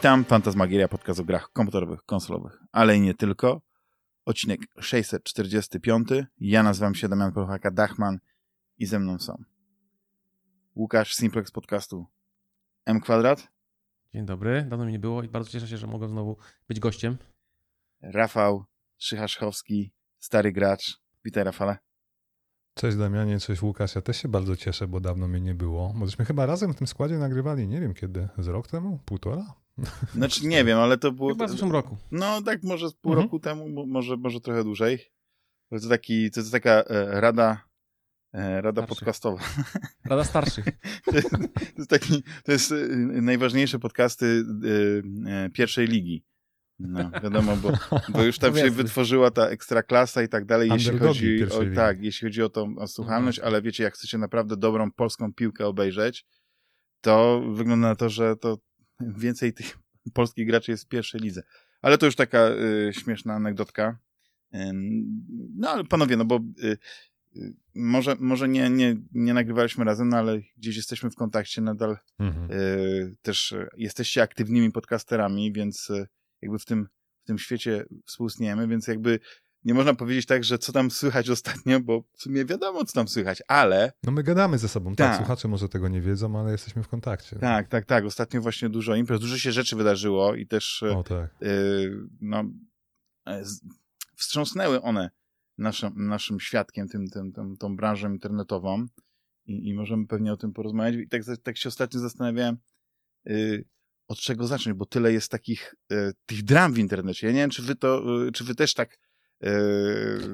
Witam, Fantasmagieria, podcast o grach komputerowych, konsolowych, ale i nie tylko. Odcinek 645. Ja nazywam się Damian Prochaka-Dachman i ze mną są Łukasz Simplex podcastu M Kwadrat. Dzień dobry, dawno mi nie było i bardzo cieszę się, że mogę znowu być gościem. Rafał Szychaszkowski, stary gracz. Witaj Rafale. Cześć Damianie, cześć Łukasz. Ja też się bardzo cieszę, bo dawno mnie nie było. Bo żeśmy chyba razem w tym składzie nagrywali, nie wiem kiedy, z rok temu? Półtora? Znaczy nie wiem, ale to było... Chyba w zeszłym roku. No tak może z pół mhm. roku temu, może, może trochę dłużej. To, taki, to jest taka e, rada e, Rada starszych. podcastowa. Rada starszych. to, jest, to, jest taki, to jest e, najważniejsze podcasty e, pierwszej ligi. No, wiadomo, bo, bo już tam się wytworzyła ta ekstraklasa i tak dalej, jeśli chodzi, o, tak, jeśli chodzi o tą o słuchalność, mhm. ale wiecie, jak chcecie naprawdę dobrą polską piłkę obejrzeć, to wygląda na to, że to więcej tych polskich graczy jest w pierwszej lidze. Ale to już taka y, śmieszna anegdotka. Y, no ale panowie, no bo y, y, może, może nie, nie, nie nagrywaliśmy razem, no ale gdzieś jesteśmy w kontakcie nadal. Mhm. Y, też jesteście aktywnymi podcasterami, więc y, jakby w tym, w tym świecie współistniejemy, więc jakby nie można powiedzieć tak, że co tam słychać ostatnio, bo w sumie wiadomo, co tam słychać, ale... No my gadamy ze sobą, tak, tak słuchacze może tego nie wiedzą, ale jesteśmy w kontakcie. Tak, tak, tak. Ostatnio właśnie dużo imprez, dużo się rzeczy wydarzyło i też o, tak. yy, no, e, wstrząsnęły one naszym, naszym świadkiem, tym, tym, tym, tą branżą internetową i, i możemy pewnie o tym porozmawiać. I tak, tak się ostatnio zastanawiałem, yy, od czego zacząć, bo tyle jest takich e, tych dram w internecie. Ja nie wiem, czy wy to, e, czy wy też tak e,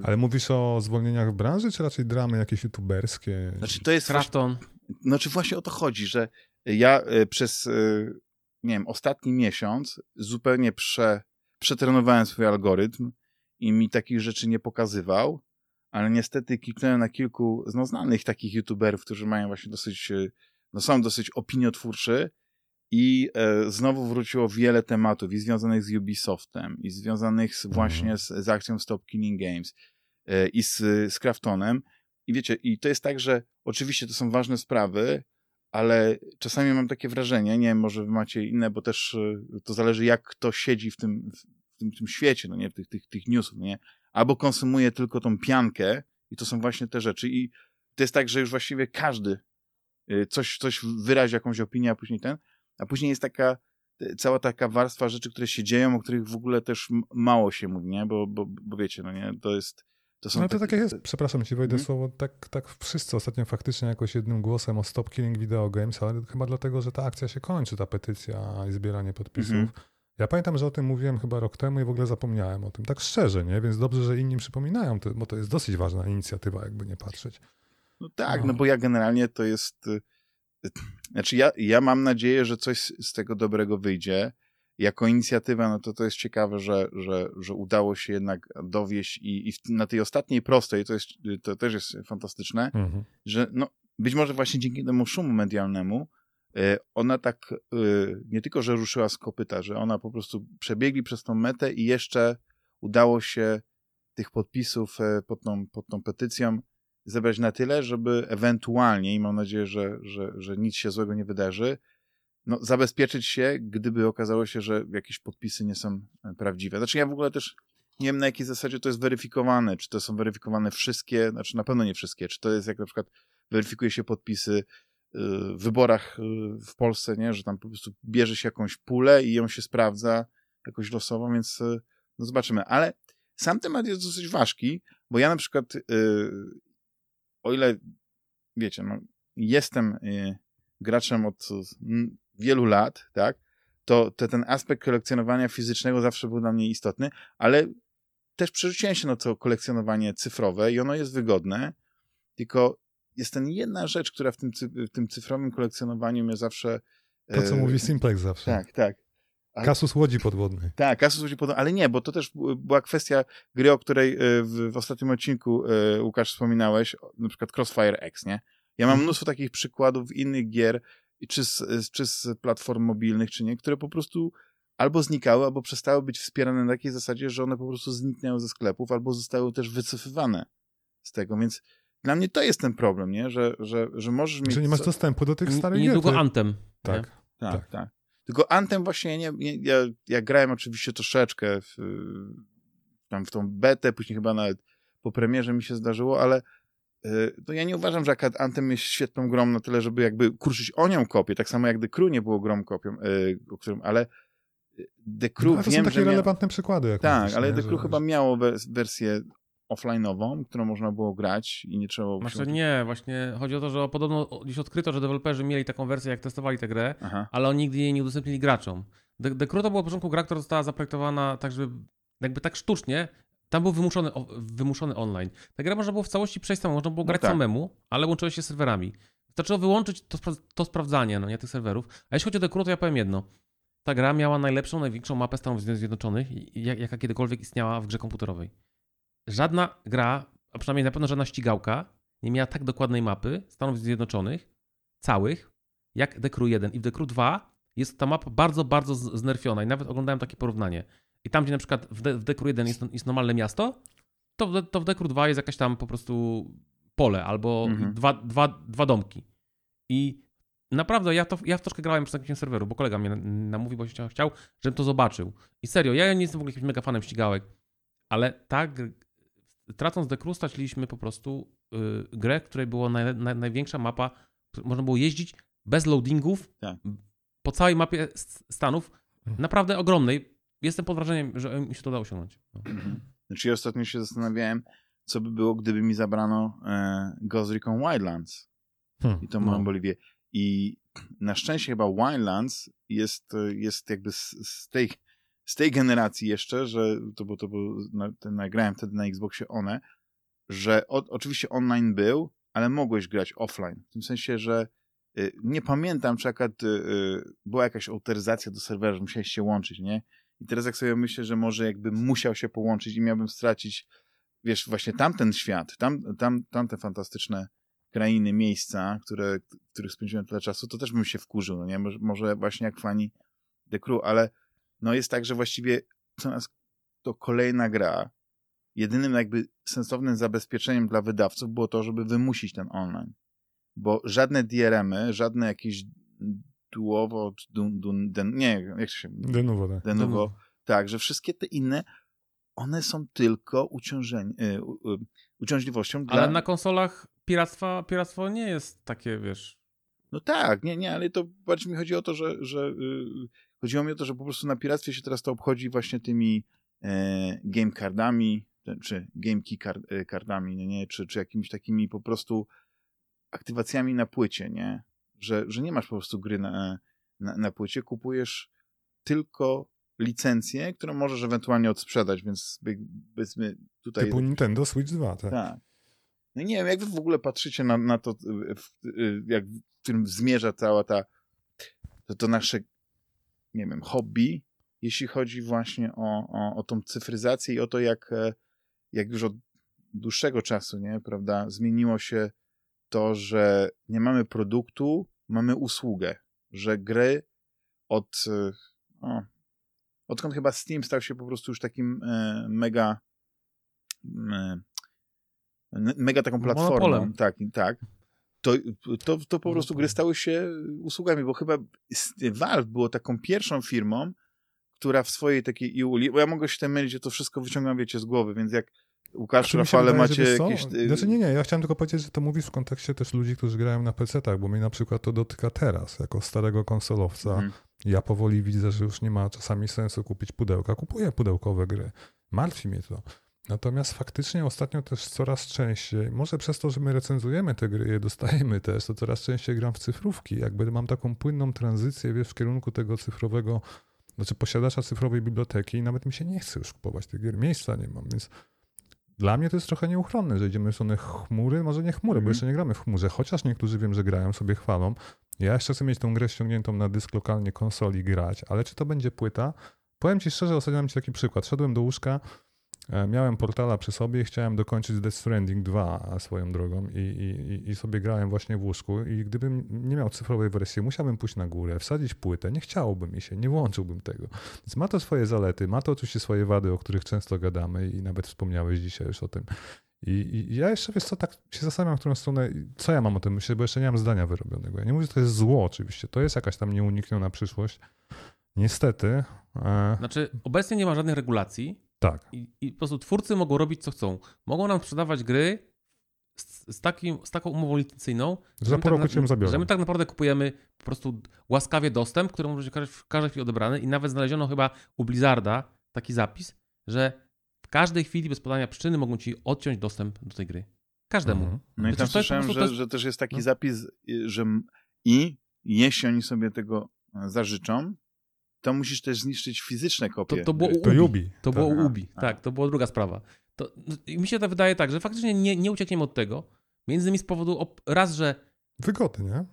ale mówisz o zwolnieniach w branży, czy raczej dramy jakieś youtuberskie? Znaczy to jest... Krafton. Znaczy właśnie o to chodzi, że ja przez, nie wiem, ostatni miesiąc zupełnie prze, przetrenowałem swój algorytm i mi takich rzeczy nie pokazywał, ale niestety kliknąłem na kilku no, znanych takich youtuberów, którzy mają właśnie dosyć, no są dosyć opiniotwórczy i e, znowu wróciło wiele tematów i związanych z Ubisoftem, i związanych z, mhm. właśnie z, z akcją Stop Killing Games, e, i z, z Kraftonem. I wiecie, i to jest tak, że oczywiście to są ważne sprawy, ale czasami mam takie wrażenie, nie wiem, może wy macie inne, bo też e, to zależy, jak kto siedzi w tym, w tym, tym świecie, no nie, w tych, tych, tych newsów, no nie, albo konsumuje tylko tą piankę i to są właśnie te rzeczy i to jest tak, że już właściwie każdy e, coś, coś wyrazi, jakąś opinię, a później ten, a później jest taka e, cała taka warstwa rzeczy, które się dzieją, o których w ogóle też mało się mówi, nie? Bo, bo, bo wiecie, no nie, to jest... To są no to tak jak jest, przepraszam ci wejdę hmm? słowo, tak, tak wszyscy ostatnio faktycznie jakoś jednym głosem o stop killing video games, ale chyba dlatego, że ta akcja się kończy, ta petycja i zbieranie podpisów. Hmm. Ja pamiętam, że o tym mówiłem chyba rok temu i w ogóle zapomniałem o tym. Tak szczerze, nie? Więc dobrze, że inni przypominają, bo to jest dosyć ważna inicjatywa, jakby nie patrzeć. No tak, no, no bo ja generalnie to jest y, znaczy ja, ja mam nadzieję, że coś z tego dobrego wyjdzie. Jako inicjatywa, no to to jest ciekawe, że, że, że udało się jednak dowieść i, i na tej ostatniej prostej, to, jest, to też jest fantastyczne, mhm. że no, być może właśnie dzięki temu szumu medialnemu e, ona tak e, nie tylko, że ruszyła z kopyta, że ona po prostu przebiegli przez tą metę i jeszcze udało się tych podpisów e, pod tą, pod tą petycją zebrać na tyle, żeby ewentualnie, i mam nadzieję, że, że, że nic się złego nie wydarzy, no, zabezpieczyć się, gdyby okazało się, że jakieś podpisy nie są e, prawdziwe. Znaczy ja w ogóle też nie wiem na jakiej zasadzie to jest weryfikowane, czy to są weryfikowane wszystkie, znaczy na pewno nie wszystkie, czy to jest jak na przykład weryfikuje się podpisy y, w wyborach y, w Polsce, nie, że tam po prostu bierze się jakąś pulę i ją się sprawdza jakoś losowo, więc y, no zobaczymy. Ale sam temat jest dosyć ważki, bo ja na przykład o ile, wiecie, no, jestem y, graczem od wielu lat, tak, to, to ten aspekt kolekcjonowania fizycznego zawsze był dla mnie istotny, ale też przerzuciłem się na to kolekcjonowanie cyfrowe i ono jest wygodne, tylko jest ten jedna rzecz, która w tym, w tym cyfrowym kolekcjonowaniu mnie zawsze... To, co e, mówi Simplex zawsze. Tak, tak. Kasus Łodzi Podwodnej. Tak, Kasus Łodzi Podwodnej, ale nie, bo to też była kwestia gry, o której e, w, w ostatnim odcinku e, Łukasz wspominałeś, na przykład Crossfire X, nie? Ja mam mhm. mnóstwo takich przykładów innych gier, czy z, czy z platform mobilnych, czy nie, które po prostu albo znikały, albo przestały być wspierane na takiej zasadzie, że one po prostu zniknęły ze sklepów, albo zostały też wycofywane z tego, więc dla mnie to jest ten problem, nie? Że, że, że możesz mieć... Że nie masz dostępu do tych starych gier. Niedługo Anthem. Tak. Tak, tak. tak. Tylko Anthem właśnie, nie, nie, ja, ja grałem oczywiście troszeczkę w, tam w tą betę, później chyba nawet po premierze mi się zdarzyło, ale to ja nie uważam, że akad Anthem jest świetną grą na tyle, żeby jakby kurczyć o nią kopię, tak samo jak The Crew nie było grą kopią, o którym, ale The Crew no, to wiem, są takie relevantne przykłady. Jak tak, mówisz, ale nie? The Crew Że- chyba miało wers- wersję offline'ową, którą można było grać i nie trzeba było... Znaczy przyłączyć- nie, właśnie chodzi o to, że podobno gdzieś odkryto, że deweloperzy mieli taką wersję, jak testowali tę grę, Aha. ale oni nigdy jej nie udostępnili graczom. The Crew to była od początku gra, która została zaprojektowana tak, żeby jakby tak sztucznie, tam był wymuszony, wymuszony online. Ta gra można było w całości przejść samemu, można było No grać tak. samemu, ale łączyło się z serwerami. Wystarczyło wyłączyć to, spra- to sprawdzanie, no nie, tych serwerów. A jeśli chodzi o Crew, to ja powiem jedno. Ta gra miała najlepszą, największą mapę Stanów Zjednoczonych, jaka kiedykolwiek istniała w grze komputerowej. Żadna gra, a przynajmniej na pewno żadna ścigałka, nie miała tak dokładnej mapy Stanów Zjednoczonych, całych, jak The Crew 1. I w The Crew 2 jest ta mapa bardzo, bardzo znerfiona. I nawet oglądałem takie porównanie. I tam, gdzie na przykład w, The, w The Crew 1 jest, jest normalne miasto, to w, to w The Crew 2 jest jakaś tam po prostu pole albo Mhm. dwa, dwa, dwa domki. I naprawdę, ja, to, ja w troszkę grałem przez jakimś serweru, bo kolega mnie namówił, bo chciał, chciał, żebym to zobaczył. I serio, ja nie jestem w ogóle jakimś mega fanem ścigałek, ale tak, tracąc The Crew, straciliśmy po prostu y, grę, w której była naj, naj, największa mapa, można było jeździć bez loadingów Tak. po całej mapie Stanów, Mhm. naprawdę ogromnej. Jestem pod wrażeniem, że mi się to da osiągnąć. No. Znaczy ja ostatnio się zastanawiałem, co by było, gdyby mi zabrano e, Ghost Recon Wildlands Hmm. i to moją No. Boliwię. I na szczęście chyba Wildlands jest, e, jest jakby z, z, tej, z tej generacji jeszcze, że to, bo to było, na, nagrałem wtedy na Xboxie one, że o, oczywiście online był, ale mogłeś grać offline. W tym sensie, że y, nie pamiętam, czy akurat y, y, była jakaś autoryzacja do serwera, że musiałeś się łączyć, nie? I teraz jak sobie myślę, że może jakbym musiał się połączyć i miałbym stracić, wiesz, właśnie tamten świat, tam, tam, tamte fantastyczne krainy, miejsca, które, których spędziłem tyle czasu, to też bym się wkurzył, no nie? Może, może właśnie jak fani The Crew, ale no jest tak, że właściwie to, nas, to kolejna gra, jedynym jakby sensownym zabezpieczeniem dla wydawców było to, żeby wymusić ten online. Bo żadne DRM-y, żadne jakieś duowo, dun, dun, den, nie, jak to się De novo, tak. Denuvo. Tak, że wszystkie te inne, one są tylko uciążeń, y, y, uciążliwością dla... Ale na konsolach piractwa, piractwo nie jest takie, wiesz... No tak, nie, nie, ale to bardziej mi chodzi o to, że, że y, chodziło mi o to, że po prostu na piractwie się teraz to obchodzi właśnie tymi e, game cardami, czy game key card, e, cardami, nie, nie, czy, czy jakimiś takimi po prostu aktywacjami na płycie, nie? Że, że nie masz po prostu gry na, na, na płycie, kupujesz tylko licencję, którą możesz ewentualnie odsprzedać, więc powiedzmy tutaj... Typu Nintendo Switch 2, tak. Tak. No nie wiem, jak wy w ogóle patrzycie na, na to, jak, w którym zmierza cała ta, to, to nasze, nie wiem, hobby, jeśli chodzi właśnie o, o, o tą cyfryzację i o to, jak, e, jak już od dłuższego czasu, nie, prawda, zmieniło się to, że nie mamy produktu, mamy usługę, że gry od, e, o, odkąd chyba Steam stał się po prostu już takim e, mega e, mega taką platformą, Monopolem. tak, tak, to, to, to po prostu gry stały się usługami, bo chyba Valve było taką pierwszą firmą, która w swojej takiej iuli, bo ja mogę się tam mylić, że to wszystko wyciągam, wiecie, z głowy, więc jak Łukasz, Znaczy, Rafale, wydaje, macie jakieś... y, Znaczy nie, nie, ja chciałem tylko powiedzieć, że to mówisz w kontekście też ludzi, którzy grają na PC-tach, bo mnie na przykład to dotyka teraz, jako starego konsolowca. Mhm. Ja powoli widzę, że już nie ma czasami sensu kupić pudełka. Kupuję pudełkowe gry. Martwi mnie to. Natomiast faktycznie ostatnio też coraz częściej, może przez to, że my recenzujemy te gry, je dostajemy też, to coraz częściej gram w cyfrówki. Jakby mam taką płynną tranzycję, wiesz, w kierunku tego cyfrowego, znaczy posiadacza cyfrowej biblioteki i nawet mi się nie chce już kupować tych gier. Miejsca nie mam, więc dla mnie to jest trochę nieuchronne, że idziemy w stronę chmury, może nie chmury, bo Mhm. jeszcze nie gramy w chmurze, chociaż niektórzy wiem, że grają, sobie chwalą. Ja jeszcze chcę mieć tą grę ściągniętą na dysk lokalnie konsoli grać, ale czy to będzie płyta? Powiem ci szczerze, ostatnio mam ci taki przykład. Szedłem do łóżka, miałem portala przy sobie i chciałem dokończyć Death Stranding 2 swoją drogą i, i, i sobie grałem właśnie w łóżku i gdybym nie miał cyfrowej wersji, musiałbym pójść na górę, wsadzić płytę, nie chciałoby mi się, nie włączyłbym tego. Więc ma to swoje zalety, ma to oczywiście swoje wady, o których często gadamy i nawet wspomniałeś dzisiaj już o tym. I, I, ja jeszcze, wiesz co, tak się zastanawiam, w którą stronę, co ja mam o tym myśleć, bo jeszcze nie mam zdania wyrobionego. Ja nie mówię, że to jest zło oczywiście, to jest jakaś tam nieunikniona przyszłość. Niestety. E... Znaczy, obecnie nie ma żadnych regulacji. Tak. I, I, po prostu twórcy mogą robić, co chcą. Mogą nam sprzedawać gry z, z, takim, z taką umową licencyjną, że, tak na, że my tak naprawdę kupujemy po prostu łaskawie dostęp, który może być w każdej chwili odebrany i nawet znaleziono chyba u Blizzarda taki zapis, że w każdej chwili bez podania przyczyny mogą ci odciąć dostęp do tej gry. Każdemu. Mhm. No i tam słyszałem, że, że też jest taki no. zapis, że i jeśli oni sobie tego e, zażyczą, to musisz też zniszczyć fizyczne kopie. To, to było u Ubi. To było u Ubi, tak, to była druga sprawa. To, mi się to wydaje tak, że faktycznie nie, nie uciekniemy od tego, między innymi z powodu raz, że... Wygody, nie?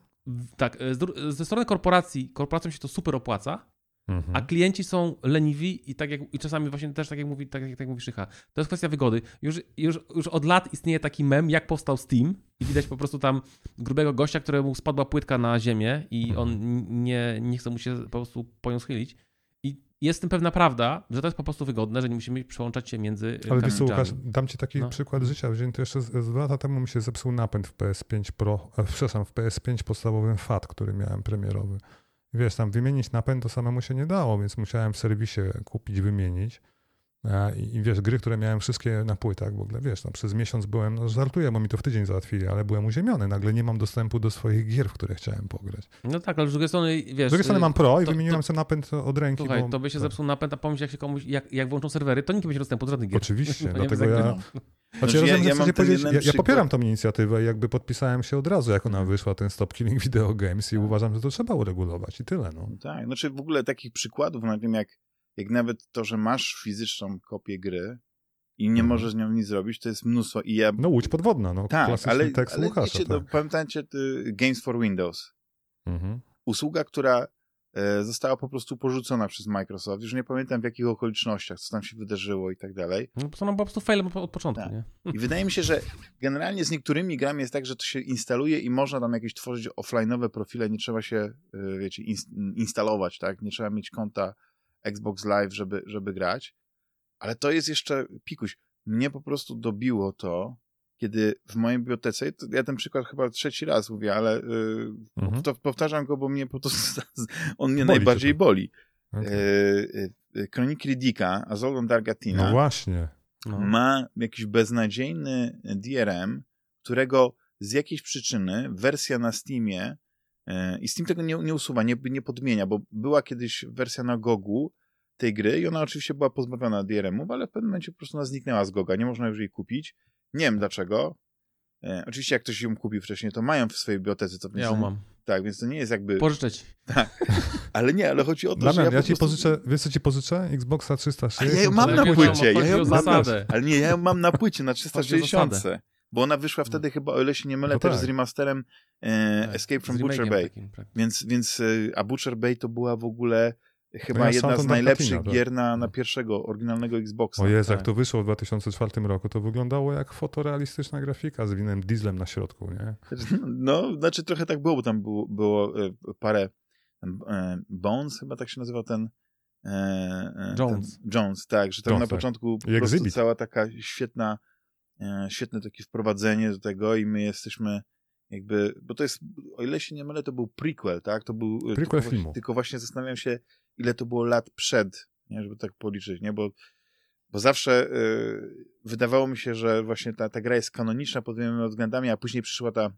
Tak, z, ze strony korporacji, korporacjom się to super opłaca, Mhm. A klienci są leniwi i tak jak i czasami właśnie też tak jak mówi, tak jak, tak jak mówi Szycha, to jest kwestia wygody. Już, już, już od lat istnieje taki mem, jak powstał Steam i widać po prostu tam grubego gościa, któremu spadła płytka na ziemię i mhm. on nie, nie chce mu się po prostu po nią schylić. I jest w tym pewna prawda, że to jest po prostu wygodne, że nie musimy przełączać się między Ale wiesz co, Łukasz, dam ci taki no. przykład życia. Wzięty jeszcze z, z lata temu mi się zepsuł napęd w PS5 Pro, e, przepraszam, w PS5 podstawowym FAT, który miałem premierowy. Wiesz, tam wymienić napęd to samemu się nie dało, więc musiałem w serwisie kupić, wymienić. I, I, wiesz, gry, które miałem wszystkie na płytach w ogóle, wiesz, tam przez miesiąc byłem, no żartuję, bo mi to w tydzień załatwili, ale byłem uziemiony. Nagle nie mam dostępu do swoich gier, w które chciałem pograć. No tak, ale z drugiej strony, wiesz... Z drugiej strony mam Pro i to, wymieniłem to, sobie napęd od ręki. Słuchaj, bo, to by się tak. zepsuł napęd, a pomyśl, jak się komuś, jak, jak włączą serwery, to nikt nie będzie dostępu do żadnych gier. Oczywiście, dlatego ja... Znaczy, ja, rozumiem, ja, powiedzieć, ja, ja, popieram tą inicjatywę i jakby podpisałem się od razu, jak ona wyszła, ten Stop Killing Video Games i tak. uważam, że to trzeba uregulować i tyle. No. Tak, znaczy w ogóle takich przykładów na tym, jak, jak nawet to, że masz fizyczną kopię gry i nie mhm. możesz z nią nic zrobić, to jest mnóstwo. I ja... No łódź podwodna, no tak, ale, tekst ale Łukasza. Wiecie, tak. no, pamiętacie Games for Windows? Mhm. Usługa, która została po prostu porzucona przez Microsoft. Już nie pamiętam w jakich okolicznościach, co tam się wydarzyło i tak dalej. No bo to po prostu fail od początku, tak. nie? I wydaje mi się, że generalnie z niektórymi grami jest tak, że to się instaluje i można tam jakieś tworzyć offline'owe profile, nie trzeba się, e, wiecie, instalować, tak? Nie trzeba mieć konta Xbox Live, żeby, żeby grać. Ale to jest jeszcze pikuś. Mnie po prostu dobiło to, kiedy w mojej bibliotece, ja ten przykład chyba trzeci raz mówię, ale yy, mhm. to powtarzam go, bo mnie po prostu on mnie boli najbardziej boli. Okay. Yy, yy, Kroniki Riddicka, Azolon Dargatina no właśnie. No. ma jakiś beznadziejny DRM, którego z jakiejś przyczyny wersja na Steamie y, i Steam tego nie, nie usuwa, nie, nie podmienia, bo była kiedyś wersja na Gogu tej gry i ona oczywiście była pozbawiona DRM-ów, ale w pewnym momencie po prostu ona zniknęła z Goga, nie można już jej kupić nie wiem dlaczego. E, oczywiście jak ktoś ją kupił wcześniej, to mają w swojej bibliotece. To ja ją mam. Tak, więc to nie jest jakby... Pożyczeć. Tak. Ale nie, ale chodzi o to, Damian, że ja, ja ci prostu... pożyczę, wiesz co ci pożyczę? Xboxa 360. ja ją mam na płycie. Ja ją mam na, ale nie, ja ją mam na płycie na 360. Bo ona wyszła wtedy chyba, o ile się nie mylę, no też tak. z remasterem e, tak, Escape from Butcher Bay. Takim, więc, więc e, a Butcher Bay to była w ogóle chyba jedna z najlepszych Platina, gier na, na pierwszego, oryginalnego Xboxa. O Jezu, tak. jak to wyszło w 2004 roku, to wyglądało jak fotorealistyczna grafika z winem dieslem na środku, nie? No, znaczy trochę tak było, bo tam było, było e, parę e, Bones, chyba tak się nazywał ten e, Jones. Ten Jones, tak, że tam Jones, na tak. początku tak. po prostu cała taka świetna świetne takie wprowadzenie do tego i my jesteśmy jakby, bo to jest, o ile się nie mylę, to był prequel, tak? To był prequel tylko, filmu. Właśnie, tylko właśnie zastanawiam się, ile to było lat przed, nie? żeby tak policzyć, nie? Bo, bo zawsze y, wydawało mi się, że właśnie ta, ta gra jest kanoniczna pod wieloma względami, a później przyszła ta,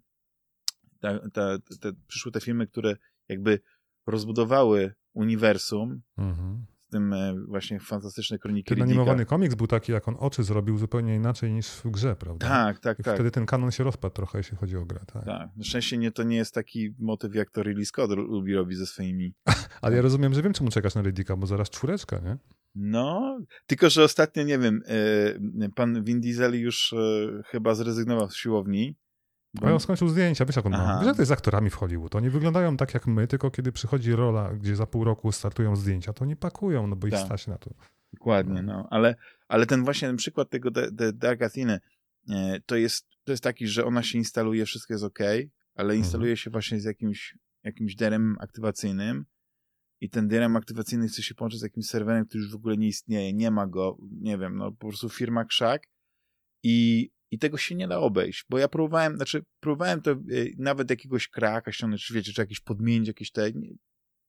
ta, ta, przyszły te filmy, które jakby rozbudowały uniwersum, mhm z tym e, właśnie fantastyczne kroniki Ten animowany komiks był taki, jak on oczy zrobił zupełnie inaczej niż w grze, prawda? Tak, tak, I tak. Wtedy ten kanon się rozpadł trochę, jeśli chodzi o grę. Tak, tak. Na szczęście nie, to nie jest taki motyw, jak to Ridley Scott lubi robić ze swoimi... Ale ja rozumiem, że wiem, czemu czekasz na Riddicka, bo zaraz czwóreczka, nie? No, tylko, że ostatnio, nie wiem, e, pan Vin Diesel już e, chyba zrezygnował z siłowni bo... on skończył zdjęcia, wiesz jak on ma. Wiesz jak to jest z aktorami w Hollywood. Oni wyglądają tak jak my, tylko kiedy przychodzi rola, gdzie za pół roku startują zdjęcia, to oni pakują, no bo ich tak. stać na to. Dokładnie, no. Ale, ale ten właśnie ten przykład tego The, The Dark Athena to jest, to jest taki, że ona się instaluje, wszystko jest ok, ale mhm. instaluje mhm. się właśnie z jakimś, jakimś derem aktywacyjnym i ten DRM aktywacyjny chce się połączyć z jakimś serwerem, który już w ogóle nie istnieje, nie ma go, nie wiem, no po prostu firma krzak i i tego się nie da obejść, bo ja próbowałem, znaczy próbowałem to y, nawet jakiegoś kraka ściągnąć, czy wiecie, czy jakieś podmienić, jakieś te,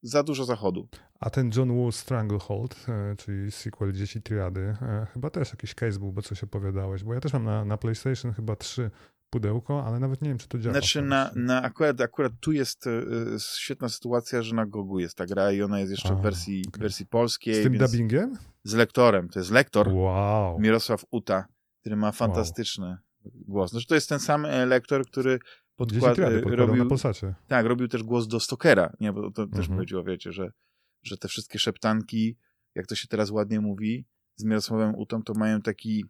za dużo zachodu. A ten John Woo Stranglehold, e, czyli sequel Dzieci Triady, e, chyba też jakiś case był, bo coś opowiadałeś, bo ja też mam na, na PlayStation chyba trzy pudełko, ale nawet nie wiem, czy to działa. Znaczy na, na akurat, akurat tu jest y, świetna sytuacja, że na Gogu jest ta gra i ona jest jeszcze A, w wersji, okej. wersji polskiej. Z tym dubbingiem? Z lektorem, to jest lektor Wow. Mirosław Uta, który ma fantastyczny głos. Znaczy to jest ten sam e, lektor, który podkład, e, na robił, Polsacie. tak, robił też głos do Stokera, nie, bo to też Mhm. chodziło, wiecie, że, że te wszystkie szeptanki, jak to się teraz ładnie mówi, z Mirosławem Utą, to mają taki,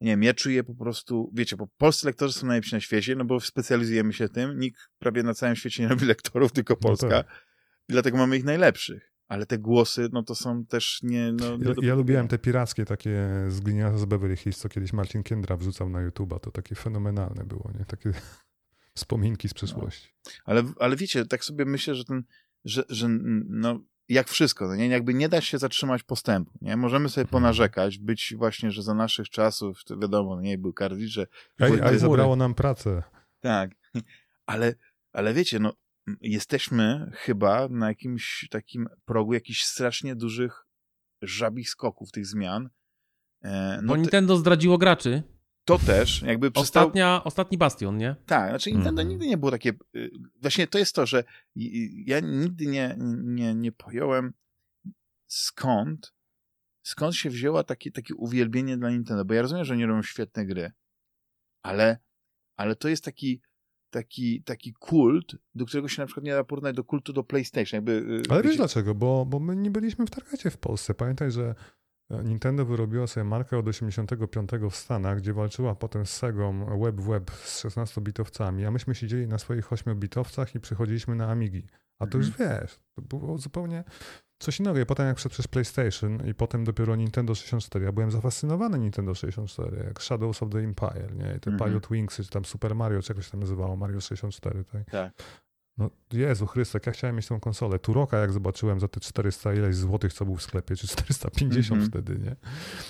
nie wiem, ja czuję po prostu, wiecie, bo polscy lektorzy są najlepsi na świecie, no bo specjalizujemy się tym, nikt prawie na całym świecie nie robi lektorów, tylko Polska, tak. i dlatego mamy ich najlepszych. Ale te głosy, no to są też nie... No, nie Ja, do ja lubiłem te pirackie takie z Gliniarza z Beverly Hills, co kiedyś Marcin Kiendra wrzucał na YouTube'a. To takie fenomenalne było, nie? Takie wspominki z przeszłości. Ale, ale wiecie, tak sobie myślę, że ten, że, że no, jak wszystko, no nie? jakby nie da się zatrzymać postępu, nie? Możemy sobie Mhm. ponarzekać, być właśnie, że za naszych czasów, to wiadomo, nie, był Karlicz, że Ej, były ale zabrało nam pracę. tak, ale, ale wiecie, no, jesteśmy chyba na jakimś takim progu jakichś strasznie dużych żabich skoków tych zmian. E, Bo no te, Nintendo zdradziło graczy. to też, jakby przestał... Ostatnia, ostatni bastion, nie? Tak, znaczy Nintendo Mhm. nigdy nie było takie. y, Właśnie to jest to, że ja nigdy nie, nie, nie pojąłem skąd, skąd się wzięła takie, takie uwielbienie dla Nintendo. Bo ja rozumiem, że oni robią świetne gry, ale, ale to jest taki, taki, taki kult, do którego się na przykład nie da porównać do kultu do PlayStation. Jakby, y, Ale wiesz wiecie- dlaczego? Bo, bo my nie byliśmy w targecie w Polsce. Pamiętaj, że e, Nintendo wyrobiło sobie markę od 85 w Stanach, gdzie walczyła potem z Segą web w web z 16-bitowcami, a myśmy siedzieli na swoich 8-bitowcach i przychodziliśmy na Amigi. A to już wiesz, to było zupełnie coś innego. I potem jak przed przez PlayStation i potem dopiero Nintendo 64, ja byłem zafascynowany Nintendo 64, jak Shadows of the Empire, nie? I te Mhm. Pilot Wingsy, czy tam Super Mario, czegoś tam nazywało, Mario 64, tak? Tak. No Jezu Chrystek, ja chciałem mieć tą konsolę. Turoka jak zobaczyłem za te 400 ileś złotych, co był w sklepie, czy 450 Mhm. wtedy, nie?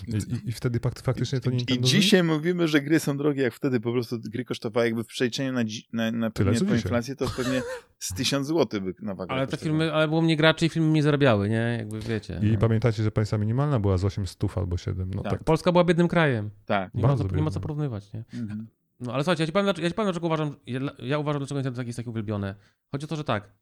I, i, i wtedy fak- faktycznie to I, I Nintendo... dzisiaj mówimy, że gry są drogie, jak wtedy po prostu gry kosztowały jakby w przeliczeniu na, na, na Tyle, pewnie inflacji, to pewnie z 1000 zł by nowa gra Ale te firmy, ale było mnie graczy i firmy nie zarabiały, nie? Jakby wiecie. I no. pamiętacie, że pensja minimalna była z 8 stów albo 7. No Tak. tak. Polska była biednym krajem. Tak. Nie ma, co, nie ma co porównywać, nie? Mhm. No ale słuchajcie, ja ci powiem, ja ci powiem dlaczego uważam, ja, ja uważam, dlaczego Nintendo tak jest takie uwielbione. Chodzi o to, że tak,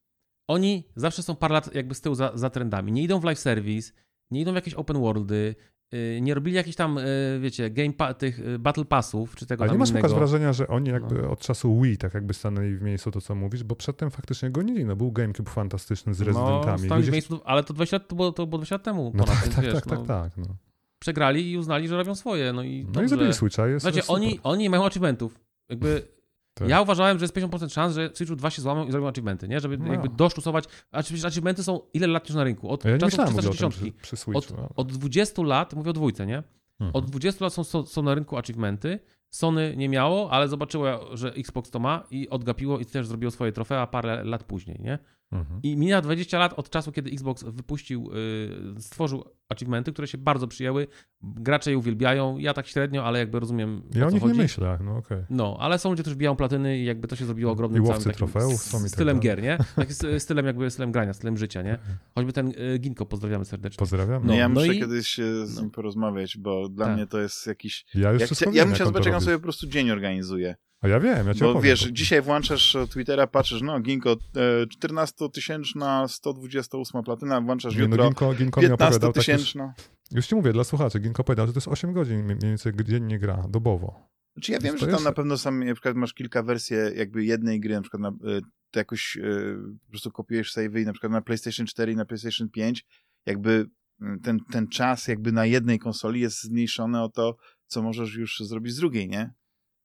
oni zawsze są parę lat jakby z tyłu za, za trendami. Nie idą w live service, nie idą w jakieś open worldy, yy, nie robili jakichś tam, yy, wiecie, game pa, tych yy, battle passów, czy tego Ale nie masz innego. wrażenia, że oni jakby No. od czasu Wii tak jakby stanęli w miejscu to, co mówisz, bo przedtem faktycznie gonili. No był GameCube fantastyczny z rezydentami. No, stali w Ludzie- miejscu, ale to 20 lat, to było, to było 20 lat temu No ponad, tak, tak, wiesz, tak, no, tak, tak. No, Przegrali i uznali, że robią swoje. No i, no i zrobili Switcha. Jest, Znaczy, jest oni, oni nie mają achievementów. Jakby Tak. Ja uważałem, że jest 50% szans, że Switchu 2 się złamią i zrobią achievementy, nie? Żeby No. jakby dosztusować. A przecież achievementy są ile lat już na rynku? Od Ja nie czasów myślałem w ogóle o tym 360. przy, przy Switchu. ale- Od 20 lat, mówię o dwójce, nie? Mhm. Od 20 lat są, są, są na rynku achievementy. Sony nie miało, ale zobaczyło, że Xbox to ma i odgapiło i też zrobiło swoje trofea parę lat później, nie? Mhm. I mija 20 lat od czasu, kiedy Xbox wypuścił, yy, stworzył achievementy, które się bardzo przyjęły. Gracze je uwielbiają. Ja tak średnio, ale jakby rozumiem. Ja o o co nich chodzi. nie myślę, no okej. No, ale są ludzie, którzy biją platyny i jakby to się zrobiło ogromnym I łowcy całym trofeów są i tak stylem dalej. gier, nie? Takim stylem jakby stylem grania, stylem życia, nie? Choćby ten y, Ginko, pozdrawiamy serdecznie. Pozdrawiam. No, ja no muszę i- kiedyś się z no. nim porozmawiać, bo dla Tak. mnie to jest jakiś... Ja już wiem, ja bym chciał zobaczyć, jak on sobie po prostu dzień organizuje. A ja wiem, ja cię Bo wiesz, potem. dzisiaj włączasz e, Twittera, patrzysz, no Ginko, e, 14-tysięczna, 128 platyna, włączasz Nie, no, jutro, Ginko, Ginko mi opowiadał tak już, 15-tysięczna. już ci mówię, dla słuchaczy, Ginko powiedział, że to jest 8 godzin mniej więcej dziennie gra, dobowo. Znaczy ja wiem, To że tam jest- na pewno sam, na przykład masz kilka wersji jakby jednej gry, na przykład na, e, to jakoś e, po prostu kopiujesz save'y i na przykład na PlayStation 4 i na PlayStation 5 jakby e, ten, ten czas jakby na jednej konsoli jest zmniejszony o to, co możesz już zrobić z drugiej, nie?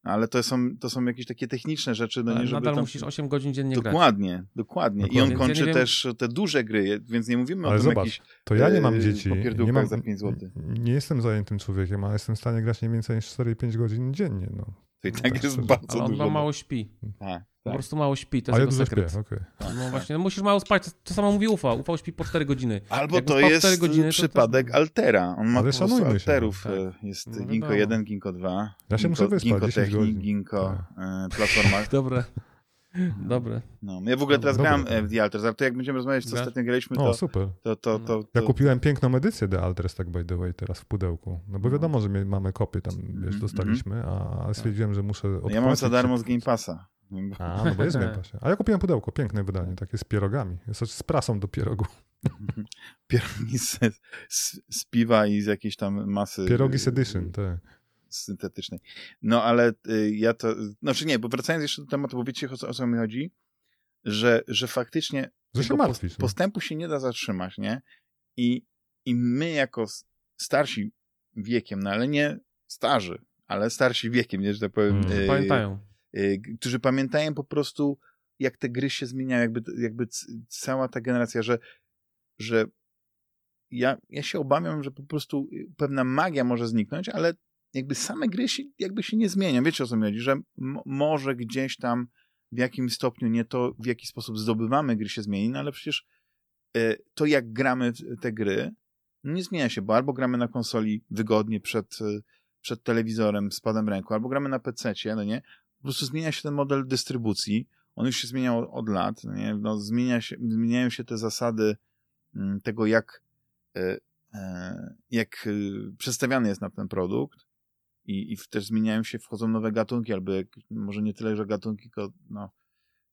Ale to są, to są jakieś takie techniczne rzeczy, no nie żeby nadal tam... musisz 8 godzin dziennie grać. Dokładnie, dokładnie. I Dokładnie. on Więc ja kończy nie wiem- też te duże gry, więc nie mówimy Ale o tym zobacz, jakichś To ja nie mam Yy, dzieci, nie, mam, za 5 złotych. nie jestem zajętym człowiekiem, ale jestem w stanie grać nie więcej niż 4-5 godzin dziennie. No. To i tak Tak, jest bardzo Ale on dużo. ma mało śpi. Tak, Po tak. prostu mało śpi, to A jest ja jego śpię, sekret. okej. No właśnie, no musisz mało spać. To, to samo mówi Ufał. Ufał śpi po 4 godziny. Albo Jak to jest godziny, to przypadek też- Altera. On ma Ale po prostu szanujmy się, Alterów. no. e, Jest No Ginko wiadomo. 1, Ginko 2. Ja się Ginko, muszę wyspać, Ginko 10 Technik, godzin. Ginko Tak. e, Platforma. Dobre. Dobre. No, ja w ogóle teraz Dobra. grałem e, w The Alters, ale to jak będziemy rozmawiać, co Grasz? ostatnio graliśmy, O, to, super. to, to, to, Ja to kupiłem piękną edycję The Alters, tak by the way, teraz w pudełku. No bo wiadomo, że my mamy kopię tam, wiesz, Mhm, dostaliśmy, a ale stwierdziłem, że muszę odpłacić. ja mam za darmo z. Game Passa. A, no bo jest w Game Passie. A ja kupiłem pudełko, piękne wydanie, takie z pierogami. Jest z prasą do pierogu. Pierogi z, z, z piwa i z jakiejś tam masy Pierogis e, Edition, tak. Syntetycznej. No ale y, ja to, znaczy nie, bo wracając jeszcze do tematu, bo wiecie o co, o co mi chodzi, że, że faktycznie Że się martwisz. no. postępu się nie da zatrzymać, nie? I, I my jako starsi wiekiem, no ale nie starzy, ale starsi wiekiem, nie, że tak powiem, Mm. y, Pamiętają. y, którzy pamiętają po prostu, jak te gry się zmieniają, jakby, jakby cała ta generacja, że, że ja, ja się obawiam, że po prostu y, pewna magia może zniknąć, ale jakby same gry się, jakby się nie zmienią. Wiecie o co mi chodzi? Że może gdzieś tam w jakimś stopniu nie to, w jaki sposób zdobywamy gry się zmieni, no ale przecież y, to, jak gramy te gry, nie zmienia się, bo albo gramy na konsoli wygodnie przed, y, przed telewizorem z padem ręku, albo gramy na PC-cie, no nie? Po prostu zmienia się ten model dystrybucji. On już się zmieniał od lat, no nie? No, zmienia się, zmieniają się te zasady mm, tego, jak, e, jak przedstawiany jest na ten produkt i, i też zmieniają się, wchodzą nowe gatunki, albo jak, może nie tyle, że gatunki, tylko no,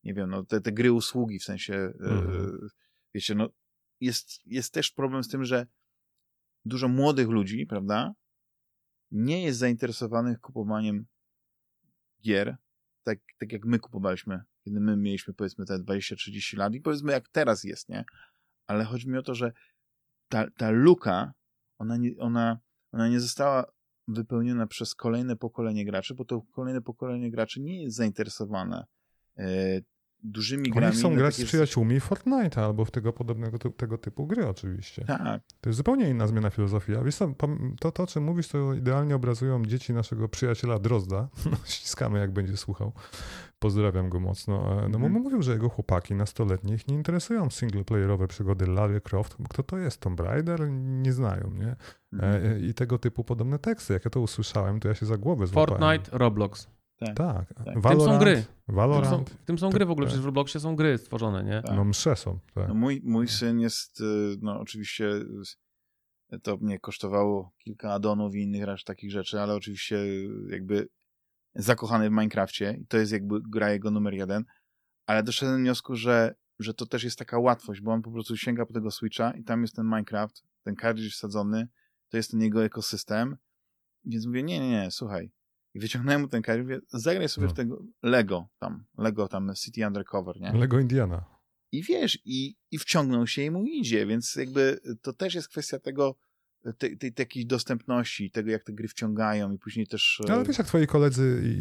nie wiem, no, te, te gry usługi, w sensie, e, Mhm. wiecie, no, jest, jest też problem z tym, że dużo młodych ludzi, prawda, nie jest zainteresowanych kupowaniem gier, tak, tak jak my kupowaliśmy, kiedy my mieliśmy powiedzmy te 20-30 lat i powiedzmy jak teraz jest, nie? Ale chodzi mi o to, że ta, ta luka, ona nie, ona, ona nie została wypełniona przez kolejne pokolenie graczy, bo to kolejne pokolenie graczy nie jest zainteresowane e, dużymi grami. Oni chcą na grać z przyjaciółmi w Fortnite albo w tego podobnego tego typu gry oczywiście. Tak, To jest zupełnie inna zmiana filozofii. A wiesz co, to, to, o czym mówisz, to idealnie obrazują dzieci naszego przyjaciela Drozda. Ściskamy, jak będzie słuchał. Pozdrawiam go mocno. No bo Mhm. mówił, że jego chłopaki nastoletnich nie interesują singleplayerowe przygody Lara Croft. Kto to jest? Tomb Raider? Nie znają, nie? E, I tego typu podobne teksty. Jak ja to usłyszałem, to ja się za głowę złapałem. Fortnite, Roblox. Tak. W tym W tym Valorant, są gry. W tym są, Valorant. w tym są Tak, gry w ogóle, tak. przecież w Robloxie są gry stworzone, nie? Tak. No msze są. Tak. No mój, mój syn jest, y, no oczywiście y, to mnie kosztowało kilka addonów i innych raż takich rzeczy, ale oczywiście y, jakby zakochany w Minecrafcie i to jest jakby gra jego numer jeden, ale doszedłem do wniosku, że, że to też jest taka łatwość, bo on po prostu sięga po tego Switcha i tam jest ten Minecraft, ten cartridge wsadzony, to jest ten jego ekosystem, więc mówię, nie, nie, nie, słuchaj. I wyciągnąłem mu ten cartridge, mówię, zagraj sobie No. w tego Lego tam, Lego tam City Undercover, nie? Lego Indiana. I wiesz, i, i wciągnął się i mu idzie, więc jakby to też jest kwestia tego, tej, tej takiej dostępności, tego jak te gry wciągają i później też... e, No, Ale wiesz, jak twoi koledzy i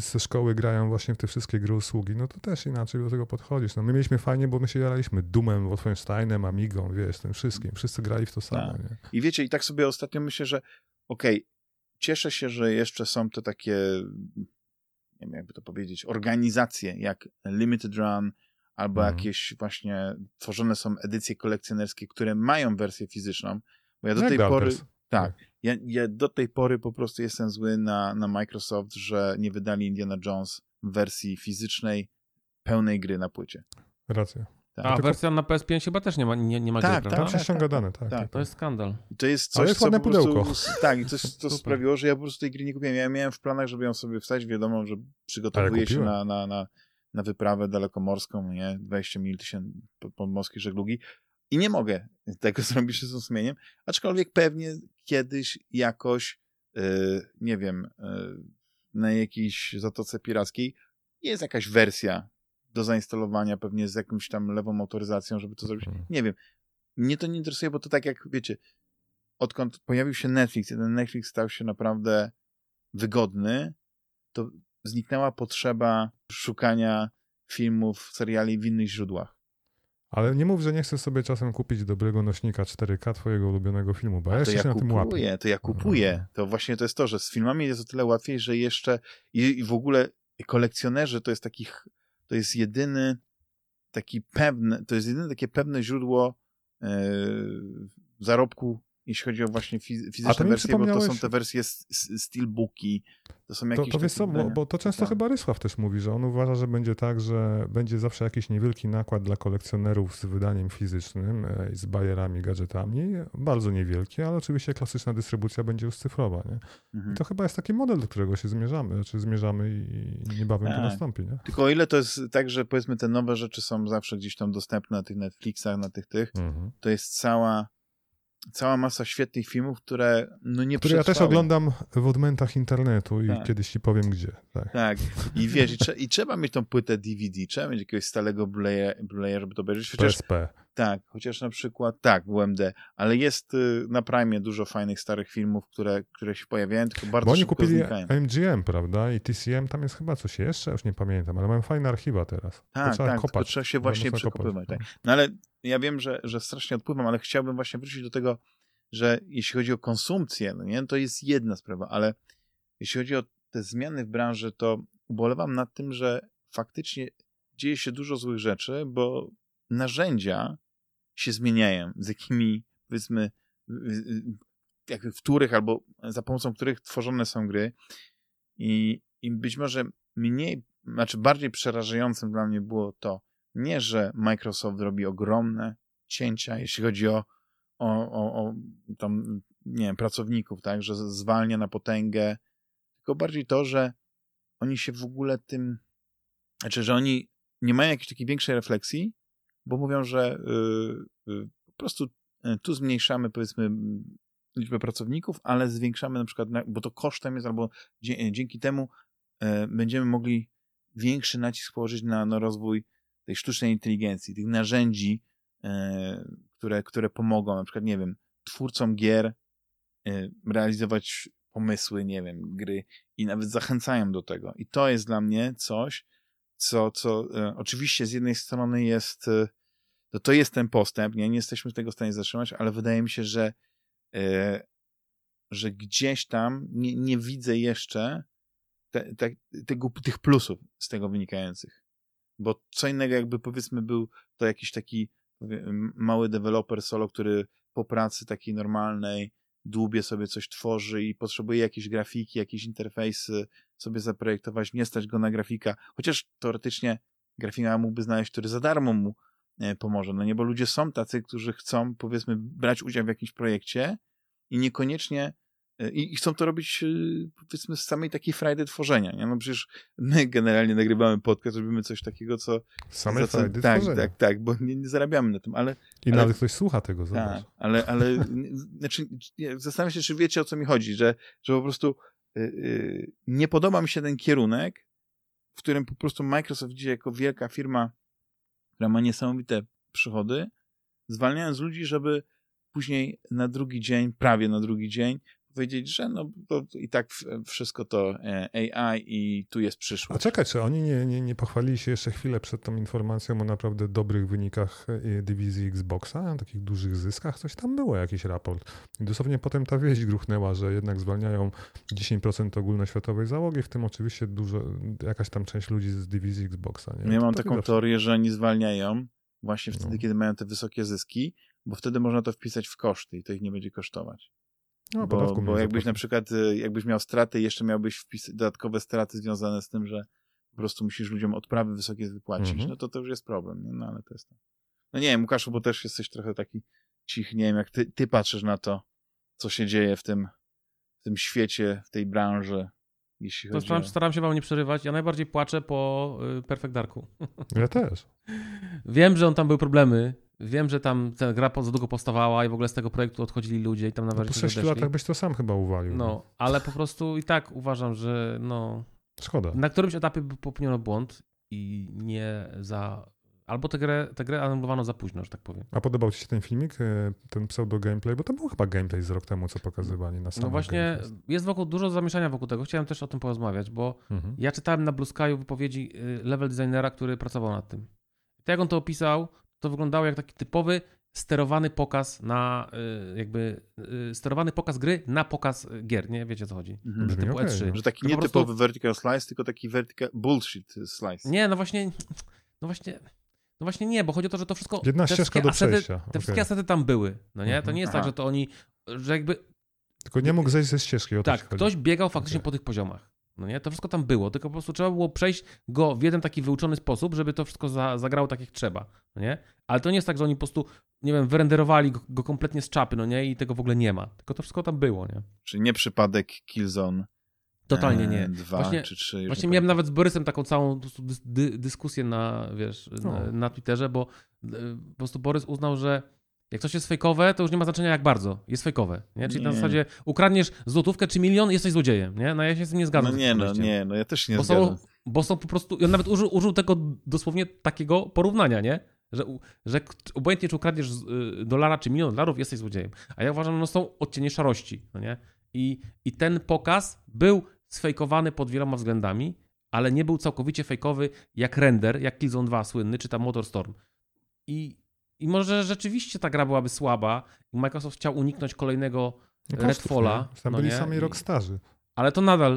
ze szkoły grają właśnie w te wszystkie gry usługi, no to też inaczej do tego podchodzisz. No my mieliśmy fajnie, bo my się jaraliśmy Dumem, Wolfensteinem, Amigą, wiesz, tym wszystkim. Wszyscy grali w to samo, Tak. nie? I wiecie, i tak sobie ostatnio myślę, że okej, cieszę się, że jeszcze są te takie, nie wiem jakby to powiedzieć, organizacje jak Limited Run, albo Mhm. jakieś właśnie tworzone są edycje kolekcjonerskie, które mają wersję fizyczną, bo ja do Jak tej pory... Tak. Ja, ja do tej pory po prostu jestem zły na, na Microsoft, że nie wydali Indiana Jones w wersji fizycznej pełnej gry na płycie. Racja. Tak. A tylko- wersja na PS5 chyba też nie ma, nie, nie ma Tak, gry, tak, prawda? Tam się ściąga dane, tak. tak. tak. To jest skandal. I to jest Ale coś, jest co ładne po prostu... pudełko. Tak, i coś, co sprawiło, że ja po prostu tej gry nie kupiłem. Ja miałem w planach, żeby ją sobie wstać. Wiadomo, że przygotowuję się na, na, na, na wyprawę dalekomorską, nie? 20 mil tysięcy podmorskiej żeglugi. I nie mogę tego zrobić z sumieniem, aczkolwiek pewnie kiedyś jakoś, yy, nie wiem, yy, na jakiejś Zatoce Pirackiej jest jakaś wersja do zainstalowania, pewnie z jakąś tam lewą motoryzacją, żeby to zrobić. Mhm. Nie wiem. Mnie to nie interesuje, bo to tak jak, wiecie, odkąd pojawił się Netflix, i ten Netflix stał się naprawdę wygodny, to zniknęła potrzeba szukania filmów, seriali w innych źródłach. Ale nie mów, że nie chcesz sobie czasem kupić dobrego nośnika 4K twojego ulubionego filmu, bo ja jeszcze ja się na tym łapię. kupuję, to ja kupuję. To właśnie to jest to, że z filmami jest o tyle łatwiej, że jeszcze i, i w ogóle kolekcjonerzy to jest takich, to jest jedyny taki pewny, to jest jedyne takie pewne źródło e, zarobku, jeśli chodzi o właśnie fiz- fizyczne wersje, bo to są te wersje steelbooki, to są To, jakieś to wiesz takie co, bo, bo to często Tak. chyba Rysław też mówi, że on uważa, że będzie tak, że będzie zawsze jakiś niewielki nakład dla kolekcjonerów z wydaniem fizycznym e, z bajerami, gadżetami. Bardzo niewielki, ale oczywiście klasyczna dystrybucja będzie już cyfrowa. Nie? Mhm. I to chyba jest taki model, do którego się zmierzamy, czy zmierzamy i niebawem to Tak. nastąpi. Nie? Tylko o ile to jest tak, że powiedzmy te nowe rzeczy są zawsze gdzieś tam dostępne na tych Netflixach, na tych tych, Mhm. to jest cała cała masa świetnych filmów, które no nie Który ja też przetrwały. oglądam w odmętach internetu i Tak. kiedyś ci powiem gdzie. Tak. Tak, i wiesz, i, trze- i trzeba mieć tą płytę DVD, trzeba mieć jakiegoś stałego Blu-raya żeby to obejrzeć. Chociaż PSP. Tak, chociaż na przykład, tak, UMD, ale jest y, na Prime dużo fajnych starych filmów, które, które się pojawiają, tylko bardzo Bo oni kupili znikają. MGM, prawda? I TCM, tam jest chyba coś jeszcze, już nie pamiętam, ale mają fajne archiwa teraz. to Tak, trzeba tak, kopać. trzeba się właśnie przekopywać. no. Tak. No ale ja wiem, że, że strasznie odpływam, ale chciałbym właśnie wrócić do tego, że jeśli chodzi o konsumpcję, no nie, to jest jedna sprawa, ale jeśli chodzi o te zmiany w branży, to ubolewam nad tym, że faktycznie dzieje się dużo złych rzeczy, bo narzędzia się zmieniają, z jakimi powiedzmy y, y, jak w których albo za pomocą których tworzone są gry. I, i być może mniej, znaczy bardziej przerażającym dla mnie było to, nie, że Microsoft robi ogromne cięcia, jeśli chodzi o, o, o, o tam, nie wiem, pracowników, tak, że zwalnia na potęgę, tylko bardziej to, że oni się w ogóle tym, znaczy, że oni nie mają jakiejś takiej większej refleksji, bo mówią, że y, y, po prostu y, tu zmniejszamy, powiedzmy, liczbę pracowników, ale zwiększamy na przykład, bo to kosztem jest, albo dzięki temu będziemy mogli większy nacisk położyć na, na rozwój tej sztucznej inteligencji, tych narzędzi, które, które pomogą, na przykład, nie wiem, twórcom gier realizować pomysły, nie wiem, gry i nawet zachęcają do tego. I to jest dla mnie coś, co, co e, oczywiście z jednej strony jest, e, to, to jest ten postęp, nie, nie jesteśmy tego w stanie zatrzymać, ale wydaje mi się, że e, że gdzieś tam nie, nie widzę jeszcze te, te, tego, tych plusów z tego wynikających. Bo co innego jakby powiedzmy był to jakiś taki mały deweloper solo, który po pracy takiej normalnej dłubie sobie coś tworzy i potrzebuje jakieś grafiki, jakieś interfejsy sobie zaprojektować, nie stać go na grafika, chociaż teoretycznie grafika mógłby znaleźć, który za darmo mu e, pomoże. No nie, bo ludzie są tacy, którzy chcą powiedzmy brać udział w jakimś projekcie i niekoniecznie i, i chcą to robić e, powiedzmy z samej takiej frajdy tworzenia. Nie? No przecież my generalnie nagrywamy podcast, robimy coś takiego, co... Same co- frajdy tak, tworzenia. tak, tak, bo nie, nie zarabiamy na tym, ale I ale- nawet ktoś słucha tego, zobacz. tak, ale, ale znaczy, zastanawiam się, czy wiecie, o co mi chodzi, że, że po prostu y, y, nie podoba mi się ten kierunek, w którym po prostu Microsoft idzie jako wielka firma, która ma niesamowite przychody, zwalniając ludzi, żeby później na drugi dzień, prawie na drugi dzień, powiedzieć, że no i tak wszystko to e, AI i tu jest A przyszłość. czekaj, czy oni nie, nie, nie pochwalili się jeszcze chwilę przed tą informacją o naprawdę dobrych wynikach e, dywizji Xboxa, takich dużych zyskach? Coś tam było, jakiś raport. I dosłownie potem ta wieść gruchnęła, że jednak zwalniają 10% ogólnoświatowej załogi, w tym oczywiście dużo, jakaś tam część ludzi z dywizji Xboxa. Nie? Ja mam to taką teorię, że oni zwalniają właśnie wtedy, No. kiedy mają te wysokie zyski, bo wtedy można to wpisać w koszty i to ich nie będzie kosztować. No, bo bo jakbyś na przykład, y, jakbyś miał straty, jeszcze miałbyś wpis, dodatkowe straty związane z tym, że po prostu musisz ludziom odprawy wysokie wypłacić, Mhm. no to to już jest problem, nie? no ale to jest. No nie wiem, Łukaszu, bo też jesteś trochę taki cichy, nie wiem, jak ty, ty patrzysz na to, co się dzieje w tym, w tym świecie, w tej branży, jeśli To chodzi staram, o... staram się wam nie przerywać. Ja najbardziej płaczę po y, Perfect Darku. Ja też. Wiem, że on tam były problemy. Wiem, że tam ta gra po- za długo powstawała i w ogóle z tego projektu odchodzili ludzie i tam No, nawet po się 6 odeszli. latach byś to sam chyba uwalił. No, ale po prostu i tak uważam, że no, Szkoda. na którymś etapie popełniono błąd i nie za... Albo tę grę, tę grę anulowano za późno, że tak powiem. A podobał ci się ten filmik, e, ten pseudo gameplay? Bo to był chyba gameplay z rok temu, co pokazywali na samym No właśnie jest wokół dużo zamieszania wokół tego. Chciałem też o tym porozmawiać, bo Mhm. ja czytałem na Blue Sky'u wypowiedzi y, level designera, który pracował nad tym. Tak jak on to opisał, to wyglądało jak taki typowy sterowany pokaz na y, jakby y, sterowany pokaz gry na pokaz gier, nie? Wiecie o co chodzi? Mhm. Brzmi Typu okej, E3. no. Że taki To po nietypowy prostu- vertical slice, tylko taki vertical bullshit slice. Nie, no właśnie, no właśnie, no właśnie nie, bo chodzi o to, że to wszystko... Jedna ścieżka do asety, przejścia. Te okej. wszystkie asety tam były, no nie? To Mhm. nie jest Aha. tak, że to oni, że jakby, Tylko nie mógł zejść ze ścieżki. O to tak, ktoś biegał faktycznie Okej. po tych poziomach. No nie? To wszystko tam było, tylko po prostu trzeba było przejść go w jeden taki wyuczony sposób, żeby to wszystko za, zagrało tak jak trzeba, no nie? Ale to nie jest tak, że oni po prostu, nie wiem, wyrenderowali go, go kompletnie z czapy, no nie? I tego w ogóle nie ma. Tylko to wszystko tam było, nie? Czyli nie przypadek Killzone Totalnie e, nie. dwa Właśnie- czy trzy. już Właśnie nie miałem nawet z Borysem taką całą dyskusję na, wiesz, na, O. na Twitterze, bo y, po prostu Borys uznał, że jak coś jest fejkowe, to już nie ma znaczenia jak bardzo jest fejkowe, nie? Czyli na Nie. zasadzie ukradniesz złotówkę czy milion, jesteś złodziejem, nie? No ja się z tym nie zgadzam. No nie, no nie, no ja też nie Bo zgadzam. są, bo są po prostu, on nawet użył, użył tego dosłownie takiego porównania, nie? Że, że obojętnie czy ukradniesz y, dolara czy milion dolarów, jesteś złodziejem. A ja uważam, że no są odcienie szarości, no nie? I, I ten pokaz był sfejkowany pod wieloma względami, ale nie był całkowicie fejkowy jak render, jak Killzone 2 słynny, czy tam Motorstorm. I, I może rzeczywiście ta gra byłaby słaba i Microsoft chciał uniknąć kolejnego No Redfalla? Tam no byli nie? sami rockstarzy. ale to nadal.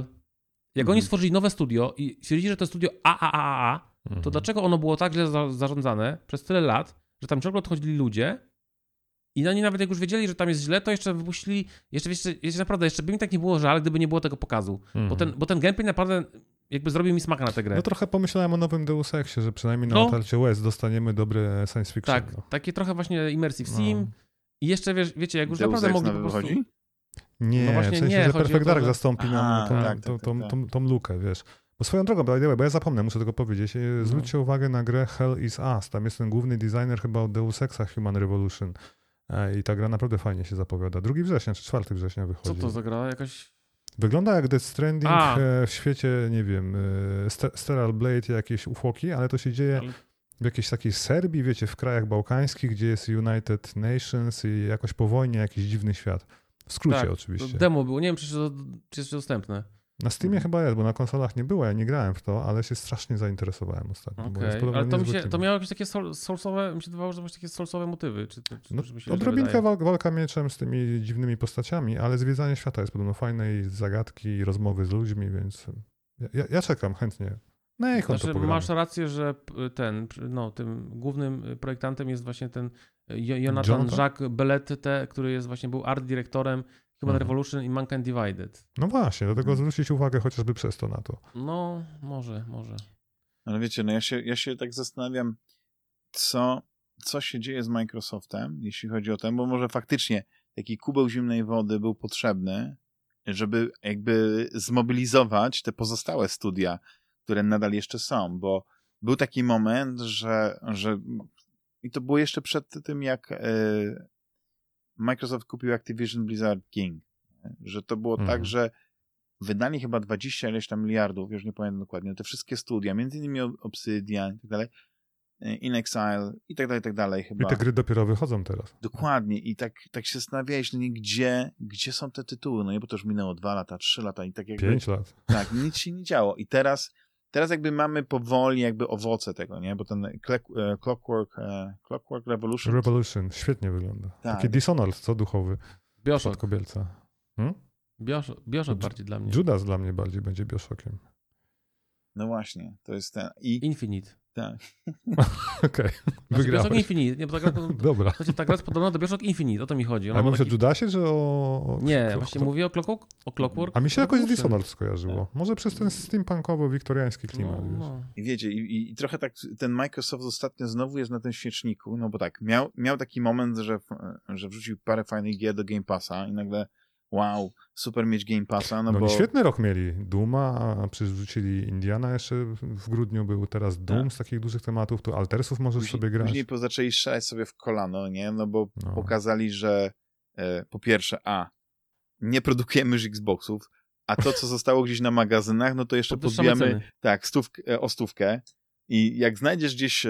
Jak Mhm. oni stworzyli nowe studio i stwierdzili, że to studio AAAA, to Mhm. dlaczego ono było tak źle za, zarządzane przez tyle lat, że tam ciągle odchodzili ludzie i oni nawet jak już wiedzieli, że tam jest źle, to jeszcze wypuścili, jeszcze, jeszcze, jeszcze naprawdę, jeszcze by mi tak nie było żal, gdyby nie było tego pokazu. Bo, Mhm. ten, bo ten gameplay naprawdę jakby zrobił mi smaka na tę grę. No trochę pomyślałem o nowym Deus Exie, że przynajmniej na No. otarcie łez dostaniemy dobre science fiction. tak, no. takie trochę właśnie immersive No. sim i jeszcze wiesz, wiecie, jak już Deus naprawdę mogli po prostu... wychodzi? Nie, No właśnie w sensie, nie, że Perfect to, Dark że- zastąpi nam tą, tak, tą, tak, tą, tak. tą, tą lukę, wiesz. Bo swoją drogą, bo ja zapomnę, muszę tego powiedzieć. e, No. Zwróćcie uwagę na grę Hell is Us. Tam jest ten główny designer chyba od Deus Exa Human Revolution. E, I ta gra naprawdę fajnie się zapowiada. 2 września czy 4 września Co wychodzi. to za gra? Jakaś... Wygląda jak Death Stranding A. e, w świecie, nie wiem, e, Ste- Steral Blade jakieś ufoki, ale to się dzieje w jakiejś takiej Serbii, wiecie, w krajach bałkańskich, gdzie jest United Nations i jakoś po wojnie jakiś dziwny świat. W skrócie Tak, oczywiście. Demo było, nie wiem, czy, to, czy jest dostępne. Na Steamie Mhm. chyba jest, bo na konsolach nie było, ja nie grałem w to, ale się strasznie zainteresowałem ostatnio. podobno ale to, mi się, to miało jakieś takie sol, soulsowe, mi się wydawało, że to były takie soulsowe motywy. Czy, czy, No, się wal, walka mieczem z tymi dziwnymi postaciami, ale zwiedzanie świata jest podobno fajne i zagadki i rozmowy z ludźmi, więc ja, ja, czekam chętnie. No i Znaczy, masz rację, że ten, no, tym głównym projektantem jest właśnie ten Jo- Jonathan Jonathan? Jacques Bellette, który jest właśnie był art dyrektorem Human Mhm. Revolution i Mankind Divided. No właśnie, dlatego Mhm. zwrócić uwagę chociażby przez to na to. No, może, może. Ale wiecie, no ja się, ja się tak zastanawiam, co, co się dzieje z Microsoftem, jeśli chodzi o ten, bo może faktycznie taki kubeł zimnej wody był potrzebny, żeby jakby zmobilizować te pozostałe studia, które nadal jeszcze są, bo był taki moment, że, że i to było jeszcze przed tym, jak e, Microsoft kupił Activision Blizzard King, że to było Mhm. tak, że wydali chyba 20 ileś tam miliardów, już nie pamiętam dokładnie, te wszystkie studia, między innymi Obsidian i tak dalej, e, In Exile i tak dalej, i tak dalej chyba. I te gry dopiero wychodzą teraz. Dokładnie i tak, tak się zastanawiałeś, no nie, gdzie, gdzie są te tytuły, no nie, bo to już minęło dwa lata, trzy lata i tak jakby, Pięć lat. tak, nic się nie działo i teraz, teraz jakby mamy powoli jakby owoce tego, nie, bo ten e, Clockwork, e, Clockwork Revolution, Revolution świetnie wygląda. Tak. Taki Dishonored, co duchowy, Bioshock. Kobielca. Hmm? Bioshock bardziej dla mnie. Judas dla mnie bardziej będzie Bioshockiem. no właśnie, to jest ten, i Infinite. Tak, Okej, Znaczy, Bioshock. Infinite. Nie, bo ta gra, Dobra. Słuchajcie, ta gra jest podobna do Bioshock Infinite, o to mi chodzi. Ona Ale ma mówisz o taki... Judasie, czy o... o- Nie, o- właśnie o- mówię o Clockwork. O Clockwork A mi się jakoś. Dishonored skojarzyło. Może przez ten steampunkowo-wiktoriański klimat. No, wiesz. no. I wiecie, i, i- i trochę tak ten Microsoft ostatnio znowu jest na tym świeczniku, no bo tak, miał, miał taki moment, że, że wrzucił parę fajnych gier do Game Passa i nagle wow, super mieć Game Passa, no, No, bo... świetny rok mieli. Duma, a przecież wrzucili Indiana jeszcze w- grudniu był, teraz Doom Tak. z takich dużych tematów, tu Altersów możesz Później, sobie grać. później zaczęli strzelać sobie w kolano, nie? No bo No. pokazali, że e, po pierwsze, a, nie produkujemy już Xboxów, a to, co zostało gdzieś na magazynach, no to jeszcze podbijamy, tak, stówk, e, o stówkę I jak znajdziesz gdzieś e,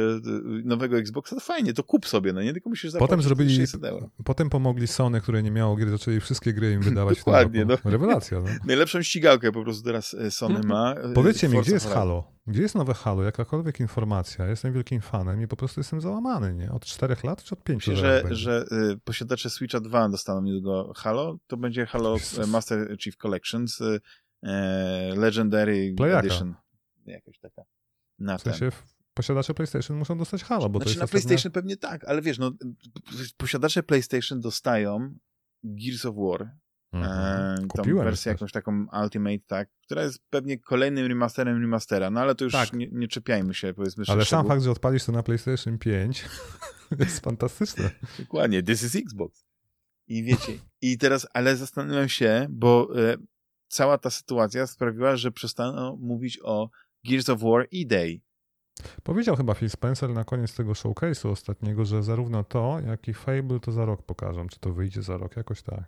nowego Xboxa, to fajnie, to kup sobie, no nie tylko musisz zapłacić Potem zrobili, 600 euro. potem pomogli Sony, które nie miało gier, zaczęli wszystkie gry im wydawać Dokładnie, no. Rewelacja, no. Najlepszą ścigałkę po prostu teraz e, Sony ma. e, Powiedzcie mi, gdzie jest. Halo? Gdzie jest nowe Halo? Jakakolwiek informacja. Jestem wielkim fanem i po prostu jestem załamany, nie? Od czterech lat czy od pięciu lat? że, że y, posiadacze Switcha 2 dostaną niedługo Halo. To będzie Halo Jezus. e, Master Chief Collections y, e, Legendary Plejaka. Edition. Jakaś taka. Na W ten. sensie w- posiadacze PlayStation muszą dostać Halo, bo to Znaczy jest na PlayStation pewnie tak, ale wiesz, no posiadacze PlayStation dostają Gears of War, Mhm. e, Kupiłem wersję jakąś taką Ultimate, tak, która jest pewnie kolejnym remasterem remastera, no ale to już Tak. nie, nie czepiajmy się, powiedzmy Ale sam fakt, że odpalisz to na PlayStation 5 jest fantastyczne. Dokładnie, this is Xbox. I wiecie, i teraz, ale zastanawiam się, bo e, cała ta sytuacja sprawiła, że przestano mówić o Gears of War E-Day. Powiedział chyba Phil Spencer na koniec tego showcase'u ostatniego, że zarówno to, jak i Fable to za rok pokażą. Czy to wyjdzie za rok? Jakoś tak.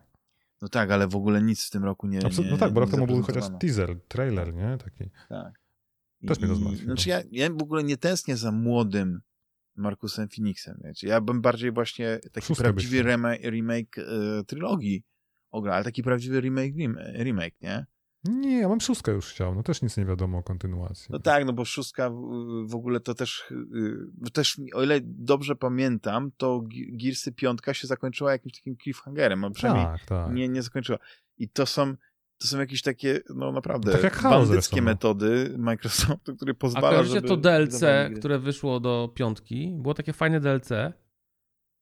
No tak, ale w ogóle nic w tym roku nie. Absolut- nie no tak, bo rok temu był chociaż teaser, trailer, nie? Taki. Tak. Też mnie to zmartwiło. Znaczy ja, ja w ogóle nie tęsknię za młodym Markusem Phoenixem, wiecie. Ja bym bardziej właśnie taki Szóstkę prawdziwy remake, remake e, trylogii ograł, ale taki prawdziwy remake, rem- remake, nie? Nie, ja mam szóstkę już chciał. No też nic nie wiadomo o kontynuacji. No tak, no bo szóstka w, ogóle to też, y, też, o ile dobrze pamiętam, to Gearsy piątka się zakończyła jakimś takim cliffhangerem, a przynajmniej tak, tak. nie, nie zakończyła. I to są, to są jakieś takie, no naprawdę, Tak jak Halo bandyckie zresztą, no. metody Microsoftu, który A pozwala, kojarzycie żeby... to DLC, które wyszło do piątki? Było takie fajne DLC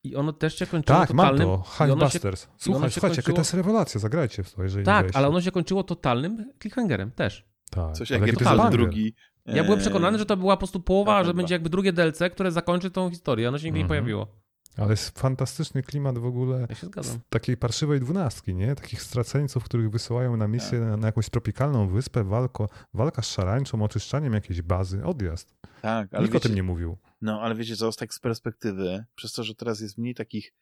i ono też się kończyło Tak, mam totalnym... to. ono się, Handbusters. Słuchaj, słuchajcie, jaka kończyło- to jest rewelacja. Zagrajcie w to, jeżeli tak, ale ono się kończyło totalnym cliffhangerem też. Tak. Coś jak to Totalny drugi. Ja byłem e, przekonany, że to była po prostu połowa, tak, że będzie jakby drugie DLC, które zakończy tą historię. Ono się nigdy nie Mhm. pojawiło. Ale jest fantastyczny klimat w ogóle Ja takiej parszywej dwunastki, nie? Takich straceńców, których wysyłają na misję Tak. na, jakąś tropikalną wyspę, walko, walka z szarańczą, oczyszczaniem jakiejś bazy, odjazd. Tak, ale Nikt o wiecie, tym nie mówił. No, ale wiecie co, tak z perspektywy, przez to, że teraz jest mniej takich,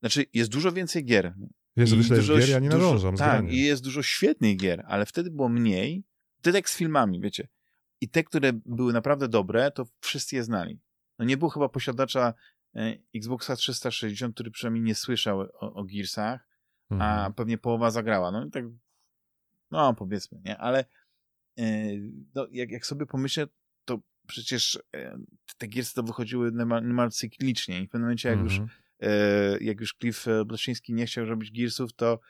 znaczy jest dużo więcej gier. Wyślę dużo- gier, ja nie dużo- nadążam z Tak, i jest dużo świetnych gier, ale wtedy było mniej. To tak z filmami, wiecie. I te, które były naprawdę dobre, to wszyscy je znali. No nie było chyba posiadacza Xboxa 360, który przynajmniej nie słyszał o, o Gearsach, a Mhm. pewnie połowa zagrała. No i tak, no powiedzmy, nie? Ale e, no, jak, jak sobie pomyślę, to przecież e, te Gearsy to wychodziły niemal, niemal cyklicznie i w pewnym momencie jak już Mhm. e, jak już Cliff e, Bleszyński nie chciał robić Gearsów, to,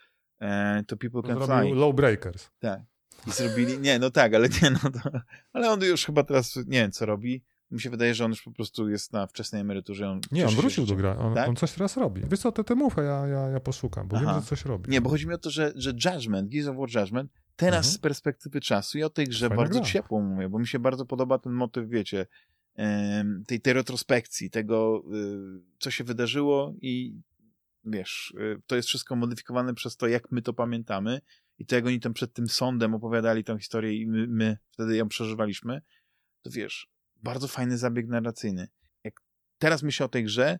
e, to People Can Zrobił Fly. Low Breakers. Tak. I zrobili, nie, no tak, ale nie, no to, ale on już chyba teraz, nie wiem, co robi. Mi się wydaje, że on już po prostu jest na wczesnej emeryturze. On Nie, on wrócił do gra. On, Tak? on coś teraz robi. Wiesz co, a ja, ja, ja poszukam, bo Aha. wiem, że coś robi. Nie, bo chodzi mi o to, że, że Judgment, Gears of War Judgment, teraz Mhm. z perspektywy czasu i o tej grze Fajna bardzo gra. ciepło mówię, bo mi się bardzo podoba ten motyw, wiecie, tej, tej retrospekcji, tego, y, co się wydarzyło i wiesz, y, to jest wszystko modyfikowane przez to, jak my to pamiętamy i to, jak oni tam przed tym sądem opowiadali tą historię i my, my wtedy ją przeżywaliśmy, to wiesz, bardzo fajny zabieg narracyjny. Jak teraz myślę o tej grze,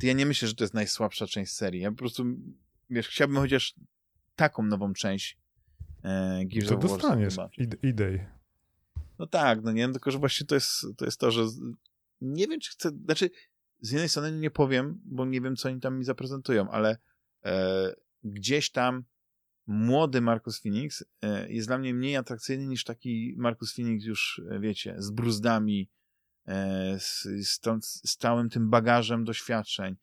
to ja nie myślę, że to jest najsłabsza część serii. Ja po prostu, wiesz, chciałbym chociaż taką nową część e, Gears To of dostaniesz idei. No tak, no nie, tylko że właśnie to jest to, jest to że nie wiem, czy chcę, znaczy z jednej strony nie powiem, bo nie wiem, co oni tam mi zaprezentują, ale e, gdzieś tam młody Marcus Phoenix e, jest dla mnie mniej atrakcyjny niż taki Marcus Phoenix już, e, wiecie, z bruzdami, z, z, tą, z całym tym bagażem doświadczeń,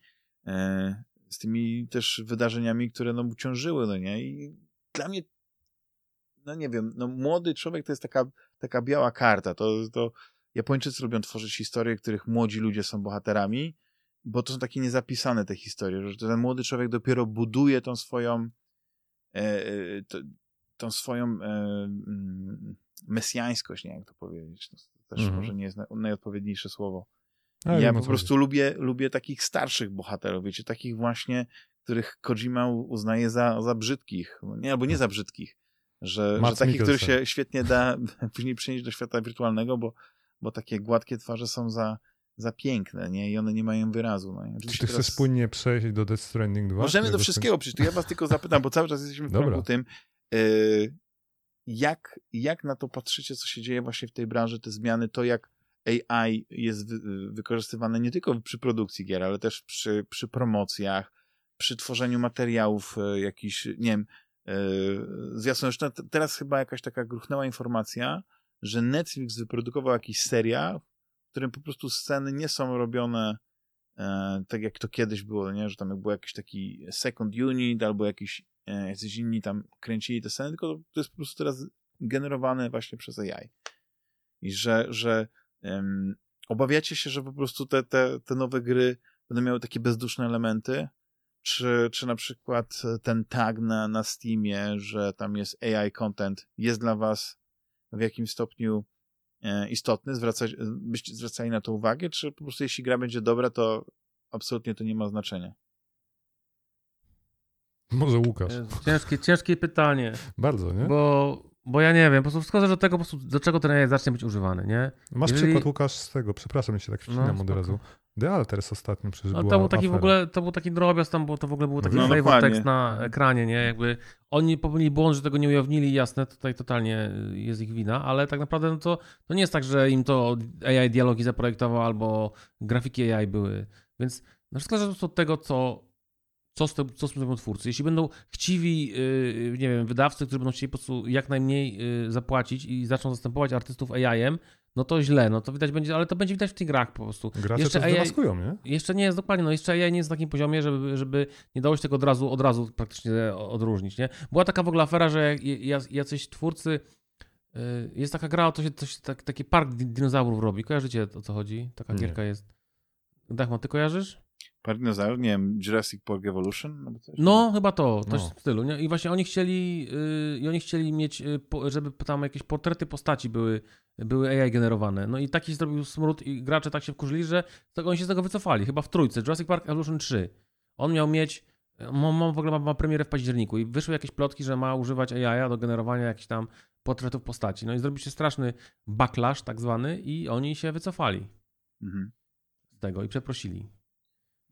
e, z tymi też wydarzeniami, które no uciążyły, no nie? I dla mnie no nie wiem, no młody człowiek to jest taka, taka biała karta. To, to Japończycy lubią tworzyć historie, których młodzi ludzie są bohaterami, bo to są takie niezapisane te historie, że ten młody człowiek dopiero buduje tą swoją e, e, to, tą swoją e, mm, mesjańskość, nie jak to powiedzieć. To też Mhm. może nie jest na- najodpowiedniejsze słowo. A, ja wiem, o po prostu lubię, lubię takich starszych bohaterów, wiecie, takich właśnie, których Kojima uznaje za, za brzydkich. No Nie, albo nie za brzydkich. Że, że takich, których Mikkelsen. się świetnie da później przenieść do świata wirtualnego, bo, bo takie gładkie twarze są za, za piękne, nie? I one nie mają wyrazu. No. Czy ty chcesz teraz- płynnie przejść do Death Stranding 2? Możemy do wszystkiego przejść. To ja was tylko zapytam, bo cały czas jesteśmy w Dobra. tym. Yy, jak, jak na to patrzycie, co się dzieje właśnie w tej branży, te zmiany, to jak AI jest wy wykorzystywane nie tylko przy produkcji gier, ale też przy, przy promocjach, przy tworzeniu materiałów e, jakichś, nie wiem, e, z jasnością. Teraz chyba jakaś taka gruchnęła informacja, że Netflix wyprodukował jakiś serial, w którym po prostu sceny nie są robione e, tak jak to kiedyś było, nie? że tam był jakiś taki second unit albo jakiś jacyś inni tam kręcili te sceny, tylko to jest po prostu teraz generowane właśnie przez AI. I że, że um, obawiacie się, że po prostu te, te, te nowe gry będą miały takie bezduszne elementy, czy, czy na przykład ten tag na, na Steamie, że tam jest AI content, jest dla was w jakimś stopniu e, istotny? Zwraca, byście zwracali na to uwagę, czy po prostu jeśli gra będzie dobra, to absolutnie to nie ma znaczenia? Może Łukasz. Ciężkie, ciężkie pytanie. Bardzo, nie? Bo, bo ja nie wiem, po prostu zależy od tego, po prostu, do czego ten AI zacznie być używany, nie? Masz Jeżeli... przykład, Łukasz, z tego, przepraszam, się tak wcinam no, od razu. The Alters ostatnio przecież no, to był taki afera. w ogóle, to był taki drobiazg tam, bo to w ogóle był taki no, flavor tekst na ekranie, nie? Jakby oni popełnili błąd, że tego nie ujawnili, jasne, tutaj totalnie jest ich wina, ale tak naprawdę no to, to nie jest tak, że im to AI dialogi zaprojektował albo grafiki AI były, więc na wszystko zależy od tego, co co z, tym, co z tym twórcy. Jeśli będą chciwi, yy, nie wiem, wydawcy, którzy będą chcieli po prostu jak najmniej yy, zapłacić i zaczną zastępować artystów AI-em, no to źle, no to widać będzie, ale to będzie widać w tych grach po prostu. Gracze jeszcze to AI, nie? Jeszcze nie jest dokładnie, no jeszcze AI nie jest na takim poziomie, żeby, żeby nie dało się tego od razu, od razu praktycznie odróżnić, nie? Była taka w ogóle afera, że jacyś twórcy yy, jest taka gra, to się, to się tak, taki park dinozaurów robi. Kojarzycie o co chodzi? Taka nie. gierka jest. Dachman, ty kojarzysz? Park dinozaurów, nie wiem, Jurassic Park Evolution? No, chyba to, coś no. w stylu. Nie? I właśnie oni chcieli, yy, i oni chcieli mieć, yy, po, żeby tam jakieś portrety postaci były, były AI generowane. No i taki zrobił smród i gracze tak się wkurzyli, że tak oni się z tego wycofali. Chyba w trójce, Jurassic Park Evolution 3. On miał mieć, on w ogóle ma, ma premierę w październiku i wyszły jakieś plotki, że ma używać AI do generowania jakichś tam portretów postaci. No i zrobił się straszny backlash tak zwany i oni się wycofali mhm. z tego i przeprosili.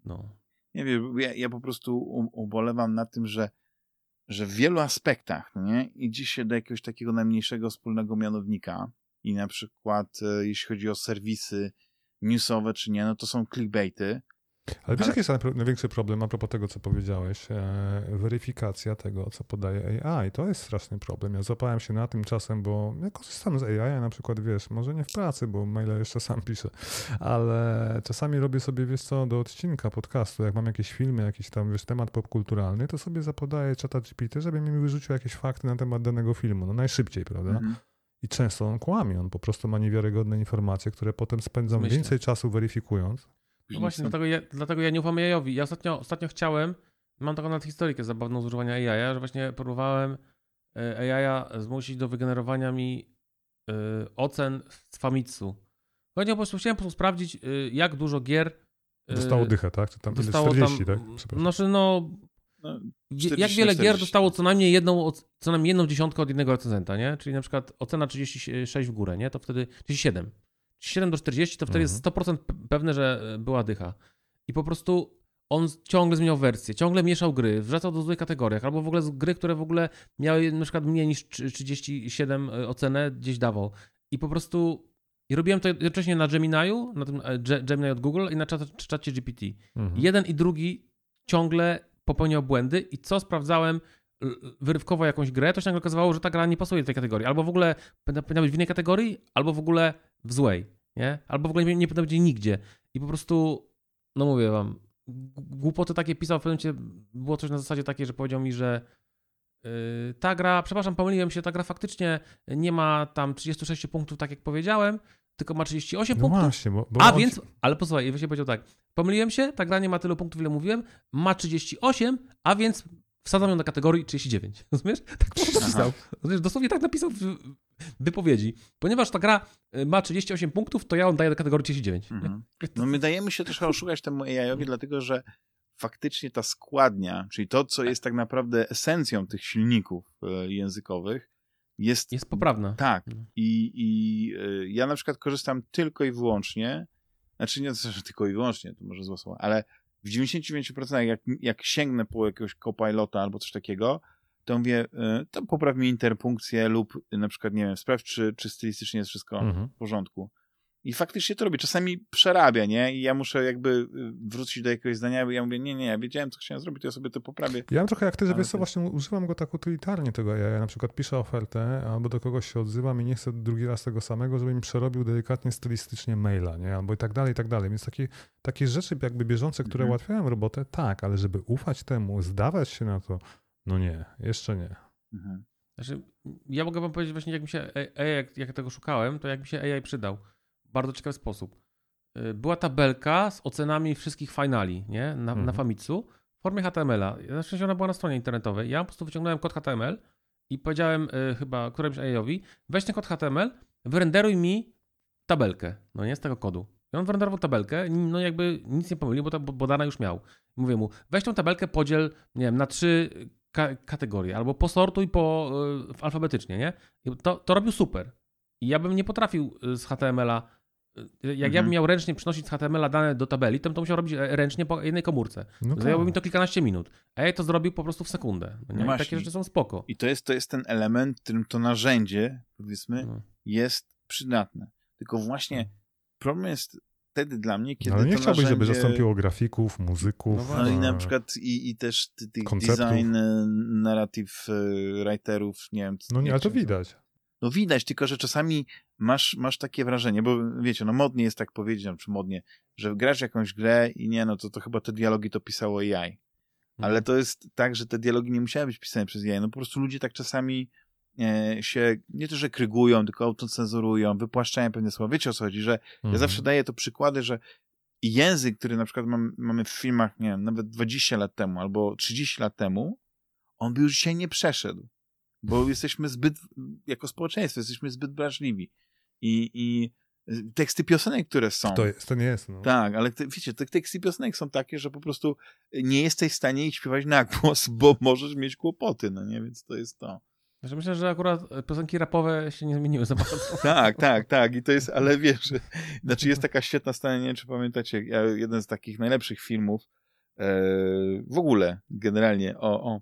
No. Nie wiem, ja, ja po prostu ubolewam na tym, że, że w wielu aspektach no nie, idzie się do jakiegoś takiego najmniejszego wspólnego mianownika i na przykład e, jeśli chodzi o serwisy newsowe czy nie, no to są clickbaity, ale wiesz, jaki jest największy problem a propos tego, co powiedziałeś? E, weryfikacja tego, co podaje AI. To jest straszny problem. Ja złapałem się na tym czasem, bo ja korzystam z AI, na przykład, wiesz, może nie w pracy, bo maile jeszcze sam piszę, ale czasami robię sobie, wiesz co, do odcinka podcastu, jak mam jakieś filmy, jakiś tam, wiesz, temat popkulturalny, to sobie zapodaję czata GPT, żeby mi wyrzucił jakieś fakty na temat danego filmu. No najszybciej, prawda? Mhm. I często on kłamie, on po prostu ma niewiarygodne informacje, które potem spędzam Myślę. więcej czasu weryfikując, no właśnie, dlatego ja, dlatego ja nie ufam AI-owi. Ja ostatnio, ostatnio chciałem, mam taką nawet historykę zabawną z używania AI, że właśnie próbowałem e, AI zmusić do wygenerowania mi y, ocen z Famitsu. Chodzi po prostu, chciałem po prostu sprawdzić, y, jak dużo gier y, Dostało dychę, tak? Czy tam dostało 40, tam, tak? Znaczy, no, no jak wiele 40. gier dostało co najmniej jedną, co najmniej jedną dziesiątkę od jednego recenzenta, nie? Czyli na przykład ocena 36 w górę, nie? To wtedy 37. 7 do 40, to wtedy mhm. jest 100% pewne, że była dycha. I po prostu on ciągle zmieniał wersję, ciągle mieszał gry, wracał do złych kategoriach, albo w ogóle gry, które w ogóle miały na przykład mniej niż 37 e, ocenę, gdzieś dawał. I po prostu i robiłem to jednocześnie na Gemini'u, na tym e, Gemini od Google i na czacie GPT. Mhm. Jeden i drugi ciągle popełniał błędy i co sprawdzałem wyrywkowo jakąś grę, to się nagle okazywało, że ta gra nie pasuje do tej kategorii. Albo w ogóle powinna być w innej kategorii, albo w ogóle w złej, nie? Albo w ogóle nie, nie powinna być nigdzie. I po prostu, no mówię wam, głupoty takie pisał, w pewnym momencie było coś na zasadzie takiej, że powiedział mi, że yy, ta gra, przepraszam, pomyliłem się, ta gra faktycznie nie ma tam 36 punktów, tak jak powiedziałem, tylko ma 38 no punktów. Właśnie, bo, bo a on... więc, ale posłuchaj, właśnie powiedział tak, pomyliłem się, ta gra nie ma tylu punktów, ile mówiłem, ma 38, a więc wsadzam ją do kategorii 39. Rozumiesz? Tak napisał. Rozumiesz? Dosłownie tak napisał w wypowiedzi. Ponieważ ta gra y, ma 38 punktów, to ja ją daję do kategorii 39. Mhm. No my dajemy się też oszukać temu AI-owi, dlatego że faktycznie ta składnia, czyli to, co jest tak naprawdę esencją tych silników y, językowych, jest... Jest poprawna. Tak. No. I, I y, ja na przykład korzystam tylko i wyłącznie, znaczy nie że tylko i wyłącznie, to może złe słowo, ale w 99% jak, jak sięgnę po jakiegoś copilota albo coś takiego, to mówię, e, to popraw mi interpunkcję lub na przykład, nie wiem, sprawdź, czy, czy stylistycznie jest wszystko mhm. w porządku. I faktycznie to robi. Czasami przerabia, nie? I ja muszę jakby y, wrócić do jakiegoś zdania, bo ja mówię, nie, nie, ja wiedziałem, co chciałem zrobić, to ja sobie to poprawię. Ja mam trochę jak ty, że wiesz co, właśnie używam go tak utylitarnie tego. Ja, ja na przykład piszę ofertę, albo do kogoś się odzywam i nie chcę drugi raz tego samego, żeby mi przerobił delikatnie stylistycznie maila, nie? Albo i tak dalej, i tak dalej. Więc takie, takie rzeczy jakby bieżące, które Mhm. ułatwiają robotę, tak, ale żeby ufać temu, zdawać się na to, no nie, jeszcze nie. Mhm. Znaczy, ja mogę wam powiedzieć właśnie, jak mi się AI, jak, jak tego szukałem, to jak mi się AI przydał. Bardzo ciekawy sposób. Y, Była tabelka z ocenami wszystkich finali, nie? Na, Mhm. na Famitsu w formie HTML-a. Na szczęście ona była na stronie internetowej. Ja po prostu wyciągnąłem kod HTML i powiedziałem y, chyba któremuś AI-owi, weź ten kod HTML, wyrenderuj mi tabelkę, no nie, z tego kodu. I on wyrenderował tabelkę, no jakby nic nie pomylił, bo, ta, bo, bo dana już miał. Mówię mu, weź tą tabelkę, podziel, nie wiem, na trzy ka- kategorie, albo posortuj po, y, alfabetycznie, nie? I to, to robił super. I ja bym nie potrafił y, z HTML-a, y, jak ja Mhm. bym miał ręcznie przynosić z HTML-a dane do tabeli, to bym to musiał robić e, ręcznie po jednej komórce. No Zajęłoby mi tak. to kilkanaście minut. A ja to zrobił po prostu w sekundę. No Właśnie. takie rzeczy są spoko. I to jest, to jest ten element, którym to narzędzie, powiedzmy, No. jest przydatne. Tylko właśnie problem jest wtedy dla mnie, kiedy No, ale nie to chciałbyś, żeby narzędzie... zastąpiło grafików, muzyków. No No i na przykład i, i też ty- tych design, e, narrative e, writerów, nie wiem. No nie, ale to widać. No widać, tylko że czasami masz, masz takie wrażenie, bo wiecie, no modnie jest tak powiedzieć, no, czy modnie, że grasz jakąś grę i nie, no to, to chyba te dialogi to pisało AI. Mhm. Ale to jest tak, że te dialogi nie musiały być pisane przez AI. No po prostu ludzie tak czasami e, się nie to, że krygują, tylko autocenzurują, wypłaszczają pewne słowa. Wiecie o co chodzi, że ja Mhm. zawsze daję to przykłady, że język, który na przykład mam, mamy w filmach, nie wiem, nawet 20 lat temu albo 30 lat temu, on by już dzisiaj nie przeszedł. Bo jesteśmy zbyt, jako społeczeństwo, jesteśmy zbyt wrażliwi. I, i teksty piosenek, które są. To, jest, to nie jest. No. Tak, ale te, wiecie, te teksty piosenek są takie, że po prostu nie jesteś w stanie ich śpiewać na głos, bo możesz mieć kłopoty, no nie? Więc to jest to. Znaczy myślę, że akurat piosenki rapowe się nie zmieniły za bardzo. Tak, tak, tak. I to jest, ale wiesz, że- znaczy jest taka świetna scena, nie wiem, czy pamiętacie, jeden z takich najlepszych filmów e, w ogóle, generalnie, o, o,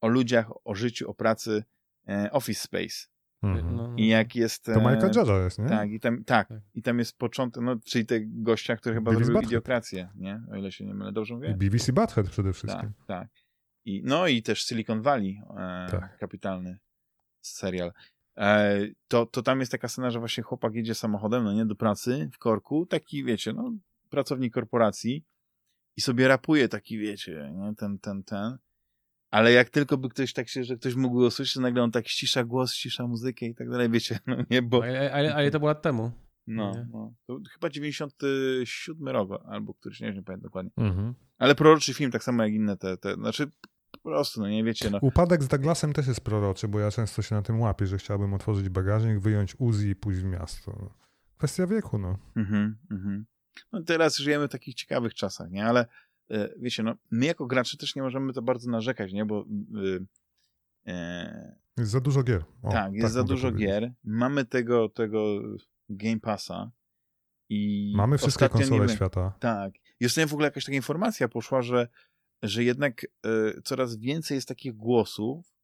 o ludziach, o życiu, o pracy, e, Office Space. Mhm. No, no. I jak jest... To e, Michael Judge jest, nie? Tak, i tam, tak, Tak. i tam jest początek, no, czyli te gościa, który chyba Beavis zrobił idiokrację, nie? O ile się nie mylę, dobrze I mówię? BBC Butthead przede wszystkim. Tak, tak. I, no i też Silicon Valley, e, Tak. kapitalny serial. E, to, to tam jest taka scena, że właśnie chłopak jedzie samochodem, no nie, do pracy w korku, taki, wiecie, no, pracownik korporacji i sobie rapuje taki, wiecie, nie, ten, ten, ten. Ale jak tylko by ktoś tak się, że ktoś mógł go usłyszeć, to nagle on tak ścisza głos, ścisza muzykę i tak dalej, wiecie, no nie, bo... Ale, ale, ale to było lat temu. No, no. To chyba 97 rok, albo któryś, nie, wiem, nie pamiętam dokładnie. Mhm. Ale proroczy film, tak samo jak inne te, te znaczy po prostu, no nie wiecie, no. Upadek z Douglasem też jest proroczy, bo ja często się na tym łapię, że chciałbym otworzyć bagażnik, wyjąć Uzi i pójść w miasto. Kwestia wieku, no. Mhm, mhm. No teraz żyjemy w takich ciekawych czasach, nie? Ale wiecie, no, my jako gracze też nie możemy to bardzo narzekać, nie? Bo e, e, Jest za dużo gier. O, tak, jest za mogę dużo powiedzieć. gier. Mamy tego, tego Game Passa i Mamy wszystkie konsole wiem- świata. Tak. I ostatnio w ogóle jakaś taka informacja poszła, że, że jednak e, coraz więcej jest takich głosów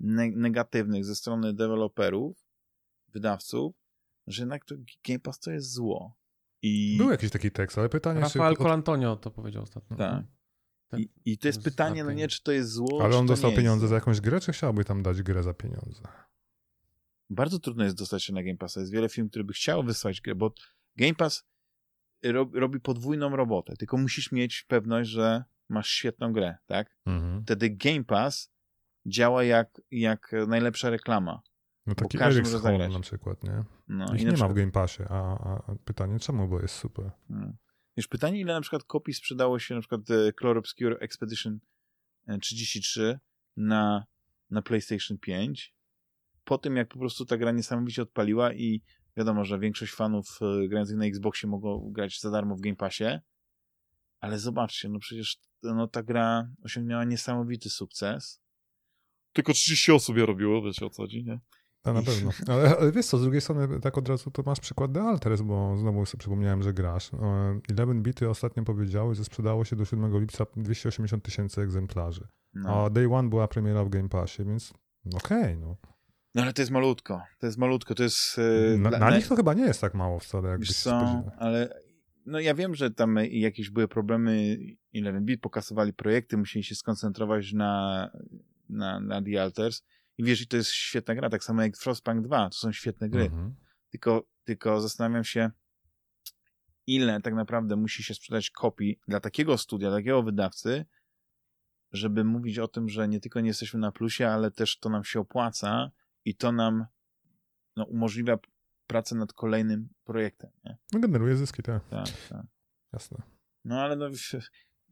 ne negatywnych ze strony deweloperów, wydawców, że jednak to Game Pass to jest zło. I, Był jakiś taki tekst, ale pytanie, Rafael czy... Colantonio to powiedział ostatnio. tak. Tak. I, I to jest pytanie, no nie, czy to jest zło, Ale on dostał jest pieniądze zło. za jakąś grę, czy chciałby tam dać grę za pieniądze? Bardzo trudno jest dostać się na Game Passa. Jest wiele firm, które by chciało wysłać grę, bo Game Pass ro robi podwójną robotę, tylko musisz mieć pewność, że masz świetną grę, tak? Mhm. Wtedy Game Pass działa jak, jak najlepsza reklama. No taki Home zagrać. na przykład, nie? No, Ich i nie na ma w przykład, Game Passie, a, a pytanie czemu, bo jest super. mm. Wiesz, pytanie, ile na przykład kopii sprzedało się na przykład e, Clore Obscure Expedition e, 33 na, na PlayStation 5 po tym, jak po prostu ta gra niesamowicie odpaliła i wiadomo, że większość fanów e, grających na Xboxie mogą grać za darmo w Game Passie, ale zobaczcie, no przecież no, ta gra osiągnęła niesamowity sukces. Tylko 30 osób je robiło, wiecie o co chodzi, nie? To na I- pewno. Ale, ale wiesz co, z drugiej strony tak od razu to masz przykład The Alters, bo znowu sobie przypomniałem, że grasz. E, 11 bity ostatnio powiedziały, że sprzedało się do 7 lipca 280 tysięcy egzemplarzy. No. A Day One była premiera w Game Passie, więc okej, no. No ale to jest malutko. To jest malutko. To jest. e, Na, dla- na nich to chyba nie jest tak mało wcale, jakbyś spodziewał. ale no ja wiem, że tam jakieś były problemy, Eleven Beat pokasowali projekty, musieli się skoncentrować na, na, na The Alters i wiesz, i to jest świetna gra, tak samo jak Frostpunk 2, to są świetne gry, Mhm. tylko, tylko zastanawiam się, ile tak naprawdę musi się sprzedać kopii dla takiego studia, dla takiego wydawcy, żeby mówić o tym, że nie tylko nie jesteśmy na plusie, ale też to nam się opłaca i to nam no, umożliwia pracę nad kolejnym projektem. Nie? No generuje zyski, tak, Tak, tak. jasne. No ale no,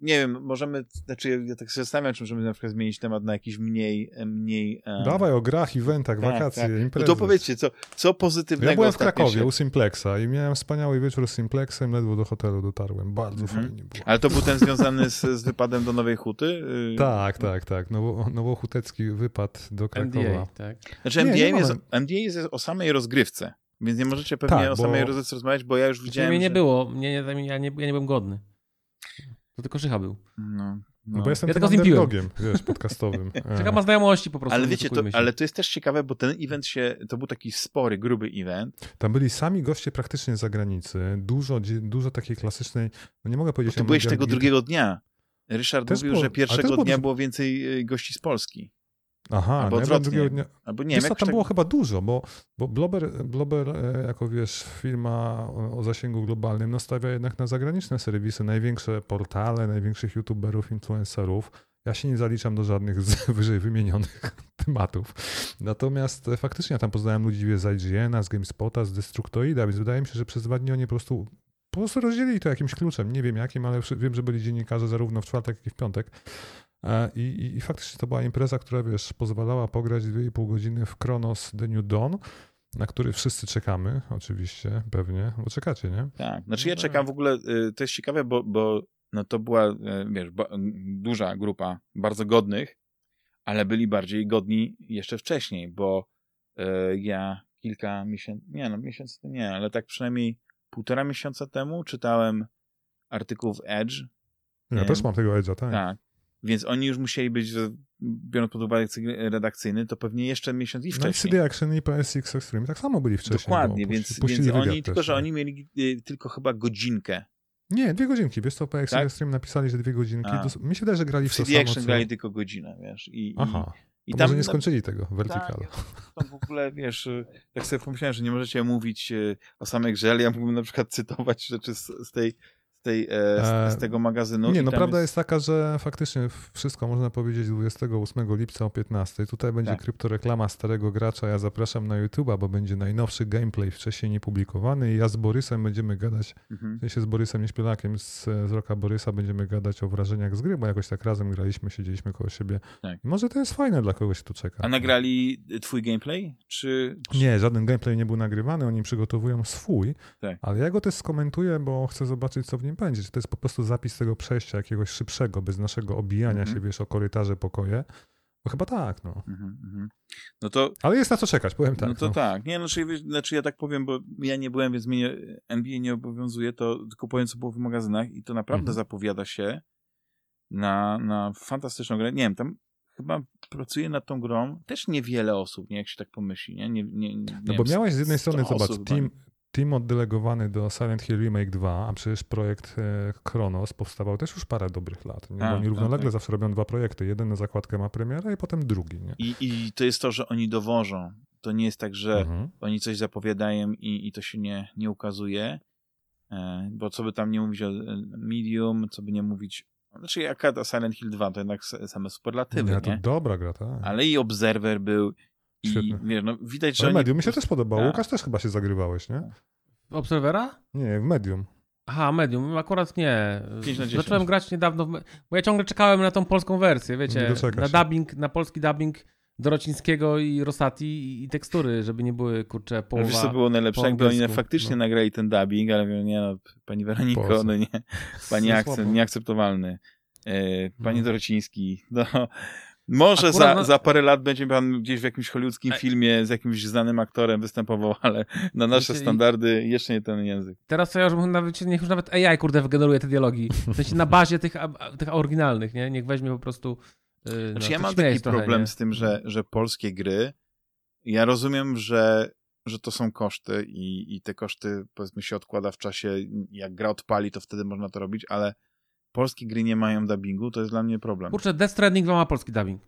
nie wiem, możemy, znaczy ja tak się zastanawiam, czy możemy na przykład zmienić temat na jakiś mniej, mniej... e, Dawaj o grach, eventach, tak, wakacje, tak. No imprezy. to powiedzcie, co, co pozytywnego Ja byłem w Krakowie Się... u Simplexa i miałem wspaniały wieczór z Simplexem, ledwo do hotelu dotarłem. Bardzo Mhm. fajnie było. Ale to był ten związany z, z wypadem do Nowej Huty? Y, Tak, tak, tak. Nowo, nowochutecki wypad do Krakowa. NDA, tak. Znaczy Nie, MDA, nie jest, mamy. MDA jest o samej rozgrywce, więc nie możecie pewnie Tak, o bo- samej rozgrywce rozmawiać, bo ja już Widziałem, widziałem, mnie nie że... było, mnie, nie, ja, nie, ja nie byłem godny. To tylko Szycha był. No, No, no. bo jestem Ja tylko underdogiem, wiesz, podcastowym. Szycha ma znajomości po prostu. Ale wiecie, to, ale to jest też ciekawe, bo ten event się, to był taki spory, gruby event, Tam byli sami goście praktycznie z zagranicy, dużo, dużo takiej klasycznej, no nie mogę bo powiedzieć... ty o byłeś tego drugiego dnia. Ryszard Też mówił, było- że pierwszego było dnia dużo- było więcej y, gości z Polski. Aha, albo odwrotnie. drugiego dnia... Albo nie Nie wiem, tam tak... było chyba dużo, bo, bo Blobber, Blobber, e, jako wiesz, firma o, zasięgu globalnym, nastawia jednak na zagraniczne serwisy, największe portale, największych youtuberów, influencerów. Ja się nie zaliczam do żadnych z wyżej wymienionych tematów. Natomiast e, faktycznie ja tam poznałem ludzi wiesz, z IGN, z GameSpota, z Destructoida, więc wydaje mi się, że przez dwa dni oni po prostu, po prostu rozdzielili to jakimś kluczem. Nie wiem jakim, ale wiem, że byli dziennikarze zarówno w czwartek, jak i w piątek. E, I, i, I faktycznie to była impreza, która wiesz, pozwalała pograć 2,5 godziny w Kronos The New Dawn, na który wszyscy czekamy, oczywiście, pewnie, bo czekacie, nie? Tak, znaczy ja No czekam tak. w ogóle, y, to jest ciekawe, bo, bo no to była, y, wiesz, duża grupa bardzo godnych, ale byli bardziej godni jeszcze wcześniej, bo y, ja kilka miesięcy, nie no, miesięcy to nie, ale tak przynajmniej półtora miesiąca temu czytałem artykuł w Edge, Ja też mam tego Edge'a, tak. tak, więc oni już musieli być, że biorąc pod uwagę cykl redakcyjny, to pewnie jeszcze miesiąc i No i wcześniej. CD Action i PSX Extreme tak samo byli wcześniej. Dokładnie, więc, więc oni, tylko też, że oni mieli y, tylko chyba godzinkę. Nie, dwie godzinki, wiesz co, PSX Tak? Extreme napisali, że dwie godzinki. A. Dos- Mi się wydaje, że grali W w to samo, Action co... grali tylko godzinę, wiesz. I, Aha, i tam może nie skończyli tego, Vertical. Tak, w ogóle, wiesz, y, tak sobie pomyślałem, że nie możecie mówić y, o samej grze, ale ja mógłbym na przykład cytować rzeczy z, z tej, tej, e, z, z E, tego magazynu. nie, no prawda jest... taka, że faktycznie wszystko można powiedzieć 28 lipca o 15. Tutaj będzie Tak. kryptoreklama starego gracza. Ja zapraszam na YouTube'a, bo będzie najnowszy gameplay wcześniej niepublikowany i ja z Borysem będziemy gadać, Mhm. w sensie z Borysem, nie śpiewakiem, z, z Roka Borysa będziemy gadać o wrażeniach z gry, bo jakoś tak razem graliśmy, siedzieliśmy koło siebie. Tak. Może to jest fajne dla kogoś, kto czeka. A nagrali twój gameplay? Czy, czy... Nie, żaden gameplay nie był nagrywany, oni przygotowują swój, Tak. ale ja go też skomentuję, bo chcę zobaczyć, co w nim będzie. Czy to jest po prostu zapis tego przejścia jakiegoś szybszego, bez naszego obijania Mhm. się, wiesz, o korytarze, pokoje? Bo chyba tak, no. Mhm, mhm. No to Ale jest na co czekać, powiem tak. no to tak. Nie, znaczy, znaczy ja tak powiem, bo ja nie byłem, więc mnie nie, NBA nie obowiązuje, to tylko powiem, co było w magazynach i to naprawdę zapowiada się na, na fantastyczną grę. Nie wiem, tam chyba pracuje nad tą grą też niewiele osób, nie, jak się tak pomyśli, nie? nie, nie, nie No bo wiem, miałeś z jednej 100 strony, zobacz, osób team. Team oddelegowany do Silent Hill Remake 2, a przecież projekt e, Kronos powstawał też już parę dobrych lat. Nie? Bo oni równolegle tak. zawsze robią dwa projekty. Jeden na zakładkę ma premierę i potem drugi, nie? I, I to jest to, że oni dowożą. To nie jest tak, że Mhm. oni coś zapowiadają i, i to się nie, nie ukazuje. E, bo co by tam nie mówić o e, Medium, co by nie mówić. Znaczy, jak Silent Hill 2, to jednak same superlatywy, Nie, nie? to dobra gra, tak. Ale i Observer był. I Świetne. wiesz, no widać, że Ale oni Medium mi się też podobało. Tak. Łukasz też chyba się zagrywałeś, nie? Obserwera? Nie, w Medium. Aha, medium, akurat nie. 5 na 10. Zacząłem grać niedawno, bo ja ciągle czekałem na tą polską wersję, wiecie, na dubbing, na polski dubbing Dorocińskiego i Rosati i, tekstury, żeby nie były, kurczę, Ale połowa... Wiesz, co było najlepsze? Jakby oni faktycznie no. nagrali ten dubbing, ale mówią, nie no, pani Weroniko, no nie, pani akcent, nieakceptowalny. E, Panie No. Dorociński, no... Może Akurat za, za parę lat będzie pan gdzieś w jakimś hollywoodzkim filmie z jakimś znanym aktorem występował, ale na nasze standardy jeszcze nie ten język. Teraz to ja już nawet, niech już nawet AI, kurde, wygeneruje te dialogi. W sensie na bazie tych, tych oryginalnych, nie? Niech weźmie po prostu... Yy, Znaczy no, ja mam taki trochę, problem nie? z tym, że, że polskie gry ja rozumiem, że, że to są koszty i, i te koszty powiedzmy się odkłada w czasie, jak gra odpali, to wtedy można to robić, ale polskie gry nie mają dubbingu, to jest dla mnie problem. Kurczę, Death Stranding ma polski dubbing.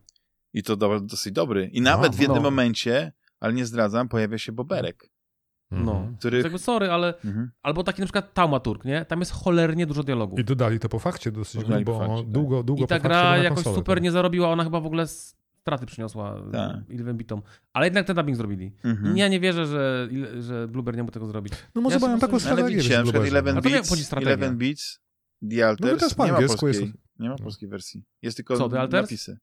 I to do, dosyć dobry. I nawet A, w jednym no. momencie, ale nie zdradzam, pojawia się Boberek, No. Mhm. który... Jakby sorry, ale... Mhm. Albo taki na przykład Taumaturg, nie? Tam jest cholernie dużo dialogu. I dodali to po fakcie dosyć Dodali grubo, fakcie, tak. długo, długo I ta gra jakoś konsolę, super tak. nie zarobiła, ona chyba w ogóle straty przyniosła Tak. Ilwem bitom. Ale jednak ten dubbing zrobili. Mhm. Ja nie wierzę, że, że Blueber nie mógł tego zrobić. No może Ja mają taką Ale strategię. widzicie, na przykład Blueberze. 11 A to jak Beats? 11 Beats, The No Alters, to też po nie ma angielsku jest- polskiej, nie ma No. polskiej wersji. Jest tylko Co, The Alters? napisy.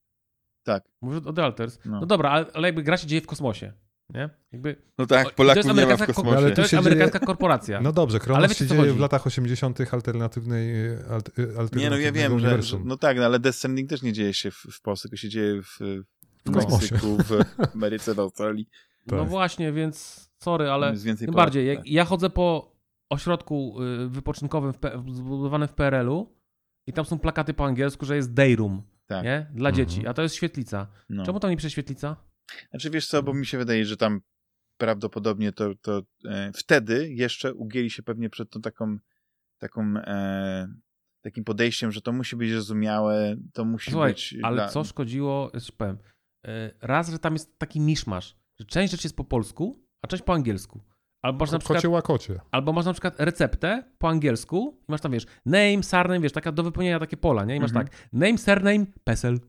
Tak. Mówię o The Alters. No. No, dobra, ale, ale jakby gra się dzieje w kosmosie. Nie? Jakby, No tak, to Polaków nie ma w kosmosie. Ale to jest amerykańska korporacja. No dobrze, Ale Kronos wiecie, się dzieje chodzi? w latach 80. alternatywnej alt, alternatywnego Nie, no ja wiem, że, że no tak, no, ale Death Stranding też nie dzieje się w, w Polsce, tylko się dzieje w, w kosmosie. Meksyku, w Ameryce, w Australii. No Tak. właśnie, więc sorry, ale tym Polaków, bardziej. Tak. ja chodzę po ośrodku y, wypoczynkowym w zbudowanym w PRL-u i tam są plakaty po angielsku, że jest day room, Tak. nie? Dla Mhm. dzieci, a to jest świetlica. No. Czemu tam nie prześwietlica? Znaczy wiesz co, bo mi się wydaje, że tam prawdopodobnie to, to e, wtedy jeszcze ugięli się pewnie przed tą taką, taką e, takim podejściem, że to musi być zrozumiałe, to musi Słuchaj, być... ale dla- co szkodziło, jeszcze powiem, y, raz, że tam jest taki miszmasz, że część rzeczy jest po polsku, a część po angielsku. Albo masz na przykład Kocie łakocie. Albo masz na przykład receptę po angielsku i masz tam, wiesz, name, surname, wiesz, taka do wypełnienia takie pola, nie? I masz Mhm. tak, name, surname, PESEL.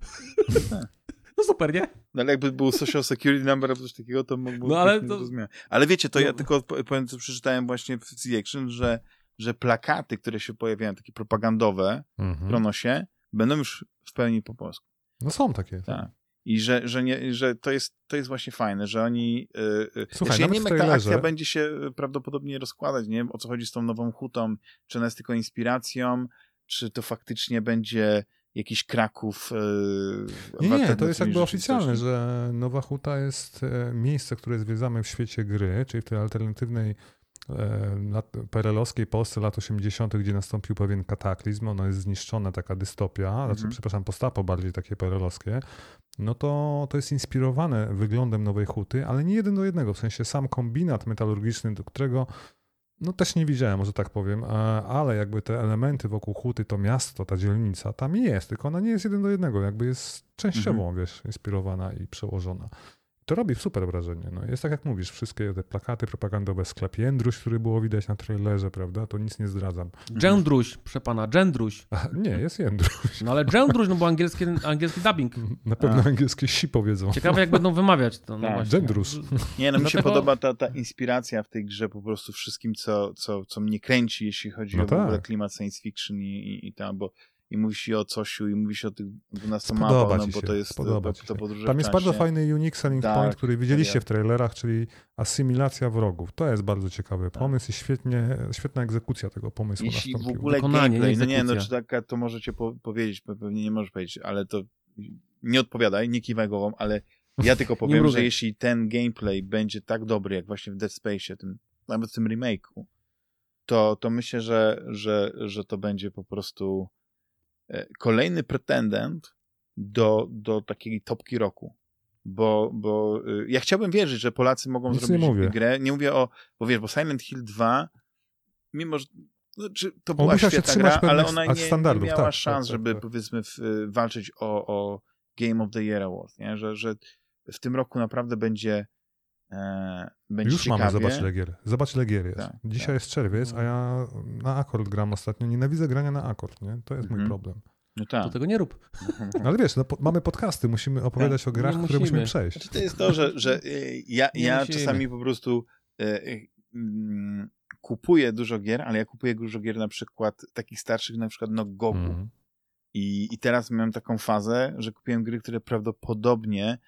no super, nie? No ale jakby był social security number albo coś takiego, to mógłby No, ale być to-. Ale wiecie, to ja No. tylko po- powiem, co przeczytałem właśnie w CD Action, że, że plakaty, które się pojawiają, takie propagandowe w Mhm. Kronosie, będą już w pełni po polsku. No są takie. Tak. I że, że, nie, że to, jest, to jest właśnie fajne, że oni. Yy, yy, Słuchaj, ja nie wiem, jak ta akcja będzie się y, prawdopodobnie rozkładać. Nie wiem, o co chodzi z tą nową hutą. Czy ona jest tylko inspiracją, czy to faktycznie będzie jakiś Kraków. Yy, Nie, nie, to jest jakby oficjalne, że Nowa Huta jest e, miejsce, które zwiedzamy w świecie gry, czyli w tej alternatywnej e, perelowskiej Polsce lat 80., gdzie nastąpił pewien kataklizm, ona jest zniszczona, taka dystopia, znaczy, Mhm. przepraszam, postapo bardziej takie perelowskie, no to to jest inspirowane wyglądem Nowej Huty, ale nie jeden do jednego, w sensie sam kombinat metalurgiczny, do którego no też nie widziałem, może tak powiem, a- ale jakby te elementy wokół huty, to miasto, ta dzielnica, tam jest, tylko ona nie jest jeden do jednego, jakby jest częściowo, Mhm. wiesz, inspirowana i przełożona. To robi super wrażenie. No, jest tak jak mówisz, wszystkie te plakaty propagandowe, sklep Jędruś, który było widać na trailerze, prawda, to nic nie zdradzam. Dżędruś, proszę pana, dżędruś. A, nie, jest Jędruś. No ale dżędruś, no bo angielski, angielski dubbing. Na pewno A. angielskie si powiedzą. Ciekawe jak będą wymawiać to. No Tak. właśnie. Dżędrus. Nie, no mi się Dlatego- podoba ta, ta inspiracja w tej grze po prostu wszystkim, co, co, co mnie kręci, jeśli chodzi No o tak. klimat science fiction i, i, i tam, bo i mówi się o Cosiu, i mówi się o tych 12 Spodoba mapach, no bo się, to jest spodoba to, to podróże Tam jest bardzo fajny unique selling Tak, point, który widzieliście w trailerach, czyli asymilacja wrogów. To jest bardzo ciekawy Tak. pomysł i świetnie, świetna egzekucja tego pomysłu Jeśli w ogóle Wykonanie, gameplay, no nie no czy taka, to możecie po, powiedzieć, pe- pewnie nie możesz powiedzieć, ale to nie odpowiadaj, nie kiwaj głową, ale ja tylko powiem, że jeśli ten gameplay będzie tak dobry, jak właśnie w Dead Space, tym, nawet w tym remake'u, to, to myślę, że, że, że to będzie po prostu e, kolejny pretendent do, do takiej topki roku. Bo, bo y, ja chciałbym wierzyć, że Polacy mogą Nic nie zrobić mówię. grę. Nie mówię o, bo wiesz, bo Silent Hill 2, mimo że no, czy to była świetna gra, ale ona nie, nie miała tak, szans, tak, tak, żeby tak. powiedzmy w, y, walczyć o, o Game of the Year Award, nie? Że, że w tym roku naprawdę będzie e, będzie Już ciekawie. mamy, zobacz ile gier. Zobacz ile gier jest. Tak, Dzisiaj tak. jest czerwiec, a ja na akord gram ostatnio. Nienawidzę grania na akord, nie? To jest mój Mhm. problem. No To tak. tego nie rób. Ale wiesz, no, po, mamy podcasty, musimy opowiadać o grach, Nie które musimy musimy. przejść. Znaczy, to jest to, że, że y, ja, ja musimy. czasami po prostu y, y, mm, kupuję dużo gier, ale ja kupuję dużo gier na przykład takich starszych, na przykład no Gogu. Mhm. I, I teraz miałem taką fazę, że kupiłem gry, które prawdopodobnie e,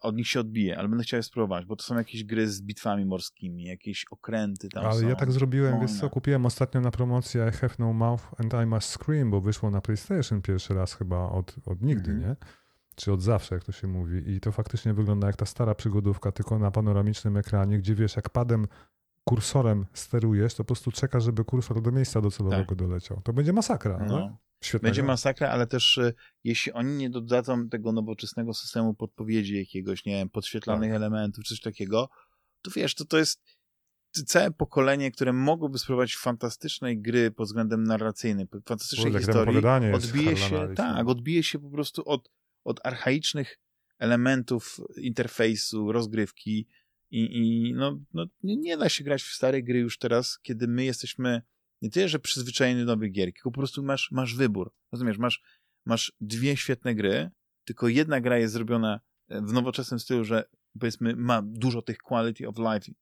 od nich się odbije, ale będę chciał je spróbować, bo to są jakieś gry z bitwami morskimi, jakieś okręty tam Ale są. ja tak zrobiłem, wiesz co, kupiłem ostatnio na promocji I Have No Mouth and I Must Scream, bo wyszło na PlayStation pierwszy raz chyba od, od nigdy, Mhm. nie? Czy od zawsze, jak to się mówi. I to faktycznie wygląda jak ta stara przygodówka, tylko na panoramicznym ekranie, gdzie wiesz, jak padem kursorem sterujesz, to po prostu czekasz, żeby kursor do miejsca docelowego doleciał. To będzie masakra, No. Świetna Będzie masakra, ale też e, jeśli oni nie dodadzą tego nowoczesnego systemu podpowiedzi jakiegoś, nie wiem, podświetlanych Tak. elementów, coś takiego, to wiesz, to to jest całe pokolenie, które mogłoby spróbować fantastycznej gry pod względem narracyjnym, fantastycznej jak historii, odbije się, tak, odbije się po prostu od, od archaicznych elementów interfejsu, rozgrywki i, i no, no, nie da się grać w stare gry już teraz, kiedy my jesteśmy nie tyle, że przyzwyczajeni do nowych gier, tylko po prostu masz, masz wybór. Rozumiesz, masz, masz dwie świetne gry, tylko jedna gra jest zrobiona w nowoczesnym stylu, że powiedzmy ma dużo tych quality of life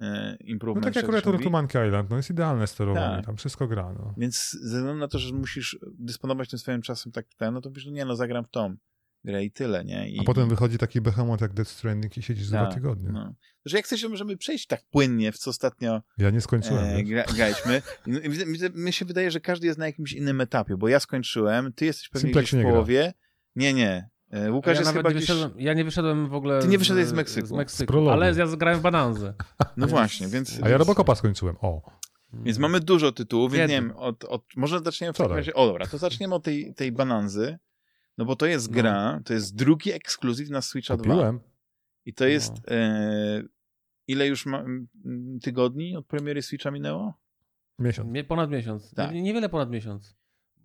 e, No improvement. tak jak akurat tu Monkey Island, no jest idealne sterowanie, Tak. tam wszystko gra, no. Więc ze względu na to, że musisz dysponować tym swoim czasem tak ten, no to wiesz, no nie no, zagram w tą grę i tyle, nie? I, A potem wychodzi taki behemoth jak Death Stranding i siedzisz dwa Tak, tygodnie. No. Że jak chcesz, możemy przejść tak płynnie, w co ostatnio Ja nie skończyłem. e, gra, graliśmy. Mi- się wydaje, że każdy jest na jakimś innym etapie, bo ja skończyłem, ty jesteś pewnie Simplex gdzieś w nie gra. połowie. Nie, nie. E, Łukasz ja jest chyba nie gdzieś... wyszedłem, ja nie wyszedłem w ogóle Ty nie wyszedłeś z Meksyku. z Z Meksyku prologu. ale ja grałem w Bananzę. No Więc- właśnie, więc... A ja Robocopa skończyłem, o. Więc mamy dużo tytułów, więc nie wiem, od, od, może zaczniemy w takim razie... O dobra, to zaczniemy od tej, tej bananzy, no bo to jest No. gra, to jest drugi ekskluzyw na Switcha 2. Kupiłem. I to jest... No. E, ile już ma, tygodni od premiery Switcha minęło? Miesiąc. Mie- Ponad miesiąc. Tak. Nie- Niewiele ponad miesiąc.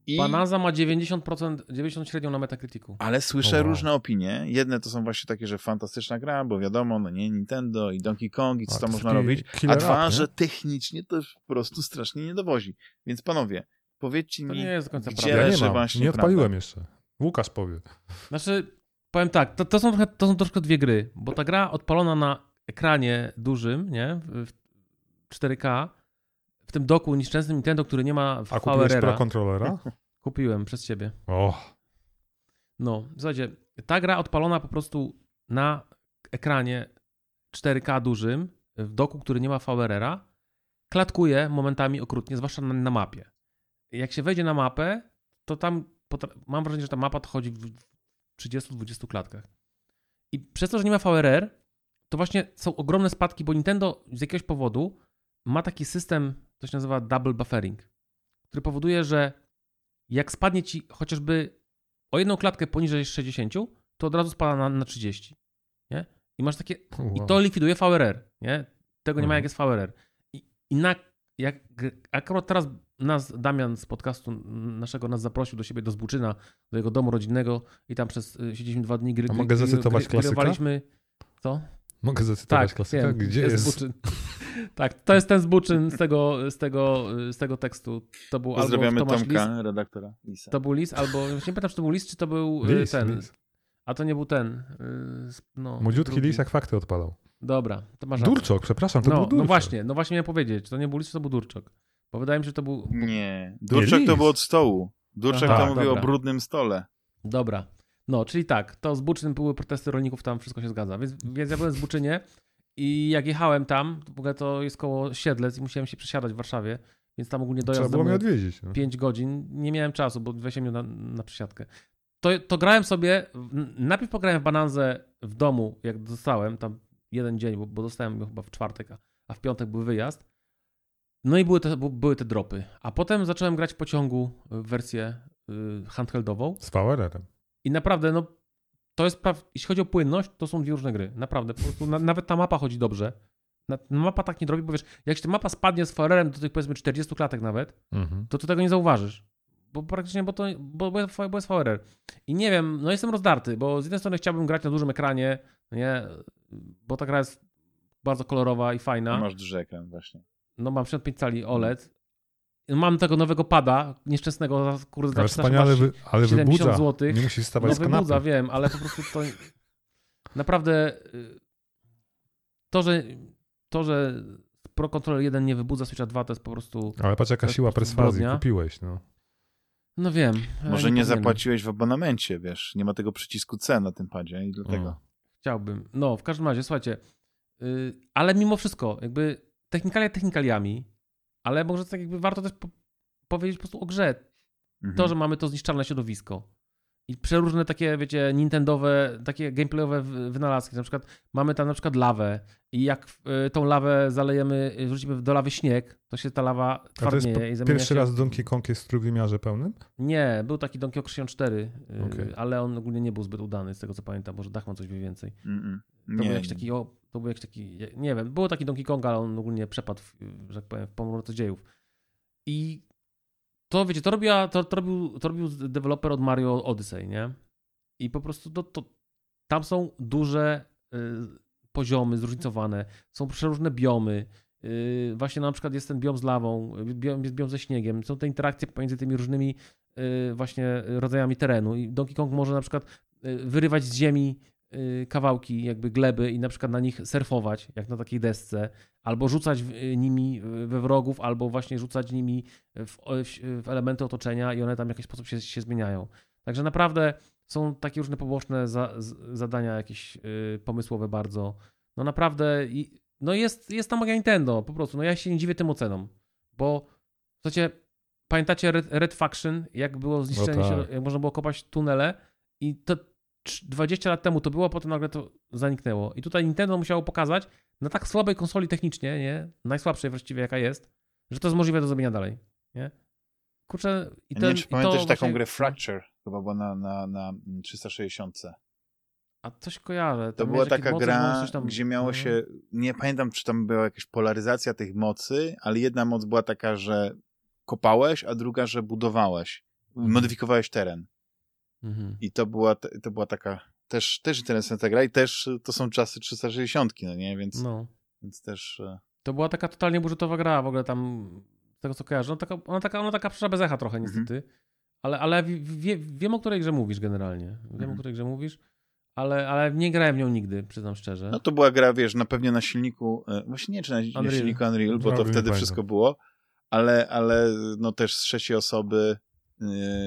I... Bananza ma 90%, 90 średnią na Metacriticu. Ale słyszę wow. różne opinie. Jedne to są właśnie takie, że fantastyczna gra, bo wiadomo, no nie Nintendo i Donkey Kong i co tam to można robić. A dwa, nie? że technicznie to po prostu strasznie nie dowozi. Więc panowie, powiedzcie To mi, nie jest do końca gdzie prawda. Ja nie leży mam, właśnie nie odpaliłem prawda. jeszcze. Łukasz powie. Znaczy, powiem tak, to, to, są trochę, to są troszkę dwie gry, bo ta gra odpalona na ekranie dużym, nie, w w 4K, w tym doku nieszczęsnym Nintendo, który nie ma A kupiłeś Pro VRR-a, Controllera? kupiłem przez ciebie. O, No, słuchajcie, ta gra odpalona po prostu na ekranie 4K dużym, w doku, który nie ma VRR-a, klatkuje momentami okrutnie, zwłaszcza na, na mapie. Jak się wejdzie na mapę, to tam mam wrażenie, że ta mapa to chodzi w 30-20 klatkach. I przez to, że nie ma VRR, to właśnie są ogromne spadki, bo Nintendo z jakiegoś powodu ma taki system, to się nazywa double buffering, który powoduje, że jak spadnie ci chociażby o jedną klatkę poniżej 60, to od razu spada na, na 30. Nie? I masz takie. I wow. to likwiduje VRR. Nie? Tego nie ma Mhm. jak jest VRR. I, i na, jak, akurat teraz nas, Damian z podcastu naszego nas zaprosił do siebie do Zbuczyna, do jego domu rodzinnego i tam przez y, siedzieliśmy dwa dni gry. A mogę zacytować klasyka? grywaliśmy- Co? Mogę zacytować Tak, klasyka? wiem, Gdzie jest? Zbuczyn. tak, to jest ten Zbuczyn z tego, z tego, z tego tekstu. To był Pozdrawiamy albo Tomasz Tomka, Lis, redaktora Lisa. to był Lis, albo nie pamiętam, czy to był Lis, czy to był y, Lis, ten. lis. A to nie był ten. y, No, Młodziutki drugi. lis jak fakty odpalał. Dobra, to masz. Durczok, przepraszam, to no, był Durczok. no właśnie, no właśnie miałem powiedzieć, to nie był Lis, czy to był Durczok. Bo wydaje mi się, że to był... Nie, Durczek to był od stołu. Durczek Aha, to mówił dobra. o brudnym stole. Dobra. No, czyli tak, to z Buczyn były protesty rolników, tam wszystko się zgadza. Więc, więc ja byłem z Buczynie i jak jechałem tam, w ogóle to jest koło Siedlec i musiałem się przesiadać w Warszawie, więc tam ogólnie Trzeba dojazd do było mnie odwiedzić. No. 5 godzin. Nie miałem czasu, bo 20 minut na, na przesiadkę. To, to grałem sobie, najpierw pograłem w Bananzę w domu, jak dostałem, tam jeden dzień, bo, bo dostałem ją chyba w czwartek, a, a w piątek był wyjazd. No i były te, były te dropy. A potem zacząłem grać w pociągu w wersję y, handheldową Z VRR-em. i naprawdę, no to jest, jeśli chodzi o płynność, to są dwie różne gry. Naprawdę, po prostu na, nawet ta mapa chodzi dobrze. Na, mapa tak nie drobi, bo wiesz, jak się ta mapa spadnie z VRR-em do tych powiedzmy 40 klatek nawet, Mhm. to ty tego nie zauważysz. Bo praktycznie, bo to bo, bo jest- bo jest VRR. I nie wiem, no jestem rozdarty, bo z jednej strony chciałbym grać na dużym ekranie, nie, bo ta gra jest bardzo kolorowa i fajna. Masz duży ekran właśnie. No mam 65 cali OLED. Mam tego nowego pada, nieszczęsnego, kurde, Ale za wspaniale, wy, ale 70 wybudza. zł. Nie musisz No stawać z wybudza, kanapy. wiem, ale po prostu to naprawdę y, to, że to, że Pro Controller 1 nie wybudza Switcha 2 to jest po prostu Ale patrz jaka siła perswazji. Kupiłeś, no. no wiem. Może nie powinienem. zapłaciłeś w abonamencie, wiesz, nie ma tego przycisku C na tym padzie i dlatego. O. Chciałbym. No, w każdym razie, słuchajcie, yy, ale mimo wszystko, jakby technikalia technikaliami, ale może tak jakby warto też po powiedzieć po prostu o grze. Mhm. To, że mamy to zniszczalne środowisko I przeróżne takie, wiecie, nintendowe, takie gameplayowe wy- wynalazki. Na przykład mamy tam na przykład lawę i jak y, tą lawę zalejemy, y, wrzucimy do lawy śnieg, to się ta lawa A to jest twardnieje po- i zamienia pierwszy się... raz Donkey Kong jest w trójwymiarze pełnym? Nie, był taki Donkey Kong 64, y, Okej. ale on ogólnie nie był zbyt udany, z tego co pamiętam. Może Dachman coś wie więcej. Mm-mm. To Nie, był jakiś taki, o, to był jakiś taki, nie wiem, było taki Donkey Kong, ale on ogólnie przepadł, w, że tak powiem, w pomrze dziejów. I to, wiecie, to, robiła, to, to, robił, to robił deweloper od Mario Odyssey, nie? I po prostu to, to, tam są duże y, poziomy zróżnicowane, są przeróżne biomy, y, właśnie na przykład jest ten biom z lawą, biom, jest biom ze śniegiem, są te interakcje pomiędzy tymi różnymi y, właśnie rodzajami terenu. I Donkey Kong może na przykład y, wyrywać z ziemi kawałki jakby gleby i na przykład na nich surfować, jak na takiej desce, albo rzucać y, nimi we wrogów, albo właśnie rzucać nimi w, w, elementy otoczenia i one tam w jakiś sposób się, się zmieniają. Także naprawdę są takie różne poboczne za, z, zadania jakieś y, pomysłowe bardzo. No naprawdę, i, no jest, jest ta magia Nintendo, po prostu. No ja się nie dziwię tym ocenom, bo w zasadzie pamiętacie Red, Red Faction, jak było zniszczenie tak. się, jak można było kopać tunele i to 20 lat temu to było, a potem nagle to zaniknęło. I tutaj Nintendo musiało pokazać na tak słabej konsoli technicznie, nie? Najsłabszej właściwie jaka jest, że to jest możliwe do zrobienia dalej, nie? Kurczę, i ten, nie wiem, czy pamiętasz taką grę Fracture, chyba była na, na, na 360. A coś kojarzę. To była taka możesz gra, tam- gdzie miało Mhm. się, nie pamiętam, czy tam była jakaś polaryzacja tych mocy, ale jedna moc była taka, że kopałeś, a druga, że budowałeś. Mhm. Modyfikowałeś teren. Mhm. I to była, to była taka też, też interesująca gra i też to są czasy 360, no nie? Więc, No. więc też... e, To była taka totalnie budżetowa gra, w ogóle tam, z tego co kojarzę. Ona taka, ona taka, ona taka przyszła bez echa trochę Mhm. niestety. Ale, ale wie, wie, wiem, o której grze mówisz generalnie. Wiem, Mhm. o której grze mówisz, ale, ale nie grałem w nią nigdy, przyznam szczerze. No to była gra, wiesz, na pewnie na silniku, e, właśnie nie, czy na, Unreal. silniku Unreal, bo No, to wtedy wszystko było, ale, ale no też z trzeciej osoby,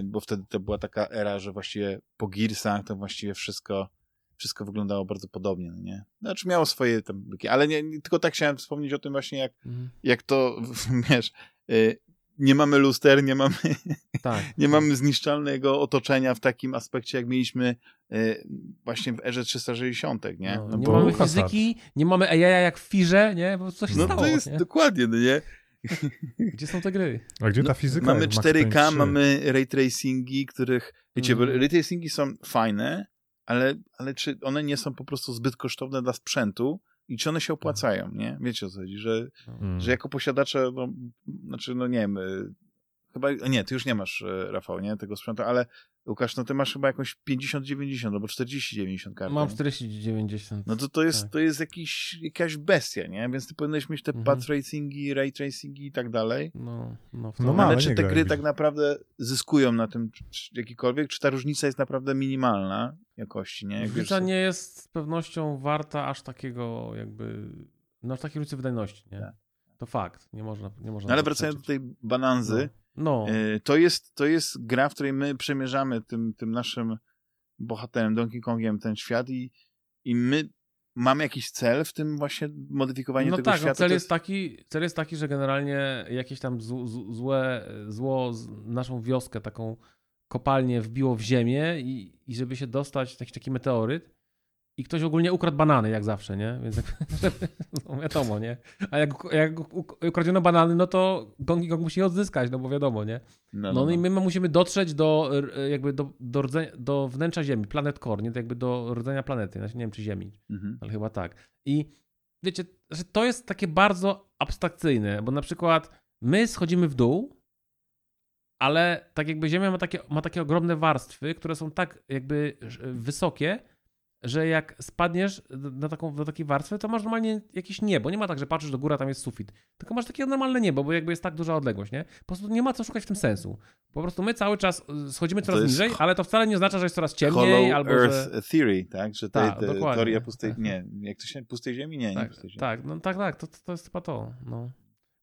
bo wtedy to była taka era, że właściwie po Gearsach to właściwie wszystko, wszystko wyglądało bardzo podobnie, no nie? Znaczy miało swoje tam, byki, ale nie, tylko tak chciałem wspomnieć o tym właśnie, jak, Mhm. jak to, wiesz, e, nie mamy luster, nie mamy, Tak. nie mamy zniszczalnego otoczenia w takim aspekcie, jak mieliśmy e, właśnie w erze 360, nie? No, No nie bo- mamy fizyki, nie mamy AI jak w Firze, nie? Bo coś się No stało, to jest nie? dokładnie, no nie? Gdzie są te gry? A gdzie No, ta fizyka? Mamy jak Max 4K, Payne 3? mamy ray tracingi, których, wiecie, bo ray tracingi są fajne, ale, ale czy one nie są po prostu zbyt kosztowne dla sprzętu i czy one się opłacają, nie? Wiecie o co chodzi, że, Mm. że jako posiadacze, no, znaczy, no nie wiem, y, chyba, nie, ty już nie masz, y, Rafał, nie, tego sprzętu, ale Łukasz, no ty masz chyba jakąś 50-90 albo 40-90 kartę. Mam nie? 4090. No to to jest, Tak. to jest jakiś, jakaś bestia, nie? Więc ty powinieneś mieć te Mhm. path tracingi, ray tracingi i tak dalej. No, no, w No ale ale czy te gry tak naprawdę zyskują na tym jakikolwiek? Czy ta różnica jest naprawdę minimalna jakości, nie? Jak wiesz, Różnica nie jest z pewnością warta aż takiego jakby, no aż takiej różnicy wydajności, nie? Tak. To fakt, nie można, nie można No ale wracając do tej bananzy, No, y, to, jest, to jest gra, w której my przemierzamy tym, tym naszym bohaterem, Donkey Kongiem ten świat i, i my mamy jakiś cel w tym właśnie modyfikowaniu no tego tak, świata. no cel To jest, taki, cel jest taki, że generalnie jakieś tam zł, zł- złe, zło z naszą wioskę, taką kopalnię wbiło w ziemię i, i żeby się dostać, taki, taki meteoryt i ktoś ogólnie ukradł banany, jak zawsze, nie? Więc jak, no wiadomo, nie? A jak, jak uk- ukradziono banany, no to Donkey Kong musi je odzyskać, no bo wiadomo, nie? No, No, i my musimy dotrzeć do jakby do, do, rdzenia, do wnętrza Ziemi, planet core, nie? To jakby do rdzenia planety, znaczy nie wiem czy Ziemi, Mhm. ale chyba tak. I wiecie, że to jest takie bardzo abstrakcyjne, bo na przykład my schodzimy w dół, ale tak jakby Ziemia ma takie, ma takie ogromne warstwy, które są tak jakby wysokie, że jak spadniesz na taką, do takiej warstwy, to masz normalnie jakieś niebo. Nie ma tak, że patrzysz do góry, tam jest sufit. Tylko masz takie normalne niebo, bo jakby jest tak duża odległość, nie? Po prostu nie ma co szukać w tym sensu. Po prostu my cały czas y, schodzimy coraz niżej, ale to wcale nie oznacza, że jest coraz ciemniej, Hollow albo Earth że... Theory, tak? Że te, Tak, te dokładnie. teoria pustej, Tak. nie, jak to się, pustej ziemi? Nie, nie Tak, pustej ziemi. tak, no tak, tak, to, to jest chyba to, no.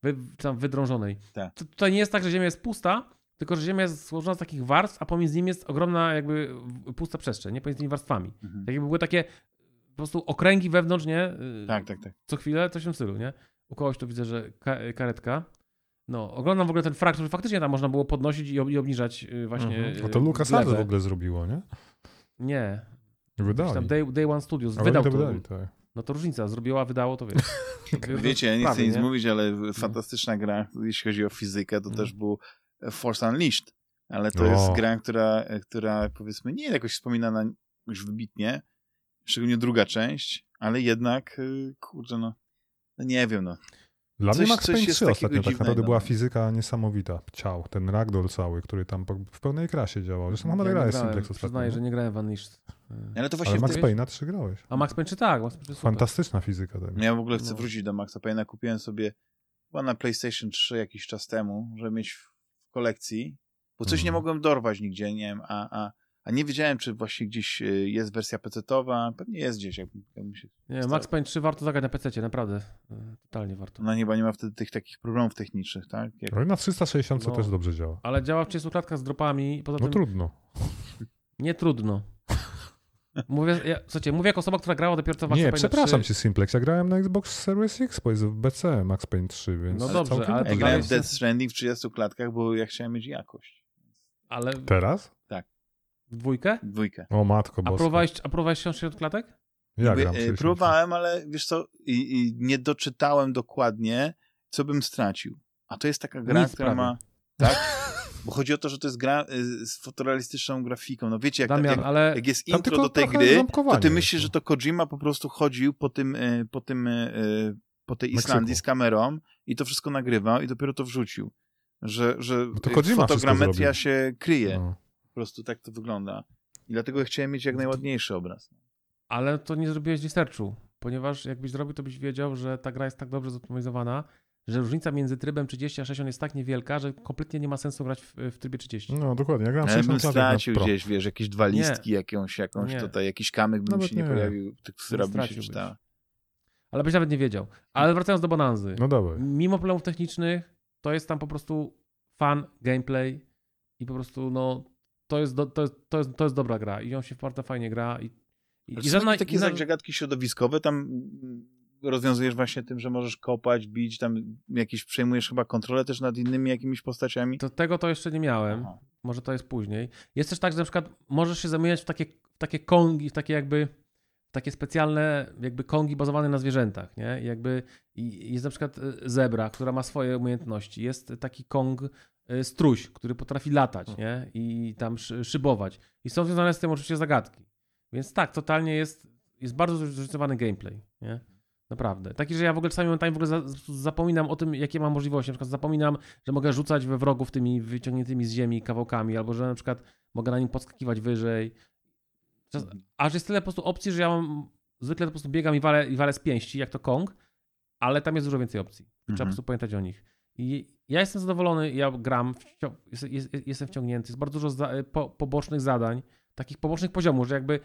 Wy, tam wydrążonej. Tak. To, tutaj nie jest tak, że Ziemia jest pusta, tylko że Ziemia jest złożona z takich warstw, a pomiędzy nimi jest ogromna jakby pusta przestrzeń, nie? Pomiędzy tymi warstwami. Mhm. Tak jakby były takie po prostu okręgi wewnątrz, nie? Y, Tak, tak, tak. Co chwilę, coś w tym stylu, nie? U kogoś tu widzę, że ka karetka. No, oglądam w ogóle ten frag, który faktycznie tam można było podnosić i, ob- i obniżać y, właśnie. Mhm. y, No to LucasArts glebę. w ogóle zrobiło, nie? Nie. Wydali. Tam Day, Day One Studios A wydał to to. wydali, tak. No to różnica, zrobiła, wydało, to wiesz. Wiecie, ja nie chcę nic nie? mówić, ale fantastyczna gra, jeśli chodzi o fizykę, to Mhm. też był Force Unleashed. Ale to O. jest gra, która, która powiedzmy nie jest jakoś wspominana już wybitnie, szczególnie druga część, ale jednak, y, kurczę, no, no nie wiem, no. Dla Coś- mnie Max Payne jest 3 takiego ostatnio tak naprawdę była no. fizyka niesamowita. Ciał, ten ragdoll cały, który tam w pełnej krasie działał. Zresztą chyba Ja grałeś grałem, Simplex ostatnio. Przyznaję, że nie? grałem w Unleashed. Ale to właśnie Ale Max tej- Payne'a 3 grałeś. A Max Payne czy tak? Max Payne czy super. Fantastyczna fizyka tego. Ja w ogóle chcę No. wrócić do Maxa Payne'a. Kupiłem sobie chyba na PlayStation 3 jakiś czas temu, żeby mieć kolekcji, bo coś nie Mhm. mogłem dorwać nigdzie, nie wiem, a, a, a nie wiedziałem, czy właśnie gdzieś y, jest wersja PC-towa. Pewnie jest gdzieś, jakbym, jakbym się... Nie, Max Payne 3 warto zagrać na PC, naprawdę. Y, Totalnie warto. Ona chyba nie ma wtedy tych takich problemów technicznych, tak? Jak... Ale na 360 No. też dobrze działa. Ale działa w 30 klatkach z dropami, poza No tym trudno. nie trudno. Mówię, ja, słuchajcie, mówię jako osoba, która grała dopiero co w Maxa Nie, Payne'a przepraszam 3. cię Simplex, ja grałem na Xbox Series X, bo jest w BC Max Payne 3, więc No dobrze, ale Ja grałem w Death Stranding w 30 klatkach, bo ja chciałem mieć jakość. Ale Teraz? w dwójkę? Dwójkę. O matko A boska. próbowałeś, a próbowałeś 60 klatek? Ja gram e, 60. próbowałem, ale wiesz co, i, i nie doczytałem dokładnie, co bym stracił. A to jest taka gra, Nic która prawie. ma... Tak? Bo chodzi o to, że to jest gra y, z fotorealistyczną grafiką. No wiecie, jak, Damian, jak, ale jak jest intro do tej gry, to ty myślisz, no. że to Kojima po prostu chodził po tym, y, po tym, y, po tej Meksyku. Islandii z kamerą i to wszystko nagrywał i dopiero to wrzucił. Że, że wszystko fotogrametria się kryje. No. Po prostu tak to wygląda. I dlatego ja chciałem mieć jak najładniejszy obraz. Ale to nie zrobiłeś researchu, ponieważ jakbyś zrobił, to byś wiedział, że ta gra jest tak dobrze zoptymalizowana, że różnica między trybem 30 a 60 jest tak niewielka, że kompletnie nie ma sensu grać w, w trybie 30. no dokładnie, ja grałem Ale bym 60 klatek na stracił Pro. gdzieś, wiesz, jakieś dwa Nie. listki, jakąś, jakąś Nie. tutaj, jakiś kamyk by mi Nawet się nie, nie. pojawił, która by mi się czytała. Ale byś nawet nie wiedział. Ale wracając do Bonanzy. No dawaj. Mimo problemów technicznych, to jest tam po prostu fan, gameplay i po prostu, no, to jest, do, to jest, to jest, to jest dobra gra i on się bardzo fajnie gra i, i, i są żadna, takie i zagadki środowiskowe, tam rozwiązujesz właśnie tym, że możesz kopać, bić, tam jakieś przejmujesz chyba kontrolę też nad innymi jakimiś postaciami. to tego to jeszcze nie miałem. Aha. Może to jest później. Jest też tak, że na przykład możesz się zamieniać w takie, w takie kongi, w takie jakby takie specjalne jakby kongi bazowane na zwierzętach, nie? I jakby jest na przykład e, zebra, która ma swoje umiejętności. Jest taki kong e, struś, który potrafi latać, nie? I tam szy- szybować. I są związane z tym oczywiście zagadki. Więc tak, totalnie jest, jest bardzo zróżnicowany gameplay, nie? Naprawdę. Taki, że ja w ogóle czasami momentami w ogóle za, zapominam o tym, jakie mam możliwości. Na przykład zapominam, że mogę rzucać we wrogów tymi wyciągniętymi z ziemi kawałkami, albo że na przykład mogę na nim podskakiwać wyżej. Czas, aż jest tyle po prostu opcji, że ja mam zwykle to po prostu biegam i walę, i walę z pięści, jak to Kong, ale tam jest dużo więcej opcji. Trzeba po Mhm. prostu pamiętać o nich. I ja jestem zadowolony, ja gram, wcią- jest, jest, jestem wciągnięty, jest bardzo dużo za, po, pobocznych zadań, takich pobocznych poziomów, że jakby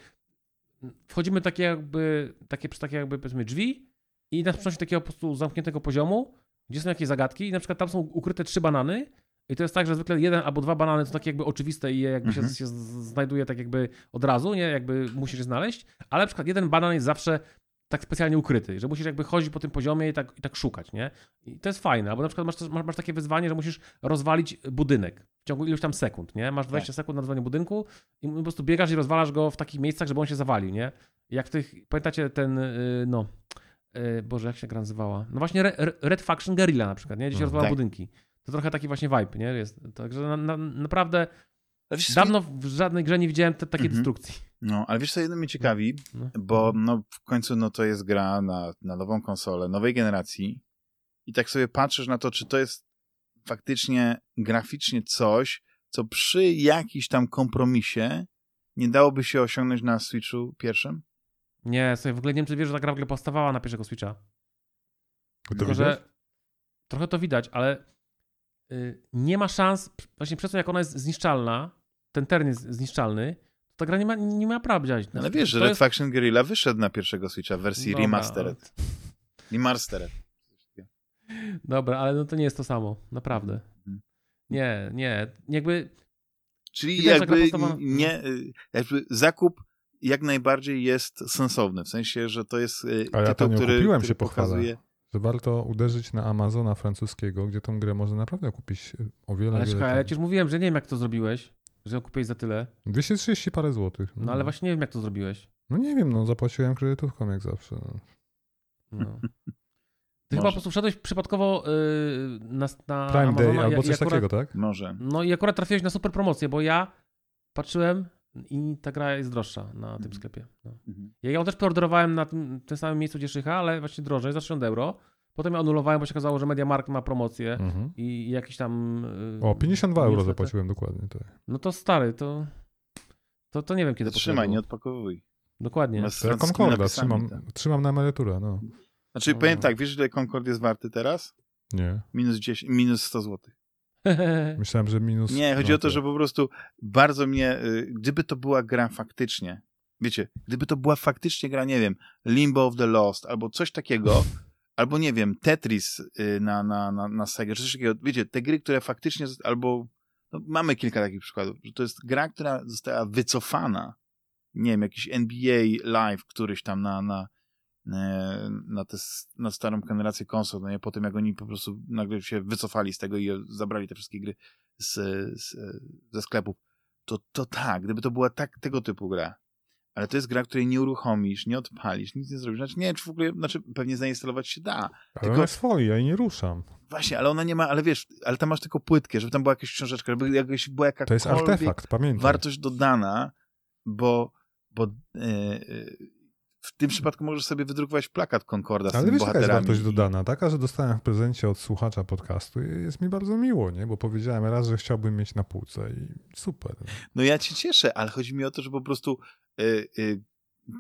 wchodzimy takie jakby, takie, przy takie jakby powiedzmy drzwi i nas przenosi takiego po prostu zamkniętego poziomu, gdzie są jakieś zagadki i na przykład tam są ukryte trzy banany i to jest tak, że zwykle jeden albo dwa banany są takie jakby oczywiste i je jakby Mhm. się, się znajduje tak jakby od razu, nie? Jakby musisz je znaleźć, ale na przykład jeden banan jest zawsze tak specjalnie ukryty, że musisz jakby chodzić po tym poziomie i tak, i tak szukać, nie? I to jest fajne, albo na przykład masz, masz, masz takie wyzwanie, że musisz rozwalić budynek w ciągu iluś tam sekund, nie? Masz 20 sekund na rozwalenie budynku i po prostu biegasz i rozwalasz go w takich miejscach, żeby on się zawalił, nie? Jak w tych, pamiętacie ten, y, no, Boże, jak się gra nazywała? No właśnie Re- Re- Red Faction Guerrilla na przykład, nie? Gdzie się Mhm. rozwala Tak. budynki. To trochę taki właśnie vibe, nie? Jest. Także na, na, naprawdę wiesz, dawno w żadnej grze nie widziałem te, takiej Mhm. destrukcji. No, ale wiesz co, jedno mnie ciekawi, No. bo no, w końcu no, to jest gra na, na nową konsolę, nowej generacji i tak sobie patrzysz na to, czy to jest faktycznie graficznie coś, co przy jakiś tam kompromisie nie dałoby się osiągnąć na Switchu pierwszym? Nie, sobie w ogóle nie wiem, czy wiesz, że ta gra w ogóle powstawała na pierwszego Switcha. To Tylko, widać? że trochę to widać, ale y, nie ma szans, właśnie przez to, jak ona jest zniszczalna, ten teren jest zniszczalny, to ta gra nie ma, nie ma prawa działać. Ale wiesz, że Red jest- Faction Guerrilla wyszedł na pierwszego Switcha w wersji Dobra, remastered. Remastered. Dobra, ale no to nie jest to samo, naprawdę. Mhm. Nie, nie, jakby Czyli Widać, jakby nie, y, jakby zakup jak najbardziej jest sensowny, w sensie, że to jest y, A ja tytuł, tanio który, kupiłem, który się pochwalę. pokazuje... że warto uderzyć na Amazona francuskiego, gdzie tą grę można naprawdę kupić e, o wiele, Ale wiele słuchaj, ale taniej. ci już mówiłem, że nie wiem jak to zrobiłeś, że ją kupiłeś za tyle. 230 parę złotych. No ale właśnie nie wiem jak to zrobiłeś. No nie wiem, no zapłaciłem kredytówką jak zawsze. No. No. Ty Może. chyba po prostu wszedłeś przypadkowo yy, na, na Prime Amazona Day albo coś akurat, takiego, tak? Może. No i akurat trafiłeś na super promocję, bo ja patrzyłem i ta gra jest droższa na tym Mhm. sklepie. No. Mhm. Ja ją też preorderowałem na tym, tym samym miejscu, gdzie Szycha, ale właśnie drożej, za 60 euro. Potem ją anulowałem, bo się okazało, że MediaMarkt ma promocję Mhm. i i jakiś tam... yy, O, 52 euro newsletter. zapłaciłem dokładnie. Tak. No to stary, to... To, to nie wiem, kiedy Trzymaj, nie odpakowuj. Dokładnie. To ja Concorda trzymam, tak. trzymam na emeryturę, no. Znaczy, No. powiem tak, wiesz, ile Concord jest warty teraz? Nie. Minus 10, minus 100 zł. Myślałem, że minus... Nie, chodzi no, o to, że po prostu bardzo mnie, y, gdyby to była gra faktycznie, wiecie, gdyby to była faktycznie gra, nie wiem, Limbo of the Lost, albo coś takiego, albo nie wiem, Tetris y, na, na, na, na Sega, czy coś takiego, wiecie, te gry, które faktycznie, albo, no, mamy kilka takich przykładów, że to jest gra, która została wycofana, nie wiem, jakiś NBA Live, któryś tam na, na, na, te, na starą generację konsol, no nie, po tym jak oni po prostu nagle się wycofali z tego i zabrali te wszystkie gry z, z, ze sklepów, to, to tak, gdyby to była tak, tego typu gra. Ale to jest gra, której nie uruchomisz, nie odpalisz, nic nie zrobisz. Znaczy, nie czy w ogóle, znaczy pewnie zainstalować się da. Ale tylko- ona jest folii, ja jej nie ruszam. Właśnie, ale ona nie ma, ale wiesz, ale tam masz tylko płytkę, żeby tam była jakaś książeczka, żeby jakaś, była jakakolwiek To jest artefakt, pamiętaj. wartość dodana, bo, bo e, e, w tym przypadku możesz sobie wydrukować plakat Concorda z Ale tymi wiesz, jaka jest bohaterami. wartość dodana? Taka, że dostałem w prezencie od słuchacza podcastu i jest mi bardzo miło, nie? Bo powiedziałem raz, że chciałbym mieć na półce i super. No ja cię cieszę, ale chodzi mi o to, że po prostu y, y,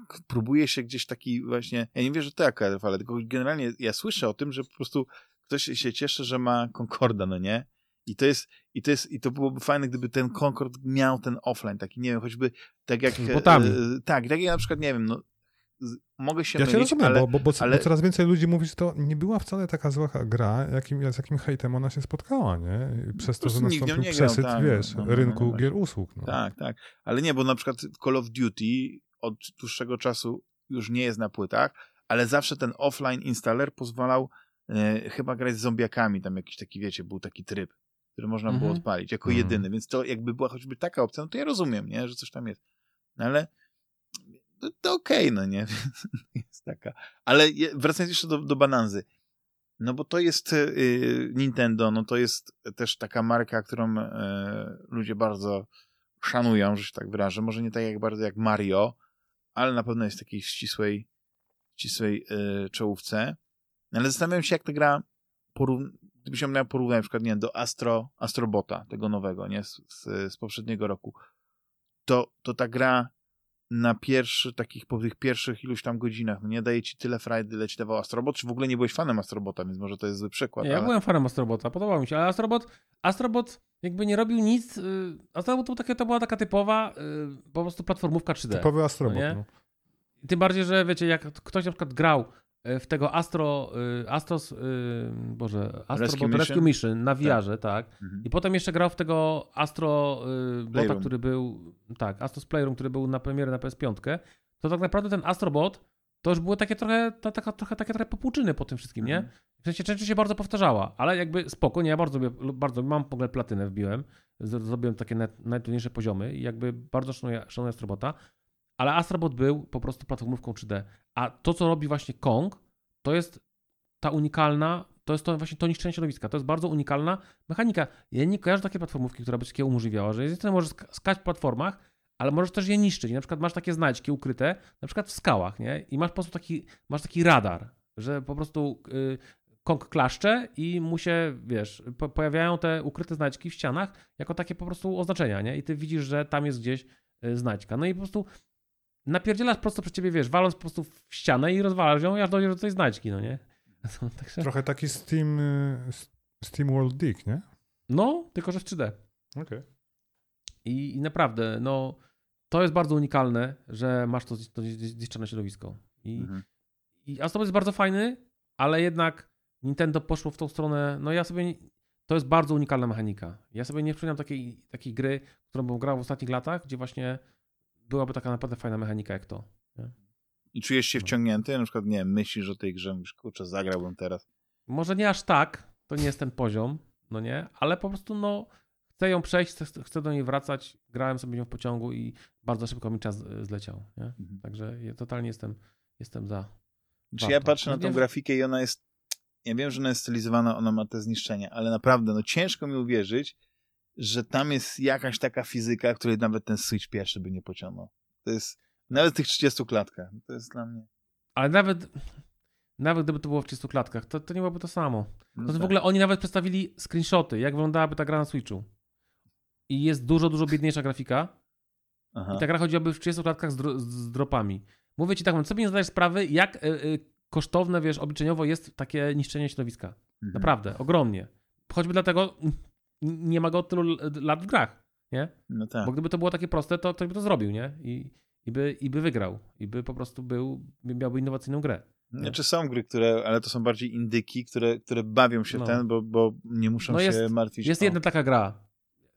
k- próbuje się gdzieś taki właśnie, ja nie wiem, że to jaka ale tylko generalnie ja słyszę o tym, że po prostu ktoś się cieszy, że ma Concorda, no nie? I to jest, i to jest, i to byłoby fajne, gdyby ten Concord miał ten offline, taki, nie wiem, choćby tak jak... Botami. e, tak, tak jak na przykład, nie wiem, no mogę się Ja mylić, rozumiem, ale... bo, bo, bo, ale- bo coraz więcej ludzi mówi, że to nie była wcale taka zła gra, jakim, z jakim hejtem ona się spotkała, nie? Przez to, że nikt nią nastąpił nie grał, przesyt, tak, wiesz, no, no, no, rynku właśnie. gier usług. No. Tak, tak. Ale nie, bo na przykład Call of Duty od dłuższego czasu już nie jest na płytach, ale zawsze ten offline installer pozwalał e, chyba grać z zombiakami. Tam jakiś taki, wiecie, był taki tryb, który można było Mhm. odpalić jako Mhm. jedyny. Więc to jakby była choćby taka opcja, no to ja rozumiem, nie, że coś tam jest. No ale to, to okej, no nie, jest taka. Ale wracając jeszcze do, do Bananzy. No bo to jest y, Nintendo, no to jest też taka marka, którą e, ludzie bardzo szanują, że się tak wyrażę. Może nie tak jak bardzo jak Mario, ale na pewno jest w takiej ścisłej, ścisłej e, czołówce. Ale zastanawiam się, jak ta gra porów- gdybyś ją miał porównać na przykład, nie do Astro, Astrobota, tego nowego, nie, z, z, z poprzedniego roku, to, to ta gra na pierwszy, takich po tych pierwszych iluś tam godzinach, no nie daje ci tyle frajdy, ile ci dawał Astrobot, czy w ogóle nie byłeś fanem Astrobota, więc może to jest zły przykład. Nie, ja ale... byłem fanem Astrobota, podobał mi się, ale Astrobot, Astrobot jakby nie robił nic, y, Astrobot to, takie, to była taka typowa y, po prostu platformówka 3D. Typowy astrobot. No? No Tym bardziej, że wiecie, jak ktoś na przykład grał w tego Astro, y, Astros, y, Boże, Astrobot Rescue Rescue Mission, na VR-ze, tak. Mhm. I potem jeszcze grał w tego Astro y, Bota, Playroom. który był, tak, Astros Playroom, który był na premierę na PS5, to tak naprawdę ten Astrobot to już były takie trochę, ta, taka, trochę, takie trochę popłuczyny po tym wszystkim, nie? Mhm. W sensie część się bardzo powtarzała, ale jakby spoko, nie, ja bardzo, bardzo mam w ogóle platynę wbiłem, zrobiłem takie naj- najtrudniejsze poziomy i jakby bardzo szanuję, szanuję Astrobota, ale Astrobot był po prostu platformówką 3D, a to, co robi właśnie Kong, to jest ta unikalna, to jest to właśnie to niszczenie środowiska, to jest bardzo unikalna mechanika. Ja nie kojarzę takiej platformówki, która by coś takiego umożliwiała, że jest możesz sk- skać w platformach, ale możesz też je niszczyć. Na przykład masz takie znajdźki ukryte, na przykład w skałach, nie? I masz po prostu taki, masz taki radar, że po prostu y, Kong klaszcze i mu się, wiesz, po, pojawiają te ukryte znajdźki w ścianach jako takie po prostu oznaczenia, nie? I ty widzisz, że tam jest gdzieś y, znajdźka. No i po prostu napierdzielasz prosto przed ciebie, wiesz, waląc po prostu w ścianę i rozwalasz ją, aż dojdziesz do tej znajdźki, no nie? Także, Trochę taki Steam, y, Steam World Dig, nie? no, tylko że w 3D. Okej. I, I naprawdę, no, to jest bardzo unikalne, że masz to, to zniszczone środowisko. I, Mhm. i Astrobot jest bardzo fajny, ale jednak Nintendo poszło w tą stronę, no ja sobie, nie, to jest bardzo unikalna mechanika. Ja sobie nie przypominam takiej, takiej gry, którą bym grał w ostatnich latach, gdzie właśnie byłaby taka naprawdę fajna mechanika jak to. I czujesz się No. wciągnięty? Na przykład, nie wiem, myślisz o tej grze, mówisz, kurczę, zagrałbym teraz. Może nie aż tak, to nie jest ten poziom, no nie, ale po prostu no chcę ją przejść, chcę, chcę do niej wracać, grałem sobie nią w pociągu i bardzo szybko mi czas e, zleciał, nie? Mhm. Także ja totalnie jestem, jestem za. Czy ja patrzę na No tą nie- grafikę i ona jest. Ja wiem, że ona jest stylizowana, ona ma te zniszczenia, ale naprawdę, no ciężko mi uwierzyć, że tam jest jakaś taka fizyka, której nawet ten Switch pierwszy by nie pociągnął. To jest. Nawet w tych 30 klatkach. To jest dla mnie. Ale nawet, nawet gdyby to było w 30 klatkach, to, to nie byłoby to samo. No To tak. w ogóle oni nawet przedstawili screenshoty, jak wyglądałaby ta gra na Switchu. I jest dużo, dużo biedniejsza grafika. Aha. I ta gra chodziłaby w 30 klatkach z, dro, z dropami. Mówię ci tak, no, sobie nie zdajesz sprawy, jak y, y, kosztowne, wiesz, obliczeniowo jest takie niszczenie środowiska. Mhm. Naprawdę, ogromnie. Choćby dlatego nie ma go od tylu lat w grach, nie? No tak. Bo gdyby to było takie proste, to ktoś by to zrobił, nie? I, i, by, i by wygrał. I by po prostu był, miałby innowacyjną grę. Znaczy są gry, które, ale to są bardziej indyki, które, które bawią się No. ten, bo, bo nie muszą No się jest- martwić. Jest o- jedna taka gra,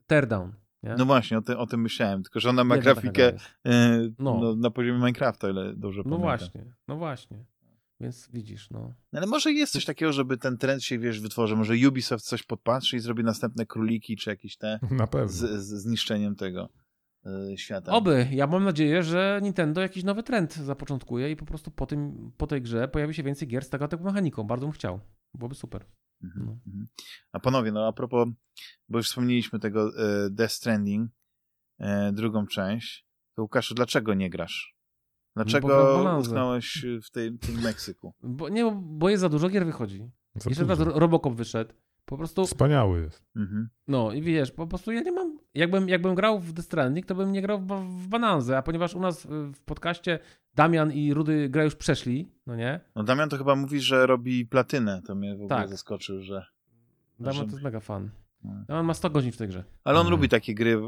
Teardown, nie? No właśnie, o, ty, o tym myślałem, tylko że ona ma Jedna grafikę e, No. no. na poziomie Minecrafta, ile dobrze No pamiętam. właśnie, no właśnie. Więc widzisz, no. No Ale może jest coś takiego, żeby ten trend się, wiesz, wytworzył. Może Ubisoft coś podpatrzy i zrobi następne króliki, czy jakieś te Na pewno. z, z zniszczeniem tego e, świata. Oby. Ja mam nadzieję, że Nintendo jakiś nowy trend zapoczątkuje i po prostu po, tym, po tej grze pojawi się więcej gier z tego taką mechaniką. Bardzo bym chciał. Byłoby super. Mhm, No. mhm. A panowie, no a propos, bo już wspomnieliśmy tego e, Death Stranding, e, drugą część, to Łukaszu, dlaczego nie grasz? No bo Dlaczego Balanzę. utknąłeś w tej, w tym Meksyku? Bo, nie, bo jest za dużo gier wychodzi. Za Jeszcze teraz dużo. Robocop wyszedł. Po prostu, Wspaniały jest. Mhm. no i wiesz, po prostu ja nie mam, jakbym, jakbym grał w The Stranding, to bym nie grał w, w Bananzę, a ponieważ u nas y, w podcaście Damian i Rudy gra już przeszli, no nie? No Damian to chyba mówi, że robi platynę, to mnie w ogóle Tak. zaskoczył, że... Damian to jest mega fan. No. Damian ma 100 godzin w tej grze. Ale on Mhm. lubi takie gry,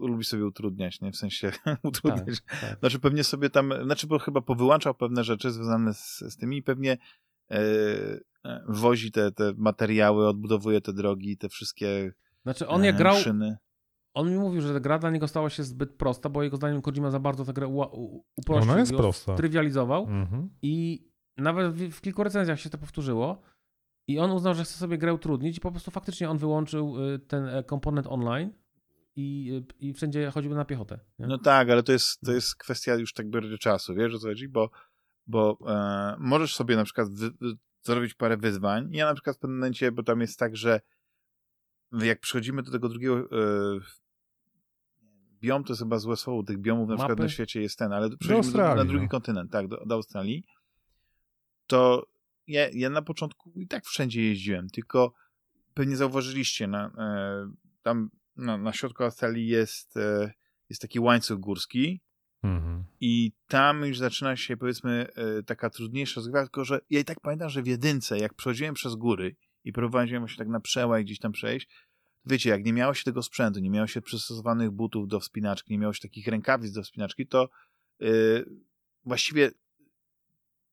lubi sobie utrudniać, nie? W sensie utrudniać. Tak, tak. Znaczy pewnie sobie tam, znaczy bo chyba powyłączał pewne rzeczy związane z, z tymi i pewnie e, e, wozi te, te materiały, odbudowuje te drogi, te wszystkie Znaczy on jak e, grał, szyny. on mi mówił, że ta gra dla niego stała się zbyt prosta, bo jego zdaniem Kojima za bardzo tę grę uprościł. Ona jest prosta. Trywializował Mhm. i nawet w, w kilku recenzjach się to powtórzyło. I on uznał, że chce sobie grę utrudnić i po prostu faktycznie on wyłączył y, ten e, komponent online i, y, i wszędzie chodziłby na piechotę. Nie? No tak, ale to jest, to jest kwestia już tak bardziej czasu, wiesz o co chodzi? Bo, bo e, możesz sobie na przykład wy, zrobić parę wyzwań. Ja na przykład w pewnym momencie, bo tam jest tak, że jak przychodzimy do tego drugiego e, biom, to jest chyba złe słowo, tych biomów na Mapy? przykład na świecie jest ten, ale przychodzimy do, Australii, na drugi no. kontynent, tak, do, do Australii, to ja, ja na początku i tak wszędzie jeździłem, tylko pewnie zauważyliście, na, e, tam na, na środku Australii jest, e, jest taki łańcuch górski Mhm. i tam już zaczyna się powiedzmy e, taka trudniejsza rozgrywka, tylko że ja i tak pamiętam, że w jedynce, jak przechodziłem przez góry i próbowałem się tak na przełaj gdzieś tam przejść, wiecie, jak nie miało się tego sprzętu, nie miało się przystosowanych butów do wspinaczki, nie miało się takich rękawic do wspinaczki, to yy, właściwie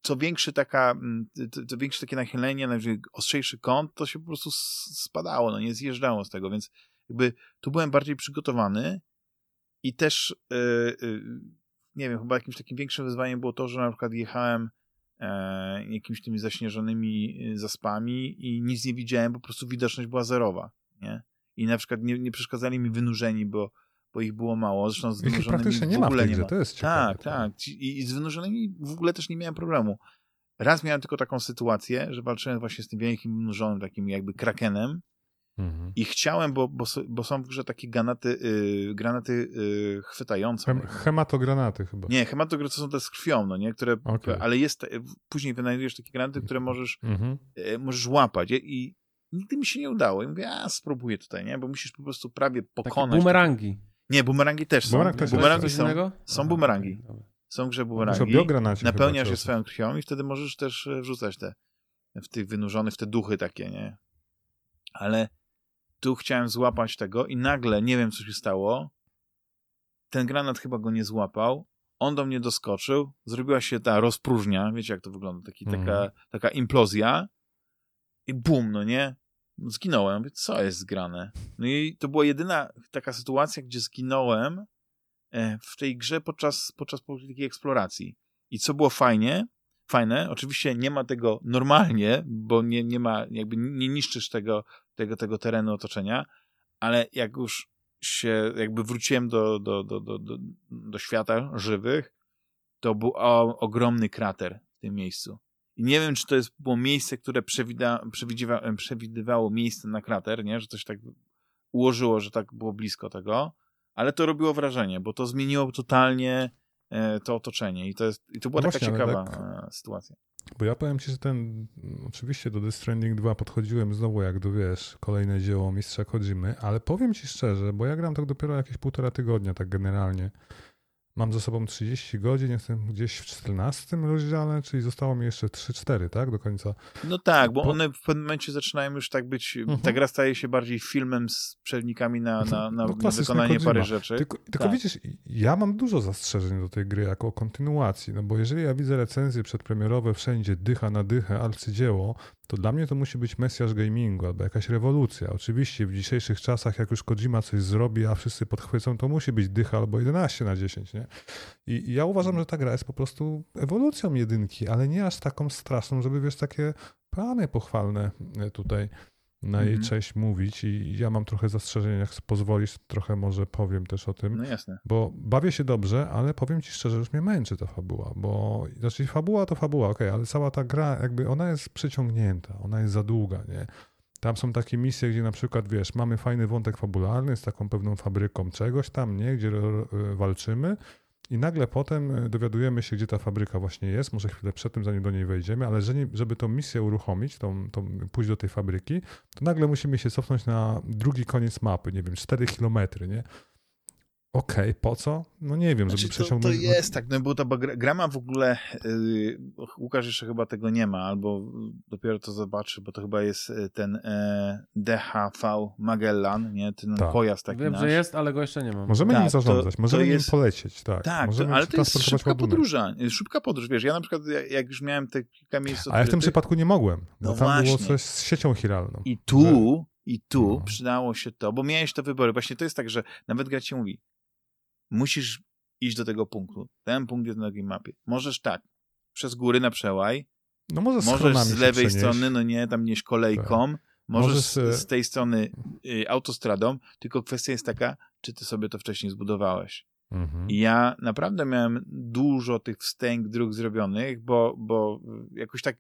co większy taka, mm, to większe takie nachylenie, ostrzejszy kąt, to się po prostu spadało, no nie zjeżdżało z tego, więc jakby tu byłem bardziej przygotowany i też yy, yy, nie wiem, chyba jakimś takim większym wyzwaniem było to, że na przykład jechałem e, jakimiś tymi zaśnieżonymi y, zaspami i nic nie widziałem, po prostu widoczność była zerowa, nie? I na przykład nie, nie przeszkadzali mi wynurzeni, bo, bo ich było mało, zresztą z wynurzonymi praktycznie nie w ma w ogóle tej nie ma. to jest ciekawe. Tak, tak. Ci- I, I z wynurzonymi w ogóle też nie miałem problemu. Raz miałem tylko taką sytuację, że walczyłem właśnie z tym wielkim wynurzonym takim jakby krakenem Mhm. i chciałem, bo, bo, bo są w grze takie granaty, y, granaty y, chwytające. Hem, hematogranaty chyba. Nie, hematogry to są te z krwią, no nie? Które, Okej. ale jest, później wynajdujesz takie granaty, które możesz, Mhm. e, możesz łapać I, i nigdy mi się nie udało. I mówię, a spróbuję tutaj, nie? Bo musisz po prostu prawie Takie pokonać. bumerangi. Nie, bumerangi też są. Bumerang też bumerangi są, innego? są Aha, bumerangi. dobra. są grze bumerangi. biogranacie Napełniasz je swoją krwią i wtedy możesz też e, wrzucać te w tych wynurzonych, w te duchy takie, nie? Ale tu chciałem złapać tego i nagle, nie wiem co się stało, ten granat chyba go nie złapał, on do mnie doskoczył, zrobiła się ta rozpróżnia, wiecie jak to wygląda, taki, Mhm. taka, taka implozja i bum, no nie? Zginąłem, mówię, co jest zgrane? No i to była jedyna taka sytuacja, gdzie zginąłem e, w tej grze podczas, podczas takiej eksploracji. I co było fajnie, fajne, oczywiście nie ma tego normalnie, bo nie, nie ma, jakby nie niszczysz tego, tego, tego terenu otoczenia, ale jak już się, jakby wróciłem do, do, do, do, do, do świata żywych, to był o, ogromny krater w tym miejscu. I nie wiem, czy to jest było miejsce, które przewida, przewidywa, przewidywało miejsce na krater, nie? że coś tak ułożyło, że tak było blisko tego, ale to robiło wrażenie, bo to zmieniło totalnie e, to otoczenie i to, jest, i to była No taka właśnie, ciekawa tak- e, sytuacja. Bo ja powiem ci, że ten, oczywiście do Death Stranding 2 podchodziłem znowu jak do, wiesz, kolejne dzieło mistrza Kojimy, ale powiem ci szczerze, bo ja gram tak dopiero jakieś półtora tygodnia, tak generalnie. Mam za sobą 30 godzin, jestem gdzieś w 14 rozdziale, czyli zostało mi jeszcze 3-4, tak, do końca. No tak, bo Po- one w pewnym momencie zaczynają już tak być, Mhm. ta gra staje się bardziej filmem z przewodnikami na, na, na, No, na wykonanie Kojima. parę rzeczy. Tylko, tylko tak. widzisz, ja mam dużo zastrzeżeń do tej gry jako kontynuacji, no bo jeżeli ja widzę recenzje przedpremierowe wszędzie, dycha na dychę, arcydzieło, to dla mnie to musi być mesjasz gamingu albo jakaś rewolucja. Oczywiście w dzisiejszych czasach, jak już Kojima coś zrobi, a wszyscy podchwycą, to musi być dycha albo 11 na 10, nie? I, I ja uważam, że ta gra jest po prostu ewolucją jedynki, ale nie aż taką straszną, żeby wiesz, takie plany pochwalne e, tutaj na jej Mhm. cześć mówić i ja mam trochę zastrzeżeń, jak pozwolisz, trochę może powiem też o tym. No jasne. Bo bawię się dobrze, ale powiem ci szczerze, już mnie męczy ta fabuła, bo znaczy fabuła to fabuła, okej, ale cała ta gra, jakby ona jest przeciągnięta, ona jest za długa, nie? Tam są takie misje, gdzie na przykład, wiesz, mamy fajny wątek fabularny z taką pewną fabryką czegoś tam, nie? Gdzie ro- walczymy i nagle potem e, dowiadujemy się, gdzie ta fabryka właśnie jest, może chwilę przed tym, zanim do niej wejdziemy, ale żeby tą misję uruchomić, tą, tą, pójść do tej fabryki, to nagle musimy się cofnąć na drugi koniec mapy, nie wiem, 4 kilometry, nie? Okej, po co? No nie wiem, żeby Znaczy, to, to przeciągnąć... jest tak, no bo ta gra, gra ma w ogóle, yy, Łukasz jeszcze chyba tego nie ma, albo dopiero to zobaczy, bo to chyba jest y, ten e, DHV Magellan, nie, ten Tak. pojazd taki Wiem, nasz. że jest, ale go jeszcze nie mam. Możemy Tak, nim to- zarządzać, to możemy jest- nim polecieć, tak. Tak, możemy to, ale to jest szybka ładunek. podróża. Szybka podróż, wiesz, ja na przykład jak, już miałem te kilka miejsc A ja w tym przypadku nie mogłem, bo No tam było właśnie. coś z siecią chiralną. I tu, i tu No. przydało się to, bo miałeś te wybory. Właśnie to jest tak, że nawet gra ci mówi, musisz iść do tego punktu. Ten punkt jest na takiej mapie. Możesz tak, przez góry na przełaj, No może z możesz z lewej. Tak. strony, no nie, tam nieś kolejką, możesz Możesz, z, e, z tej strony y, autostradą, tylko kwestia jest taka, czy ty sobie to wcześniej zbudowałeś. Mhm. I ja naprawdę miałem dużo tych wstęg dróg zrobionych, bo, bo jakoś tak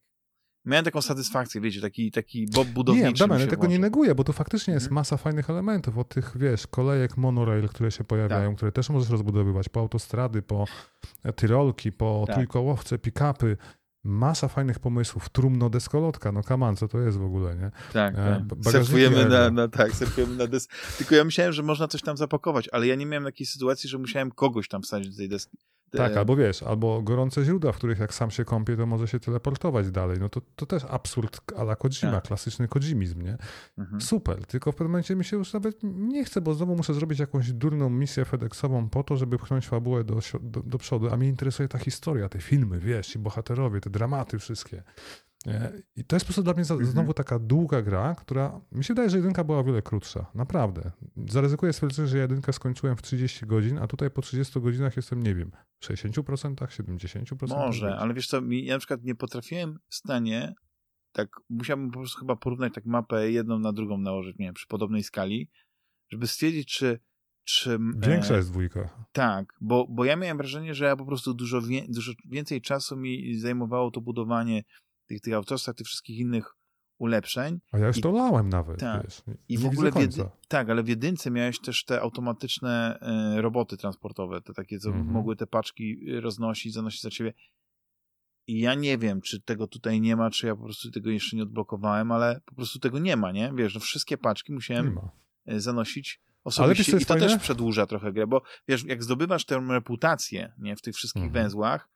miałem taką satysfakcję, wiecie, taki, taki bob budowniczy Nie, mi Damian, ja tego nie neguję, bo tu faktycznie jest Mhm. masa fajnych elementów, od tych, wiesz, kolejek monorail, które się pojawiają, Tak. które też możesz rozbudowywać, po autostrady, po tyrolki, po Tak. trójkołowce, pick-upy, masa fajnych pomysłów, trumno, deskolotka, no kaman, co to jest w ogóle, nie? Tak, E, tak. Surfujemy na, na, tak, surfujemy na desk. Tylko ja myślałem, że można coś tam zapakować, ale ja nie miałem takiej sytuacji, że musiałem kogoś tam wsadzić do tej deski. Tak, E, albo wiesz, albo gorące źródła, w których jak sam się kąpie, to może się teleportować dalej. No to, to też absurd a la Kojima, Tak. klasyczny Kojimizm, nie? mhm. Super, tylko w pewnym momencie mi się już nawet nie chce, bo znowu muszę zrobić jakąś durną misję FedExową po to, żeby pchnąć fabułę do, do, do przodu, a mnie interesuje ta historia, te filmy, wiesz, ci bohaterowie, te dramaty wszystkie. Nie? I to jest po prostu dla mnie Mhm. znowu taka długa gra, która mi się wydaje, że jedynka była o wiele krótsza. Naprawdę. Zaryzykuję stwierdzenie, że jedynkę skończyłem w 30 godzin, a tutaj po 30 godzinach jestem, nie wiem, w 60%, 70%. Może, ale wiesz co, ja na przykład nie potrafiłem w stanie, tak musiałbym po prostu chyba porównać tak mapę jedną na drugą nałożyć, nie wiem, przy podobnej skali, żeby stwierdzić, czy czy Większa e, jest dwójka. Tak, bo, bo ja miałem wrażenie, że ja po prostu dużo, wie, dużo więcej czasu mi zajmowało to budowanie tych, tych autostrad, tych wszystkich innych ulepszeń. A ja już I- to lałem nawet, tak. wiesz. I w ogóle w jedy... tak, ale w jedynce miałeś też te automatyczne e, roboty transportowe, te takie, co Mhm. mogły te paczki e, roznosić, zanosić za ciebie. I ja nie wiem, czy tego tutaj nie ma, czy ja po prostu tego jeszcze nie odblokowałem, ale po prostu tego nie ma, nie? Wiesz, no wszystkie paczki musiałem e, zanosić osobiście jest i to fajne? też przedłuża trochę grę, bo wiesz, jak zdobywasz tę reputację nie, w tych wszystkich Mhm. węzłach,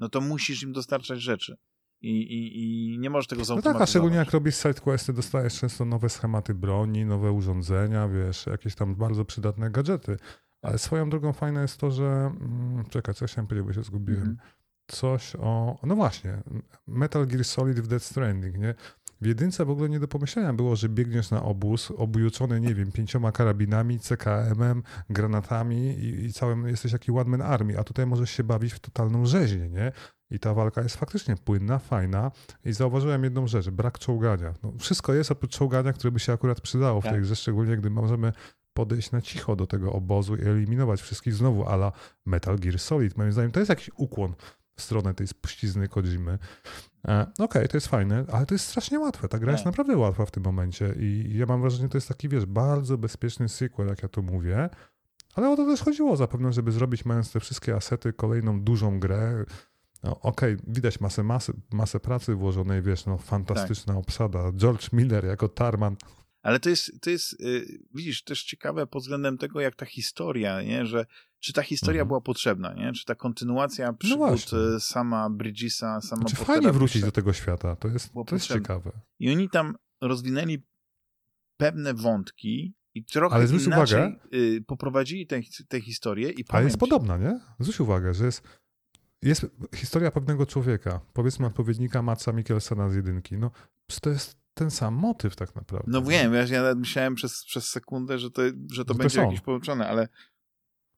no to musisz im dostarczać rzeczy. I, i, i nie możesz tego No zautomatyzować. tak, a szczególnie jak robisz sidequesty, dostajesz często nowe schematy broni, nowe urządzenia, wiesz, jakieś tam bardzo przydatne gadżety. Ale swoją drogą fajne jest to, że... Mm, czekaj, co chciałem powiedzieć, bo się zgubiłem. Mhm. Coś o... No właśnie, Metal Gear Solid w Death Stranding, nie? W jedynce w ogóle nie do pomyślenia było, że biegniesz na obóz obujuczony, nie wiem, pięcioma karabinami, CKM-em, granatami i, i całym, jesteś taki one-man army, a tutaj możesz się bawić w totalną rzeźnię, nie? I ta walka jest faktycznie płynna, fajna i zauważyłem jedną rzecz, brak czołgania. No, wszystko jest oprócz czołgania, które by się akurat przydało w Tak. tej grze, szczególnie gdy możemy podejść na cicho do tego obozu i eliminować wszystkich znowu ala Metal Gear Solid. Moim zdaniem to jest jakiś ukłon w stronę tej spuścizny Kojimy. E, Okej, to jest fajne, ale to jest strasznie łatwe. Ta gra jest Tak. naprawdę łatwa w tym momencie i ja mam wrażenie, że to jest taki, wiesz, bardzo bezpieczny sequel, jak ja to mówię. Ale o to też chodziło zapewne, żeby zrobić, mając te wszystkie asety, kolejną dużą grę. No, Okej, widać masę, masę, masę pracy włożonej, wiesz, no fantastyczna Tak. obsada. George Miller jako Tarman. Ale to jest, to jest y, widzisz, też ciekawe pod względem tego, jak ta historia, nie? że czy ta historia Mhm. była potrzebna, nie? czy ta kontynuacja przygód właśnie. y, sama Bridgesa, sama Znaczy Pottera fajnie wrócić do tego świata, to jest, to jest ciekawe. I oni tam rozwinęli pewne wątki i trochę Ale zwróć inaczej uwagę- y, poprowadzili tę tę historię i Ale powiem jest podobna, nie? Zwróć uwagę, że jest, jest historia pewnego człowieka, powiedzmy odpowiednika Matsa Mikkelsena z jedynki. No, to jest ten sam motyw tak naprawdę. No wiem, ja, ja nawet myślałem przez, przez sekundę, że to, że to będzie jakieś połączone, ale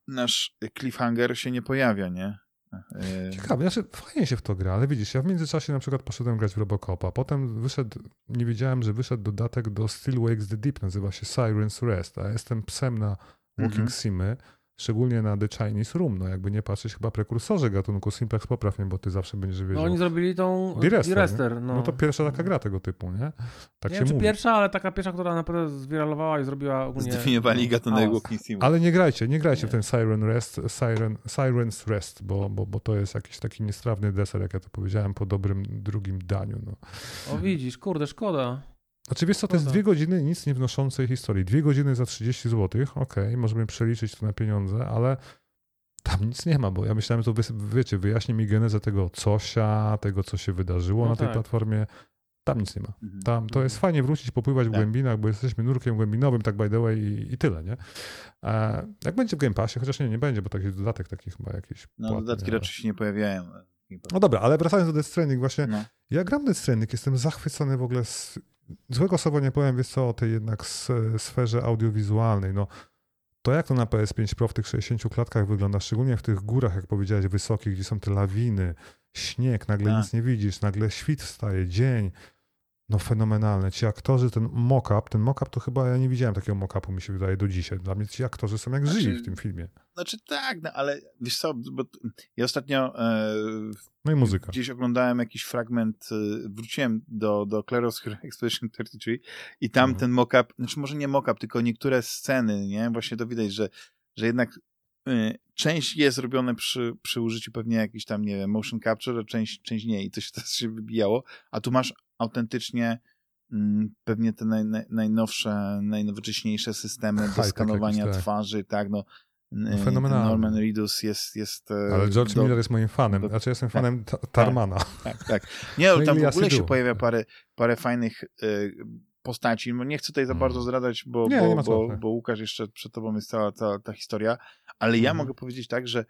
nasz cliffhanger się nie pojawia, nie? Y, Ciekawe, znaczy fajnie się w to gra, ale widzisz, ja w międzyczasie na przykład poszedłem grać w Robocopa, potem wyszedł, nie wiedziałem, że wyszedł dodatek do Still Wakes the Deep, nazywa się Siren's Rest, a jestem psem na Walking Mhm. Simy, szczególnie na The Chinese Room, no jakby nie patrzeć, chyba prekursorzy gatunku Simplex popraw mnie, bo ty zawsze będziesz wiedział. No oni zrobili tą Direster, Direster, nie? no. No to pierwsza taka gra tego typu, nie? Tak nie się wiem, czy mówi. pierwsza, ale taka pierwsza, która naprawdę zwiralowała i zrobiła ogólnie... Zdefiniowali no, gatunek. Walking Simu. Ale nie grajcie, nie grajcie Nie. w ten Siren Rest, Siren, Siren's Rest, bo, bo, bo to jest jakiś taki niestrawny deser, jak ja to powiedziałem, po dobrym drugim daniu. No. O widzisz, kurde, szkoda. Znaczy wiesz co, to jest dwie godziny nic nie wnoszącej historii. Dwie godziny za 30 zł, okej, możemy przeliczyć to na pieniądze, ale tam nic nie ma, bo ja myślałem, że to wy, wiecie, wyjaśni mi genezę tego cosia, tego co się wydarzyło No na tej tak. platformie. Tam nic nie ma. Mhm. Tam to jest fajnie wrócić, popływać w Tak. głębinach, bo jesteśmy nurkiem głębinowym, tak by the way i, i tyle, nie? E, jak będzie w Game Passie, chociaż nie, nie będzie, bo taki dodatek taki chyba jakiś No płatny, dodatki ale- raczej się nie pojawiają. No dobra, ale wracając do Death Stranding, właśnie No. ja gram Death Stranding, jestem zachwycony w ogóle z... Złego słowa nie powiem, wiesz co, o tej jednak sferze audiowizualnej, no to jak to na PS5 Pro w tych 60 klatkach wygląda, szczególnie w tych górach, jak powiedziałeś, wysokich, gdzie są te lawiny, śnieg, nagle Tak. nic nie widzisz, nagle świt wstaje, dzień, no fenomenalne. Ci aktorzy, ten mock-up, ten mock-up to chyba ja nie widziałem takiego mock-upu, mi się wydaje, do dzisiaj. Dla mnie ci aktorzy są jak Znaczy- żyli w tym filmie. Znaczy tak, no ale wiesz co, bo ja ostatnio e, No i muzyka. gdzieś oglądałem jakiś fragment, e, wróciłem do, do Claros Expedition 33 i tam Mhm. ten mock-up, znaczy może nie mock-up, tylko niektóre sceny, nie? Właśnie to widać, że, że jednak część jest robione przy, przy użyciu pewnie jakiś tam, nie wiem, motion capture, a część, część nie i to się, to się wybijało, a tu masz autentycznie mm, pewnie te naj, naj, najnowsze, najnowocześniejsze systemy do skanowania tak. twarzy, tak, no No, fenomenalne. Norman Reedus jest, jest e, Ale George do- Miller jest moim fanem. do- Znaczy, jestem fanem ta Tarmana. tak, tak. Nie, No tam w ogóle się pojawia parę, parę fajnych y, postaci. No nie chcę tutaj za Mm. bardzo zdradzać, bo, Nie, bo, nie bo, bo Łukasz jeszcze przed tobą jest cała ta, ta historia, ale ja Mhm. mogę powiedzieć tak, że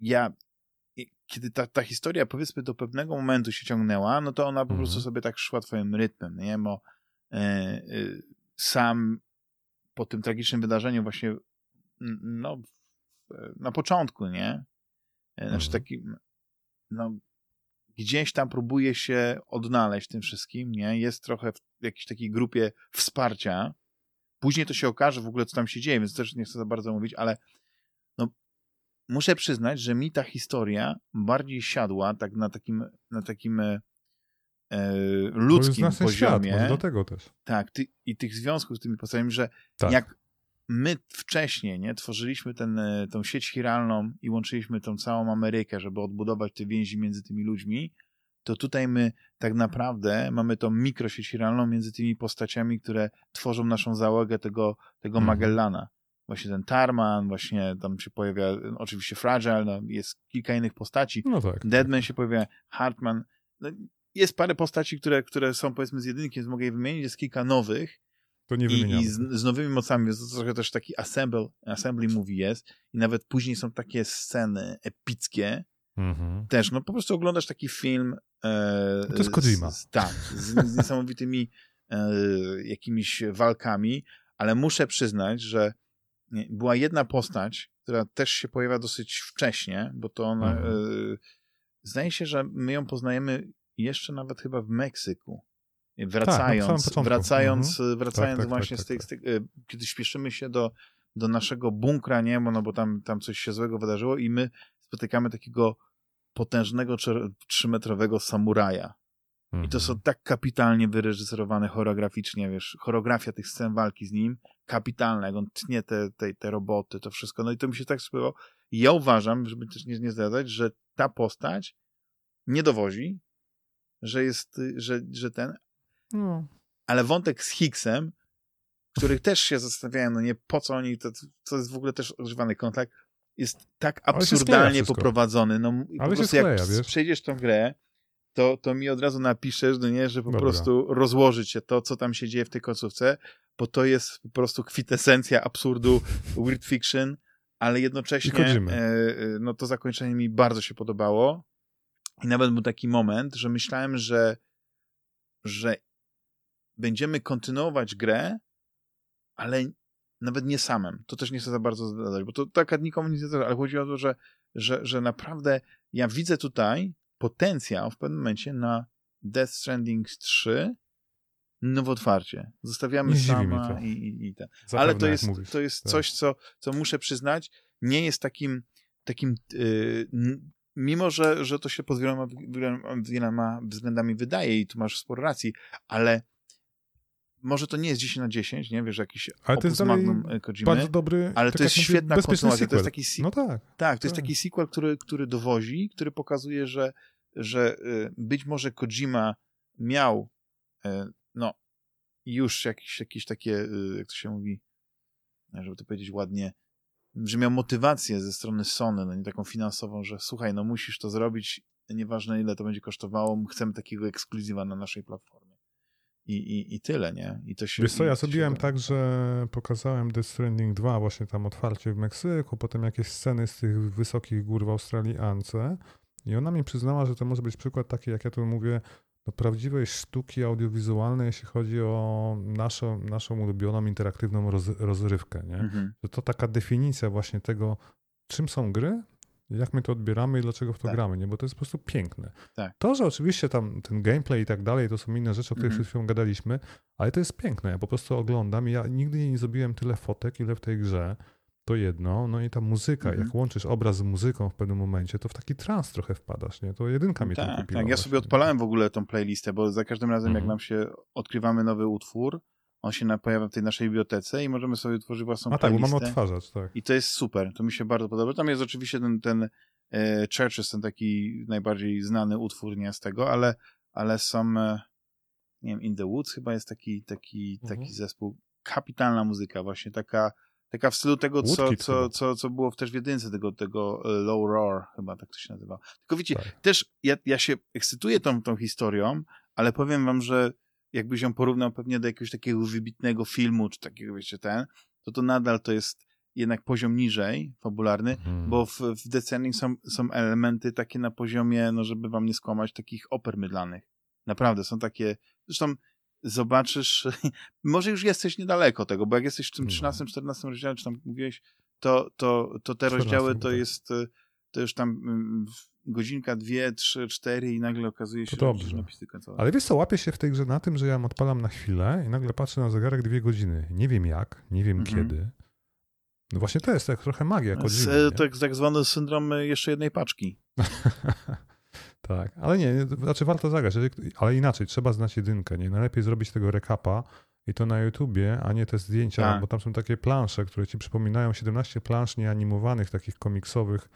ja kiedy ta, ta historia powiedzmy do pewnego momentu się ciągnęła, no to ona po Mhm. prostu sobie tak szła twoim rytmem, nie? Bo e, e, sam po tym tragicznym wydarzeniu właśnie no w- na początku, nie? E, Znaczy Mhm. taki no gdzieś tam próbuje się odnaleźć w tym wszystkim, nie? Jest trochę w jakiejś takiej grupie wsparcia. Później to się okaże w ogóle, co tam się dzieje, więc też nie chcę za bardzo mówić, ale no, muszę przyznać, że mi ta historia bardziej siadła tak na takim, na takim e, e, ludzkim świat, poziomie. może do tego też. Tak, ty, i tych związków z tymi postaciami, że Tak. jak my wcześniej nie, tworzyliśmy ten, e, tą sieć chiralną i łączyliśmy tą całą Amerykę, żeby odbudować te więzi między tymi ludźmi, to tutaj my tak naprawdę mamy tą mikrosieć chiralną między tymi postaciami, które tworzą naszą załogę tego, tego Mhm. Magellana. Właśnie ten Tarman, właśnie tam się pojawia oczywiście Fragile, no, jest kilka innych postaci. No tak. Deadman się pojawia, Hartman. No, jest parę postaci, które, które są powiedzmy z jedynki, więc mogę je wymienić, jest kilka nowych, To nie i, wymieniamy. i z, z nowymi mocami, więc to trochę też taki assemble, assembly movie jest i nawet później są takie sceny epickie, Mhm. też, no po prostu oglądasz taki film e, To jest Kojima. Z, tak, z, z niesamowitymi e, jakimiś walkami, ale muszę przyznać, że nie, była jedna postać, która też się pojawia dosyć wcześnie, bo to ona Mhm. e, zdaje się, że my ją poznajemy jeszcze nawet chyba w Meksyku. Tak, na Wracając, samym początku. wracając, Mhm. wracając Tak, tak, właśnie tak, z tak, z e, kiedy śpieszymy się do, do naszego bunkra, nie, no bo tam, tam coś się złego wydarzyło i my spotykamy takiego potężnego trzymetrowego samuraja. I to są Mhm. tak kapitalnie wyreżyserowane choreograficznie, wiesz, choreografia tych scen walki z nim, kapitalna, jak on tnie te, te, te roboty, to wszystko. No i to mi się tak spodobało. I Ja uważam, żeby też nie, nie zdradzać, że ta postać nie dowozi, że jest, y, że, że ten, No. ale wątek z Hicksem, których też się zastanawiałem, no nie, po co oni, to, to jest w ogóle też używany kontakt, jest tak absurdalnie poprowadzony. No, po prostu jak skleja, wiesz. przejdziesz tą grę, to, to mi od razu napiszesz, no nie, że po Dobra. prostu rozłoży cię to, co tam się dzieje w tej końcówce, bo to jest po prostu kwintesencja absurdu weird fiction, ale jednocześnie e, e, no to zakończenie mi bardzo się podobało i nawet był taki moment, że myślałem, że że będziemy kontynuować grę, ale nawet nie samym. To też nie chcę za bardzo zdradzać, bo to tak nikomu nic nie zdarza, ale chodzi o to, że, że, że naprawdę ja widzę tutaj potencjał w pewnym momencie na Death Stranding 3 nowotwarcie. Zostawiamy Nie sama i, i, i ten. Zapewne, Ale to jest, mówisz. to jest Tak. coś, co, co muszę przyznać, nie jest takim, takim yy, mimo, że, że to się pod wieloma, wieloma względami wydaje i tu masz sporo racji, ale może to nie jest 10 na 10, nie? Wiesz, jakiś Ale jest opus magnum e, Kojimy, Bardzo dobry. ale to jest świetna kontynuacja, to jest sequel. taki se- No tak. tak, to jest Tak. taki sequel, który, który dowozi, który pokazuje, że, że y, być może Kojima miał y, no, już jakieś, jakieś takie, y, jak to się mówi, żeby to powiedzieć ładnie, że miał motywację ze strony Sony, no nie taką finansową, że słuchaj, no musisz to zrobić, nieważne ile to będzie kosztowało, chcemy takiego ekskluzywa na naszej platformie. I, i, i tyle, nie? I to się Wiesz co, ja zrobiłem tak, że pokazałem Death Stranding 2, właśnie tam otwarcie w Meksyku, potem jakieś sceny z tych wysokich gór w Australii Ance i ona mi przyznała, że to może być przykład taki, jak ja tu mówię, no, prawdziwej sztuki audiowizualnej, jeśli chodzi o naszą, naszą ulubioną interaktywną roz, rozrywkę, nie? Mhm. To taka definicja właśnie tego, czym są gry, jak my to odbieramy i dlaczego w to Tak. gramy, nie? Bo to jest po prostu piękne. Tak. To, że oczywiście tam ten gameplay i tak dalej, to są inne rzeczy, o których Mhm. przed chwilą gadaliśmy, ale to jest piękne. Ja po prostu oglądam i ja nigdy nie zrobiłem tyle fotek, ile w tej grze. To jedno, no i ta muzyka, Mhm. jak łączysz obraz z muzyką w pewnym momencie, to w taki trans trochę wpadasz, nie? To jedynka mnie tam Tak, kupiła. tak. Ja sobie właśnie. odpalałem w ogóle tą playlistę, bo za każdym razem, jak Mhm. nam się odkrywamy nowy utwór, on się na- pojawia w tej naszej bibliotece i możemy sobie utworzyć własną A tak, bo mamy odtwarzacz, tak. I to jest super, to mi się bardzo podoba. Tam jest oczywiście ten, ten e, Churches, ten taki najbardziej znany utwór nie z tego, ale, ale są, e, nie wiem, In the Woods chyba jest taki, taki, Mhm. taki zespół. Kapitalna muzyka, właśnie taka, taka w stylu tego, co, co, co, co było też w jedynce, tego, tego e, Low Roar, chyba tak to się nazywa. Tylko wiecie, Tak. też ja, ja się ekscytuję tą, tą historią, ale powiem wam, że jakbyś ją porównał pewnie do jakiegoś takiego wybitnego filmu, czy takiego, wiecie, ten, to to nadal to jest jednak poziom niżej, fabularny, Mhm. bo w, w Death Stranding są, są elementy takie na poziomie, no żeby wam nie skłamać, takich oper mydlanych. Naprawdę, są takie, zresztą zobaczysz, może już jesteś niedaleko tego, bo jak jesteś w tym No. 13, 14 rozdziale, czy tam mówiłeś, to, to, to te 14 rozdziały to tak. jest, y, to już tam mm, godzinka, dwie, trzy, cztery i nagle okazuje się, To że napisy końcowe. Ale wiesz co, łapię się w tej grze na tym, że ja ją odpalam na chwilę i nagle patrzę na zegarek dwie godziny. Nie wiem jak, nie wiem Mhm. kiedy. No właśnie to jest tak trochę magia Z, nie? tak, tak zwany syndrom e, jeszcze jednej paczki. tak, ale nie, znaczy warto zagrać, ale inaczej, trzeba znać jedynkę, nie? Najlepiej zrobić tego rekapa i to na YouTubie, a nie te zdjęcia, Tak. bo tam są takie plansze, które ci przypominają 17 plansz nieanimowanych, takich komiksowych.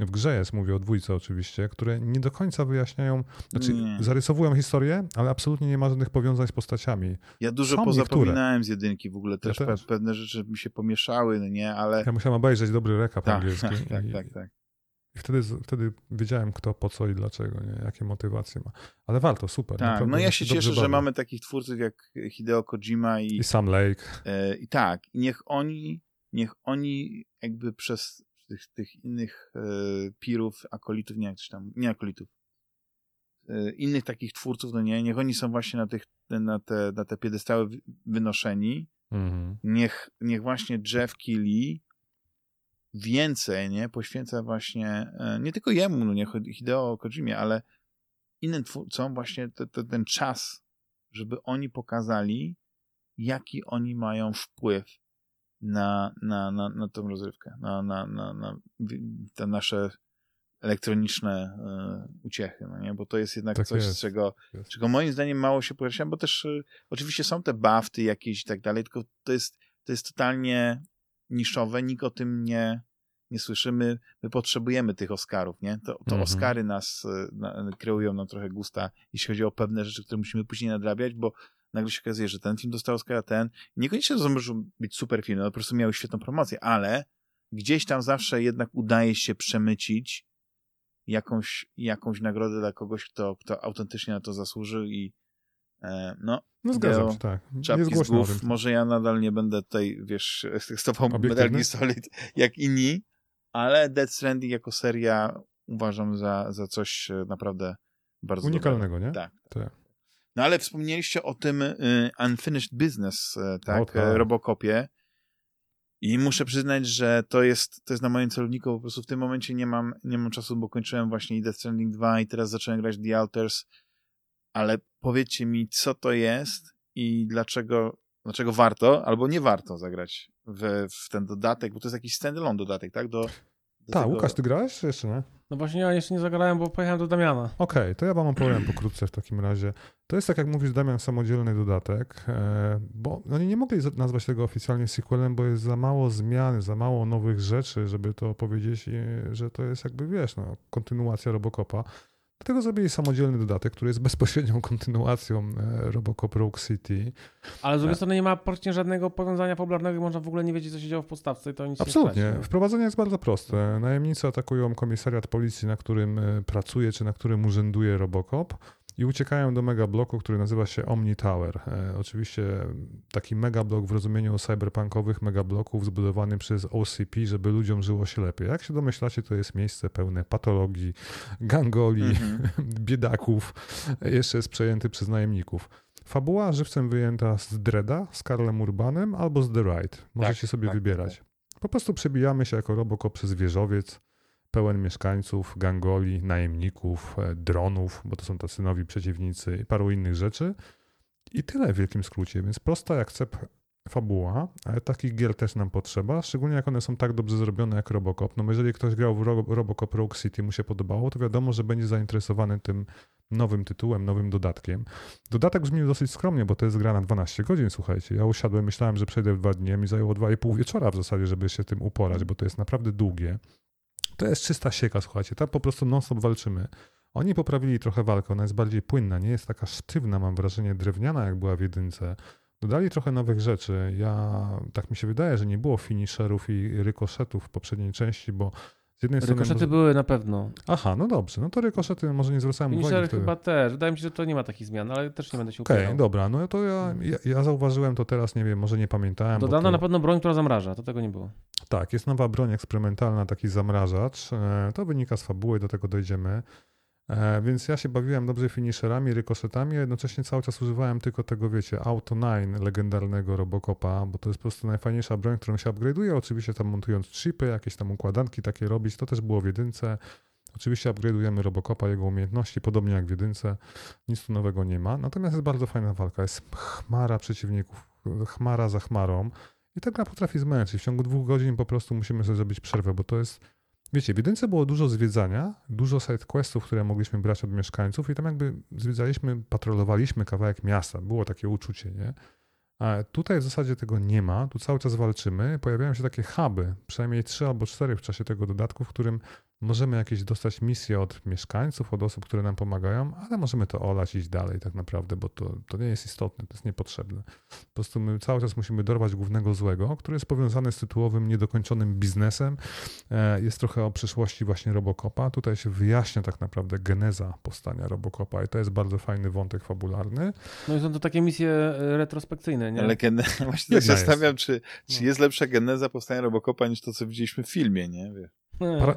W grze jest, mówię o dwójce oczywiście, które nie do końca wyjaśniają, znaczy Nie. zarysowują historię, ale absolutnie nie ma żadnych powiązań z postaciami. Ja dużo Są pozapominałem z jedynki w ogóle, też, Ja też. Pe pewne rzeczy mi się pomieszały, no nie, ale... Ja musiałem obejrzeć dobry rekap Tak, angielski. tak, tak, i, tak, tak. I wtedy, wtedy wiedziałem kto, po co i dlaczego, nie? jakie motywacje ma. Ale warto, super. Tak, no ja się cieszę, że bawię. mamy takich twórców jak Hideo Kojima i, I Sam Lake. e, i tak, i niech oni, niech oni jakby przez tych, tych innych e, pirów, akolitów, nie jak coś tam, nie akolitów, e, innych takich twórców, no nie, niech oni są właśnie na, tych, na, te, na te piedestały wy- wynoszeni, Mhm. niech, niech właśnie Jeff Keighley więcej, nie, poświęca właśnie, e, nie tylko jemu, no nie, Hideo Kojimie, ale innym twórcom właśnie te, te, ten czas, żeby oni pokazali, jaki oni mają wpływ na, na, na, na tą rozrywkę, na, na, na, na te nasze elektroniczne e, uciechy, no nie? bo to jest jednak tak coś, jest. czego, czego moim zdaniem mało się pojawia, bo też e, oczywiście są te bafty jakieś i tak dalej, tylko to jest, to jest totalnie niszowe, nikt o tym nie, nie słyszymy. My potrzebujemy tych Oscarów, nie? To, to mhm. Oscary nas e, na, kreują nam trochę gusta, jeśli chodzi o pewne rzeczy, które musimy później nadrabiać, bo nagle się okazuje, że ten film dostał Oscara, ten. Niekoniecznie to może być super film, no po prostu miały świetną promocję, ale gdzieś tam zawsze jednak udaje się przemycić jakąś, jakąś nagrodę dla kogoś, kto, kto autentycznie na to zasłużył i e, no, no zgadzam się, tak. Czapki z głów. Może ja nadal nie będę tutaj, wiesz, tobą medalni solid jak inni, ale Dead Stranding jako seria uważam za, za coś e, naprawdę bardzo Unikalnego, dobrego. nie? Tak. tak. No ale wspomnieliście o tym y, Unfinished Business, y, tak, o, tak. Robocopie. I muszę przyznać, że to jest, to jest na moim celowniku, po prostu w tym momencie nie mam, nie mam czasu, bo kończyłem właśnie i Death Stranding 2 i teraz zacząłem grać The Alters, ale powiedzcie mi, co to jest i dlaczego, dlaczego warto albo nie warto zagrać w, w ten dodatek, bo to jest jakiś standalone dodatek, tak? Do, tak, tego... Łukasz, ty grałeś jeszcze nie? No właśnie ja jeszcze nie zagrałem, bo pojechałem do Damiana. Okej, okay, to ja wam opowiem pokrótce w takim razie. To jest tak jak mówisz Damian, samodzielny dodatek, e, bo oni nie mogli nazwać tego oficjalnie sequelem, bo jest za mało zmian, za mało nowych rzeczy, żeby to powiedzieć, że to jest jakby, wiesz, no, kontynuacja Robocopa. Dlatego zrobili samodzielny dodatek, który jest bezpośrednią kontynuacją e, Robocop Rogue City. Ale z drugiej e, strony nie ma praktycznie żadnego powiązania fabularnego i można w ogóle nie wiedzieć, co się działo w podstawce i to nic Absolutnie. nie Wprowadzenie jest bardzo proste. Najemnicy atakują komisariat policji, na którym e, pracuje, czy na którym urzęduje Robocop i uciekają do megabloku, który nazywa się Omni Tower. E, oczywiście taki megablok w rozumieniu cyberpunkowych megabloków zbudowany przez OCP, żeby ludziom żyło się lepiej. Jak się domyślacie, to jest miejsce pełne patologii, gangoli, -hmm. biedaków, jeszcze jest przejęty przez najemników. Fabuła żywcem wyjęta z Dreda, z Karlem Urbanem albo z The Ride. Możecie tak, sobie tak, wybierać. Tak. Po prostu przebijamy się jako Robocop przez wieżowiec, pełen mieszkańców, gangoli, najemników, e, dronów, bo to są tacy nowi przeciwnicy i paru innych rzeczy. I tyle w wielkim skrócie, więc prosta jak cep fabuła, ale takich gier też nam potrzeba, szczególnie jak one są tak dobrze zrobione jak Robocop. No jeżeli ktoś grał w Robocop Rogue City mu się podobało, to wiadomo, że będzie zainteresowany tym nowym tytułem, nowym dodatkiem. Dodatek brzmi dosyć skromnie, bo to jest gra na 12 godzin, słuchajcie. Ja usiadłem, myślałem, że przejdę w dwa dni, mi zajęło 2,5 wieczora w zasadzie, żeby się tym uporać, bo to jest naprawdę długie. To jest czysta sieka, słuchajcie. Tam po prostu non-stop walczymy. Oni poprawili trochę walkę, ona jest bardziej płynna, nie jest taka sztywna, mam wrażenie, drewniana, jak była w jedynce. Dodali trochę nowych rzeczy. Ja, tak mi się wydaje, że nie było finisherów i rykoszetów w poprzedniej części, bo z jednej rykoszety strony... były na pewno. Aha, no dobrze. No to rykoszety może nie zwracałem uwagi. Finisher chyba też. Wydaje mi się, że to nie ma takich zmian, ale też nie będę się Okej, okay, dobra. No to ja, ja, ja, zauważyłem to teraz, nie wiem, może nie pamiętałem. Dodano to... na pewno broń, która zamraża. To tego nie było. Tak, jest nowa broń eksperymentalna, taki zamrażacz. E, to wynika z fabuły, do tego dojdziemy. E, więc ja się bawiłem dobrze finisherami, rykoszetami, a jednocześnie cały czas używałem tylko tego, wiecie, Auto 9 legendarnego Robocopa, bo to jest po prostu najfajniejsza broń, którą się upgrade'uje. Oczywiście tam montując chipy, jakieś tam układanki takie robić, to też było w jedynce. Oczywiście upgrade'ujemy Robocopa, jego umiejętności, podobnie jak w jedynce. Nic tu nowego nie ma. Natomiast jest bardzo fajna walka. Jest chmara przeciwników, chmara za chmarą. I ta gra potrafi zmęczyć. W ciągu dwóch godzin po prostu musimy sobie zrobić przerwę, bo to jest Wiecie, w jedynce było dużo zwiedzania, dużo side questów, które mogliśmy brać od mieszkańców i tam jakby zwiedzaliśmy, patrolowaliśmy kawałek miasta. Było takie uczucie, nie? A tutaj w zasadzie tego nie ma, tu cały czas walczymy. Pojawiają się takie huby, przynajmniej trzy albo cztery w czasie tego dodatku, w którym możemy jakieś dostać misje od mieszkańców, od osób, które nam pomagają, ale możemy to olać iść dalej tak naprawdę, bo to, to nie jest istotne, to jest niepotrzebne. Po prostu my cały czas musimy dorwać głównego złego, który jest powiązany z tytułowym, niedokończonym biznesem. E, jest trochę o przyszłości właśnie Robocopa. Tutaj się wyjaśnia tak naprawdę geneza powstania Robocopa i to jest bardzo fajny wątek fabularny. No i są to takie misje e, retrospekcyjne, nie? Ale gene... właśnie tak się zastanawiam, czy, czy no. jest lepsza geneza powstania Robocopa niż to, co widzieliśmy w filmie, nie?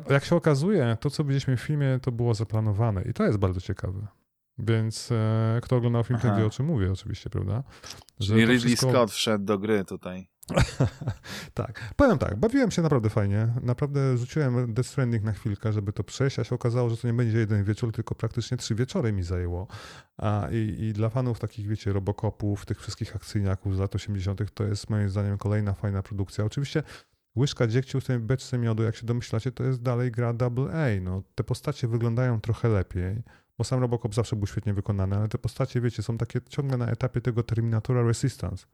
Jak się okazuje, to co widzieliśmy w filmie, to było zaplanowane i to jest bardzo ciekawe. Więc e, kto oglądał film, ten wie o czym mówię oczywiście, prawda? Że Czyli Ridley wszystko... Scott wszedł do gry tutaj. tak, powiem tak, bawiłem się naprawdę fajnie. Naprawdę rzuciłem Death Stranding na chwilkę, żeby to przejść, a się okazało, że to nie będzie jeden wieczór, tylko praktycznie trzy wieczory mi zajęło. A, i, I dla fanów takich, wiecie, Robocopów, tych wszystkich akcyjniaków z lat 80., to jest moim zdaniem kolejna fajna produkcja. Oczywiście łyżka dziegciu w tym beczce miodu, jak się domyślacie, to jest dalej gra AA. No, te postacie wyglądają trochę lepiej, bo sam Robocop zawsze był świetnie wykonany, ale te postacie, wiecie, są takie ciągle na etapie tego Terminatora Resistance.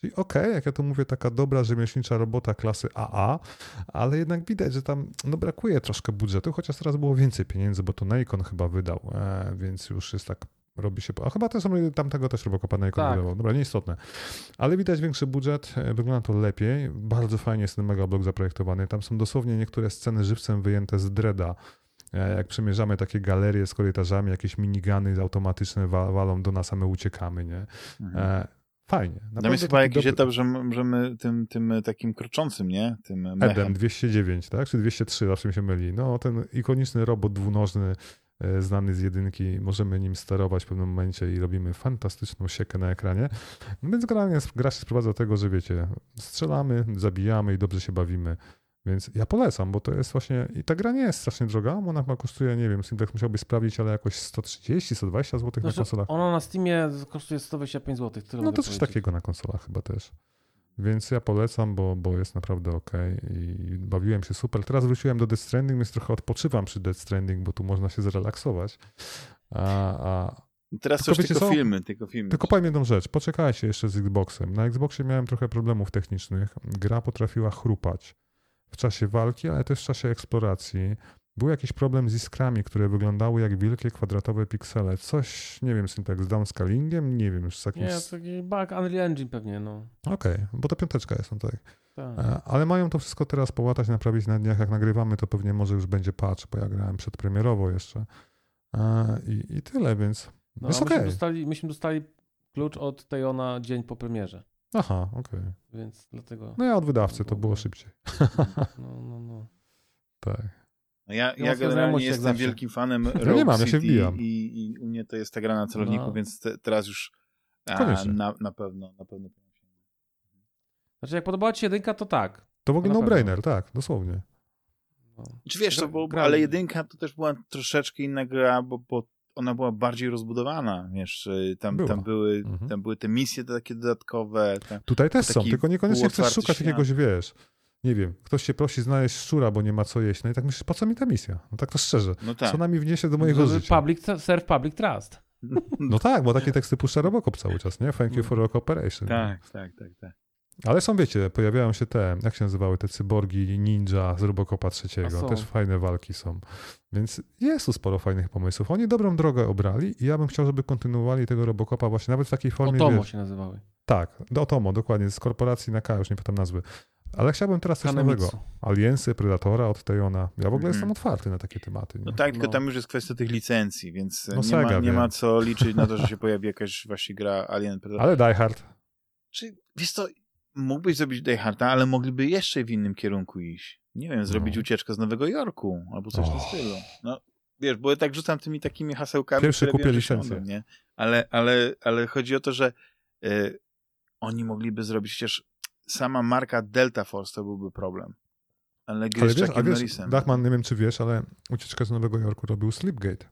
Czyli okej, okay, jak ja to mówię, taka dobra rzemieślnicza robota klasy AA, ale jednak widać, że tam no, brakuje troszkę budżetu, chociaż teraz było więcej pieniędzy, bo to Nikon chyba wydał, e, więc już jest tak robi się. A chyba też tamtego też Robocopa na tak. Dobra, nieistotne. Ale widać większy budżet, e, wygląda to lepiej. Bardzo fajnie jest ten megablok zaprojektowany. Tam są dosłownie niektóre sceny żywcem wyjęte z Dreda. E, jak przemierzamy takie galerie z korytarzami, jakieś minigany automatyczne walą do nas, a my uciekamy, nie? Mhm. E, Fajnie. Tam jest chyba jakiś dobry... etap, że, że my tym, tym takim kroczącym, nie? Tym mechem. Edem 209, tak? Czy 203, zawsze mi się myli. No, ten ikoniczny robot dwunożny, znany z jedynki, możemy nim sterować w pewnym momencie i robimy fantastyczną siekę na ekranie. No więc generalnie gra się sprowadza do tego, że wiecie, strzelamy, zabijamy i dobrze się bawimy. Więc ja polecam, bo to jest właśnie. I ta gra nie jest strasznie droga. Ona chyba kosztuje, nie wiem, Simtex musiałby sprawdzić, ale jakoś 130, 120 zł znaczy, na konsolach. Ona na Steamie kosztuje 125 zł. No to coś takiego na konsolach chyba też. Więc ja polecam, bo, bo jest naprawdę ok i bawiłem się super. Teraz wróciłem do Death Stranding, więc trochę odpoczywam przy Death Stranding, bo tu można się zrelaksować. A, a... Teraz tylko, już tylko filmy, tylko filmy. Tylko powiem jedną rzecz, poczekajcie jeszcze z Xboxem. Na Xboxie miałem trochę problemów technicznych. Gra potrafiła chrupać w czasie walki, ale też w czasie eksploracji. Był jakiś problem z iskrami, które wyglądały jak wielkie kwadratowe piksele. Coś, nie wiem, tak z downscalingiem, nie wiem, z jakimś... Nie, taki bug Unreal Engine pewnie, no. Okej, okay, bo to piąteczka jest, no tak. tak. E, ale mają to wszystko teraz połatać, naprawić na dniach. Jak nagrywamy, to pewnie może już będzie patch, bo ja grałem przedpremierowo jeszcze. E, I, i tyle, więc no, jest myśmy, okay. dostali, myśmy dostali klucz od Tejona dzień po premierze. Aha, okej. Okay. Więc dlatego. No ja od wydawcy, to było szybciej. No, no, no. tak. No ja, ja generalnie jestem wielkim fanem Rogue ja nie mam, ja się wbijam. I, i, u mnie to jest ta gra na celowniku, no. więc te, teraz już a, na, na pewno, na pewno. Znaczy, jak podobała ci się jedynka, to tak. To w ogóle no-brainer, tak, dosłownie. No. Czy wiesz, to, bo, ale jedynka to też była troszeczkę inna gra, bo, bo ona była bardziej rozbudowana, wiesz, tam, tam, były, mhm. tam były te misje takie dodatkowe. Tam, Tutaj też są, tylko niekoniecznie chcesz szukać świat. jakiegoś, wiesz, nie wiem, ktoś cię prosi znaleźć szczura, bo nie ma co jeść, no i tak myślisz, po co mi ta misja? No tak to szczerze. No tak. Co nami wniesie do mojego życia? Public, serve public trust. No tak, bo takie teksty puszcza Robocop cały czas, nie? Thank you for your cooperation. Tak, tak, tak, tak. Ale są, wiecie, pojawiają się te, jak się nazywały, te cyborgi ninja z Robocopa trzeciego. Też fajne walki są. Więc jest tu sporo fajnych pomysłów. Oni dobrą drogę obrali i ja bym chciał, żeby kontynuowali tego Robocopa właśnie nawet w takiej formie. Otomo wiesz, się nazywały. Tak, Otomo, dokładnie, z korporacji na K, już nie pamiętam nazwy. Ale chciałbym teraz coś Kanemitsu. nowego. Aliensy, Predatora od Tejona. Ja w ogóle mm. jestem otwarty na takie tematy. Nie? No tak, tylko no. tam już jest kwestia tych licencji, więc no nie, Sega, ma, nie ma co liczyć na to, że się pojawi jakaś właśnie gra Alien Predator. Ale Die Hard. Czy, wiesz co, mógłbyś zrobić Die Harda, ale mogliby jeszcze w innym kierunku iść. Nie wiem, zrobić no. ucieczkę z Nowego Jorku albo coś w tym stylu. No, wiesz, bo ja tak rzucam tymi takimi hasełkami, Pierwszy kupię licencję. nie? Ale, ale, ale chodzi o to, że y, oni mogliby zrobić przecież sama marka Delta Force to byłby problem. Ale gry ale wiesz, a wiesz, Dachman, nie wiem czy wiesz, ale ucieczkę z Nowego Jorku robił Slipgate.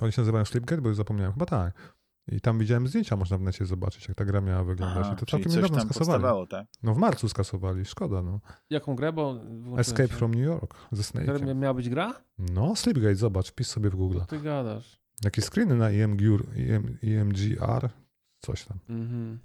Oni się nazywają Slipgate, bo już zapomniałem. Chyba tak. I tam widziałem zdjęcia, można w necie zobaczyć, jak ta gra miała wyglądać. Aha, I to całkiem niedawno skasowali. Tak? No w marcu skasowali, szkoda. No. Jaką grę? Bo Escape się. from New York ze Snake. miała być gra? No, Sleepgate, zobacz, wpisz sobie w Google. ty gadasz. Jakie screeny na EMGR, EM, EMGR coś tam. Mhm.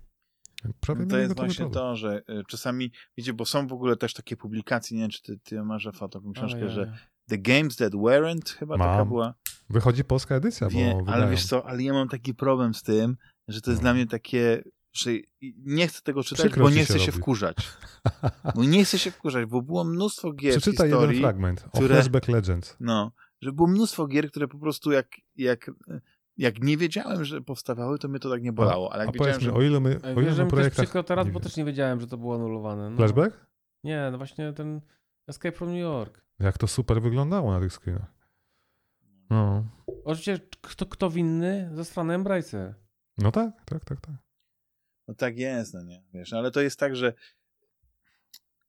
Prawie no to jest właśnie to, że y, czasami, wiecie, bo są w ogóle też takie publikacje, nie wiem, czy ty, ty masz taką książkę, że The Games That Weren't, chyba Mam. taka była. Wychodzi polska edycja, Wie, bo Ale wiesz co, ale ja mam taki problem z tym, że to jest no. dla mnie takie, że nie chcę tego czytać, Przykro bo nie chcę się, się wkurzać. Bo nie chcę się wkurzać, bo było mnóstwo gier Przeczytaj historii, jeden fragment o które, Flashback Legends. No, że było mnóstwo gier, które po prostu jak, jak, jak nie wiedziałem, że powstawały, to mnie to tak nie bolało. Ale jak A wiedziałem, że... o ile my, o ile my projektach... przykro teraz, bo też nie wiedziałem, że to było anulowane. No. Flashback? Nie, no właśnie ten Escape from New York. Jak to super wyglądało na tych screenach. No. Oczywiście, kto, kto winny? Ze strony Embracer. No tak, tak, tak, tak. No tak jest, no nie, wiesz, no ale to jest tak, że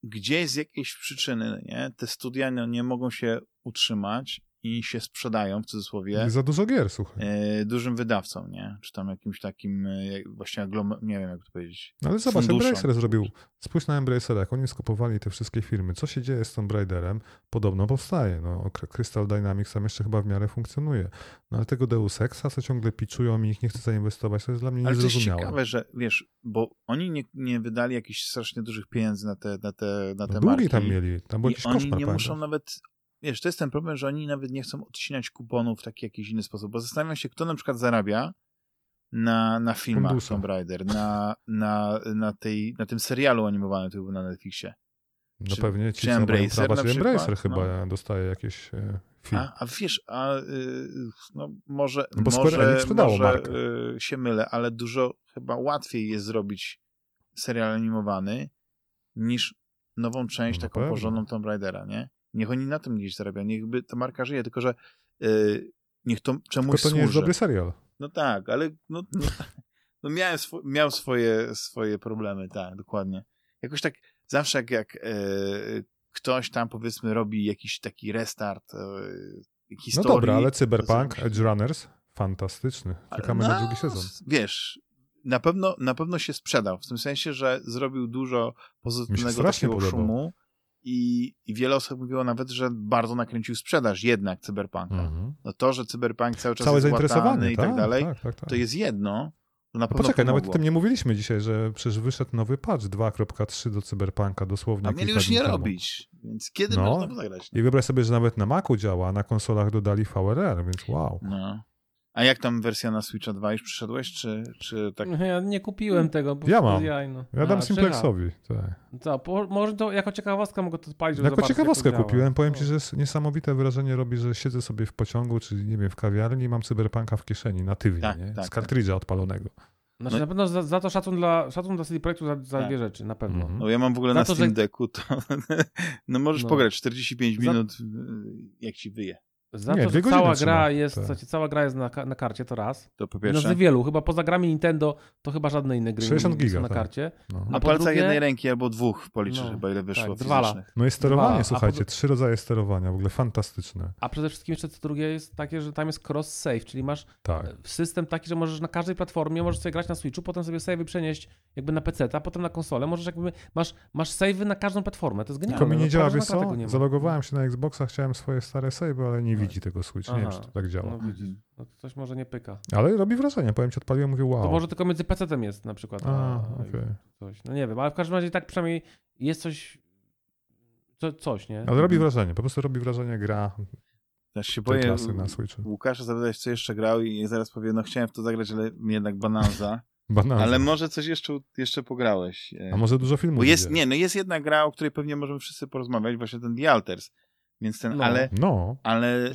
gdzieś z jakiejś przyczyny, nie, te studia no, nie mogą się utrzymać i się sprzedają, w cudzysłowie, za dużo gier, słuchaj. e, dużym wydawcom, nie? Czy tam jakimś takim, e, jak- właśnie aglom... nie wiem, jak to powiedzieć. No ale zobacz. Embracer zrobił. Spójrz na Embracera, jak oni skupowali te wszystkie firmy. Co się dzieje z Tomb Raiderem? Podobno powstaje. No, Cry- Crystal Dynamics tam jeszcze chyba w miarę funkcjonuje. No ale tego Deus Exa, co ciągle piczują i nikt nie chce zainwestować, to jest dla mnie Ale niezrozumiałe. ciekawe, że wiesz, bo oni nie, nie wydali jakichś strasznie dużych pieniędzy na te, na te, na te No, marki. tam mieli, tam był I jakiś oni koszmar, nie pamiętasz? muszą nawet, wiesz, to jest ten problem, że oni nawet nie chcą odcinać kuponów w taki jakiś inny sposób, bo zastanawiam się, kto na przykład zarabia na, na filmach Fundusze. Tomb Raider, na, na, na, tej, na tym serialu animowanym, który był na Netflixie. No czy- pewnie ci, czy Embracer prawa, na czy przykład? Embracer chyba No. dostaje jakieś e, fee. A, a wiesz, a y, no może, No bo może, może y, się mylę, ale dużo chyba łatwiej jest zrobić serial animowany niż nową część No taką pewnie. porządną Tomb Raidera, nie? Niech oni na tym gdzieś zarabiają, niechby ta marka żyje, tylko że y, niech to czemuś Tylko to nie jest dobry serial. No tak, ale no, no, no miałem swo- miał swoje, swoje problemy, tak, dokładnie. Jakoś tak zawsze jak, jak e, ktoś tam powiedzmy robi jakiś taki restart e, No historii. dobra, ale Cyberpunk, Edge Runners, fantastyczny. Czekamy na drugi sezon. Wiesz, na pewno, na pewno się sprzedał, w tym sensie, że zrobił dużo pozytywnego takiego podobał. szumu i, i wiele osób mówiło nawet, że bardzo nakręcił sprzedaż jednak Cyberpunka. Mhm. No to, że Cyberpunk cały czas Całe jest zainteresowanie, łatany i tak, dalej, Tak, tak, tak. to jest jedno, na No poczekaj, nawet o pomogło. tym nie mówiliśmy dzisiaj, że przecież wyszedł nowy patch 2.3 do Cyberpunka dosłownie A mieli już nie temu. robić, więc kiedy No. można zagrać? I wyobraź sobie, że nawet na Macu działa, a na konsolach dodali VRR, więc wow. No. A jak tam wersja na Switcha 2? Już przyszedłeś, czy, czy tak? Ja nie kupiłem tego, bo Ja mam. jajno. Ja dam A, Simplexowi. Tak. Co, po, może to jako ciekawostka mogę to żeby Jako ciekawostkę jak kupiłem. działa. Powiem No. ci, że jest niesamowite wrażenie robi, że siedzę sobie w pociągu, czy nie wiem, w kawiarni i mam cyberpunka w kieszeni, natywnie, Tak, nie? tak, z kartridża odpalonego. Znaczy No- na pewno za, za to szacun dla, szacun dla CD Projektu za, za Tak. dwie rzeczy, na pewno. Mhm. No ja mam w ogóle Za na to, Steam że- Decku, to no możesz No. pograć 45 Za- minut, y, jak ci wyje. Za Nie, to, że cała gra jest, tak. słuchajcie, cała gra jest na, na karcie, to raz. To po No pierwsze. z wielu, chyba poza grami Nintendo, to chyba żadne inne gry 60 nie nie są giga, na tak. karcie. No. Na po palcach drugie- jednej ręki albo dwóch policzysz No, chyba ile wyszło tak, fizycznych. No i sterowanie, słuchajcie, po- trzy rodzaje sterowania, w ogóle fantastyczne. A przede wszystkim jeszcze co drugie jest takie, że tam jest cross-save, czyli masz Tak. system taki, że możesz na każdej platformie, możesz sobie grać na Switchu, potem sobie savey przenieść jakby na PC, a potem na konsolę, możesz jakby, masz, masz savey na każdą platformę, to jest genialne. Tylko mi nie no, działa, wiesz co? Zalogowałem się na Xboxa, chciałem swoje stare save, ale nie widzi tego Switch. Nie wiem, Aha. czy to tak działa. No widzisz, no to coś może nie pyka. Ale robi wrażenie, powiem ci, odpaliłem, mówię wow. To może tylko między PC-tem jest na przykład. A, a- okej. coś. No nie wiem, ale w każdym razie tak przynajmniej jest coś, co, coś, nie? Ale robi wrażenie, po prostu robi wrażenie gra Też się boję na Switchu. Łukasza zapytać, co jeszcze grał i zaraz powie, no chciałem w to zagrać, ale mi jednak bananza. Banana. ale może coś jeszcze, jeszcze pograłeś. e, A może dużo filmów Bo jest, idzie? nie, no jest jedna gra, o której pewnie możemy wszyscy porozmawiać, właśnie ten The Alters. Więc ten, No. ale, No, ale y,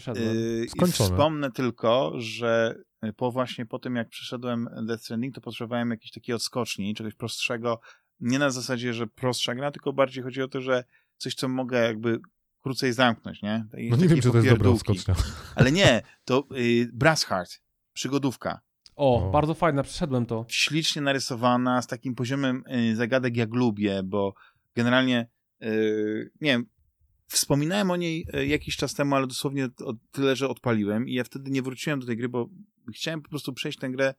Skończone. wspomnę tylko, że po właśnie po tym, jak przeszedłem Death Stranding, to potrzebowałem jakiejś takiej odskoczni, czegoś prostszego. Nie na zasadzie, że prostsza gra, tylko bardziej chodzi o to, że coś, co mogę jakby krócej zamknąć, nie? No nie wiem, czy to jest dobra odskocznia. Ale nie, to y, Brass Heart, przygodówka. O, O. bardzo fajne, przeszedłem to. ślicznie narysowana, z takim poziomem y, zagadek, jak lubię, bo generalnie, y, nie wiem, wspominałem o niej y, jakiś czas temu, ale dosłownie o tyle, że odpaliłem i ja wtedy nie wróciłem do tej gry, bo chciałem po prostu przejść tę grę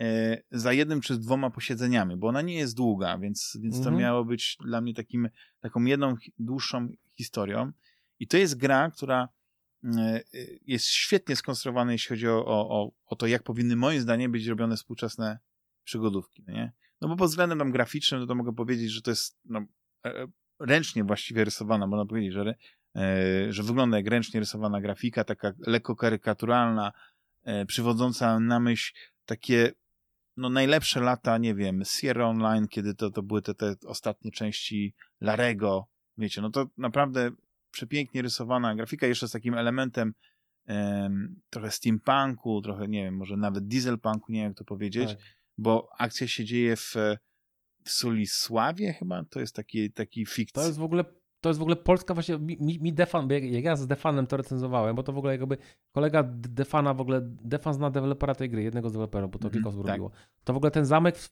y, za jednym czy dwoma posiedzeniami, bo ona nie jest długa, więc, więc to Mhm. miało być dla mnie takim, taką jedną dłuższą historią. I to jest gra, która y, y, jest świetnie skonstruowana, jeśli chodzi o, o, o, to, jak powinny moim zdaniem być robione współczesne przygodówki, no nie? No bo pod względem tam graficznym, no to mogę powiedzieć, że to jest no, e, ręcznie właściwie rysowana, można powiedzieć, że, e, że wygląda jak ręcznie rysowana grafika, taka lekko karykaturalna, e, przywodząca na myśl takie no najlepsze lata, nie wiem, Sierra Online, kiedy to, to były te, te ostatnie części Larego, wiecie, no to naprawdę przepięknie rysowana grafika, jeszcze z takim elementem em, trochę steampunku, trochę, nie wiem, może nawet dieselpunku, nie wiem jak to powiedzieć, Tak. bo akcja się dzieje w, w Sulisławie chyba, to jest taki, taki fikcja. To jest w ogóle, to jest w ogóle polska właśnie, mi, mi Defan, bo jak, ja z Defanem to recenzowałem, bo to w ogóle jakby kolega Defana w ogóle, Defan zna dewelopera tej gry, jednego z deweloperów, bo to Mhm, kilka osób tak. To w ogóle ten zamek w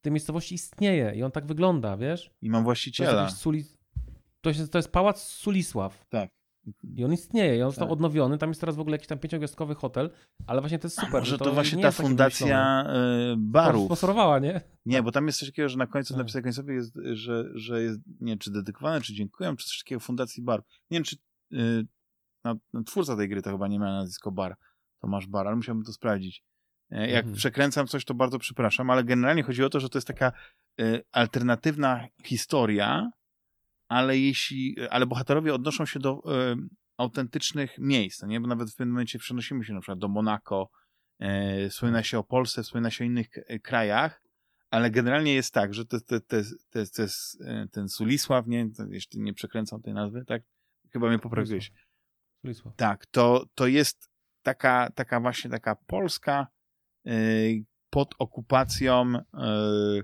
tej miejscowości istnieje i on tak wygląda, wiesz? I mam To jest, właściciela. Suli... to jest, to jest pałac Sulisław. Tak. I on istnieje, i on został Tak. odnowiony. Tam jest teraz w ogóle jakiś tam pięciogwiazdkowy hotel, ale właśnie to jest super. Może że to, właśnie nie ta fundacja y, To barów. Sponsorowała, nie? Nie, bo tam jest coś takiego, że na końcu, Tak. napisane końcowy jest, że, że jest, nie wiem, czy dedykowane, czy dziękuję, czy coś takiego Fundacji Bar. Nie wiem, czy y, no, no, twórca tej gry to chyba nie miał nazwisko Bar. Tomasz Bar, ale musiałbym to sprawdzić. E, Jak Mhm. przekręcam coś, to bardzo przepraszam, ale generalnie chodzi o to, że to jest taka y, alternatywna historia, ale jeśli, ale bohaterowie odnoszą się do y, autentycznych miejsc, no nie? Bo nawet w pewnym momencie przenosimy się na przykład do Monako, e, wspomina się o Polsce, wspomina się o innych k- krajach, ale generalnie jest tak, że te, te, te, te, e, ten Sulisław, nie, jeszcze nie przekręcam tej nazwy, tak? Chyba mnie poprawiłeś. Sulisław. Tak, to, to jest taka, taka właśnie taka Polska e, pod okupacją e,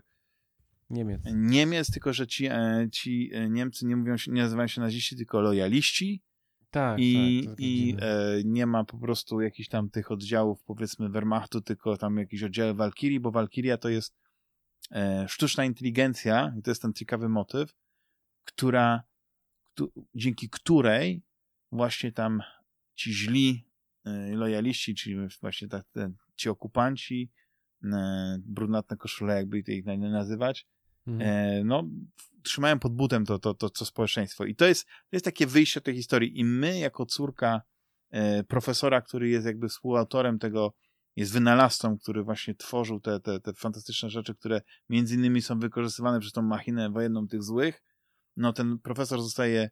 Niemiec. Niemiec, tylko że ci, e, ci e, Niemcy nie mówią nie nazywają się naziści, tylko lojaliści Tak, i, tak. i e, nie ma po prostu jakichś tam tych oddziałów, powiedzmy, Wehrmachtu, tylko tam jakieś oddziały Walkirii, bo Walkiria to jest e, sztuczna inteligencja, i to jest ten ciekawy motyw, która, któ- dzięki której właśnie tam ci źli e, lojaliści, czyli właśnie tak, ten, ci okupanci, e, brunatne koszule, jakby ich na- nazywać, Mhm. e, no, trzymają pod butem to, to, to, to społeczeństwo. I to jest, to jest takie wyjście tej historii. I my, jako córka e, profesora, który jest jakby współautorem tego, jest wynalazcą, który właśnie tworzył te, te, te fantastyczne rzeczy, które między innymi są wykorzystywane przez tą machinę wojenną tych złych, no ten profesor zostaje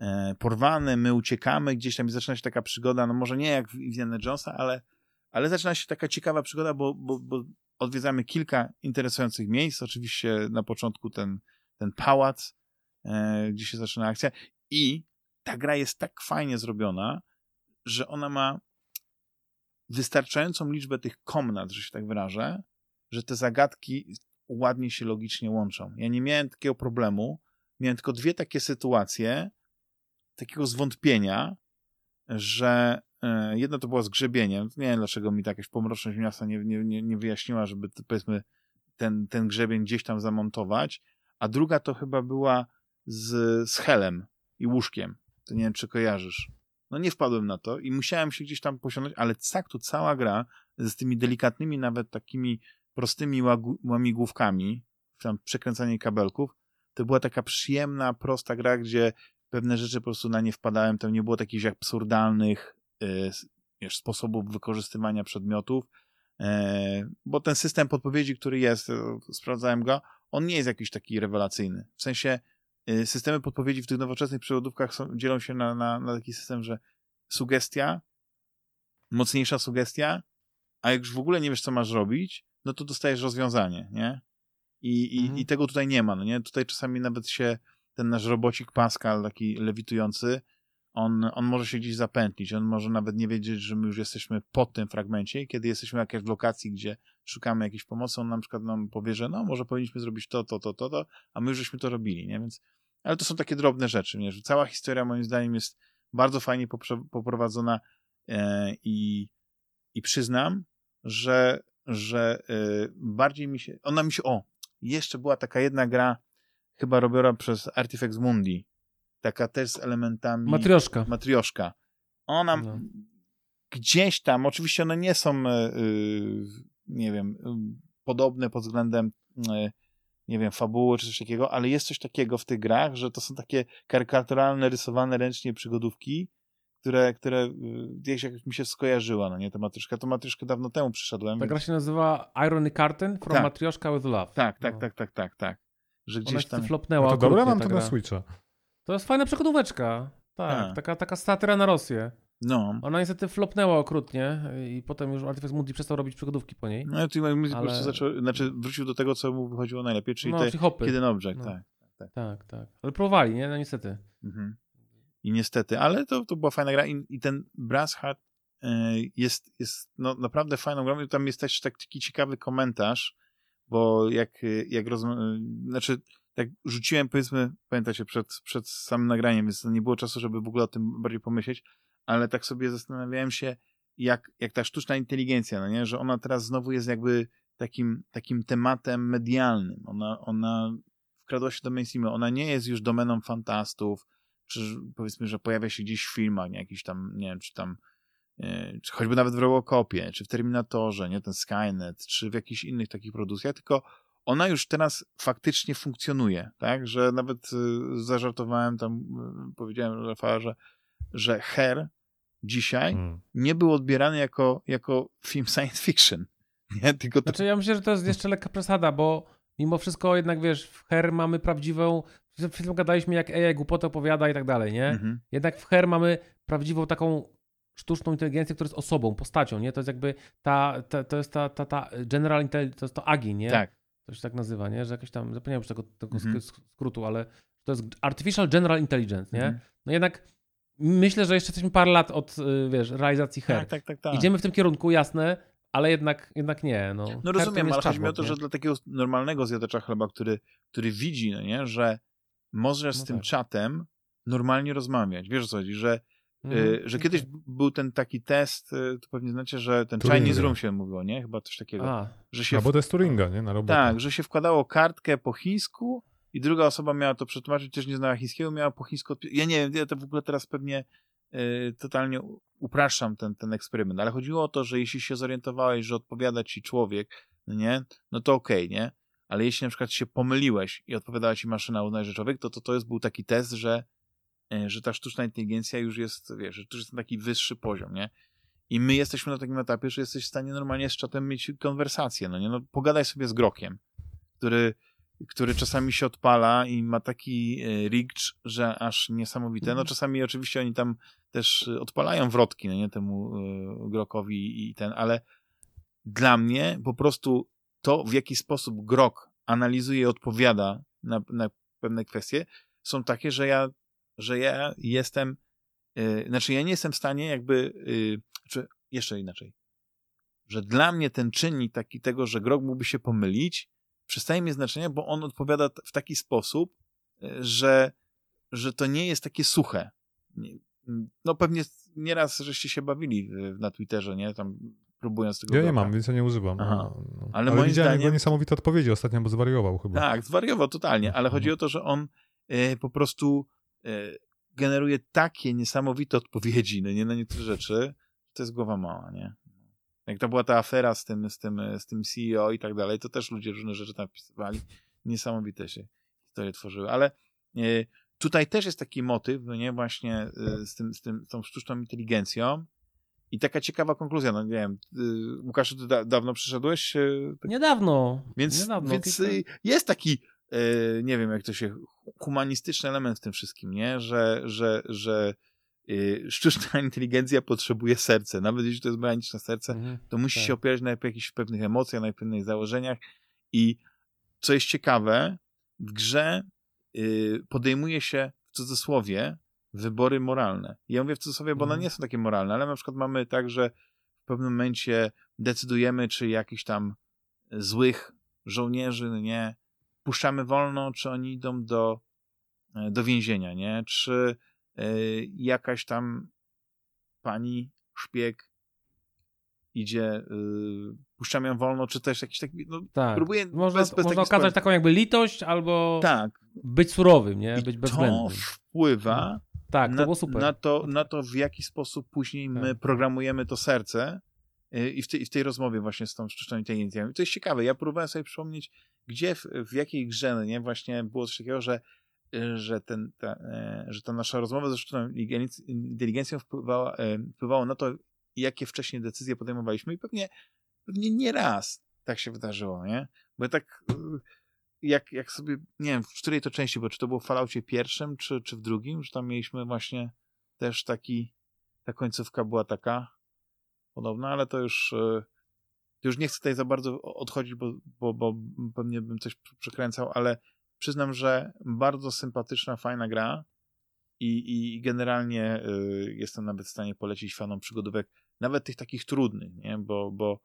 e, porwany, my uciekamy gdzieś tam i zaczyna się taka przygoda, no może nie jak w Indiana Jonesa, ale, ale zaczyna się taka ciekawa przygoda, bo, bo, bo odwiedzamy kilka interesujących miejsc. Oczywiście na początku ten, ten pałac, e, gdzie się zaczyna akcja. I ta gra jest tak fajnie zrobiona, że ona ma wystarczającą liczbę tych komnat, że się tak wyrażę, że te zagadki ładnie się logicznie łączą. Ja nie miałem takiego problemu. Miałem tylko dwie takie sytuacje, takiego zwątpienia, że e, jedno to było z grzebieniem. Nie wiem, dlaczego mi ta jakaś pomroczność miasta nie, nie, nie, wyjaśniła, żeby to, powiedzmy ten, ten grzebień gdzieś tam zamontować. A druga to chyba była z, z helem i łóżkiem. To nie wiem, czy kojarzysz. No nie wpadłem na to i musiałem się gdzieś tam posiąść, ale tak tu cała gra z tymi delikatnymi, nawet takimi prostymi łamigłówkami, tam przekręcanie kabelków, to była taka przyjemna, prosta gra, gdzie pewne rzeczy po prostu na nie wpadałem, tam nie było takich absurdalnych wiesz, sposobów wykorzystywania przedmiotów, e, bo ten system podpowiedzi, który jest, e, sprawdzałem go, on nie jest jakiś taki rewelacyjny. W sensie systemy podpowiedzi w tych nowoczesnych przewodówkach są, dzielą się na, na, na taki system, że sugestia, mocniejsza sugestia, a jak już w ogóle nie wiesz, co masz robić, no to dostajesz rozwiązanie, nie? I, i, Mhm. i tego tutaj nie ma, no nie? Tutaj czasami nawet się ten nasz robocik Pascal, taki lewitujący, on, on może się gdzieś zapętlić, on może nawet nie wiedzieć, że my już jesteśmy pod tym fragmencie kiedy jesteśmy w jakiejś lokacji, gdzie szukamy jakiejś pomocy, on na przykład nam powie, że no, może powinniśmy zrobić to, to, to, to, to, a my już żeśmy to robili, nie? Więc, ale to są takie drobne rzeczy, nie? Że cała historia moim zdaniem jest bardzo fajnie poprowadzona e, i, i przyznam, że, że e, bardziej mi się, ona mi się, o, jeszcze była taka jedna gra, chyba robiona przez Artifex Mundi, taka też z elementami Matrioszka. matrioszka. Ona No. gdzieś tam, oczywiście one nie są, e, nie wiem, e, podobne pod względem, e, nie wiem, fabuły czy coś takiego, ale jest coś takiego w tych grach, że to są takie karykaturalne, rysowane ręcznie przygodówki, które, które gdzieś jak mi się skojarzyła, no nie, ta matrioszka. To matrioszkę dawno temu przyszedłem. Ta więc- gra się nazywa Irony Curtain from Tak. Matrioszka with Love. Tak, tak, No. tak, tak, tak, tak. Że Ona gdzieś się tam... flopnęła A to okrutnie, mam to na. Switcha. To jest fajna przygodóweczka. Tak, A. taka, taka satyra na Rosję. No. Ona niestety flopnęła okrutnie i potem już Artifice Mundi przestał robić przygodówki po niej. No i tu Music po Ale- prostu zaczął, znaczy wrócił do tego, co mu wychodziło najlepiej, czyli no, te czyli hopy. Hidden Object, No. tak. Tak, tak. Ale próbowali, nie? No niestety. Mhm. I niestety, ale to, to była fajna gra i, i ten Brass Hat e, jest, jest no, naprawdę fajną grą i tam jest też taki ciekawy komentarz, bo jak, e, jak rozma- znaczy tak rzuciłem powiedzmy, pamiętacie, przed, przed samym nagraniem, więc nie było czasu, żeby w ogóle o tym bardziej pomyśleć, ale tak sobie zastanawiałem się, jak, jak ta sztuczna inteligencja, no nie, że ona teraz znowu jest jakby takim, takim tematem medialnym. Ona, ona wkradła się do mainstreamu. Ona nie jest już domeną fantastów, czy powiedzmy, że pojawia się gdzieś w filmach, nie, jakiś tam, nie wiem, czy tam e, czy choćby nawet w Robocopie, czy w Terminatorze, nie, ten Skynet, czy w jakichś innych takich produkcjach, tylko ona już teraz faktycznie funkcjonuje, tak, że nawet y, zażartowałem tam, y, powiedziałem Rafała, że, że Her dzisiaj hmm. nie był odbierany jako, jako film science fiction, nie, tylko to... Znaczy ja myślę, że to jest jeszcze lekka przesada, bo mimo wszystko jednak, wiesz, w Her mamy prawdziwą, przed chwilą gadaliśmy jak AI głupotę opowiada i tak dalej, nie, mhm. jednak w Her mamy prawdziwą taką sztuczną inteligencję, która jest osobą, postacią, nie? To jest jakby ta, ta to jest ta, ta, ta general intelligence, to jest to AGI, nie? Tak. To się tak nazywa, nie? Że jakoś tam, zapomniałem już tego, tego mhm. skrótu, ale to jest Artificial General Intelligence, nie? Mhm. No jednak myślę, że jeszcze jesteśmy parę lat od, y, wiesz, realizacji HER. Tak, tak, tak, tak. Idziemy w tym kierunku, jasne, ale jednak, jednak nie. No, no rozumiem, ale chodzi mi o to, nie? że dla takiego normalnego zjadacza chleba, który, który widzi, no nie, że możesz no z tym tak. czatem normalnie rozmawiać. Wiesz o co chodzi, że Mm, że kiedyś okay. był ten taki test, y, to pewnie znacie, że ten Turinga. Chinese Room się mówiło, nie? Chyba coś takiego. A. Że się Albo test Turinga, nie? Na robotę. Tak, że się wkładało kartkę po chińsku i druga osoba miała to przetłumaczyć, też nie znała chińskiego, miała po chińsku. Ja nie wiem, ja to w ogóle teraz pewnie y, totalnie upraszczam ten, ten eksperyment, ale chodziło o to, że jeśli się zorientowałeś, że odpowiada ci człowiek, no nie? No to okej, okay, nie? Ale jeśli na przykład się pomyliłeś i odpowiadała ci maszyna, uznać, że człowiek, to, to to jest był taki test, że że ta sztuczna inteligencja już jest, wiesz, że to jest taki wyższy poziom, nie? I my jesteśmy na takim etapie, że jesteś w stanie normalnie z czatem mieć konwersację, no nie? No pogadaj sobie z Grokiem, który, który czasami się odpala i ma taki e, rigcz, że aż niesamowite. No mhm. czasami oczywiście oni tam też odpalają wrotki, no nie? Temu y, Grokowi i ten, ale dla mnie po prostu to, w jaki sposób Grok analizuje i odpowiada na, na pewne kwestie, są takie, że ja że ja jestem, yy, znaczy ja nie jestem w stanie jakby, yy, czy jeszcze inaczej, że dla mnie ten czynnik taki tego, że grog mógłby się pomylić, przestaje mieć znaczenie, bo on odpowiada w taki sposób, yy, że, że to nie jest takie suche. No pewnie nieraz żeście się bawili na Twitterze, nie? Tam próbując tego. Ja nie mam, więc ja nie używam. No, no. Ale, ale moim widziałem zdaniem... jego niesamowite odpowiedzi ostatnio, bo zwariował chyba. Tak, zwariował totalnie, ale chodzi o to, że on y, po prostu generuje takie niesamowite odpowiedzi no nie, na niektóre rzeczy, to jest głowa mała, nie? Jak to była ta afera z tym, z tym, z tym CEO i tak dalej, to też ludzie różne rzeczy tam wpisywali. Niesamowite się historie tworzyły. Ale e, tutaj też jest taki motyw, no nie, właśnie e, z, tym, z, tym, z tą sztuczną inteligencją. I taka ciekawa konkluzja, no nie wiem, Łukasz, ty da, dawno przyszedłeś? Niedawno. Więc, Niedawno, więc jest taki E, nie wiem jak to się, humanistyczny element w tym wszystkim, nie? Że, że, że yy, sztuczna inteligencja potrzebuje serca. Nawet jeśli to jest mechaniczne serce, mhm, to musi tak. się opierać na jakichś pewnych emocjach, na pewnych założeniach i co jest ciekawe, w grze yy, podejmuje się w cudzysłowie wybory moralne. Ja mówię w cudzysłowie, bo mhm. one nie są takie moralne, ale na przykład mamy tak, że w pewnym momencie decydujemy, czy jakichś tam złych żołnierzy, nie, puszczamy wolno, czy oni idą do, e, do więzienia, nie? Czy y, jakaś tam pani szpieg idzie, y, puszczamy ją wolno, czy też jakiś taki, no, tak. próbuję można, bez, bez można okazać taką jakby litość, albo tak. być surowym, nie? Być bezwzględnym. to wpływa tak, to na, było super. Na, to, na to, w jaki sposób później tak. my programujemy to serce i w, tej, w tej rozmowie właśnie z tą sztuczną inteligencją. I to jest ciekawe. Ja próbowałem sobie przypomnieć, gdzie, w, w jakiej grze, no nie, właśnie było coś takiego, że, że, ten, ta, e, że ta nasza rozmowa ze sztuczną inteligencją wpływała, e, na to, jakie wcześniej decyzje podejmowaliśmy i pewnie, pewnie nie raz tak się wydarzyło, nie? Bo tak e, jak, jak sobie, nie wiem, w której to części, bo czy to było w Falloutie pierwszym, czy, czy w drugim, że tam mieliśmy właśnie też taki, ta końcówka była taka podobna, ale to już już nie chcę tutaj za bardzo odchodzić, bo, bo, bo pewnie bym coś przekręcał, ale przyznam, że bardzo sympatyczna, fajna gra i, i generalnie y, jestem nawet w stanie polecić fanom przygodówek, nawet tych takich trudnych, nie? bo, bo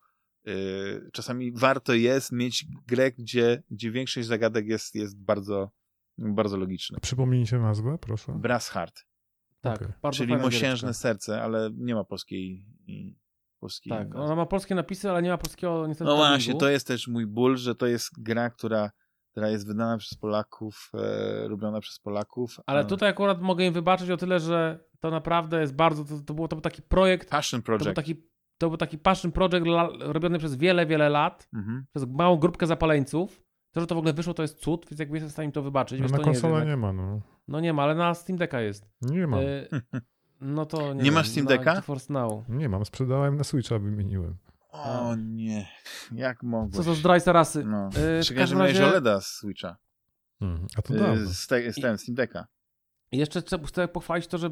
y, czasami warto jest mieć grę, gdzie, gdzie większość zagadek jest, jest bardzo, bardzo logiczna. Przypomnijcie nazwę, proszę. Brass Heart. Tak, okay. Czyli mosiężne serce, ale nie ma polskiej polskiej Tak, ona ma polskie napisy, ale nie ma polskiego niestety No właśnie, to jest też mój ból, że to jest gra, która, która jest wydana przez Polaków, e, robiona przez Polaków. Ale a- tutaj akurat mogę im wybaczyć o tyle, że to naprawdę jest bardzo, to, to, było, to był taki projekt, Passion to był Project. taki, to był taki passion project la, robiony przez wiele, wiele lat, Mhm. przez małą grupkę zapaleńców. To, że to w ogóle wyszło, to jest cud, więc jakby jestem w stanie im to wybaczyć. No wiesz, na to nie jest konsolę jednak- nie ma, no. No nie ma, ale na Steam Decka jest. Nie mam. E, no to nie Nie masz Steam Decka? Now. Nie mam, sprzedałem na Switcha, wymieniłem. O nie, jak mogłeś? Co za zdrajca rasy. No. W Czekaj, że razie- OLEDa z Switcha. Mhm. A to E, dawno. Z, te, z ten, Steam Decka. I jeszcze chcę, chcę pochwalić to, że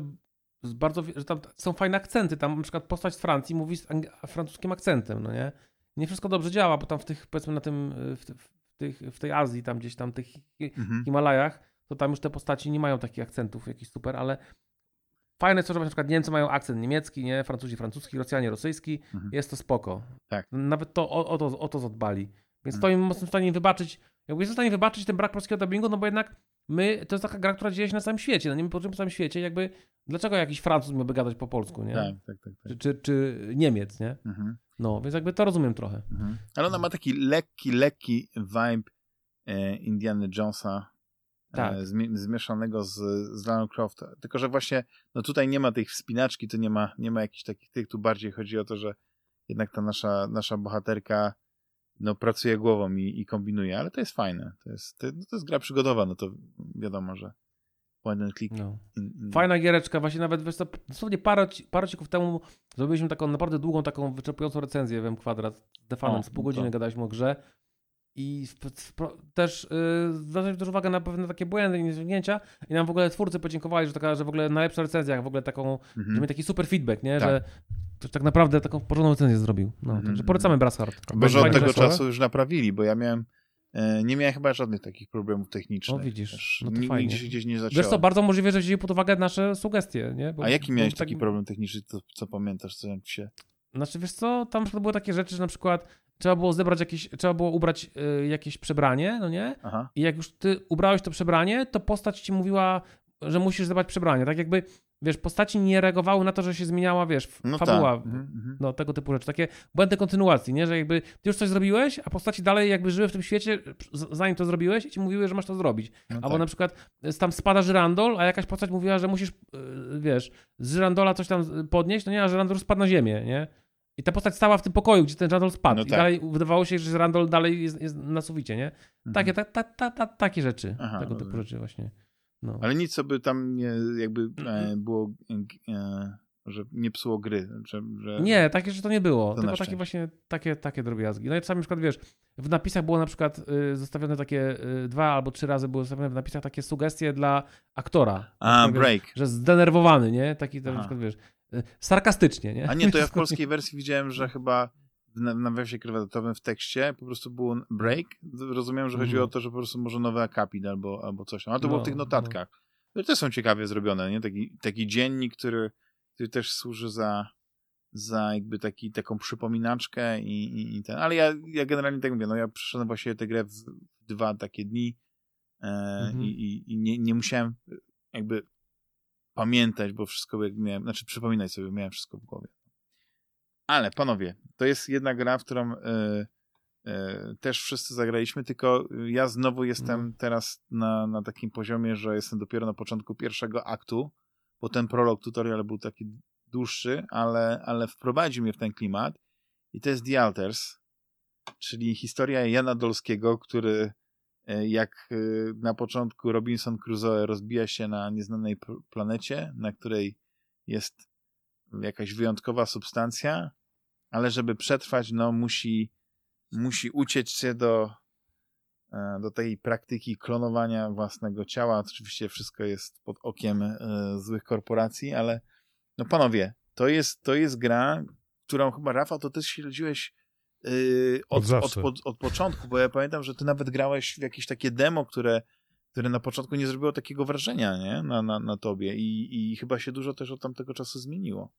z bardzo, że tam są fajne akcenty. Tam na przykład postać z Francji mówi z ang- francuskim akcentem, no nie? Nie wszystko dobrze działa, bo tam w tych, powiedzmy na tym, y, w, w, tych, w tej Azji, tam gdzieś tam tych Hi- Mhm. Himalajach, to tam już te postaci nie mają takich akcentów jakichś super, ale fajne jest to, że na przykład Niemcy mają akcent niemiecki, nie? Francuzi francuski, Rosjanie rosyjski. Mhm. Jest to spoko. Tak. Nawet to o, o, to, o to zadbali. Więc Mhm. to im mocno w stanie wybaczyć. Jakby jestem w stanie wybaczyć ten brak polskiego dubbingu, no bo jednak my, to jest taka gra, która dzieje się na całym świecie. No nie my po całym świecie, jakby dlaczego jakiś Francuz miałby gadać po polsku, nie? Tak, tak, tak. tak. Czy, czy, czy Niemiec, nie? Mhm. No, więc jakby to rozumiem trochę. Mhm. Ale ona ma taki lekki, lekki vibe e, Indiana Jonesa Tak. e, zmi- zmieszanego z, z Lara Croft. Tylko, że właśnie no tutaj nie ma tej wspinaczki, to nie ma, nie ma jakichś takich tych, tu bardziej chodzi o to, że jednak ta nasza, nasza bohaterka no, pracuje głową i, i kombinuje, ale to jest fajne. To jest, to, no, to jest gra przygodowa, no to wiadomo, że and click. No. In, in, Fajna giereczka, właśnie nawet wiesz dosłownie parę, parę odcinków temu zrobiliśmy taką naprawdę długą, taką wyczerpującą recenzję w M Kwadrat z Defanem, z pół godziny to. gadaliśmy o grze i w, w, pro- też yy, zwracaliśmy też uwagę na pewne takie błędy i niedociągnięcia i nam w ogóle twórcy podziękowali, że taka, że w ogóle najlepsza recenzja, jak w ogóle taką, że mhm. mieli taki super feedback, nie, Tak. że ktoś tak naprawdę taką porządną recenzję zrobił. No, Mhm. także polecamy Brashard. Bo że od tego konsola. czasu już naprawili, bo ja miałem e, nie miałem chyba żadnych takich problemów technicznych. O, widzisz, Też no to ni- fajnie. Nigdzie się gdzieś nie zaczęło. Wiesz co, bardzo możliwe, że wzięli pod uwagę nasze sugestie, nie? Bo- A jaki miałeś tak- taki problem techniczny, to, co pamiętasz, co się... Znaczy, wiesz co, tam były takie rzeczy, że na przykład trzeba było zebrać jakieś, trzeba było ubrać y, jakieś przebranie, no nie? Aha. I jak już ty ubrałeś to przebranie, to postać ci mówiła, że musisz zebrać przebranie. Tak jakby, wiesz, postaci nie reagowały na to, że się zmieniała, wiesz, No fabuła. tak. Mhm, mhm. No, tego typu rzeczy. Takie błędy kontynuacji, nie? Że jakby ty już coś zrobiłeś, a postaci dalej jakby żyły w tym świecie, zanim to zrobiłeś i ci mówiły, że masz to zrobić. No Albo tak. na przykład y, tam spada żyrandol, a jakaś postać mówiła, że musisz, yy, wiesz, z żyrandola coś tam y, podnieść, no nie, a żyrandol spadł na ziemię, nie? I ta postać stała w tym pokoju, gdzie ten żyrandol spadł. No I tak. dalej wydawało się, że żyrandol dalej jest, jest na suficie, nie? Mhm. Takie, ta, ta, ta, ta, takie rzeczy. Aha, tego typu rzeczy właśnie. No. Ale nic, co by tam nie, jakby e, Mhm. było, e, że nie psuło gry. Że, że... Nie, takie rzeczy to nie było. To tylko takie właśnie, takie, takie drobiazgi. No i czasami na przykład, wiesz, w napisach było na przykład y, zostawione takie, y, dwa albo trzy razy były zostawione w napisach takie sugestie dla aktora. A, Na przykład, wiesz, break. Że zdenerwowany, nie? Taki na przykład, wiesz, sarkastycznie, nie? A nie, to ja w polskiej wersji widziałem, że chyba w na- w nawiasie kredytowym w tekście po prostu było break. Rozumiem, że chodziło Mhm. o to, że po prostu może nowy akapit albo, albo coś tam. A to było No, w tych notatkach. No. Te są ciekawie zrobione, nie? Taki, taki dziennik, który, który też służy za, za jakby taki, taką przypominaczkę i, i, i ten. Ale ja, ja generalnie tak mówię, no ja przyszedłem właśnie tę grę w dwa takie dni e, Mhm. i, i, i nie, nie musiałem jakby pamiętać, bo wszystko jakby miałem, znaczy przypominać sobie, miałem wszystko w głowie. Ale panowie, to jest jedna gra, w którą e, e, też wszyscy zagraliśmy, tylko ja znowu jestem No. teraz na, na takim poziomie, że jestem dopiero na początku pierwszego aktu, bo ten prolog tutorial był taki dłuższy, ale, ale wprowadził mnie w ten klimat i to jest The Alters, czyli historia Jana Dolskiego, który jak e, na początku Robinson Crusoe rozbija się na nieznanej planecie, na której jest jakaś wyjątkowa substancja, ale żeby przetrwać, no musi, musi uciec się do, e, do tej praktyki klonowania własnego ciała. Oczywiście wszystko jest pod okiem e, złych korporacji, ale no panowie, to jest, to jest gra, którą chyba Rafał, to ty śledziłeś yy, Od od, od, od, początku, bo ja pamiętam, że ty nawet grałeś w jakieś takie demo, które, które na początku nie zrobiło takiego wrażenia nie? Na, na, na tobie I, i chyba się dużo też od tamtego czasu zmieniło.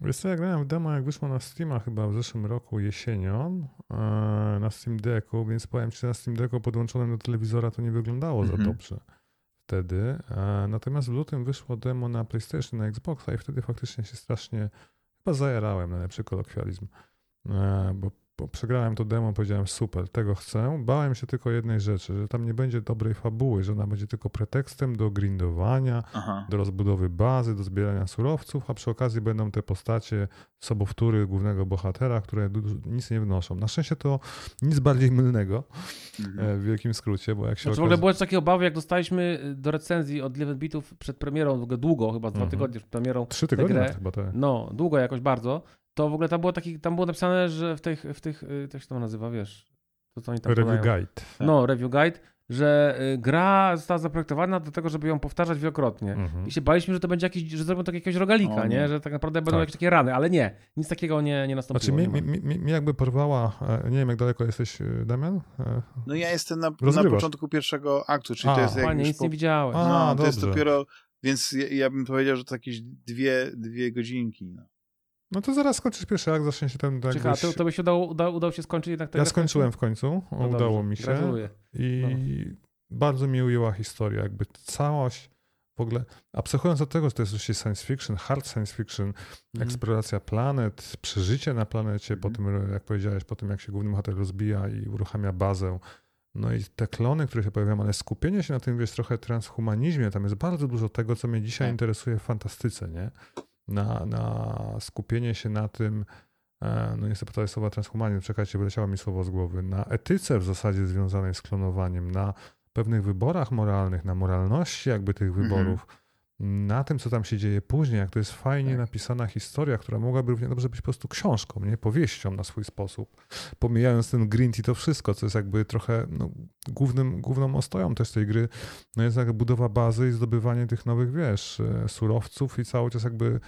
Wiesz co, ja grałem w demo, jak wyszło na Steama chyba w zeszłym roku jesienią e, na Steam Decku, więc powiem Ci, że na Steam Decku podłączonym do telewizora to nie wyglądało za Mhm. dobrze wtedy. E, natomiast w lutym wyszło demo na PlayStation, na Xboxa i wtedy faktycznie się strasznie chyba zajarałem, najlepszy kolokwializm, e, bo, bo przegrałem to demo, powiedziałem super, tego chcę. Bałem się tylko jednej rzeczy, że tam nie będzie dobrej fabuły, że ona będzie tylko pretekstem do grindowania, Aha. do rozbudowy bazy, do zbierania surowców, a przy okazji będą te postacie sobowtóry głównego bohatera, które nic nie wnoszą. Na szczęście to nic bardziej mylnego, Mhm. e, w wielkim skrócie, bo jak się Znaczy w okaże- ogóle były takie obawy, jak dostaliśmy y, do recenzji od 11 bitów przed premierą, w długo, chyba dwa Mhm. tygodnie przed premierą, Trzy tygodnie grę- chyba tak. no, długo jakoś bardzo, to w ogóle tam było, taki, tam było napisane, że w tych, w tych y, jak się to nazywa, wiesz, to co oni tam Review podają. guide. No, review guide, że y, gra została zaprojektowana do tego, żeby ją powtarzać wielokrotnie. Mhm. I się baliśmy, że to będzie jakiś, że zrobią tak jakiegoś rogalika, O, nie? nie. Że tak naprawdę będą Tak. jakieś takie rany, ale nie, nic takiego nie, nie nastąpiło. Znaczy, mi, mi, mi, mi jakby porwała, e, nie wiem jak daleko jesteś, e, Damian? E, No ja jestem na, na początku pierwszego aktu, czyli A, to jest jak Panie, nic po, nie widziałem. A, No, to jest dobrze. dopiero, więc ja, ja bym powiedział, że to jakieś dwie, dwie godzinki. No. No to zaraz skończysz pierwszy akt, zacznie się ten... Czekaj, a jakbyś- to, to by się udało, udało, udało się skończyć jednak Ja skończyłem w końcu, No udało dobrze, mi się Gratuluję. i bardzo mi ujęła historia, jakby całość w ogóle, abstrahując od tego, że to jest oczywiście science fiction, hard science fiction, Mhm. eksploracja planet, przeżycie na planecie, po Mhm. tym, jak powiedziałeś, po tym jak się główny bohater rozbija i uruchamia bazę. No i te klony, które się pojawiają, ale skupienie się na tym, wiesz, trochę transhumanizmie, tam jest bardzo dużo tego, co mnie dzisiaj Tak. interesuje w fantastyce, nie? Na, na skupienie się na tym, e, no nie chcę powtarzać słowa transhumanizm, czekajcie, wyleciało mi słowo z głowy, na etyce w zasadzie związanej z klonowaniem, na pewnych wyborach moralnych, na moralności jakby tych Mhm. wyborów, na tym, co tam się dzieje później, jak to jest fajnie Tak. napisana historia, która mogłaby równie dobrze być po prostu książką, nie? powieścią na swój sposób. Pomijając ten grind i to wszystko, co jest jakby trochę no, głównym, główną ostoją też tej gry, no jest jakby budowa bazy i zdobywanie tych nowych, wiesz, e, surowców i cały czas jakby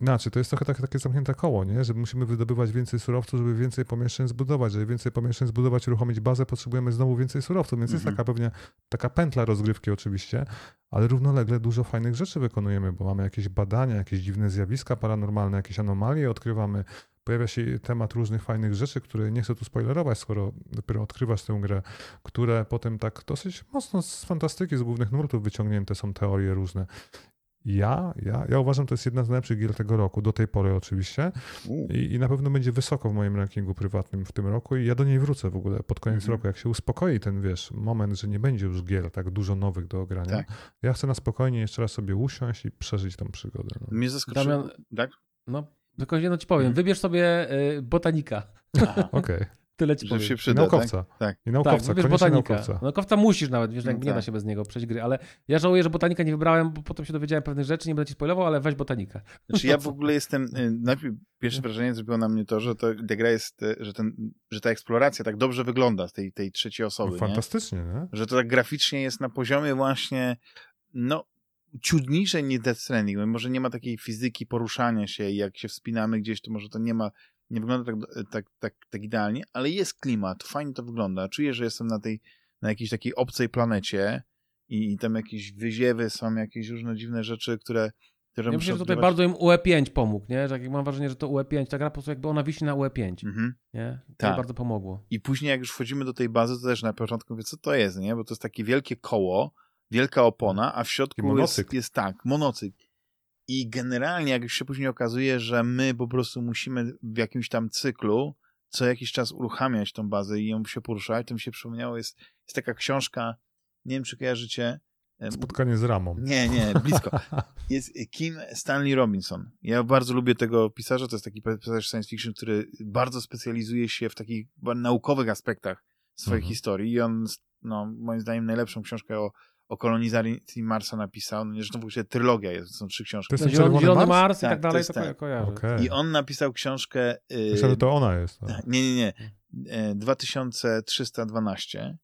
Inaczej, to jest trochę takie, takie zamknięte koło, nie? że musimy wydobywać więcej surowców, żeby więcej pomieszczeń zbudować. Żeby więcej pomieszczeń zbudować, uruchomić bazę, potrzebujemy znowu więcej surowców. Więc jest Mhm. taka pewnie taka pętla rozgrywki oczywiście, ale równolegle dużo fajnych rzeczy wykonujemy, bo mamy jakieś badania, jakieś dziwne zjawiska paranormalne, jakieś anomalie odkrywamy. Pojawia się temat różnych fajnych rzeczy, które nie chcę tu spoilerować, skoro dopiero odkrywasz tę grę, które potem tak dosyć mocno z fantastyki, z głównych nurtów wyciągnięte są teorie różne. Ja, ja, ja uważam, to jest jedna z najlepszych gier tego roku, do tej pory oczywiście. I, I na pewno będzie wysoko w moim rankingu prywatnym w tym roku i ja do niej wrócę w ogóle pod koniec Mhm. roku, jak się uspokoi ten, wiesz, moment, że nie będzie już gier tak dużo nowych do ogrania. Tak. Ja chcę na spokojnie jeszcze raz sobie usiąść i przeżyć tą przygodę. No. Mnie zaskoczyło. Damian, Tak? no, tylko jedno ci powiem, wybierz sobie y, botanika. Okej. Tyle ci Że powiem. się I przyda, naukowca. tak? I Tak, naukowca, wybierz koniecznie botanika. naukowca. Naukowca musisz nawet, wiesz, No jakby nie da tak. się bez niego przejść gry, ale ja żałuję, że botanika nie wybrałem, bo potem się dowiedziałem pewnych rzeczy, nie będę ci spoilował, ale weź botanika. Znaczy ja w ogóle jestem, y, najpierw pierwsze wrażenie zrobiło na mnie to, że to, ta gra jest, y, że, ten, że ta eksploracja tak dobrze wygląda z tej, tej trzeciej osoby, nie? Fantastycznie, nie? Że to tak graficznie jest na poziomie właśnie, no, ciut niżej niż Death Stranding. Może nie ma takiej fizyki poruszania się i jak się wspinamy gdzieś, to może to nie ma, nie wygląda tak, tak, tak, tak idealnie, ale jest klimat, fajnie to wygląda. Czuję, że jestem na tej, na jakiejś takiej obcej planecie i, i tam jakieś wyziewy są, jakieś różne dziwne rzeczy, które, Ja myślę, że tutaj bardzo im UE5 pomógł, nie? Że jak mam wrażenie, że to UE5, ta gra po prostu jakby ona wisi na UE5, Mhm. nie? To Tak. bardzo pomogło. I później jak już wchodzimy do tej bazy, to też na początku mówię, co to jest, nie? Bo to jest takie wielkie koło, wielka opona, a w środku jest, monocykl. jest tak, monocykl. I generalnie, jak już się później okazuje, że my po prostu musimy w jakimś tam cyklu co jakiś czas uruchamiać tą bazę i ją się poruszać, to mi się przypomniało, jest, jest taka książka, nie wiem, czy kojarzycie. Spotkanie z ramą. Nie, nie, blisko. Jest Kim Stanley Robinson. Ja bardzo lubię tego pisarza, to jest taki pisarz science fiction, który bardzo specjalizuje się w takich naukowych aspektach swojej Mhm. historii i on, no, moim zdaniem, najlepszą książkę o, o kolonizacji Marsa napisał. No, zresztą w ogóle trylogia jest, to są trzy książki. To jest ten Zielony, Zielony Mars? Mars, i Tak, tak to dalej, jest to, ten. ko- kojarzę. Okej. I on napisał książkę... y, Myślę, że to ona jest. no. nie, nie, nie. E, 2312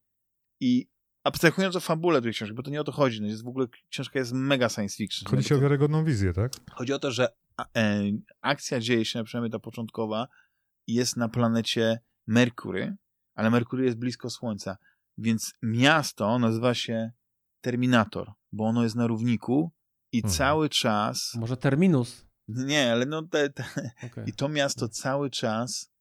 i abstrahując o fabule tej książki, bo to nie o to chodzi, no jest w ogóle, książka jest mega science fiction. Chodzi No, o to- wiarygodną wizję, tak? Chodzi o to, że a- e, akcja dzieje się, przynajmniej ta początkowa, jest na planecie Merkury, ale Merkury jest blisko Słońca, więc miasto nazywa się Terminator, bo ono jest na równiku i Mhm. cały czas... Może Terminus. Nie, ale no te, te, Okay. i to miasto cały czas,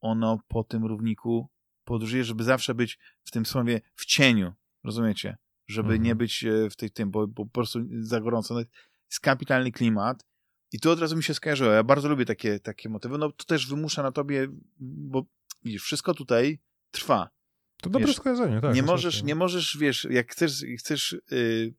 ono po tym równiku podróżuje, żeby zawsze być w tym słowie w cieniu, rozumiecie? Żeby Mhm. nie być e, w tej, tym, bo, bo po prostu za gorąco. No, Jest kapitalny klimat. I tu od razu mi się skojarzyło. Ja bardzo lubię takie, takie motywy. No to też wymusza na tobie, bo widzisz, wszystko tutaj trwa. To dobre Wiesz, skojarzenie, tak. nie możesz, nie możesz, wiesz, jak chcesz, chcesz yy,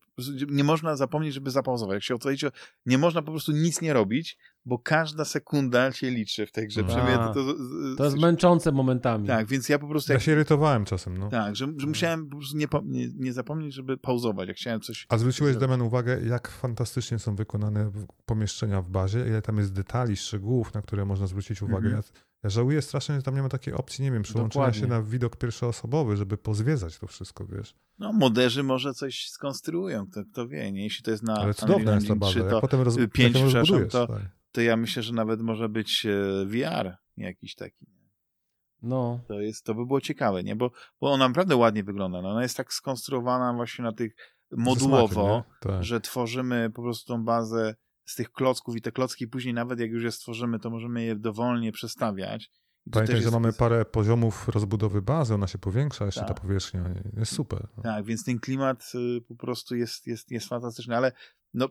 nie można zapomnieć, żeby zapauzować. Jak się odchodzi, nie można po prostu nic nie robić, bo każda sekunda się liczy w tej grze. A, to, to, To jest męczące momentami. Tak, więc ja po prostu Ja jak, się irytowałem czasem, no. tak, że, że musiałem po prostu nie, nie, nie zapomnieć, żeby pauzować, jak chciałem coś A zwróciłeś. Damian, uwagę, jak fantastycznie są wykonane pomieszczenia w bazie, ile tam jest detali, szczegółów, na które można zwrócić uwagę. Mhm. Ja, żałuję strasznie, że tam nie ma takiej opcji, nie wiem, przyłączenia Dokładnie. się na widok pierwszoosobowy, żeby pozwiedzać to wszystko, wiesz. No, moderzy może coś skonstruują, kto, kto wie, nie? Jeśli to jest na Ale cudowna jest ta Engine baza. 3, Jak to, potem roz, pięć, jak ją przepraszam, rozbudujesz, to- tak. to ja myślę, że nawet może być e, VR jakiś taki. No. To, jest, to by było ciekawe, nie? Bo, bo ona naprawdę ładnie wygląda. No, ona jest tak skonstruowana właśnie na tych modułowo, tak. że tworzymy po prostu tą bazę z tych klocków i te klocki później nawet jak już je stworzymy, to możemy je dowolnie przestawiać. I to Pamiętaj, też że jest- mamy parę poziomów rozbudowy bazy, ona się powiększa, jeszcze Tak. ta powierzchnia jest super. No. Tak, więc ten klimat y, po prostu jest, jest, jest fantastyczny, ale no,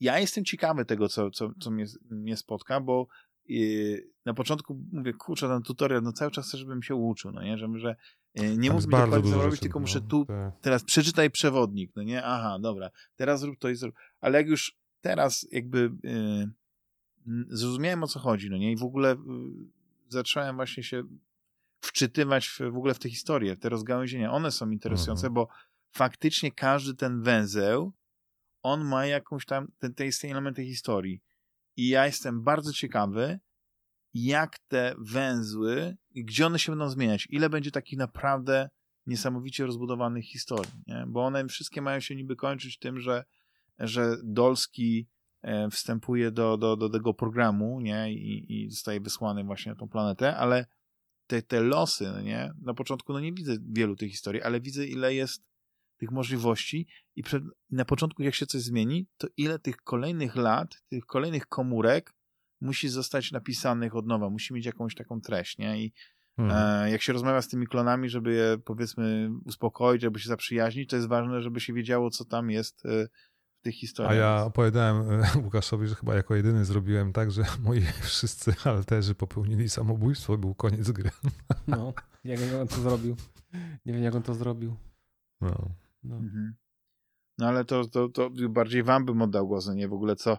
ja jestem ciekawy tego, co, co, co mnie, mnie spotka, bo y, na początku mówię, kurczę, ten tutorial, no cały czas chcę, żebym się uczył, no nie, że, że y, nie mógł jest mi dokładnie zrobić, rzeczy, tylko no, muszę tu, tak. teraz przeczytaj przewodnik, no nie, aha, dobra, teraz zrób to i zrób, ale jak już teraz jakby y, zrozumiałem o co chodzi, no nie, i w ogóle y, zacząłem właśnie się wczytywać w, w ogóle w te historie, w te rozgałęzienia, one są interesujące, Mhm. bo faktycznie każdy ten węzeł, on ma jakąś tam, ten, te jest elementy historii i ja jestem bardzo ciekawy, jak te węzły, gdzie one się będą zmieniać, ile będzie takich naprawdę niesamowicie rozbudowanych historii, nie? bo one wszystkie mają się niby kończyć tym, że, że Dolski e, wstępuje do, do, do tego programu nie? I, i zostaje wysłany właśnie na tą planetę, ale te, te losy, no nie? na początku no nie widzę wielu tych historii, ale widzę ile jest tych możliwości i przed, na początku jak się coś zmieni, to ile tych kolejnych lat, tych kolejnych komórek musi zostać napisanych od nowa, musi mieć jakąś taką treść, nie? I Mhm. E, jak się rozmawia z tymi klonami, żeby je powiedzmy uspokoić, żeby się zaprzyjaźnić, to jest ważne, żeby się wiedziało, co tam jest e, tych historiach. A ja opowiadałem e, Łukaszowi, że chyba jako jedyny zrobiłem tak, że moi wszyscy alterzy popełnili samobójstwo i był koniec gry. No. Jak on to zrobił? Nie wiem, jak on to zrobił. No. No. Mhm. No ale to, to, to bardziej wam bym oddał głos, a nie w ogóle co,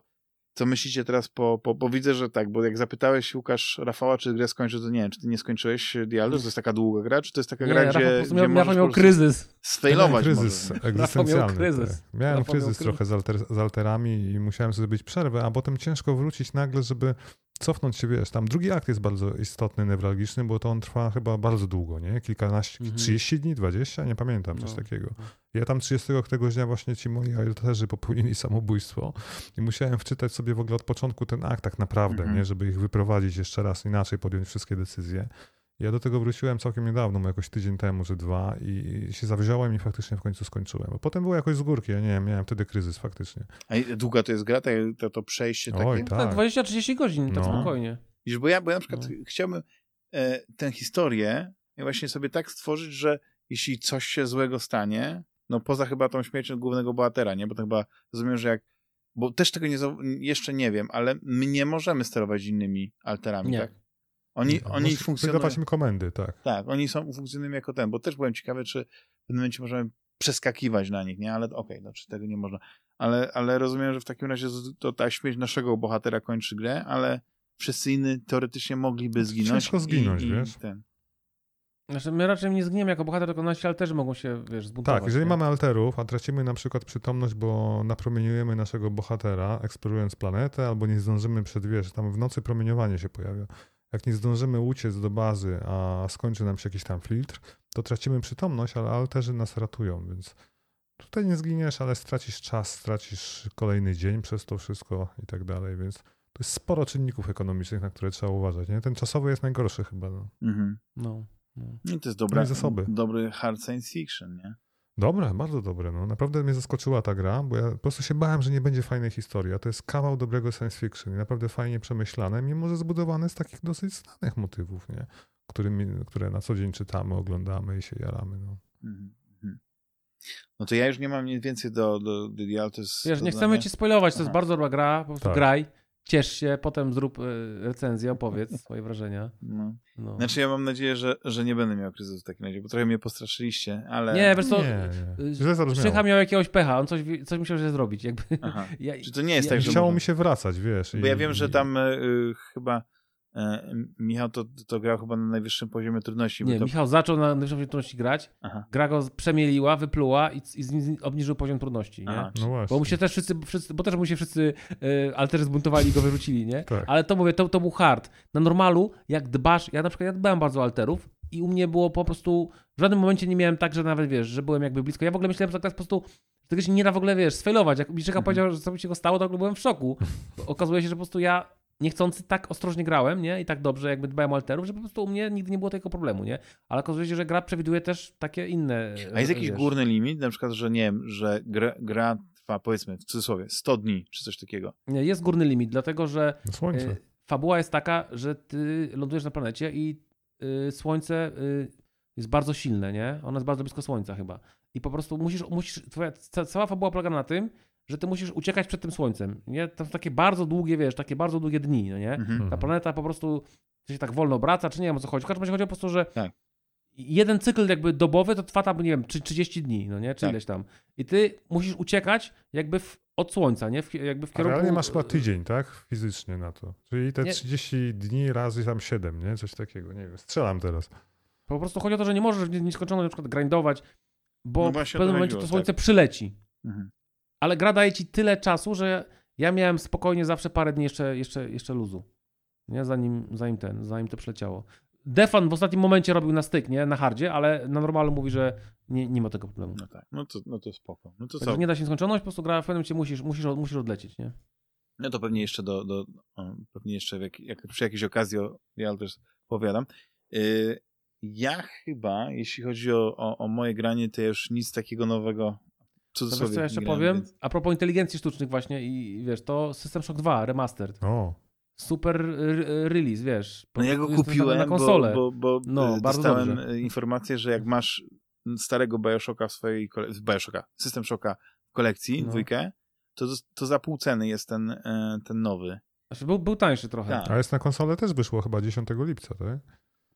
co myślicie teraz po, po, bo widzę, że tak, bo jak zapytałeś Łukasz Rafała, czy grę skończył, to nie wiem, czy ty nie skończyłeś Diablo, to jest taka długa gra, czy to jest taka Nie, gra, Rafał gdzie, prostu gdzie miał, możesz Rafał miał kryzys. sfailować Miałem kryzys może. egzystencjalny. kryzys. Tak. Miałem Rafał miał kryzys kryzys. trochę z, alter, z alterami i musiałem sobie zrobić przerwę, a potem ciężko wrócić nagle, żeby cofnąć się, wiesz, tam drugi akt jest bardzo istotny, newralgiczny, bo to on trwa chyba bardzo długo, nie? Kilkanaście, Mhm. 30 dni, 20? Nie pamiętam, coś No. takiego. Ja tam 30 któregoś dnia właśnie ci moi alterzy popełnili samobójstwo i musiałem wczytać sobie w ogóle od początku ten akt tak naprawdę, Mhm. nie? Żeby ich wyprowadzić jeszcze raz inaczej, podjąć wszystkie decyzje. Ja do tego wróciłem całkiem niedawno, no jakoś tydzień temu, czy dwa i się zawziąłem i faktycznie w końcu skończyłem. Bo potem było jakoś z górki, ja nie wiem, miałem wtedy kryzys faktycznie. A i długa to jest gra, to, to, to przejście takie? Oj, tak. Tak, 20-30 godzin, tak No. spokojnie. Widzisz, bo ja, bo ja na przykład No. chciałbym e, tę historię właśnie sobie tak stworzyć, że jeśli coś się złego stanie, no poza chyba tą śmiercią głównego bohatera, nie? Bo to chyba rozumiem, że jak bo też tego nie, jeszcze nie wiem, ale my nie możemy sterować innymi alterami, Nie. tak? Oni, No, oni musisz funkcjonują. Wydawać im komendy, tak. Tak, oni są, funkcjonują jako ten, bo też byłem ciekawy, czy w pewnym momencie możemy przeskakiwać na nich, nie? Ale okej, no czy tego nie można. Ale, ale rozumiem, że w takim razie to ta śmierć naszego bohatera kończy grę, ale wszyscy inni teoretycznie mogliby zginąć. Ciężko zginąć, i, wiesz? I ten. Znaczy, my raczej nie zgniemy jako bohater, tylko nasi alterzy mogą się, wiesz, zbuntować. Tak, jeżeli nie? mamy alterów, a tracimy na przykład przytomność, bo napromieniujemy naszego bohatera, eksplorując planetę, albo nie zdążymy przed, wiesz, tam w nocy promieniowanie się pojawia. Jak nie zdążymy uciec do bazy, a skończy nam się jakiś tam filtr, to tracimy przytomność, ale alterzy nas ratują, więc tutaj nie zginiesz, ale stracisz czas, stracisz kolejny dzień przez to wszystko i tak dalej, więc to jest sporo czynników ekonomicznych, na które trzeba uważać. Nie? Ten czasowy jest najgorszy chyba. No. Mhm. No, no. No i to jest dobra, dobry hard science fiction, nie? Dobre, bardzo dobre. No. Naprawdę mnie zaskoczyła ta gra, bo ja po prostu się bałem, że nie będzie fajnej historii, a to jest kawał dobrego science fiction i naprawdę fajnie przemyślane, mimo że zbudowane z takich dosyć znanych motywów, nie? Którymi, które na co dzień czytamy, oglądamy i się jaramy. No. Mhm. mhm. No to ja już nie mam nic więcej do, do, do Dial, to jest... Wiesz, to nie chcemy ci spoilować, to jest bardzo dobra gra, po prostu Tak. graj. Ciesz się, potem zrób e, recenzję, opowiedz swoje wrażenia. No. No. Znaczy ja mam nadzieję, że, że nie będę miał kryzysu w takim razie, bo trochę mnie postraszyliście, ale... Nie, wiesz co, Nie, nie. y. Szycha miał jakiegoś pecha, on coś, coś musiał źle zrobić. Jakby, Aha. ja, Czy to nie jest ja- tak, że... Chciało mi się wracać, wiesz. Bo i- ja wiem, że tam y, chyba Michał to, to grał chyba na najwyższym poziomie trudności. Nie, to... Michał zaczął na najwyższej trudności grać, Aha. gra go przemieliła, wypluła i, i obniżył poziom trudności, nie? Aha, No właśnie. Bo mu się też wszyscy, wszyscy bo też mu się wszyscy y, alterzy zbuntowali i go wyrzucili, nie? Tak. Ale to mówię, to, to był hard. Na normalu, jak dbasz, ja na przykład ja dbałem bardzo o alterów i u mnie było po prostu, w żadnym momencie nie miałem tak, że nawet wiesz, że byłem jakby blisko. Ja w ogóle myślałem, że to jest po prostu, że tego się nie da w ogóle, wiesz, sfailować. Jak Miszeka Mhm. powiedział, że co mi się go stało, to w ogóle byłem w szoku. Okazuje się, że po prostu ja niechcący tak ostrożnie grałem, nie? I tak dobrze jakby dbałem o alterów, że po prostu u mnie nigdy nie było tego problemu, nie? Ale okazuje się, że gra przewiduje też takie inne... A jest jakiś wiesz, górny limit? Na przykład, że nie wiem, że gra, gra trwa powiedzmy w cudzysłowie 100 dni, czy coś takiego. Nie, jest górny limit, dlatego że Słońce. Y, Fabuła jest taka, że ty lądujesz na planecie i y, słońce y, jest bardzo silne, nie? Ono jest bardzo blisko słońca chyba. I po prostu musisz, musisz twoja ca, cała fabuła polega na tym, że ty musisz uciekać przed tym słońcem, nie? To są takie bardzo długie, wiesz, takie bardzo długie dni, no nie? Mhm. Ta planeta po prostu się tak wolno obraca, czy nie wiem o co chodzi. W każdym razie chodzi po prostu, że Tak. jeden cykl jakby dobowy to trwa tam, nie wiem, czy 30 dni, no nie? Czy Tak. ileś tam. I ty musisz uciekać jakby w, od słońca, nie? W, jakby w kierunku... realnie masz chyba tydzień, tak? Fizycznie na to. Czyli te Nie. 30 dni razy tam 7, nie? Coś takiego. Nie wiem, strzelam teraz. Po prostu chodzi o to, że nie możesz w nieskończoność na przykład grindować, bo No w o pewnym momencie to słońce tak. przyleci. Mhm. Ale gra daje ci tyle czasu, że ja miałem spokojnie zawsze parę dni jeszcze, jeszcze, jeszcze luzu. Nie? Zanim, zanim ten, zanim to przyleciało. Defan w ostatnim momencie robił na styk, nie? Na hardzie, ale na normalu mówi, że nie, nie ma tego problemu. No tak, no to, no to spoko. No to Także co? nie da się nieskończoność, po prostu gra w pewnym momencie musisz, musisz, musisz odlecieć, nie? No to pewnie jeszcze do, do pewnie jeszcze jak, jak, przy jakiejś okazji ja też powiadam. Yy, ja chyba, jeśli chodzi o, o, o moje granie, to ja już nic takiego nowego w To wiesz, cudzysłowie co ja jeszcze powiem? więc- A propos inteligencji sztucznych właśnie i i wiesz, to System Shock 2 Remastered. O, Super release, wiesz. No ja go kupiłem, na konsolę. bo, bo, bo No, bardzo dostałem dobrze. y, informację, że jak masz starego Bioshocka w swojej kolekcji, Bioshocka, System Shocka w kolekcji, No. dwójkę, to, to za pół ceny jest ten, y, ten nowy. Znaczy, był, był tańszy trochę. Tak. a jest na konsolę też wyszło chyba 10 lipca, tak?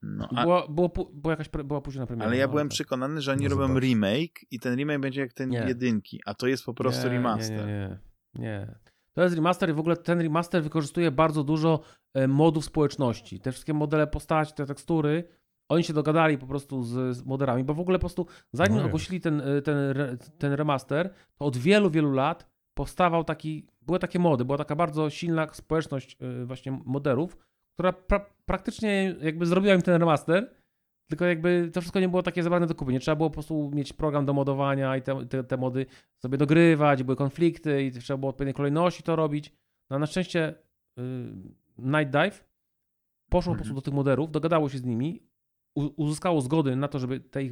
No, a, Było, było, była jakaś była późna premiera. ale ja no, byłem tak. przekonany, że oni No robią zobacz. remake i ten remake będzie jak ten Nie. jedynki, a to jest po prostu nie, remaster. Nie, nie, nie, nie. To jest remaster i w ogóle ten remaster wykorzystuje bardzo dużo e, modów społeczności. Te wszystkie modele postaci, te tekstury, oni się dogadali po prostu z, z moderami, bo w ogóle po prostu zanim No ogłosili ten, e, ten, ten remaster, to od wielu, wielu lat powstawał taki, były takie mody, była taka bardzo silna społeczność e, właśnie moderów, która pra, praktycznie jakby zrobiła im ten remaster, tylko jakby to wszystko nie było takie zabrane do kupy. Nie trzeba było po prostu mieć program do modowania i te, te, te mody sobie dogrywać, były konflikty i trzeba było odpowiedniej kolejności to robić. No na szczęście y, Night Dive poszło po prostu do tych moderów, dogadało się z nimi, uzyskało zgody na to, żeby te ich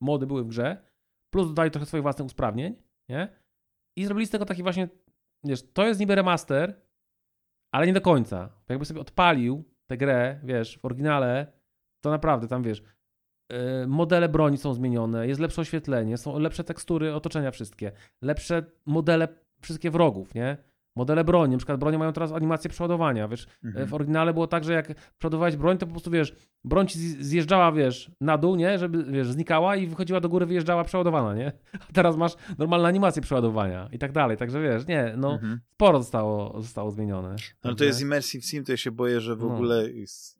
mody były w grze, plus dodali trochę swoich własnych usprawnień, nie? I zrobili z tego taki właśnie, wiesz, to jest niby remaster, ale nie do końca. Bo jakby sobie odpalił tę grę, wiesz, w oryginale, to naprawdę tam, wiesz, yy, modele broni są zmienione, jest lepsze oświetlenie, są lepsze tekstury otoczenia wszystkie, lepsze modele wszystkie wrogów, nie? Modele broni, na przykład bronie mają teraz animację przeładowania, wiesz, Mhm. w oryginale było tak, że jak przeładowałeś broń, to po prostu, wiesz, broń ci zj- zjeżdżała, wiesz, na dół, nie? Żeby, wiesz, znikała i wychodziła do góry, wyjeżdżała przeładowana, nie? A teraz masz normalną animację przeładowania i tak dalej, także wiesz, nie, no, Mhm. sporo zostało, zostało zmienione. No to jest Immersive Sim, to ja się boję, że w No. ogóle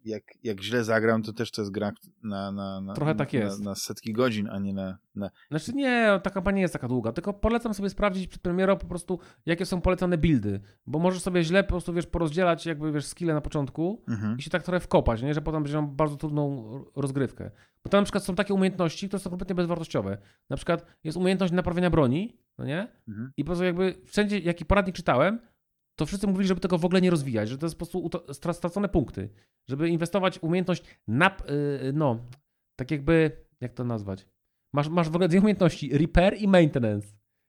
jak, jak źle zagram, to też to jest gra na, na, na, Trochę na, tak jest. na, na setki godzin, a nie na... na... Znaczy nie, ta kampania nie jest taka długa, tylko polecam sobie sprawdzić przed premierą po prostu, jakie są polecane buildy, bo możesz sobie źle po prostu, wiesz, porozdzielać jakby, wiesz, skille na początku Mhm. i się tak trochę wkopać, nie? Że potem będziesz miał bardzo trudną rozgrywkę. Bo tam na przykład są takie umiejętności, które są kompletnie bezwartościowe. Na przykład jest umiejętność naprawiania broni, no nie? Mhm. I po prostu jakby wszędzie, jaki poradnik czytałem, to wszyscy mówili, żeby tego w ogóle nie rozwijać, że to jest po prostu stracone punkty. Żeby inwestować w umiejętność, nap, yy, no, tak jakby, jak to nazwać? Masz, masz w ogóle dwie umiejętności, repair i maintenance.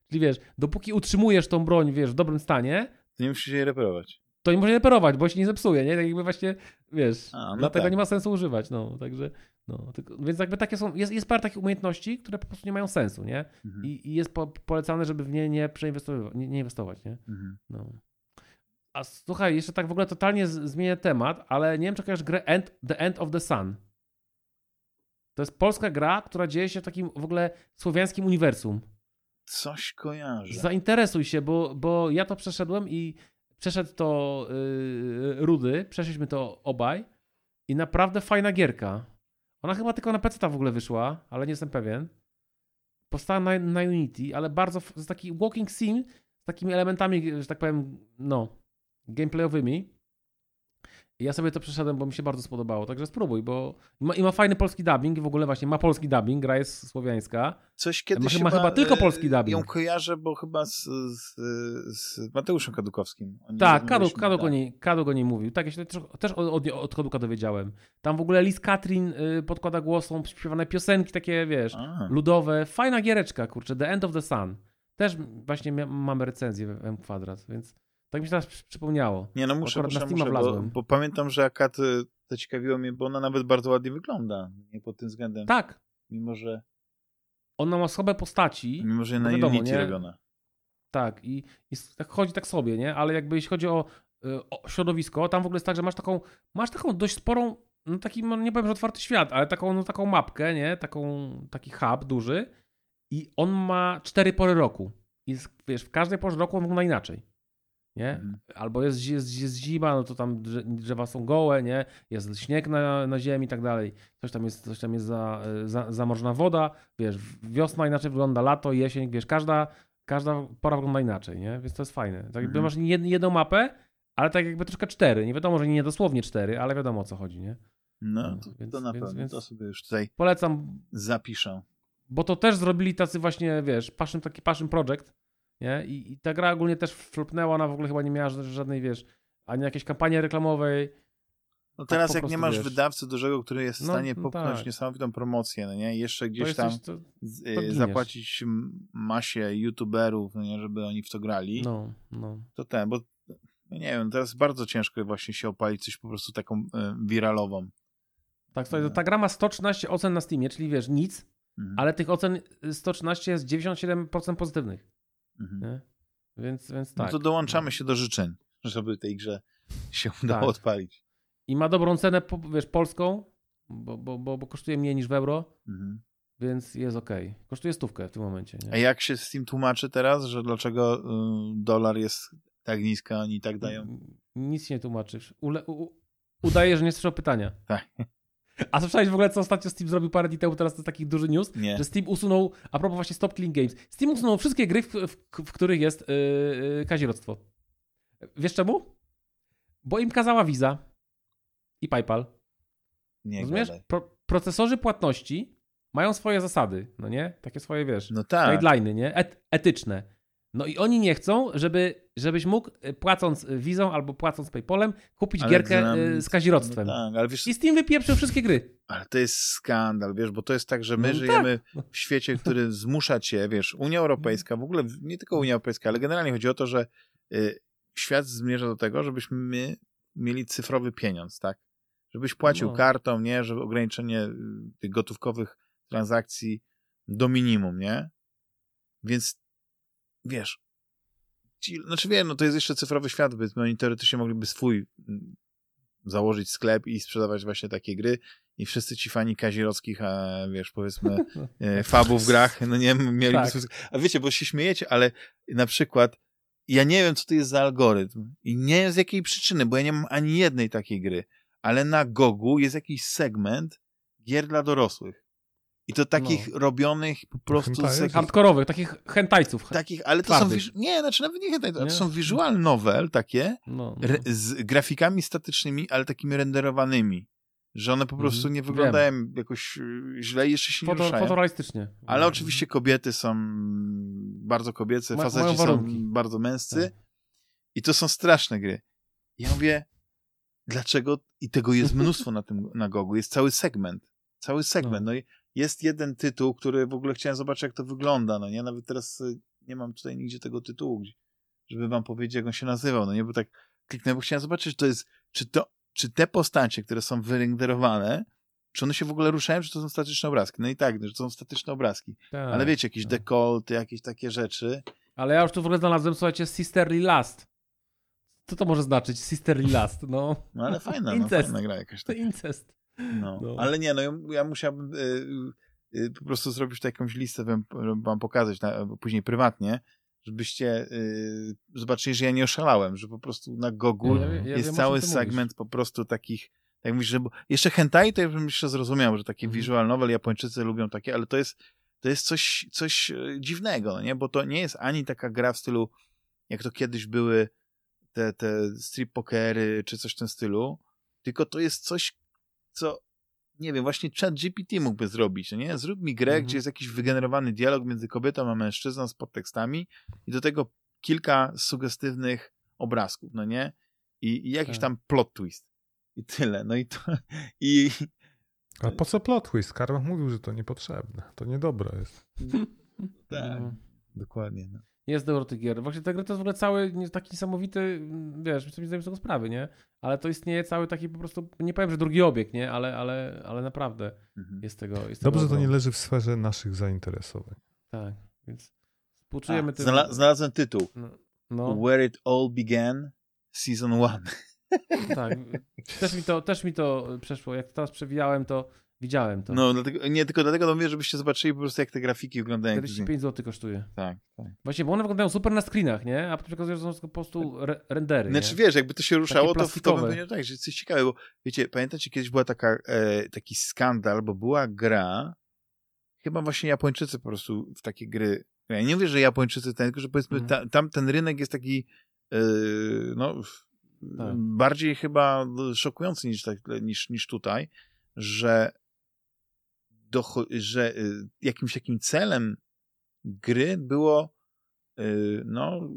Czyli wiesz, dopóki utrzymujesz tą broń, wiesz, w dobrym stanie, To nie musisz jej reperować. to nie może reperować, bo się nie zepsuje, nie? Tak jakby właśnie, wiesz, A, no dlatego tak. nie ma sensu używać, no, także, no, tylko, więc jakby takie są, jest, jest parę takich umiejętności, które po prostu nie mają sensu, nie? Mhm. I, i jest po, polecane, żeby w nie nie przeinwestować, nie, nie inwestować, nie? Mhm. No. A słuchaj, jeszcze tak w ogóle totalnie z- zmienię temat, ale nie wiem, czy kojarzysz grę End, The End of the Sun. To jest polska gra, która dzieje się w takim w ogóle słowiańskim uniwersum. Coś kojarzę. Zainteresuj się, bo, bo ja to przeszedłem i przeszedł to yy, Rudy, przeszliśmy to obaj i naprawdę fajna gierka. Ona chyba tylko na PC w ogóle wyszła, ale nie jestem pewien. Powstała na, na Unity, ale bardzo z taki walking sim z takimi elementami, że tak powiem, no, gameplayowymi. Ja sobie to przeszedłem, bo mi się bardzo spodobało, także spróbuj, bo i ma, i ma fajny polski dubbing, i w ogóle właśnie ma polski dubbing, gra jest słowiańska. Coś kiedyś Ma chyba tylko e, polski dubbing. Ją kojarzę, bo chyba z, z, z Mateuszem Kadukowskim. Oni Tak, Kadu, rozmawialiśmy, Kadu, tak. go nie, Kadu go nie mówił. Tak, ja się też, też od, od Kaduka dowiedziałem. Tam w ogóle Liz Katrin y, podkłada głos, są śpiewane piosenki takie, wiesz, A, ludowe. Fajna giereczka, kurczę, The End of the Sun. Też właśnie mamy recenzję w M Kwadrat, więc tak mi się teraz przy- przypomniało. nie no muszę, akurat na muszę, muszę bo, bo pamiętam, że Akat y, zaciekawiło mnie, bo ona nawet bardzo ładnie wygląda. Nie pod tym względem. Tak, Mimo, że, ona ma słabe postaci. mimo, że No na wiadomo, Unity nie? robiona. Tak, i, i tak chodzi tak sobie, nie? Ale jakby jeśli chodzi o, y, o środowisko, tam w ogóle jest tak, że masz taką, masz taką dość sporą, no taki, no nie powiem, że otwarty świat, ale taką, no, taką mapkę, nie? Taką, taki hub duży i on ma cztery pory roku. I wiesz, w każdej porze roku on wygląda inaczej. Nie? Mhm. Albo jest, jest, jest zima, no to tam drze- drzewa są gołe, nie? Jest śnieg na, na ziemi i tak dalej. Coś tam jest, coś tam jest za, za, zamorzona woda, wiesz, wiosna inaczej wygląda, lato, jesień, wiesz, każda, każda pora wygląda inaczej, nie? Więc to jest fajne. Tak jakby Mhm. masz jed, jedną mapę, ale tak jakby troszkę cztery. Nie wiadomo, że nie dosłownie cztery, ale wiadomo o co chodzi, nie? No, No, to, więc- to na więc- pewno. więc- To sobie już tutaj Polecam, zapiszę. bo to też zrobili tacy właśnie, wiesz, passion, taki passion project, nie? I, I ta gra ogólnie też flopnęła, ona w ogóle chyba nie miała ża- żadnej, wiesz, ani jakiejś kampanii reklamowej. No Tak teraz jak nie masz wiesz. wydawcy dużego, który jest w No, stanie no popchnąć tak. niesamowitą promocję, no nie? Jeszcze gdzieś tam coś, to, to y, zapłacić masie youtuberów, no nie? Żeby oni w to grali. no, no. To ten, bo no nie wiem, teraz bardzo ciężko właśnie się opalić coś po prostu taką y, wiralową. Tak, to ta gra ma 113 ocen na Steamie, czyli wiesz, nic, Mhm. ale tych ocen 113 jest 97% pozytywnych, Mhm. Więc, więc No tak. to dołączamy się do życzeń, żeby tej grze się udało Tak. odpalić. I ma dobrą cenę, wiesz, polską, bo, bo, bo, bo kosztuje mniej niż w euro, Mhm. więc jest ok. Kosztuje stówkę w tym momencie, nie? A jak się z tym tłumaczy teraz, że dlaczego y, dolar jest tak nisko, oni tak dają? Nic nie tłumaczysz. Ule, u, udaje, że nie słyszał pytania. Tak. A słyszałeś w ogóle, co ostatnio Steam zrobił parę dni temu, teraz to jest taki duży news, Nie. że Steam usunął, a propos właśnie Stop Killing Games, Steam usunął wszystkie gry, w, w, w których jest yy, yy, kazirodztwo. Wiesz czemu? Bo im kazała Visa i PayPal. Nie Rozumiesz? Pro, procesorzy płatności mają swoje zasady, no nie? Takie swoje, wiesz, No tak. guideliny, nie? Et, etyczne. No i oni nie chcą, żeby, żebyś mógł y, płacąc Vizą albo płacąc PayPalem kupić Ale gierkę znam- y, z kazirodztwem. No tak, wiesz, I Steam wypieprzył wszystkie gry. ale to jest skandal, wiesz, bo to jest tak, że my No żyjemy tak. w świecie, który zmusza cię, wiesz, Unia Europejska, w ogóle nie tylko Unia Europejska, ale generalnie chodzi o to, że y, świat zmierza do tego, żebyśmy my mieli cyfrowy pieniądz, tak? Żebyś płacił No. kartą, nie? Żeby ograniczenie y, tych gotówkowych transakcji do minimum, nie? Więc wiesz, ci, znaczy wiem, no to jest jeszcze cyfrowy świat, więc oni teoretycznie mogliby swój mm, założyć sklep i sprzedawać właśnie takie gry i wszyscy ci fani kazirockich, a wiesz, powiedzmy e, fabów w grach, no nie mieli Tak. A wiecie, bo się śmiejecie, ale na przykład ja nie wiem, co to jest za algorytm i nie wiem z jakiej przyczyny, bo ja nie mam ani jednej takiej gry, ale na Gogu jest jakiś segment gier dla dorosłych. I to takich robionych po prostu z Hentai? jakich, takich hentajców. takich, ale to są, Twardych. wiz- nie, znaczy nawet nie hentai, to Nie? są visual novel takie, No, no. re, z grafikami statycznymi, ale takimi renderowanymi, że one po prostu Mhm, nie wiem. wyglądają jakoś y, źle i jeszcze się nie Foto, ruszają. fotorealistycznie. Ale oczywiście kobiety są bardzo kobiece, Ma- faceci są bardzo męscy Tak. i to są straszne gry. Ja mówię, dlaczego? I tego jest mnóstwo na tym, na Gogu. Jest cały segment. Cały segment. No, i jest jeden tytuł, który w ogóle chciałem zobaczyć, jak to wygląda. No nie, nawet teraz y, nie mam tutaj nigdzie tego tytułu, żeby wam powiedzieć, jak on się nazywał. No nie, bo tak kliknę, bo chciałem zobaczyć, czy to jest, czy to, czy te postacie, które są wyrenderowane, czy one się w ogóle ruszają, czy to są statyczne obrazki. No i tak, że to są statyczne obrazki. Tak, Ale wiecie, jakieś tak. dekolty, jakieś takie rzeczy. Ale ja już tu w ogóle znalazłem, słuchajcie, Sisterly Last. Co to może znaczyć? Sisterly Last, no. No ale fajna, no, fajna gra jakaś To incest. No. No. Ale nie, no ja, ja musiałbym y, y, po prostu zrobić tu jakąś listę, wam, wam pokazać na, później prywatnie, żebyście y, zobaczyli, że ja nie oszalałem, że po prostu na Gogu Ja- ja- jest wiem, cały ty mówisz. segment po prostu takich, tak mówisz, że bo, jeszcze hentai to ja bym jeszcze zrozumiał, że takie Mhm. visual novel, Japończycy lubią takie, ale to jest, to jest coś, coś e, dziwnego, no nie? Bo to nie jest ani taka gra w stylu, jak to kiedyś były te, te strip pokery, czy coś w tym stylu, tylko to jest coś, co nie wiem, właśnie chat GPT mógłby zrobić, no nie? Zrób mi grę, Mhm. gdzie jest jakiś wygenerowany dialog między kobietą a mężczyzną z podtekstami i do tego kilka sugestywnych obrazków, no nie? I, i jakiś Tak. tam plot twist. I tyle. No i to... I, A po co plot twist? Karma mówił, że to niepotrzebne. To niedobre jest. tak, No. dokładnie. No. Jest dużo tych gier. Właśnie ta gra to jest w ogóle cały taki niesamowity, mm, wiesz, my sobie zdajemy z tego sprawy, nie? Ale to istnieje cały taki po prostu, nie powiem, że drugi obieg, nie? Ale, ale, ale naprawdę Mhm. jest tego jest Dobrze, tego to nie leży w sferze naszych zainteresowań. Tak, więc współczujemy A, tym. znala- znalazłem tytuł. No, no Where it all began, season one. tak. Też mi, to, też mi to przeszło. Jak teraz przewijałem, to widziałem to. No, dlatego, nie tylko dlatego, no mówię, żebyście zobaczyli po prostu, jak te grafiki wyglądają. 45 zł kosztuje. Tak, tak. Właśnie, bo one wyglądają super na screenach, nie? A przekazują są po prostu re rendery. Znaczy nie? wiesz, jakby to się ruszało, to, to powiedział tak, że coś ciekawe, bo wiecie, pamiętacie, kiedyś była taka, e, taki skandal, bo była gra, chyba właśnie Japończycy po prostu w takie gry, ja nie mówię, że Japończycy ten, tylko że powiedzmy, Mhm. ta, tam ten rynek jest taki, e, no, Tak. bardziej chyba szokujący niż, tak, niż, niż tutaj, że, że y, jakimś takim celem gry było, y, no,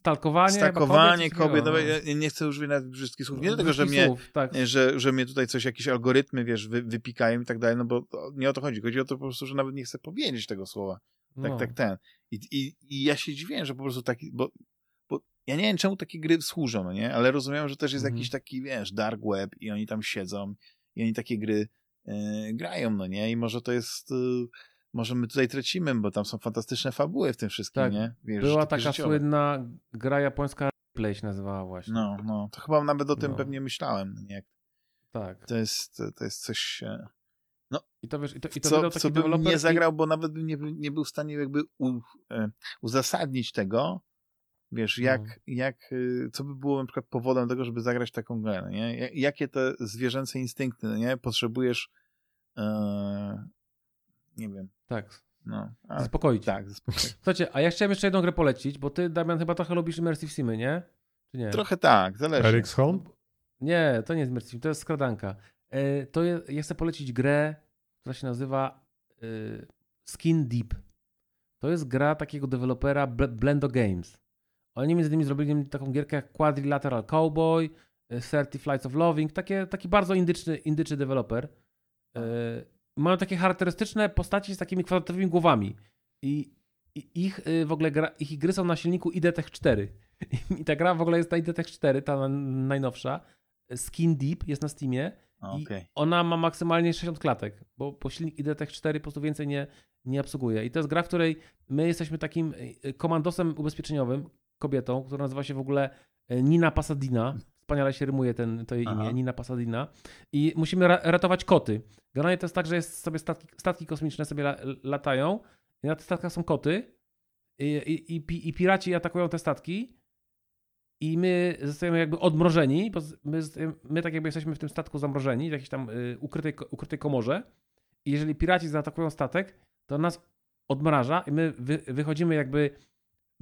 Stalkowanie, chyba stakowanie kobiet. No, no. ja nie chcę używać nawet brzydkich słów. Nie dlatego, że mnie, słów, tak. że, że mnie tutaj coś, jakieś algorytmy, wiesz, wy, wypikają i tak dalej, no bo nie o to chodzi. Chodzi o to po prostu, że nawet nie chcę powiedzieć tego słowa. Tak, No. tak, ten. I, i, I ja się dziwię, że po prostu taki, bo, bo ja nie wiem, czemu takie gry służą, no nie? Ale rozumiem, że też jest Mhm. jakiś taki, wiesz, dark web i oni tam siedzą i oni takie gry grają, no nie? I może to jest... E, może my tutaj tracimy, bo tam są fantastyczne fabuły w tym wszystkim, Tak. nie? Wiesz, Była taka życiowe. słynna gra japońska Play się nazywała właśnie. No, no, to chyba nawet o tym No. pewnie myślałem, no nie? Tak. To jest, to jest coś, e, I to wiesz, i to, i to co, co bym nie i- zagrał, bo nawet bym nie, nie był w stanie jakby u, e, uzasadnić tego, wiesz, jak, No. jak, y, co by było na przykład powodem tego, żeby zagrać taką grę, no nie? Ja- Jakie te zwierzęce instynkty, no nie? Potrzebujesz, e, nie wiem, Tak, no, a, zaspokoić. tak, zaspokoić. Słuchajcie, a ja chciałem jeszcze jedną grę polecić, bo ty, Damian, chyba trochę lubisz Immersive Simy, nie? Czy nie? Trochę tak, zależy. Eric's Home? Nie, to nie jest Immersive, to jest skradanka. E, to je, ja chcę polecić grę, która się nazywa e, Skin Deep. To jest gra takiego dewelopera Bl- Blendo Games. Oni między innymi zrobili taką gierkę jak Quadrilateral Cowboy, e, 30 Flights of Loving, takie, taki bardzo indyczny, indyczy deweloper. E, mają takie charakterystyczne postaci z takimi kwadratowymi głowami. I, i ich y, w ogóle gra, ich gry są na silniku IDTech 4. I ta gra w ogóle jest na IDTech 4, ta na- najnowsza. Skin Deep jest na Steamie. A, I ona ma maksymalnie 60 klatek, bo, bo silnik IDTech 4 po prostu więcej nie, nie obsługuje. I to jest gra, w której my jesteśmy takim komandosem ubezpieczeniowym, kobietą, która nazywa się w ogóle y, Nina Pasadina. Wspaniale się rymuje ten, to jej Aha. imię, Nina Pasadina. I musimy ra ratować koty. Generalnie to jest tak, że jest sobie statki, statki kosmiczne sobie la latają i na tych statkach są koty i, i, i, i piraci atakują te statki i my zostajemy jakby odmrożeni, bo my, my tak jakby jesteśmy w tym statku zamrożeni, w jakiejś tam y, ukrytej, ukrytej komorze i jeżeli piraci zaatakują statek, to nas odmraża i my wy, wychodzimy jakby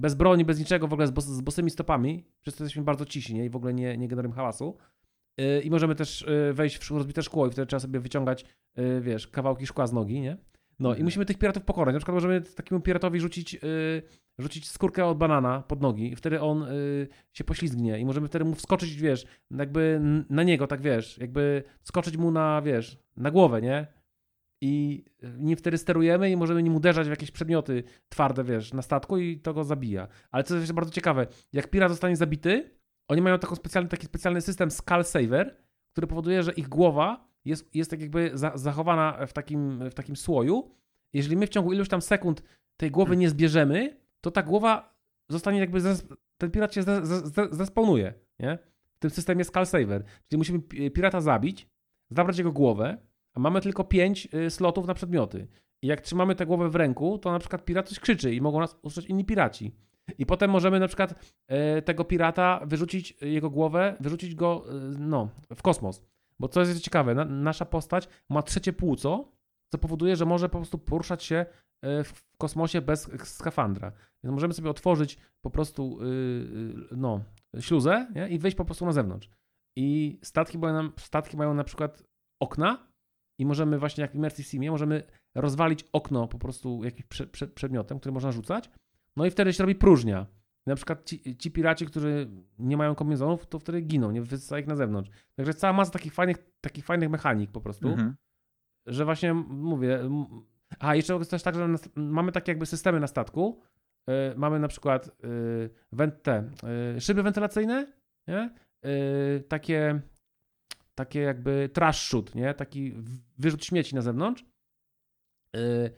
bez broni, bez niczego, w ogóle z, bos, z bosymi stopami, przez to jesteśmy bardzo cisi nie? i w ogóle nie, nie generujemy hałasu. Y, I możemy też y, wejść w rozbite szkło i wtedy trzeba sobie wyciągać, y, wiesz, kawałki szkła z nogi, nie? No i Mhm. musimy tych piratów pokonać. Na przykład możemy takiemu piratowi rzucić, y, rzucić skórkę od banana pod nogi i wtedy on y, się poślizgnie i możemy wtedy mu wskoczyć, wiesz, jakby na niego, tak wiesz, jakby skoczyć mu na, wiesz, na głowę, nie? I nim wtedy sterujemy i możemy nim uderzać w jakieś przedmioty twarde, wiesz, na statku i to go zabija. Ale co jest bardzo ciekawe, jak pirat zostanie zabity, oni mają taką specjalny, taki specjalny system Skull Saver, który powoduje, że ich głowa jest, jest tak jakby za, zachowana w takim, w takim słoju. Jeżeli my w ciągu iluś tam sekund tej głowy nie zbierzemy, to ta głowa zostanie jakby, zes- ten pirat się zde- zespawnuje. nie? W tym systemie call saver, czyli musimy pi- pirata zabić, zabrać jego głowę, a mamy tylko pięć y, slotów na przedmioty. I jak trzymamy tę głowę w ręku, to na przykład pirat coś krzyczy i mogą nas usłyszeć inni piraci. I potem możemy na przykład e, tego pirata wyrzucić, e, jego głowę, wyrzucić go e, no, w kosmos. Bo co jest ciekawe, na, nasza postać ma trzecie płuco, co powoduje, że może po prostu poruszać się w kosmosie bez skafandra. Więc możemy sobie otworzyć po prostu y, y, no, śluzę nie? i wyjść po prostu na zewnątrz. I statki mają, statki mają na przykład okna i możemy właśnie jak w Immersive Simie, możemy rozwalić okno po prostu jakimś prze, prze, przedmiotem, który można rzucać, no i wtedy się robi próżnia. Na przykład ci, ci piraci, którzy nie mają kombinezonów, to wtedy giną, nie wysysa ich na zewnątrz. Także cała masa takich fajnych, takich fajnych mechanik po prostu, Mhm. że właśnie mówię. A jeszcze jest też tak, że mamy takie jakby systemy na statku. Yy, mamy na przykład yy, went, te, yy, szyby wentylacyjne, nie? Yy, takie, takie jakby trash shoot, nie? Taki wyrzut śmieci na zewnątrz. Yy,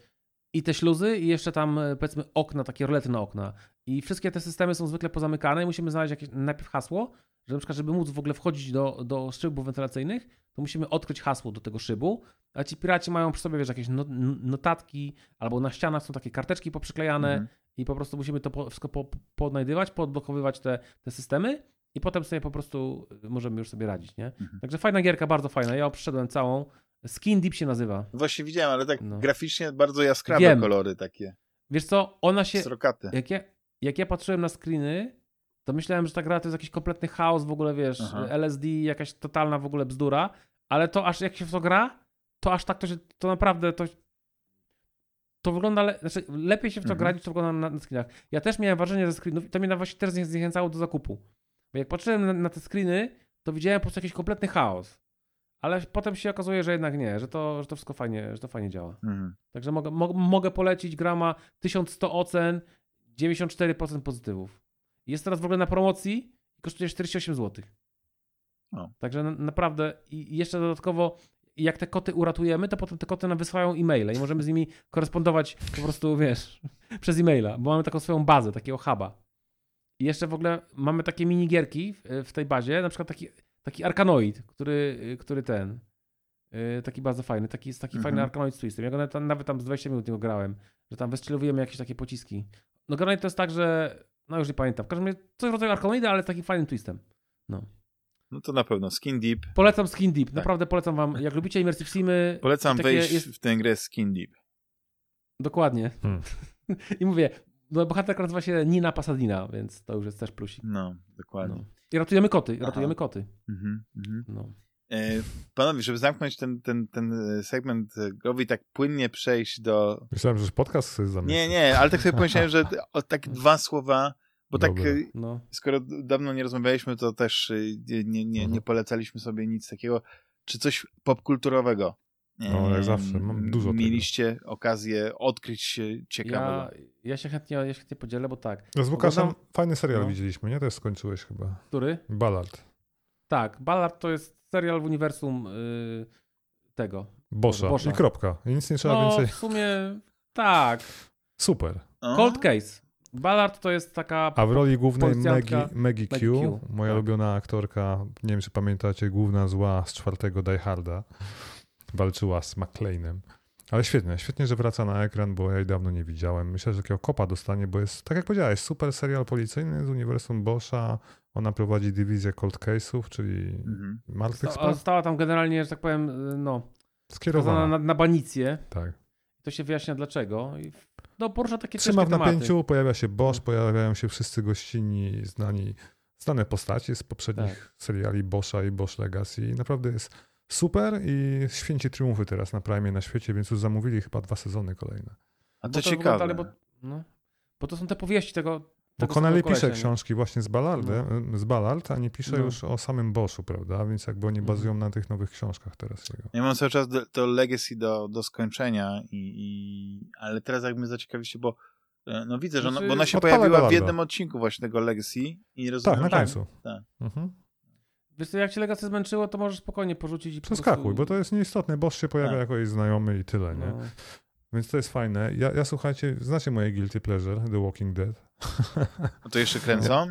I te śluzy, i jeszcze tam yy, powiedzmy okna, takie rolety na okna. I wszystkie te systemy są zwykle pozamykane i musimy znaleźć jakieś najpierw hasło, że na przykład, żeby móc w ogóle wchodzić do, do szybów wentylacyjnych, to musimy odkryć hasło do tego szybu, a ci piraci mają przy sobie, wiesz, jakieś no- notatki, albo na ścianach są takie karteczki poprzyklejane Mhm. i po prostu musimy to wszystko po, poodnajdywać, poodblokowywać te, te systemy i potem sobie po prostu możemy już sobie radzić, nie? Mhm. Także fajna gierka, bardzo fajna. Ja ją przeszedłem całą. Skin Deep się nazywa. Właśnie widziałem, ale tak No. graficznie bardzo jaskrawe Wiem. kolory takie, Wiesz co, ona się... srokate. Jak ja, jak ja patrzyłem na screeny, to myślałem, że ta gra to jest jakiś kompletny chaos w ogóle, wiesz, Aha. LSD, jakaś totalna w ogóle bzdura, ale to aż jak się w to gra, to aż tak to się, to naprawdę to, to wygląda, le, znaczy lepiej się w to Mhm. gra niż to wygląda na, na screenach. Ja też miałem wrażenie ze screenów i to mnie właśnie też zniech- zniechęcało do zakupu. Bo jak patrzyłem na, na te screeny, to widziałem po prostu jakiś kompletny chaos. Ale potem się okazuje, że jednak nie, że to, że to wszystko fajnie, że to fajnie działa. Mhm. Także mogę, mo, mogę polecić. Gra ma 1100 ocen, 94% pozytywów. Jest teraz w ogóle na promocji i kosztuje 48 zł. O. Także na, naprawdę i i jeszcze dodatkowo jak te koty uratujemy, to potem te koty nam wysyłają e-maile i możemy z nimi korespondować po prostu, wiesz, przez e-maila, bo mamy taką swoją bazę, takiego huba. I jeszcze w ogóle mamy takie minigierki w, w tej bazie, na przykład taki, taki arkanoid, który, który ten, yy, taki bardzo fajny, taki, jest taki Mhm. fajny arkanoid z twistem. Ja go nawet, tam- nawet tam z 20 minut niego grałem, że tam wystrzeliwujemy jakieś takie pociski. No generalnie to jest tak, że, no już nie pamiętam, w każdym razie coś w rodzaju arkanoida, ale z takim fajnym twistem. No to na pewno Skin Deep. Polecam Skin Deep, Tak. naprawdę polecam wam, jak lubicie Immersive Simy, Polecam wejść jest- w tę grę Skin Deep. dokładnie. Hmm. I mówię, no bohaterka nazywa się Nina Pasadina, więc to już jest też plusik. No, dokładnie. No. I ratujemy koty, Aha. ratujemy koty. Mhm, mhm. No. E, panowie, żeby zamknąć ten, ten, ten e, segment e, growy i tak płynnie przejść do... Myślałem, że już podcast sobie. Nie, nie, ale tak sobie pomyślałem, że o, tak dwa słowa, bo tak e, no. skoro dawno nie rozmawialiśmy, to też nie, nie, nie, nie Mhm. polecaliśmy sobie nic takiego, czy coś popkulturowego. No, jak zawsze, mam dużo tego. Mieliście okazję odkryć e, ciekawego. Ja, ja się chętnie, ja się chętnie podzielę, bo tak. No z Łukaszem Oglądam- fajny serial No. widzieliśmy, nie? Też skończyłeś chyba. Który? Ballard. Tak, Ballard to jest serial w uniwersum y, tego. Boscha. Boscha. I kropka. I nic nie trzeba No, więcej. w sumie tak. Super. Cold Case. Ballard to jest taka... A w roli głównej Maggie, Maggie Q, Q, moja tak. ulubiona aktorka, nie wiem czy pamiętacie, główna zła z czwartego Die Harda. Walczyła z McLeanem. Ale świetnie, świetnie, że wraca na ekran, bo ja jej dawno nie widziałem. Myślę, że takiego kopa dostanie, bo jest, tak jak powiedziałeś, super serial policyjny z uniwersum Boscha. Ona prowadzi dywizję cold case'ów, czyli Mhm. martwych spraw. Została tam generalnie, że tak powiem, y, no, Skierowana. na, na banicję. Tak. To się wyjaśnia dlaczego. I no, porusza takie Trzyma w ciężkie tematy. napięciu, pojawia się Bosch, No. pojawiają się wszyscy gościnni, znani, znane postacie z poprzednich Tak. seriali Boscha i Bosch Legacy. I naprawdę jest super i święci triumfy teraz na Prime na świecie, więc już zamówili chyba dwa sezony kolejne. A to ogóle ciekawe. dalej, bo, no, bo to są te powieści tego. Bo Connelly pisze kolesia, nie? książki właśnie z Ballardem, z Ballard, a nie pisze No. już o samym Boschu, prawda? Więc jakby oni Mhm. bazują na tych nowych książkach teraz jego. Ja mam cały czas do- to Legacy do, do skończenia, i, i, ale teraz jak mnie zaciekawiście, bo e, no widzę, że ona, Znaczy, bo ona się odpalaj pojawiła w jednym odcinku właśnie tego Legacy i rozumiem, Tak, na końcu. tak. Mhm. Wiesz co, jak cię Legacy zmęczyło, to możesz spokojnie porzucić i po Przeskakuj, prostu... bo to jest nieistotne. Bosch się pojawia Tak. jako jej znajomy i tyle, nie? No. Więc to jest fajne. Ja, ja słuchajcie, znacie moje guilty pleasure, The Walking Dead. No to jeszcze kręcą?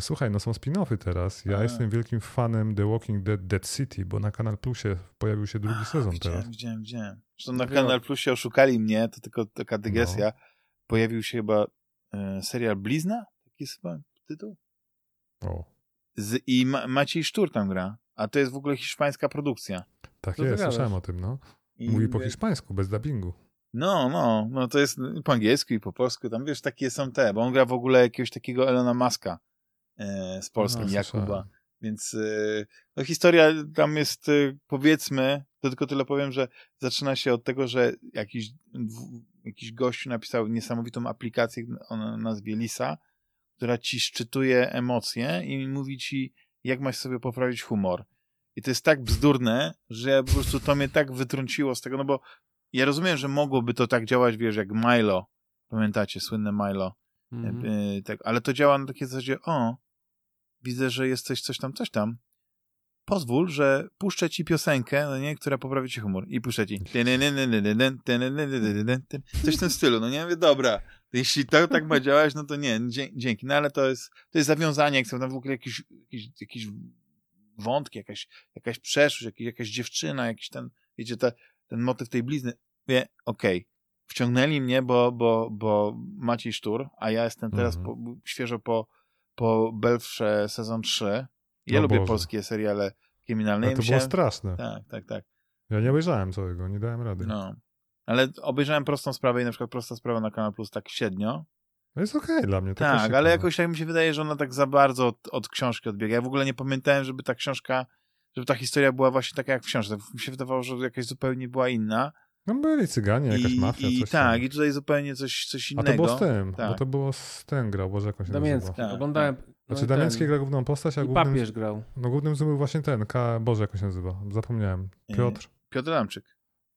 Słuchaj, no są spin-offy teraz. Ja A. jestem wielkim fanem The Walking Dead Dead City, bo na Kanal Plusie pojawił się drugi sezon widziałem, teraz. Widziałem, widziałem. Zresztą na. Kanal Plusie oszukali mnie, to tylko taka No. dygresja. Pojawił się chyba e, serial Blizna? Taki jest chyba tytuł? O, Z, I Ma Maciej Sztur tam gra. A to jest w ogóle hiszpańska produkcja. tak Co ty jest, słyszałem o tym, no. I Mówi po hiszpańsku, bez dubbingu. No, no, no to jest po angielsku i po polsku. Tam wiesz, takie są te, bo on gra w ogóle jakiegoś takiego Elona Muska e, z Polską, Aha, Jakuba. słyszałem. Więc e, no, historia tam jest, e, powiedzmy, to tylko tyle powiem, że zaczyna się od tego, że jakiś, w, jakiś gościu napisał niesamowitą aplikację o nazwie Lisa, która ci szczytuje emocje i mówi ci, jak masz sobie poprawić humor. I to jest tak bzdurne, że po prostu to mnie tak wytrąciło z tego, no bo ja rozumiem, że mogłoby to tak działać, wiesz, jak Milo. Pamiętacie, słynne Milo. Mhm. E, tak, ale to działa na takiej zasadzie, o, widzę, że jesteś coś tam, coś tam. Pozwól, że puszczę ci piosenkę, no nie, która poprawi ci humor. I puszczę ci. Coś w tym stylu, no nie? Mówię, dobra. Jeśli to tak ma działać, no to nie, dzięki. No ale to jest, to jest zawiązanie, jak są tam w ogóle jakieś, jakieś, jakieś wątki, jakaś, jakaś przeszłość, jakaś, jakaś dziewczyna, jakiś ten, wiecie, te, ten motyw tej blizny. Wie, okej, wciągnęli mnie, bo, bo, bo Maciej Sztur, a ja jestem teraz Mhm. po, świeżo po, po Belfrze sezon 3. Ja O lubię Boże. polskie seriale kryminalne. Ale to było straszne. Tak, tak, tak. Ja nie obejrzałem całego, nie dałem rady. No. Ale obejrzałem prostą sprawę i na przykład prosta sprawa na Kanal Plus tak średnio. No jest okej dla mnie. Tak, ale jakoś tak mi się wydaje, że ona tak za bardzo od, od książki odbiega. Ja w ogóle nie pamiętałem, żeby ta książka, żeby ta historia była właśnie taka jak w książce. Mi się wydawało, że jakaś zupełnie była inna. No byli cyganie, jakaś I, mafia, i coś tak, tam. i tutaj zupełnie coś, coś A innego. to było z tym, Tak. bo to było z ten grał, Boże, jak on się Damięcki. Tak, Oglądałem. no Znaczy i Damięcki ten, gra główną postać, a I głównym, papież grał. no, głównym był właśnie ten, K, Boże, jak on się nazywa, zapomniałem. Nie. Piotr. Piotr Adamczyk.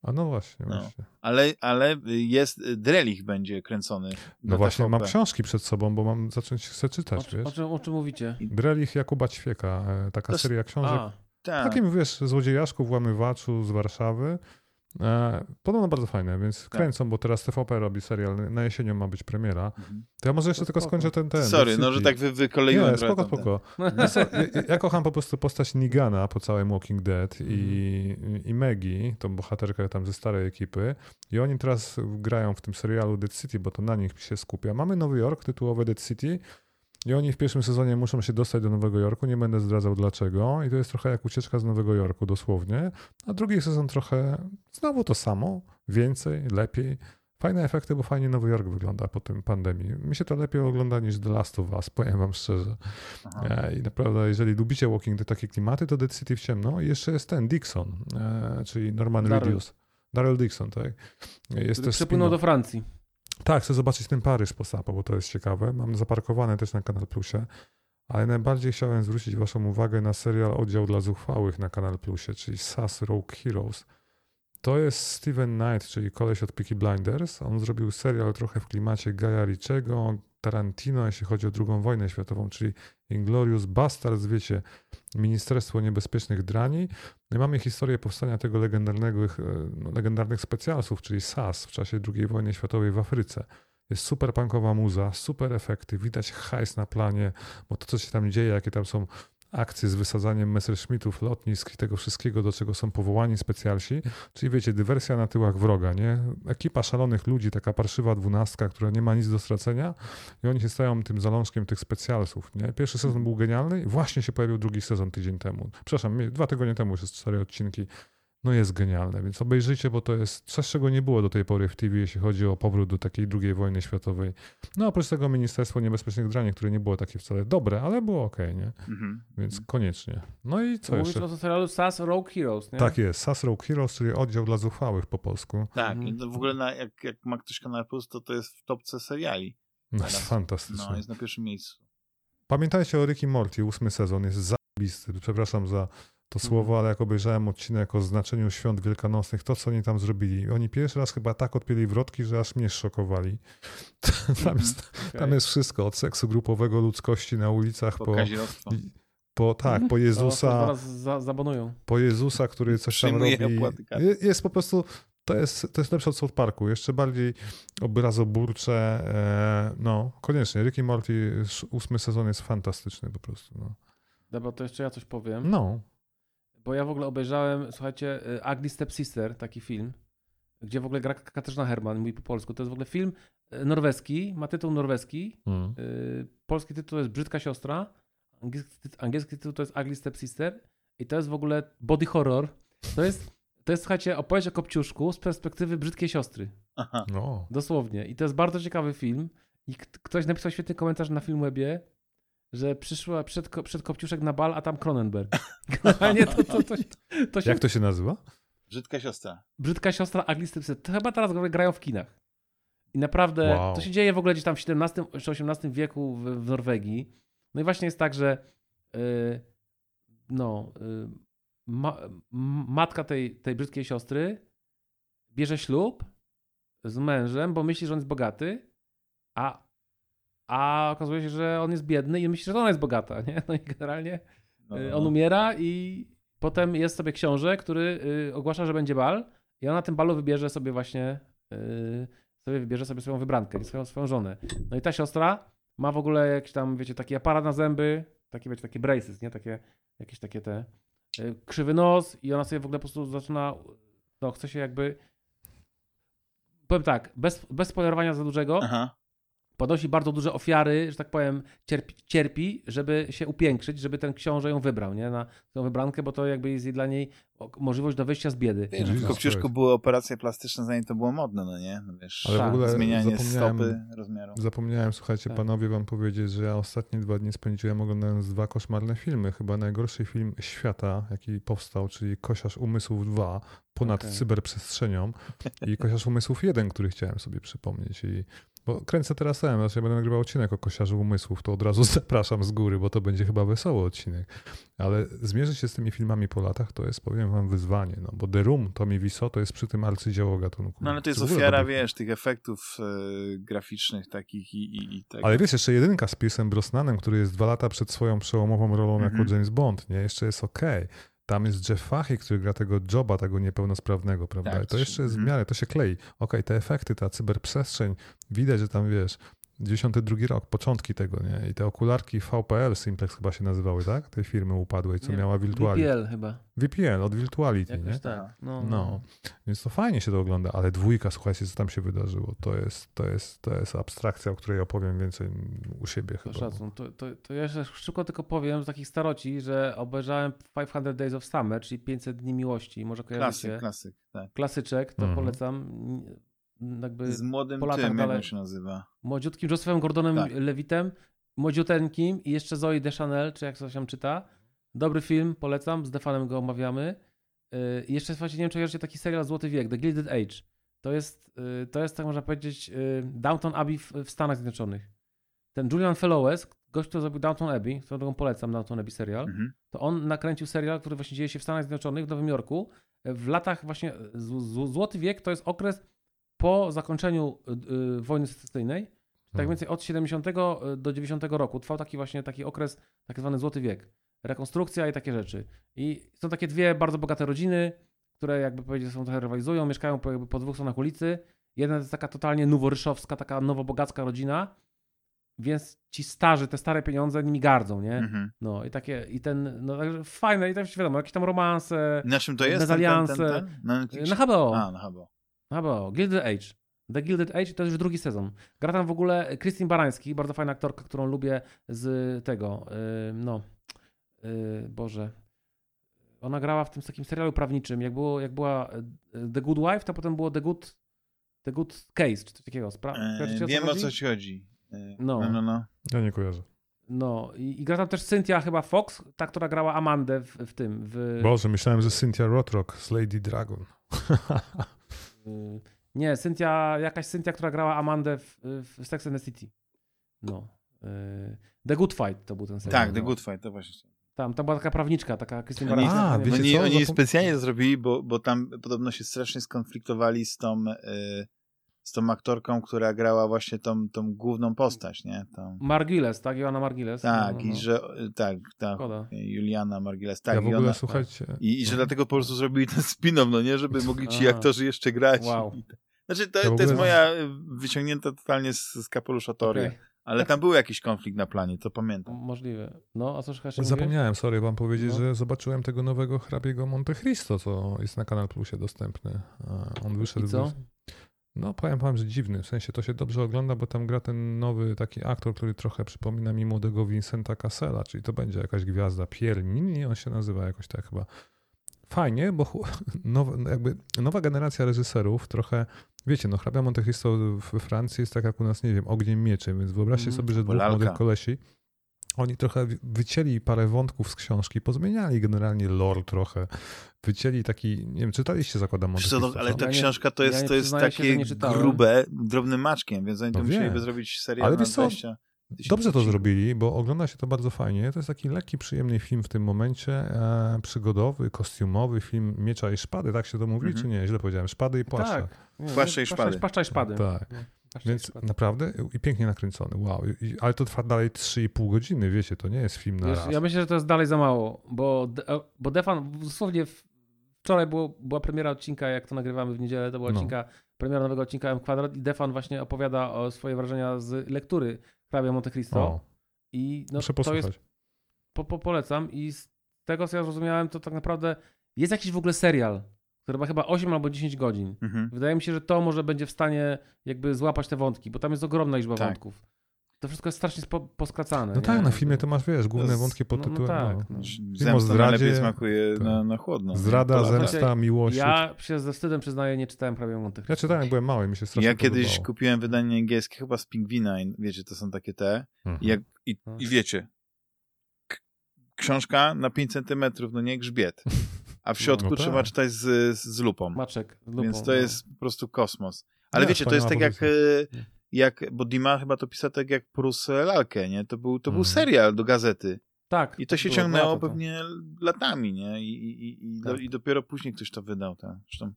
A no właśnie, No. właśnie. Ale, ale jest, Drelich będzie kręcony. No właśnie, mam książki przed sobą, bo mam zacząć, chcę O, czytać, czym- wiesz. o, czym, o czym mówicie? Drelich Jakuba Ćwieka, e, taka To seria książek. A, Tak. Takim, wiesz, złodziejaszku, włamywaczu z Warszawy. E, podobno bardzo fajne, więc Tak. kręcą, bo teraz TVP robi serial, na jesienią ma być premiera. Mhm. To ja może jeszcze To tylko spoko. skończę ten, ten. Sorry, no, że tak wy, wykoleiłem Nie, spoko, spoko. Ja, ja kocham po prostu postać Nigana po całym Walking Dead i, i Maggie, tą bohaterkę tam ze starej ekipy. I oni teraz grają w tym serialu Dead City, bo to na nich się skupia. Mamy Nowy Jork, tytułowy Dead City. I oni w pierwszym sezonie muszą się dostać do Nowego Jorku, nie będę zdradzał dlaczego. I to jest trochę jak ucieczka z Nowego Jorku, dosłownie. A drugi sezon trochę znowu to samo, więcej, lepiej. Fajne efekty, bo fajnie Nowy Jork wygląda po tym pandemii. Mi się to lepiej ogląda niż The Last of Us, powiem wam szczerze. Aha. E, I naprawdę, jeżeli lubicie Walking Dead, takie klimaty, to Dead City w ciemno. I jeszcze jest ten Dixon, e, czyli Norman. Reedus. Daryl Dixon, tak. Jest który przepłynął do Francji. Tak, chcę zobaczyć ten Paryż po Sapo, bo to jest ciekawe. Mam zaparkowane też na Kanal Plusie. Ale najbardziej chciałem zwrócić waszą uwagę na serial Oddział dla Zuchwałych na Kanal Plusie, czyli SAS Rogue Heroes. To jest Steven Knight, czyli koleś od Peaky Blinders. On zrobił serial trochę w klimacie Gaja Ritchiego, Tarantino, jeśli chodzi o II wojnę światową, czyli Inglorious Bastards, wiecie, Ministerstwo Niebezpiecznych Drani. No i mamy historię powstania tego legendarnego, e, no, legendarnych specjalsów, czyli SAS w czasie II wojny światowej w Afryce. Jest super punkowa muza, super efekty, widać hajs na planie, bo to, co się tam dzieje, jakie tam są akcje z wysadzaniem Messerschmittów, lotnisk i tego wszystkiego, do czego są powołani specjalsi. Czyli wiecie, dywersja na tyłach wroga, nie? Ekipa szalonych ludzi, taka parszywa dwunastka, która nie ma nic do stracenia i oni się stają tym zalążkiem tych specjalsów, nie? Pierwszy sezon był genialny i właśnie się pojawił drugi sezon tydzień temu. Przepraszam, dwa tygodnie temu już jest cztery odcinki. No jest genialne, więc obejrzyjcie, bo to jest coś, czego nie było do tej pory w TV, jeśli chodzi o powrót do takiej II wojny światowej. No oprócz tego Ministerstwo Niebezpiecznych Drani, które nie było takie wcale dobre, ale było ok, nie? Mhm. Więc koniecznie. No i co Mówisz jeszcze? o serialu SAS Rogue Heroes, nie? Tak jest, SAS Rogue Heroes, czyli oddział dla zuchwałych po polsku. Tak, Mhm. i to w ogóle na, jak, jak ma ktoś Kanal Plus, to to jest w topce seriali. No Teraz. jest fantastyczne. No, jest na pierwszym miejscu. Pamiętajcie o Ricky Morty, ósmy sezon jest zajebisty. Przepraszam za to Mhm. słowo, ale jak obejrzałem odcinek o znaczeniu świąt wielkanocnych, to co oni tam zrobili. Oni pierwszy raz chyba tak odpięli wrotki, że aż mnie szokowali. Tam jest, Okej. tam jest wszystko, od seksu grupowego, ludzkości na ulicach, Po po, po tak, po To Jezusa, zaraz za, zabanują. po Jezusa, który coś tam Przyjmuje robi. Jest po prostu to jest, to jest lepsze od South Parku, jeszcze bardziej obrazoburcze, e, no koniecznie, Ricky Morty, ósmy sezon jest fantastyczny po prostu, no. Dobra, to jeszcze ja coś powiem. No. Bo ja w ogóle obejrzałem, słuchajcie, y, Ugly Step Sister, taki film, gdzie w ogóle gra Katarzyna Herman, mówi po polsku. To jest w ogóle film y, norweski, ma tytuł norweski. Mm. Y, Polski tytuł jest Brzydka Siostra, angielski, tytuł, angielski tytuł to jest Ugly Step Sister i to jest w ogóle body horror. To jest, to jest słuchajcie, opowieść o Kopciuszku z perspektywy brzydkiej siostry. Aha. No. Dosłownie. I to jest bardzo ciekawy film. I ktoś napisał świetny komentarz na Filmwebie, że przyszła przed, przed Kopciuszek na bal, a tam. Generalnie to, to, to, to się... Jak to się nazywa? Brzydka siostra. Brzydka siostra Ugly Stepsister. To chyba teraz grają w kinach. I naprawdę Wow. to się dzieje w ogóle gdzieś tam w XVII czy XVIII wieku w, w Norwegii. No i właśnie jest tak, że yy, no, yy, ma, matka tej, tej brzydkiej siostry bierze ślub z mężem, bo myśli, że on jest bogaty, a, a okazuje się, że on jest biedny i myśli, że ona jest bogata, nie? No i generalnie No, y, no, on no. umiera i potem jest sobie książę, który y, ogłasza, że będzie bal i ona na tym balu wybierze sobie właśnie y, sobie wybierze sobie swoją wybrankę, swoją, swoją żonę. No i ta siostra ma w ogóle jakiś tam, wiecie, taki aparat na zęby, takie, wiecie, takie braces, nie? Takie, jakieś takie te krzywy nos i ona sobie w ogóle po prostu zaczyna, no chce się jakby powiem tak, bez, bez spoilerowania za dużego, Aha. Ponosi bardzo duże ofiary, że tak powiem, cierpi, cierpi, żeby się upiększyć, żeby ten książę ją wybrał, nie? Na tą wybrankę, bo to jakby jest dla niej możliwość do wyjścia z biedy. Wiesz, Kopciuszku Christ. były operacje plastyczne, zanim to było modne, no nie? No wiesz, Ale w Tak. ogóle zmienianie zapomniałem, stopy, rozmiaru. zapomniałem, słuchajcie, Tak. panowie, wam powiedzieć, że ja ostatnie dwa dni spędziłem oglądając dwa koszmarne filmy. Chyba najgorszy film świata, jaki powstał, czyli Kosiarz Umysłów 2, ponad Okej. cyberprzestrzenią i Kosiarz Umysłów 1, który chciałem sobie przypomnieć. I, bo kręcę teraz ten, znaczy ja będę nagrywał odcinek o Kosiarzu Umysłów, to od razu zapraszam z góry, bo to będzie chyba wesoły odcinek. Ale zmierzyć się z tymi filmami po latach to jest, powiem wam, wyzwanie, no bo The Room, Tommy Wiseau, to jest przy tym arcydzieło gatunku. No ale to jest ogóle ofiara, dobry wiesz, tych efektów e, graficznych takich i, i, i tego. Ale wiesz, jeszcze jedynka z Piersem Brosnanem, który jest dwa lata przed swoją przełomową rolą Mhm. jako James Bond, nie? Jeszcze jest okej. Tam jest Jeff Fahey, który gra tego Joba, tego niepełnosprawnego, prawda? Tak, I to jeszcze jest w mhm. miarę, to się klei. Okej, te efekty, ta cyberprzestrzeń, widać, że tam, wiesz, 92 rok, początki tego, nie? I te okularki VPL Simplex chyba się nazywały, tak? Tej firmy upadłej, co Nie, miała Virtuality. VPL chyba. VPN od Virtuality, Jakoś nie? tak. No. No, więc to fajnie się to ogląda, ale dwójka, słuchajcie, co tam się wydarzyło, to jest, to jest, to jest abstrakcja, o której opowiem więcej u siebie To chyba. szacun. To, to, to ja jeszcze szybko tylko powiem z takich staroci, że obejrzałem 500 Days of Summer, czyli 500 Dni Miłości. Może kojarzycie. Klasyk, klasyk, tak. Klasyczek, to Mhm. polecam. Jakby Z młodym po latach tym, jak dalej- on się nazywa? młodziutkim Josephem Gordonem Tak. Levitem, młodziuteńkim i jeszcze Zoe Deschanel, czy jak to się tam czyta. Dobry film, polecam, z Defanem go omawiamy. Yy, I jeszcze właśnie nie wiem, czy kojarzycie taki serial Złoty Wiek, The Gilded Age. To jest, yy, to jest tak można powiedzieć, yy, Downton Abbey w, w Stanach Zjednoczonych. Ten Julian Fellowes, gość, który zrobił Downton Abbey, swoją drogą polecam Downton Abbey serial, Mhm. to on nakręcił serial, który właśnie dzieje się w Stanach Zjednoczonych, w Nowym Jorku. W latach właśnie, z, z, Złoty Wiek to jest okres po zakończeniu y, y, wojny secesyjnej, tak Hmm. więcej od 70 do 90 roku trwał taki właśnie taki okres, tak zwany Złoty Wiek. Rekonstrukcja i takie rzeczy. I są takie dwie bardzo bogate rodziny, które jakby powiedzieć są trochę rywalizują, mieszkają po, jakby po dwóch stronach ulicy. Jedna to jest taka totalnie noworyszowska, taka nowobogacka rodzina, więc ci starzy, te stare pieniądze nimi gardzą, nie? Mhm. No i takie, i ten, no także fajne, i tam wiadomo, jakieś tam romanse, Na czym to jest? Mezalianse. Na Netflixie? na HBO. A, na HBO. No bo Gilded Age. The Gilded Age to jest już drugi sezon. Gra tam w ogóle Krystyn Barański, bardzo fajna aktorka, którą lubię z tego, yy, no, yy, Boże. Ona grała w tym takim serialu prawniczym. Jak, było, jak była yy, The Good Wife, to potem było The Good, The Good Case, czy coś takiego. Spra- E, kojarzycie, wiem o co ci chodzi. E, No. no, no, no. Ja nie kojarzę. No i, i gra tam też Cynthia chyba Fox, ta, która grała Amandę w, w tym, w... Boże, myślałem, że Cynthia Rothrock z Lady Dragon. Y, Nie, Cynthia, jakaś Cynthia, która grała Amandę w, w Sex and the City. No. y, The Good Fight to był ten serial. Tak, The no. Good Fight, to właśnie. Tam, tam była taka prawniczka, taka Krystyn Oni-. A, wiecie. Oni, oni specjalnie to zrobili, bo, bo tam podobno się strasznie skonfliktowali z tą, e, z tą aktorką, która grała właśnie tą, tą główną postać, nie? Tą... Margiles, tak? Joanna Margiles. Tak, No, i no. że, tak, tak, Szkoda. Juliana Margiles, tak. ja w i ogóle, ona, słuchajcie... i, I że dlatego po prostu zrobili ten spin-off, no nie? Żeby mogli ci Aha. aktorzy jeszcze grać. Wow. Znaczy, to, Ja w to jest ogóle- moja y, wyciągnięta totalnie z, z kapelusza teoria. Okej, Ale tam był jakiś konflikt na planie, to pamiętam. Możliwe. No, a co jeszcze mówiłeś? Zapomniałem, sorry, wam powiedzieć, No. że zobaczyłem tego nowego hrabiego Monte Cristo, co jest na Kanal Plusie dostępny. A On wyszedł... I co? No powiem wam, że dziwny, w sensie to się dobrze ogląda, bo tam gra ten nowy taki aktor, który trochę przypomina mi młodego Vincenta Cassela, czyli to będzie jakaś gwiazda Pierni, on się nazywa jakoś tak chyba. Fajnie, bo nowa, jakby nowa generacja reżyserów trochę, wiecie, no hrabia Monte Cristo we Francji jest tak jak u nas, nie wiem, ogniem mieczem, więc wyobraźcie Mhm. sobie, że dwóch młodych kolesi oni trochę wy- wycięli parę wątków z książki, pozmieniali generalnie lore trochę, wycięli taki, nie wiem, czytaliście Zakładam Monte co, no, Cristo, ale co? ta Ja książka to ja jest, nie to jest takie grube, drobnym maczkiem, więc oni to No musieliby wiem. zrobić serial Ale na wiesz co, 20 tysięcy Dobrze to zrobili, bo ogląda się to bardzo fajnie. To jest taki lekki, przyjemny film w tym momencie, e, przygodowy, kostiumowy, film Miecza i Szpady, tak się to mówi, Mhm. czy nie? Źle powiedziałem. Szpady i płaszcza. Tak. Nie, Płaszcze i szpady. Płaszcza i szpady. Tak. Nie, płaszcze i Więc szpady. naprawdę i pięknie nakręcony, wow. I, ale to trwa dalej 3,5 godziny, wiecie, to nie jest film na Wiesz, raz. ja myślę, że to jest dalej za mało, bo, De- bo Defan dosłownie w, wczoraj było, była premiera odcinka, jak to nagrywamy w niedzielę, to była No. odcinka, premiera nowego odcinka M Kwadrat i Defan właśnie opowiada o swoje wrażenia z lektury hrabia Monte Cristo O, i no, muszę to jest, posłuchać. po, po, polecam i z tego co ja zrozumiałem, to tak naprawdę jest jakiś w ogóle serial, który ma chyba 8 albo 10 godzin. Mhm. Wydaje mi się, że to może będzie w stanie jakby złapać te wątki, bo tam jest ogromna liczba Tak. wątków. To wszystko jest strasznie spo, poskracane. No nie? tak, na filmie to masz, wiesz, główne jest- wątki pod no- no tytułem. tak, no. no. Zemsta najlepiej zdradzie, smakuje tak. na, na chłodno. Polaka. zemsta, miłość. Ja, Ja się ze wstydem przyznaję, nie czytałem prawie Monte Cristo. czytałem, jak byłem mały, mi się strasznie Ja kiedyś podobało. kupiłem wydanie angielskie, chyba z Pingwina, i wiecie, to są takie te. Mhm. I, jak, i, No. i wiecie, książka na 5 centymetrów, no nie grzbiet. A w środku no tak. trzeba czytać z, z lupą. Maczek. z lupą, Więc to no. jest po prostu kosmos. Ale Nie, wiecie, to jest tak jak. Jak, bo Dima chyba to pisał tak jak Prus Lalkę, nie? To był, to był Mhm. serial do gazety. Tak. I to się było, ciągnęło lata to. pewnie latami, nie? I, i, i, i, do, Tak. i dopiero później ktoś to wydał. Tak. Zresztą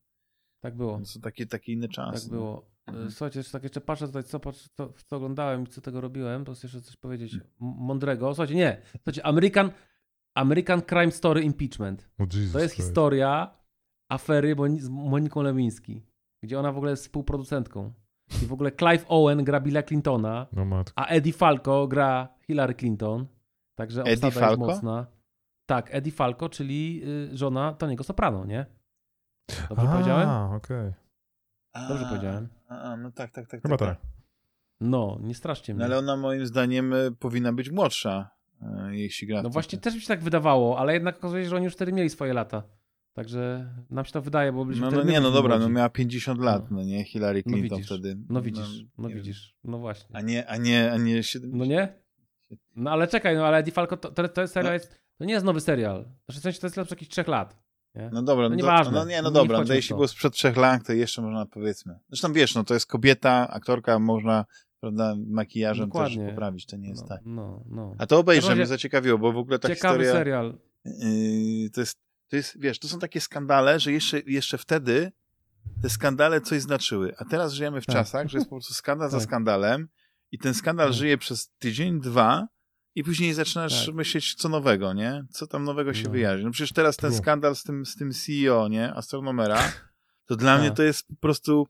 Tak było. to są takie, takie inne czasy. Tak było. Mhm. E, Słuchajcie, jeszcze tak jeszcze patrzę tutaj, co, co, co oglądałem i co tego robiłem, to chcę jeszcze coś powiedzieć m- mądrego. Słuchajcie, nie. Słuchajcie, American, American Crime Story Impeachment. O, Jesus To jest historia afery Moni- z Moniką Lewiński, gdzie ona w ogóle jest współproducentką. I w ogóle Clive Owen gra Billa Clintona, No a Eddie Falco gra Hillary Clinton. Także Eddie obsada jest Falco? mocna. Tak, Eddie Falco, czyli y, żona Toniego Soprano, nie? Dobrze powiedziałem? A, okej. Dobrze A, powiedziałem. A, no tak, tak, tak. Chyba tak. tak. No, nie straszcie mnie. No ale ona moim zdaniem e, powinna być młodsza, e, jeśli gra No właśnie tak. też mi się tak wydawało, ale jednak okazuje się, że oni już wtedy mieli swoje lata. Także nam się to wydaje, bo byliśmy No, no nie, no dobra, no miała 50 lat, no, nie? Hillary No Clinton widzisz, wtedy. No widzisz, no, nie wiem. widzisz, no właśnie. A nie, a nie, a nie 7... No nie? No ale czekaj, no ale Eddie Falco, to, to, to jest serial, No. jest, to nie jest nowy serial. Znaczy w sensie to jest lepszy jakichś trzech lat. Nie? No dobra, No no, do, no nie, no dobra, w jeśli było sprzed trzech lat, to jeszcze można powiedzmy. Zresztą wiesz, no to jest kobieta, aktorka, można, prawda, makijażem Dokładnie. też poprawić, to nie jest no, tak. no, no. A to razie zaciekawiło, bo w ogóle ta Ciekawy historia... serial. Yy, to jest, to jest, wiesz, to są takie skandale, że jeszcze, jeszcze wtedy te skandale coś znaczyły. A teraz żyjemy w Tak. czasach, że jest po prostu skandal za Tak. skandalem i ten skandal Tak. żyje przez tydzień, dwa i później zaczynasz Tak. myśleć, co nowego, nie? Co tam nowego się No. wyjaśni. No przecież teraz ten skandal z tym, z tym CEO, nie? Astronomera, to dla mnie Tak. to jest po prostu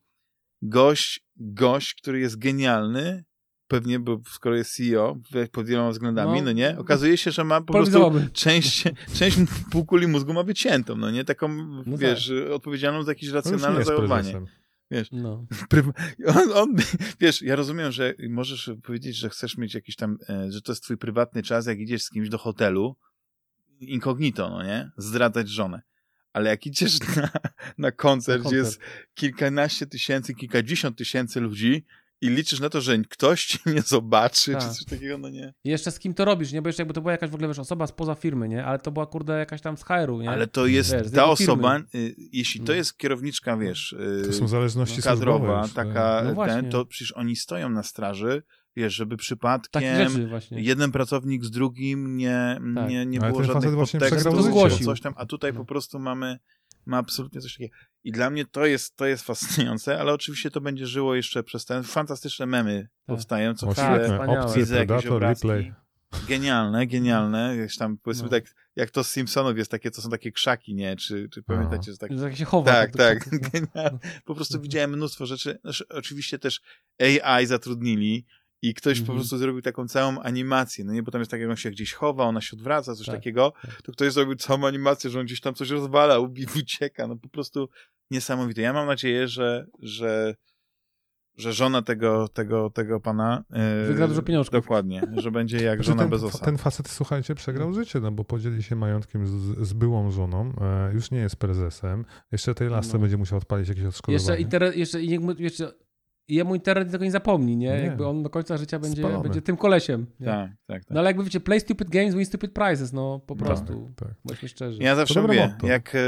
gość, gość, który jest genialny, pewnie, bo skoro jest CEO, pod wieloma względami, No. no, nie? Okazuje się, że ma po prostu część, część półkuli mózgu ma wyciętą, no nie? Taką, No wiesz, odpowiedzialną za jakieś racjonalne zachowanie. prezesem. No. On, on, wiesz, ja rozumiem, że możesz powiedzieć, że chcesz mieć jakiś tam, e, że to jest twój prywatny czas, jak idziesz z kimś do hotelu, incognito, no nie? Zdradzać żonę. Ale jak idziesz na, na koncert, Na gdzie koncert. jest kilkanaście tysięcy, kilkadziesiąt tysięcy ludzi i liczysz na to, że ktoś cię nie zobaczy, Tak. czy coś takiego, no nie? I jeszcze z kim to robisz, nie? Bo jeszcze jakby to była jakaś w ogóle wiesz, osoba spoza firmy, nie? Ale to była kurde jakaś tam z HR-u, nie? Ale to jest Wiesz, ta firmy. osoba, y, jeśli to No. jest kierowniczka, wiesz, y, To są zależności kadrowa, już, taka, No właśnie. ten, to przecież oni stoją na straży, wiesz, żeby przypadkiem jeden pracownik z drugim nie, Tak. nie, nie Ale było żadnych podtekstów, coś tam, a tutaj No. po prostu mamy, ma absolutnie coś takiego. I dla mnie to jest, to jest fascynujące, ale oczywiście to będzie żyło jeszcze przez ten. Fantastyczne memy powstają, co chwilę wspaniałe. Opcje, Predator, replay. Genialne, genialne. Jakieś tam, powiedzmy No. tak, jak to z Simpsonów jest takie, to są takie krzaki, nie? Czy, czy pamiętacie, że tak Jak się chowa. tak, tak. no. Genialne. Po prostu widziałem mnóstwo rzeczy. Znaczy, oczywiście też AI zatrudnili i ktoś po Mhm. prostu zrobił taką całą animację, no nie, bo tam jest tak, jak on się gdzieś chowa, ona się odwraca, coś Tak, takiego, tak. to ktoś zrobił całą animację, że on gdzieś tam coś rozwala, ubi, ucieka, no po prostu niesamowite. Ja mam nadzieję, że, że, że żona tego, tego, tego pana yy, Wygra dużo pieniążków. Dokładnie, że będzie jak Znaczy, żona ten, Bezosa. ten facet, słuchajcie, przegrał życie, no bo podzieli się majątkiem z, z byłą żoną, e, już nie jest prezesem, jeszcze tej lasce No. będzie musiał odpalić jakieś odszkodowanie. Jeszcze, jeszcze, i niech mu- jeszcze jemu internet tego nie zapomni, nie? Nie. Jakby on do końca życia będzie, będzie tym kolesiem. Nie? Tak, tak, tak. No ale jakby wiecie, play stupid games, win stupid prizes, no po No. prostu. Tak. Bądźmy szczerzy. Ja zawsze mówię, jak e,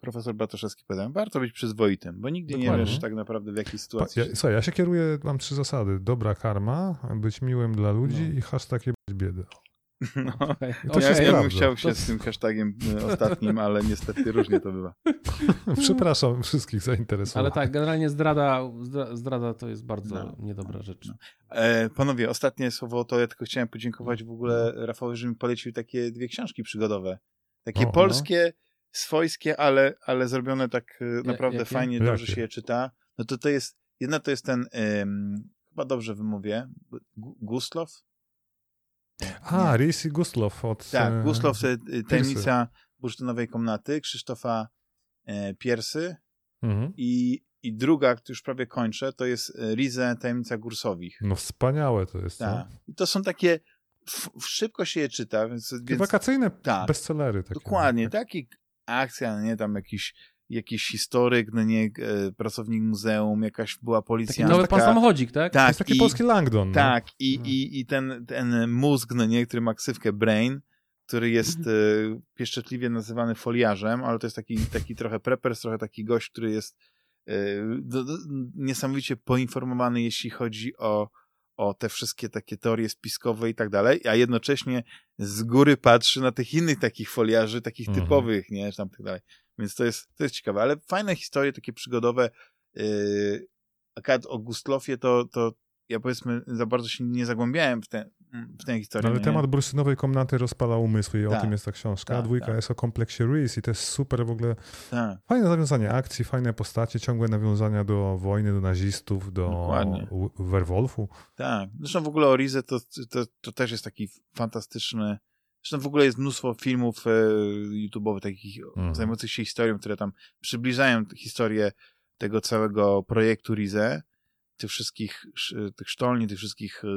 profesor Bartoszewski powiedział, warto być przyzwoitym, bo nigdy nie Dokładnie. wiesz tak naprawdę w jakiej Pa, sytuacji. ja, się- słuchaj, ja się kieruję, mam trzy zasady. Dobra karma, być miłym dla ludzi No. i hashtag jebać biedę. No. Okej. to Ja, się ja bym chciał się To- z tym hashtagiem e, ostatnim, ale niestety różnie to bywa. Przepraszam wszystkich zainteresowanych. Ale tak, generalnie zdrada, zdra- zdrada to jest bardzo No. niedobra rzecz. No. E, panowie, ostatnie słowo to ja tylko chciałem podziękować w ogóle Rafałowi, że mi polecił takie dwie książki przygodowe. Takie O, no. polskie, swojskie, ale, ale zrobione tak e, naprawdę jakie? fajnie, Jakie? dobrze się je czyta. No to to jest, jedna to jest ten, chyba dobrze wymówię, Gu- Gustlow? A, Risi Gustlow od... Tak, e, Gustlow, e, Tajemnica bursztynowej komnaty, Krzysztofa e, Piersy Mhm. i, i druga, już prawie kończę, to jest e, Rize, Tajemnica Gursowich. No wspaniałe to jest. Tak. No. I to są takie, szybko się je czyta, więc, więc wakacyjne tak. bestsellery. Takie, dokładnie, tak. taki akcja, no nie, tam jakiś jakiś historyk, no nie, e, pracownik muzeum, jakaś była Taki policja. nowy pan samochodzik, tak? To Tak, jest taki i, polski Langdon. no. tak, i, No. i, i ten, ten mózg, no nie, który ma ksywkę brain, który jest Mhm. e, pieszczotliwie nazywany foliarzem, ale to jest taki, taki trochę preppers, trochę taki gość, który jest e, do, do, niesamowicie poinformowany, jeśli chodzi o, o te wszystkie takie teorie spiskowe i tak dalej, a jednocześnie z góry patrzy na tych innych takich foliarzy, takich Mhm. typowych, nie, tam tak dalej. Więc to jest, to jest ciekawe, ale fajne historie, takie przygodowe. Yy, akurat o Gustlofie to, to ja powiedzmy za bardzo się nie zagłębiałem w, te, w tę historię. No, ale nie? temat bursztynowej komnaty rozpala umysły i o Tak. tym jest ta książka. Tak, Dwójka tak. jest o kompleksie Reese i to jest super w ogóle Tak, fajne nawiązanie akcji, fajne postacie, ciągłe nawiązania do wojny, do nazistów, do Dokładnie. Werwolfu. tak. Zresztą w ogóle o Rize to, to, to też jest taki fantastyczny. Zresztą w ogóle jest mnóstwo filmów e, YouTube'owych takich Mhm. zajmujących się historią, które tam przybliżają historię tego całego projektu Rize, tych wszystkich sz- tych sztolni, tych wszystkich e,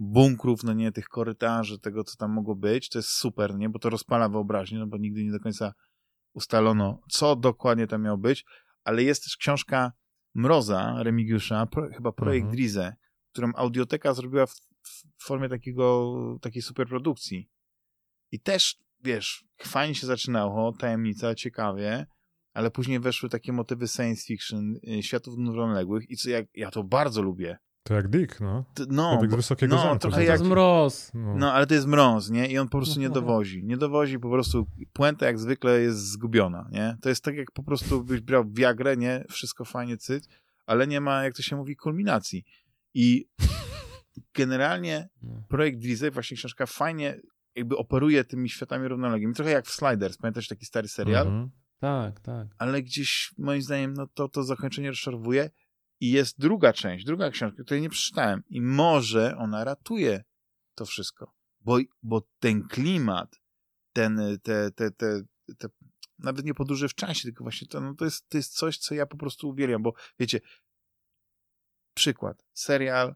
bunkrów, no nie, tych korytarzy, tego, co tam mogło być. To jest super, nie, bo to rozpala wyobraźnię, no bo nigdy nie do końca ustalono, co dokładnie tam miało być, ale jest też książka Mroza, Remigiusza, pro, chyba projekt Mhm. Rize, którą Audioteka zrobiła w, w formie takiego, takiej superprodukcji. I też, wiesz, fajnie się zaczynało, tajemnica, ciekawie, ale później weszły takie motywy science fiction, y, światów równoległych i co jak, ja to bardzo lubię. To jak Dick, no. T- No, bo- Wysokiego no, Zamku, trochę To jak, jest mroz. No. no, ale to jest mroz, nie? I on po prostu nie dowozi. Nie dowozi, po prostu puenta jak zwykle jest zgubiona, nie? To jest tak, jak po prostu byś brał Viagrę, nie? Wszystko fajnie, cyt, ale nie ma, jak to się mówi, kulminacji. I generalnie No. projekt Drizy, właśnie książka, fajnie jakby operuje tymi światami równoległymi. Trochę jak w Sliders, pamiętasz taki stary serial? Mhm. Tak, tak. ale gdzieś moim zdaniem no to, to zakończenie rozczarowuje i jest druga część, druga książka, której nie przeczytałem i może ona ratuje to wszystko, bo, bo ten klimat, ten, te, te, te, te nawet nie podróże w czasie, tylko właśnie to, no to, jest, to jest coś, co ja po prostu uwielbiam, bo wiecie, przykład, serial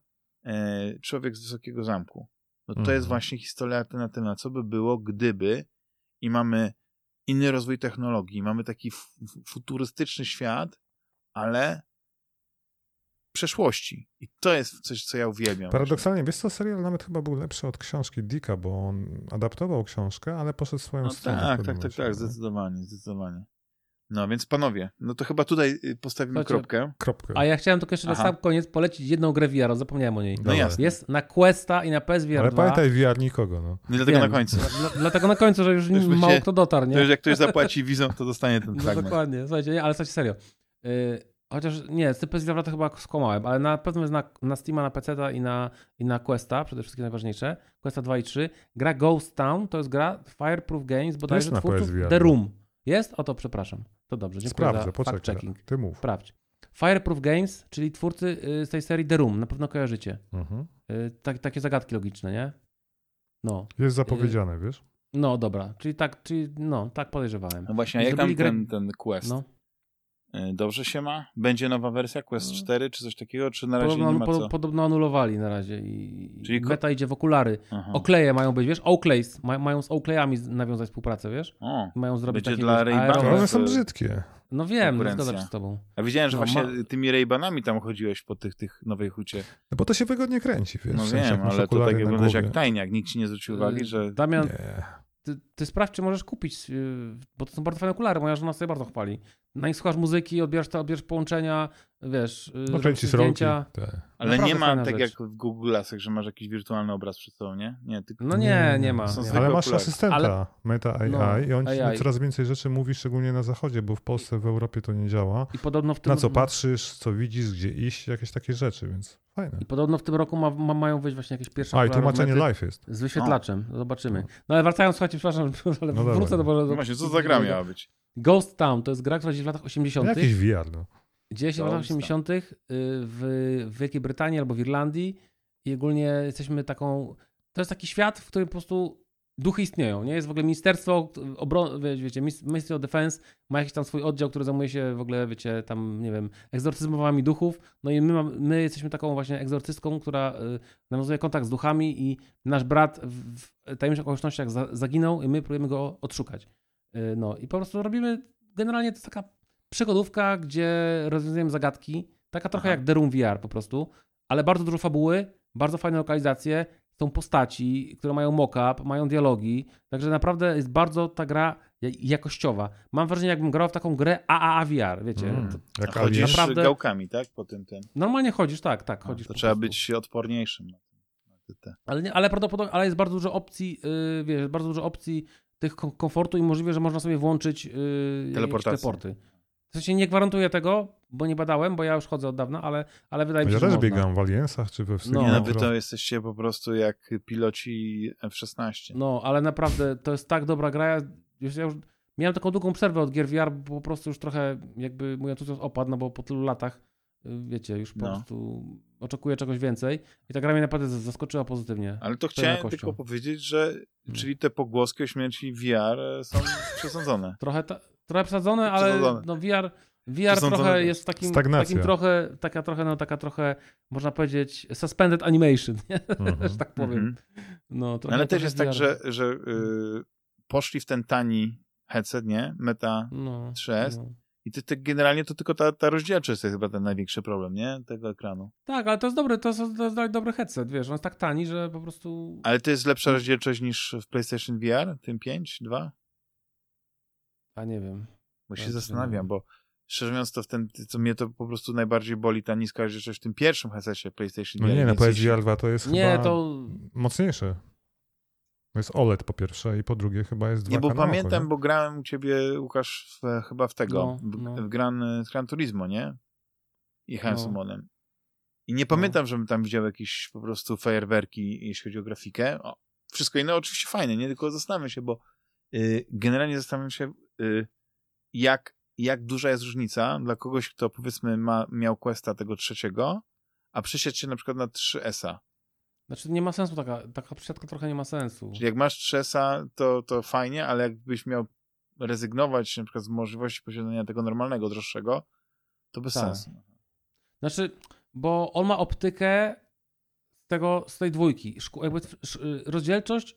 Człowiek z Wysokiego Zamku, no to Mhm. jest właśnie historia alternatywna, co by było, gdyby i mamy inny rozwój technologii, mamy taki futurystyczny świat, ale przeszłości. I to jest coś, co ja uwielbiam. Paradoksalnie, wiesz co, serial nawet chyba był lepszy od książki Dicka, bo on adaptował książkę, ale poszedł swoją No stronę. w tak, tak, tak, tak, nie? zdecydowanie, zdecydowanie. No więc panowie, no to chyba tutaj y, postawimy kropkę. Kropkę. A ja chciałem tylko jeszcze na Aha. sam koniec polecić jedną grę VR, zapomniałem o niej. Dobra. jasne. Jest na Questa i na PSVR Ale 2. pamiętaj, VR nikogo, no. No dlatego Wiem. na końcu. Dla, dlatego na końcu, że już już mało będzie- kto dotarł, nie? To już jak ktoś zapłaci wizą, to dostanie ten No fragment. dokładnie, słuchajcie, nie, ale słuchajcie, serio. Yy, chociaż nie, z tym PSVR to chyba skłamałem, ale na pewno jest na, na Steama, na PC i na, i na Questa, przede wszystkim najważniejsze. Questa 2 i 3. Gra Ghost Town to jest gra Fireproof Games, bodajże na twórców. The Room. Jest? O to przepraszam. To dobrze, dziękuję Sprawdzę, za poczekaj. fact-checking. Ty mów. Sprawdź. Fireproof Games, czyli twórcy y, z tej serii The Room, na pewno kojarzycie. Mhm. Y, tak, takie zagadki logiczne, nie? No, Jest zapowiedziane, wiesz? no dobra, czyli tak, czyli no, tak podejrzewałem. No właśnie, a jak tam grę- ten, ten Quest? No. Y, Dobrze się ma? Będzie nowa wersja Quest 4 czy coś takiego, czy na razie Podobno, nie ma co? podobno anulowali na razie i Czyli beta idzie w okulary. Aha. Okleje mają być, wiesz? Oakleys. Ma, mają z Oakleyami z- nawiązać współpracę, wiesz? O, Mają zrobić Będzie takie, dla Ale one są brzydkie. No wiem, no, zgadzam się z tobą. a widziałem, że No, właśnie ma- tymi Ray-Banami tam chodziłeś po tych, tych nowej hucie. No bo to się wygodnie kręci, wiesz? No w sensie, wiem, ale to tak wyglądasz jak tajniak. Nikt ci nie zwrócił uwagi, Y, że... Damian, Nie. ty, ty sprawdź, czy możesz kupić, yy, bo to są bardzo fajne okulary. Moja żona sobie bardzo chwali. Na nich słuchasz muzyki, odbierasz, to, odbierasz połączenia, wiesz, yy, No robisz zdjęcia. Te. Ale naprawdę nie ma tak rzecz. jak w Google Glassach, że masz jakiś wirtualny obraz przed sobą, nie? Nie, tylko... No nie, nie ma. Nie. Ale masz okulary. asystenta Ale- Meta AI No, i on ci AI. coraz więcej rzeczy mówi, szczególnie na zachodzie, bo w Polsce, w Europie to nie działa. I podobno w tym Na co patrzysz, co widzisz, gdzie iść, jakieś takie rzeczy, więc fajne. I podobno w tym roku ma, ma, mają wyjść właśnie jakieś pierwsze A i tłumaczenie live jest. z wyświetlaczem. Zobaczymy. No ale wracając, słuchajcie, przepraszam, ale No wrócę do, dawaj. do No właśnie, co za gra miała być? Ghost Town to jest gra, która dzieje się w latach 80. Jakiś VR, no. Dzieje się w latach Ghost 80. y, w, w Wielkiej Brytanii albo w Irlandii i ogólnie jesteśmy taką. To jest taki świat, w którym po prostu duchy istnieją. Nie jest w ogóle Ministerstwo Obrony, wiecie, Ministry of Defense ma jakiś tam swój oddział, który zajmuje się w ogóle, wiecie, tam, nie wiem, egzorcyzmowami duchów. No i my, mam, my jesteśmy taką właśnie egzorcystką, która y, nawiązuje kontakt z duchami i nasz brat w, w tajemniczych okolicznościach za, zaginął i my próbujemy go odszukać. Y, no i po prostu robimy, generalnie to jest taka przygodówka, gdzie rozwiązujemy zagadki, taka trochę Aha. jak The Room VR po prostu, ale bardzo dużo fabuły, bardzo fajne lokalizacje, są postaci, które mają mock-up, mają dialogi, także naprawdę jest bardzo ta gra ja- jakościowa. Mam wrażenie, jakbym grał w taką grę AAA VR, wiecie. Mm. To, Jak chodzisz. Naprawdę- gałkami, tak? Po tym ten. normalnie chodzisz, tak, tak, A, chodzisz to trzeba prostu. być odporniejszym. Ale, nie, ale prawdopodobnie, ale jest bardzo dużo opcji, yy, wiesz, bardzo dużo opcji tych kom- komfortu i możliwe, że można sobie włączyć yy, teleporty. W sensie nie gwarantuję tego, bo nie badałem, bo ja już chodzę od dawna, ale, ale wydaje mi się, Ja że też można. biegam w Aliensach czy we No. Nie, no wy to jesteście po prostu jak piloci F-16. No, ale naprawdę to jest tak dobra gra. Ja już, ja już miałem taką długą przerwę od gier VR, bo po prostu już trochę jakby mój entuzjazm opadł, no bo po tylu latach, wiecie, już po No. prostu oczekuję czegoś więcej. I ta gra mnie naprawdę zaskoczyła pozytywnie. Ale to chciałem jakością. tylko powiedzieć, że No. czyli te pogłoski o śmierci VR e, są przesądzone. Trochę, ta, trochę przesadzone, ale no VR, VR trochę jest w takim, Stagnacja. takim trochę, taka trochę, no taka trochę, można powiedzieć, suspended animation, nie? Mhm. że tak powiem. Mhm. No, trochę, Ale też jest tak, VR. że, że y, poszli w ten tani headset, nie? Meta no, 3S. no. I ty, ty generalnie to tylko ta, ta rozdzielczość jest chyba ten największy problem, nie? Tego ekranu. Tak, ale to jest dobry, to jest, to jest dobry headset, wiesz, on jest tak tani, że po prostu... Ale to jest lepsza rozdzielczość niż w PlayStation VR, tym 5, 2? A nie wiem. Bo się Tak, zastanawiam, bo szczerze mówiąc, to w ten, co mnie to po prostu najbardziej boli, ta niska rozdzielczość w tym pierwszym headsetie PlayStation No VR. nie, na PSVR 2 to jest Nie, chyba to... mocniejsze. To jest OLED po pierwsze i po drugie chyba jest 2K Nie, bo oko, pamiętam, nie? bo grałem u ciebie, Łukasz, w, chyba w tego, No, w, no. w Gran, Gran Turismo, nie? I jechałem No. I nie pamiętam, żebym tam widział jakieś po prostu fajerwerki, jeśli chodzi o grafikę. O, wszystko inne oczywiście fajne, nie? Tylko zastanawiam się, bo y, generalnie zastanawiam się, y, jak, jak duża jest różnica dla kogoś, kto powiedzmy ma, miał Questa tego trzeciego, a przesiadł się na przykład na 3S-a. Znaczy nie ma sensu taka, taka przesiadka trochę nie ma sensu. Czyli jak masz 3S-a, to, to fajnie, ale jakbyś miał rezygnować na przykład z możliwości posiadania tego normalnego, droższego, to bez Tak. sensu. Znaczy, bo on ma optykę z tego, z tej dwójki. Szku- Jakby sz- rozdzielczość,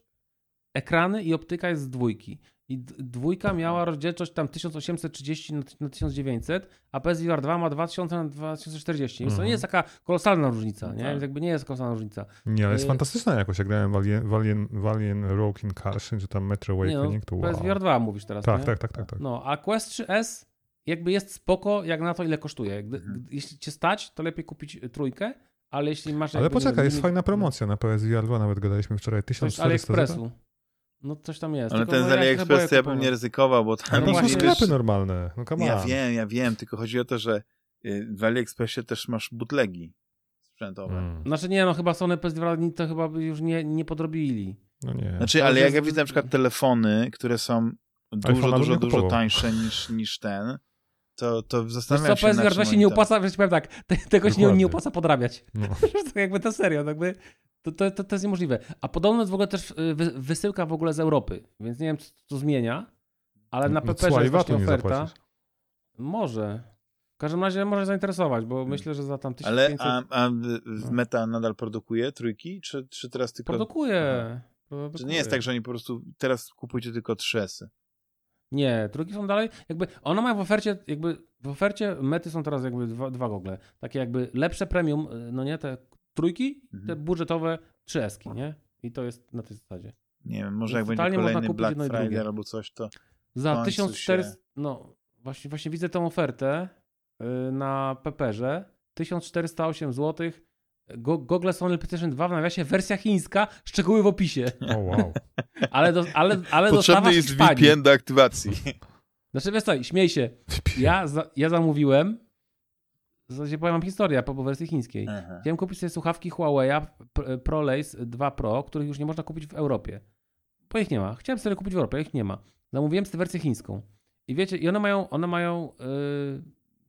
ekrany i optyka jest z dwójki. I dwójka miała rozdzielczość tam 1830 na, na 1900, a PSVR 2 ma 2000 na 2040. Więc to Mhm. nie jest taka kolosalna różnica, nie? Tak. Więc jakby nie jest kolosalna różnica. Nie, ale jest Y- fantastyczna jakoś. Jak grałem w Alien, w Alien, w Alien Rogue Incarnation, czy tam Metro Nie no, Awakening, to wow. PSVR 2 mówisz teraz, Tak, nie? tak, tak, tak, tak. No, a Quest 3S jakby jest spoko, jak na to, ile kosztuje. Gdy, Mhm. jeśli cię stać, to lepiej kupić trójkę, ale jeśli masz... Ale poczekaj, jest fajna promocja na PSVR 2, nawet gadaliśmy wczoraj, Coś z 1400 AliExpressu. No coś tam jest. Ale ten no, z AliExpress ja bym nie ryzykował, bo tam No No to są właśnie, sklepy wiesz, normalne, no come Ja on. wiem, ja wiem, tylko chodzi o to, że y, w AliExpressie też masz butlegi sprzętowe. Mm. Znaczy nie, no chyba Sony PS2 to chyba by już nie, nie podrobili. No nie. Znaczy, ale jak jest- ja widzę na przykład telefony, które są dużo, dużo, dużo tańsze niż, niż ten, to, to zastanawiam co, się, na PS2 czym się nie opłaca, wiesz, powiem tak, te, tego się nie, Dokładnie. nie opłaca podrabiać. No. to jakby to serio, jakby to, to, to, to jest niemożliwe. A podobno jest w ogóle też y, wy, wysyłka w ogóle z Europy, więc nie wiem, co to zmienia, ale na No, PP cła i jest właśnie oferta. Może. W każdym razie może zainteresować, bo myślę, że za tam 1500 Ale a, a w- No. Meta nadal produkuje trójki, czy, czy teraz tylko... produkuje. Czy produkuje. nie jest tak, że oni po prostu teraz kupujcie tylko 3S? Nie, drugi są dalej, jakby one mają w ofercie, jakby w ofercie mety są teraz jakby dwa, dwa gogle. Takie jakby lepsze premium, y, no nie, te trójki, Mhm. te budżetowe 3S, nie? I to jest na tej zasadzie. Nie wiem, może Więc jak będzie kolejny kupić Black Friday albo coś, to... Za końcu 1400, się- no właśnie, właśnie widzę tą ofertę y, na Peperze, 1408 zł, Go, Google Sony PlayStation 2 w nawiasie, wersja chińska, szczegóły w opisie. O wow. Ale, do, ale, ale Potrzebny jest Hiszpanii. VPN do aktywacji. Znaczy wiesz co, śmiej się, ja, za, ja zamówiłem, w zasadzie powiem wam historię po po wersji chińskiej. Aha. Chciałem kupić sobie słuchawki Huawei ProLace 2 Pro, których już nie można kupić w Europie. Bo ich nie ma. Chciałem sobie kupić w Europie, ich nie ma. Zamówiłem sobie wersję chińską. I wiecie, i one mają, one mają yy,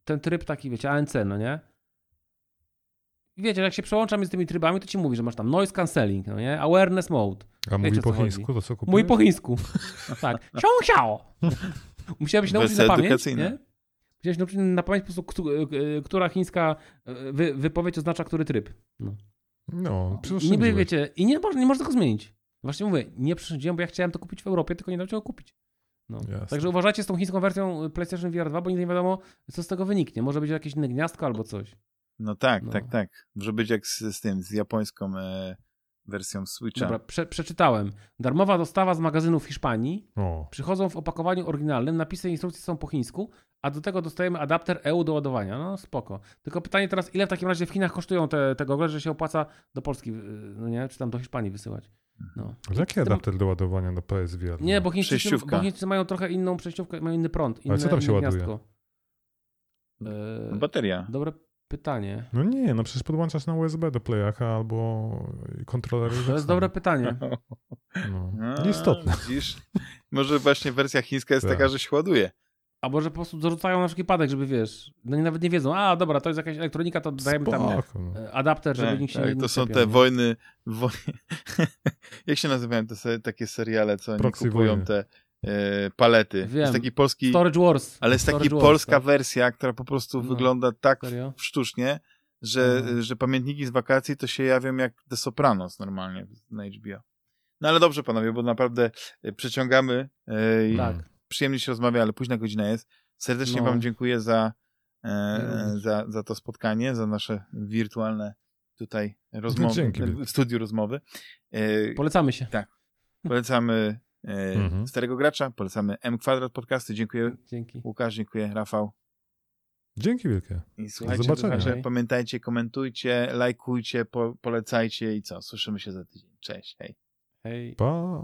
ten tryb taki, wiecie, ANC, no nie? I wiecie, jak się przełączam między tymi trybami, to ci mówi, że masz tam noise cancelling, no nie? Awareness mode. A mówi Wiecie, o po co chodzi. chińsku, to co kupujesz? Mój po chińsku. tak. Xiao, xiao. Musiałem się nauczyć na pamięć, nie? Nauczyć na pamięć po prostu, któ- y, która chińska y, wy, wypowiedź oznacza który tryb. No. No, niby wiecie, i nie, można- nie można tego zmienić. Właśnie mówię, nie przesądziłem, bo ja chciałem to kupić w Europie, tylko nie dałem się go kupić. No. Także uważajcie z tą chińską wersją PlayStation VR 2, bo nigdy nie wiadomo, co z tego wyniknie. Może być jakieś inne gniazdko albo coś. No tak, No. tak, tak. Może być jak z, z tym, z japońską e, wersją Switcha. Dobra, prze, przeczytałem. Darmowa dostawa z magazynu w Hiszpanii. O, Przychodzą w opakowaniu oryginalnym, napisy i instrukcje są po chińsku, a do tego dostajemy adapter EU do ładowania. No spoko. Tylko pytanie teraz, ile w takim razie w Chinach kosztują te, te gogle, że się opłaca do Polski, yy, no nie, czy tam do Hiszpanii wysyłać. No. jaki Tym- adapter do ładowania do PSVR? Nie, bo Chińczycy, bo Chińczycy mają trochę inną przejściówkę, mają inny prąd, inne, Ale co tam się ładuje? gniazdko. Eee, Bateria. dobre pytanie. No nie, no przecież podłączasz na USB do playaka albo kontrolery. To jest dobre pytanie. No. A, Nieistotne. Widzisz? Może właśnie wersja chińska jest Tak. taka, że się ładuje. Albo że po prostu dorzucają na wszelki wypadek, żeby wiesz, no nie, nawet nie wiedzą, a dobra, to jest jakaś elektronika, to dajemy tam Spoko, no. e, adapter, żeby Tak, nikt się tak, nie nie to są te nie? wojny, wo... Jak się nazywają te se, takie seriale, co oni kupują wojny. te e, palety? Wiem. Jest taki polski, Storage Wars. ale jest taki Storage Wars, polska tak? wersja, która po prostu No. wygląda tak Serio? sztucznie, że, Mhm. że pamiętniki z wakacji to się jawią jak The Sopranos normalnie na HBO. No ale dobrze panowie, bo naprawdę e, przeciągamy e, i Tak. Przyjemnie się rozmawia, ale późna godzina jest. Serdecznie No. wam dziękuję za, e, za, za to spotkanie, za nasze wirtualne tutaj rozmowy, Dzięki w studiu rozmowy. E, Polecamy się. polecamy e, Mhm. Starego Gracza, polecamy M Kwadrat Podcasty. Dziękuję Dzięki. Łukasz, dziękuję Rafał. Dzięki wielkie. I słuchajcie, zobaczenia. słuchacze, pamiętajcie, komentujcie, lajkujcie, po, polecajcie i co? Słyszymy się za tydzień. Cześć, hej. Hej. Pa.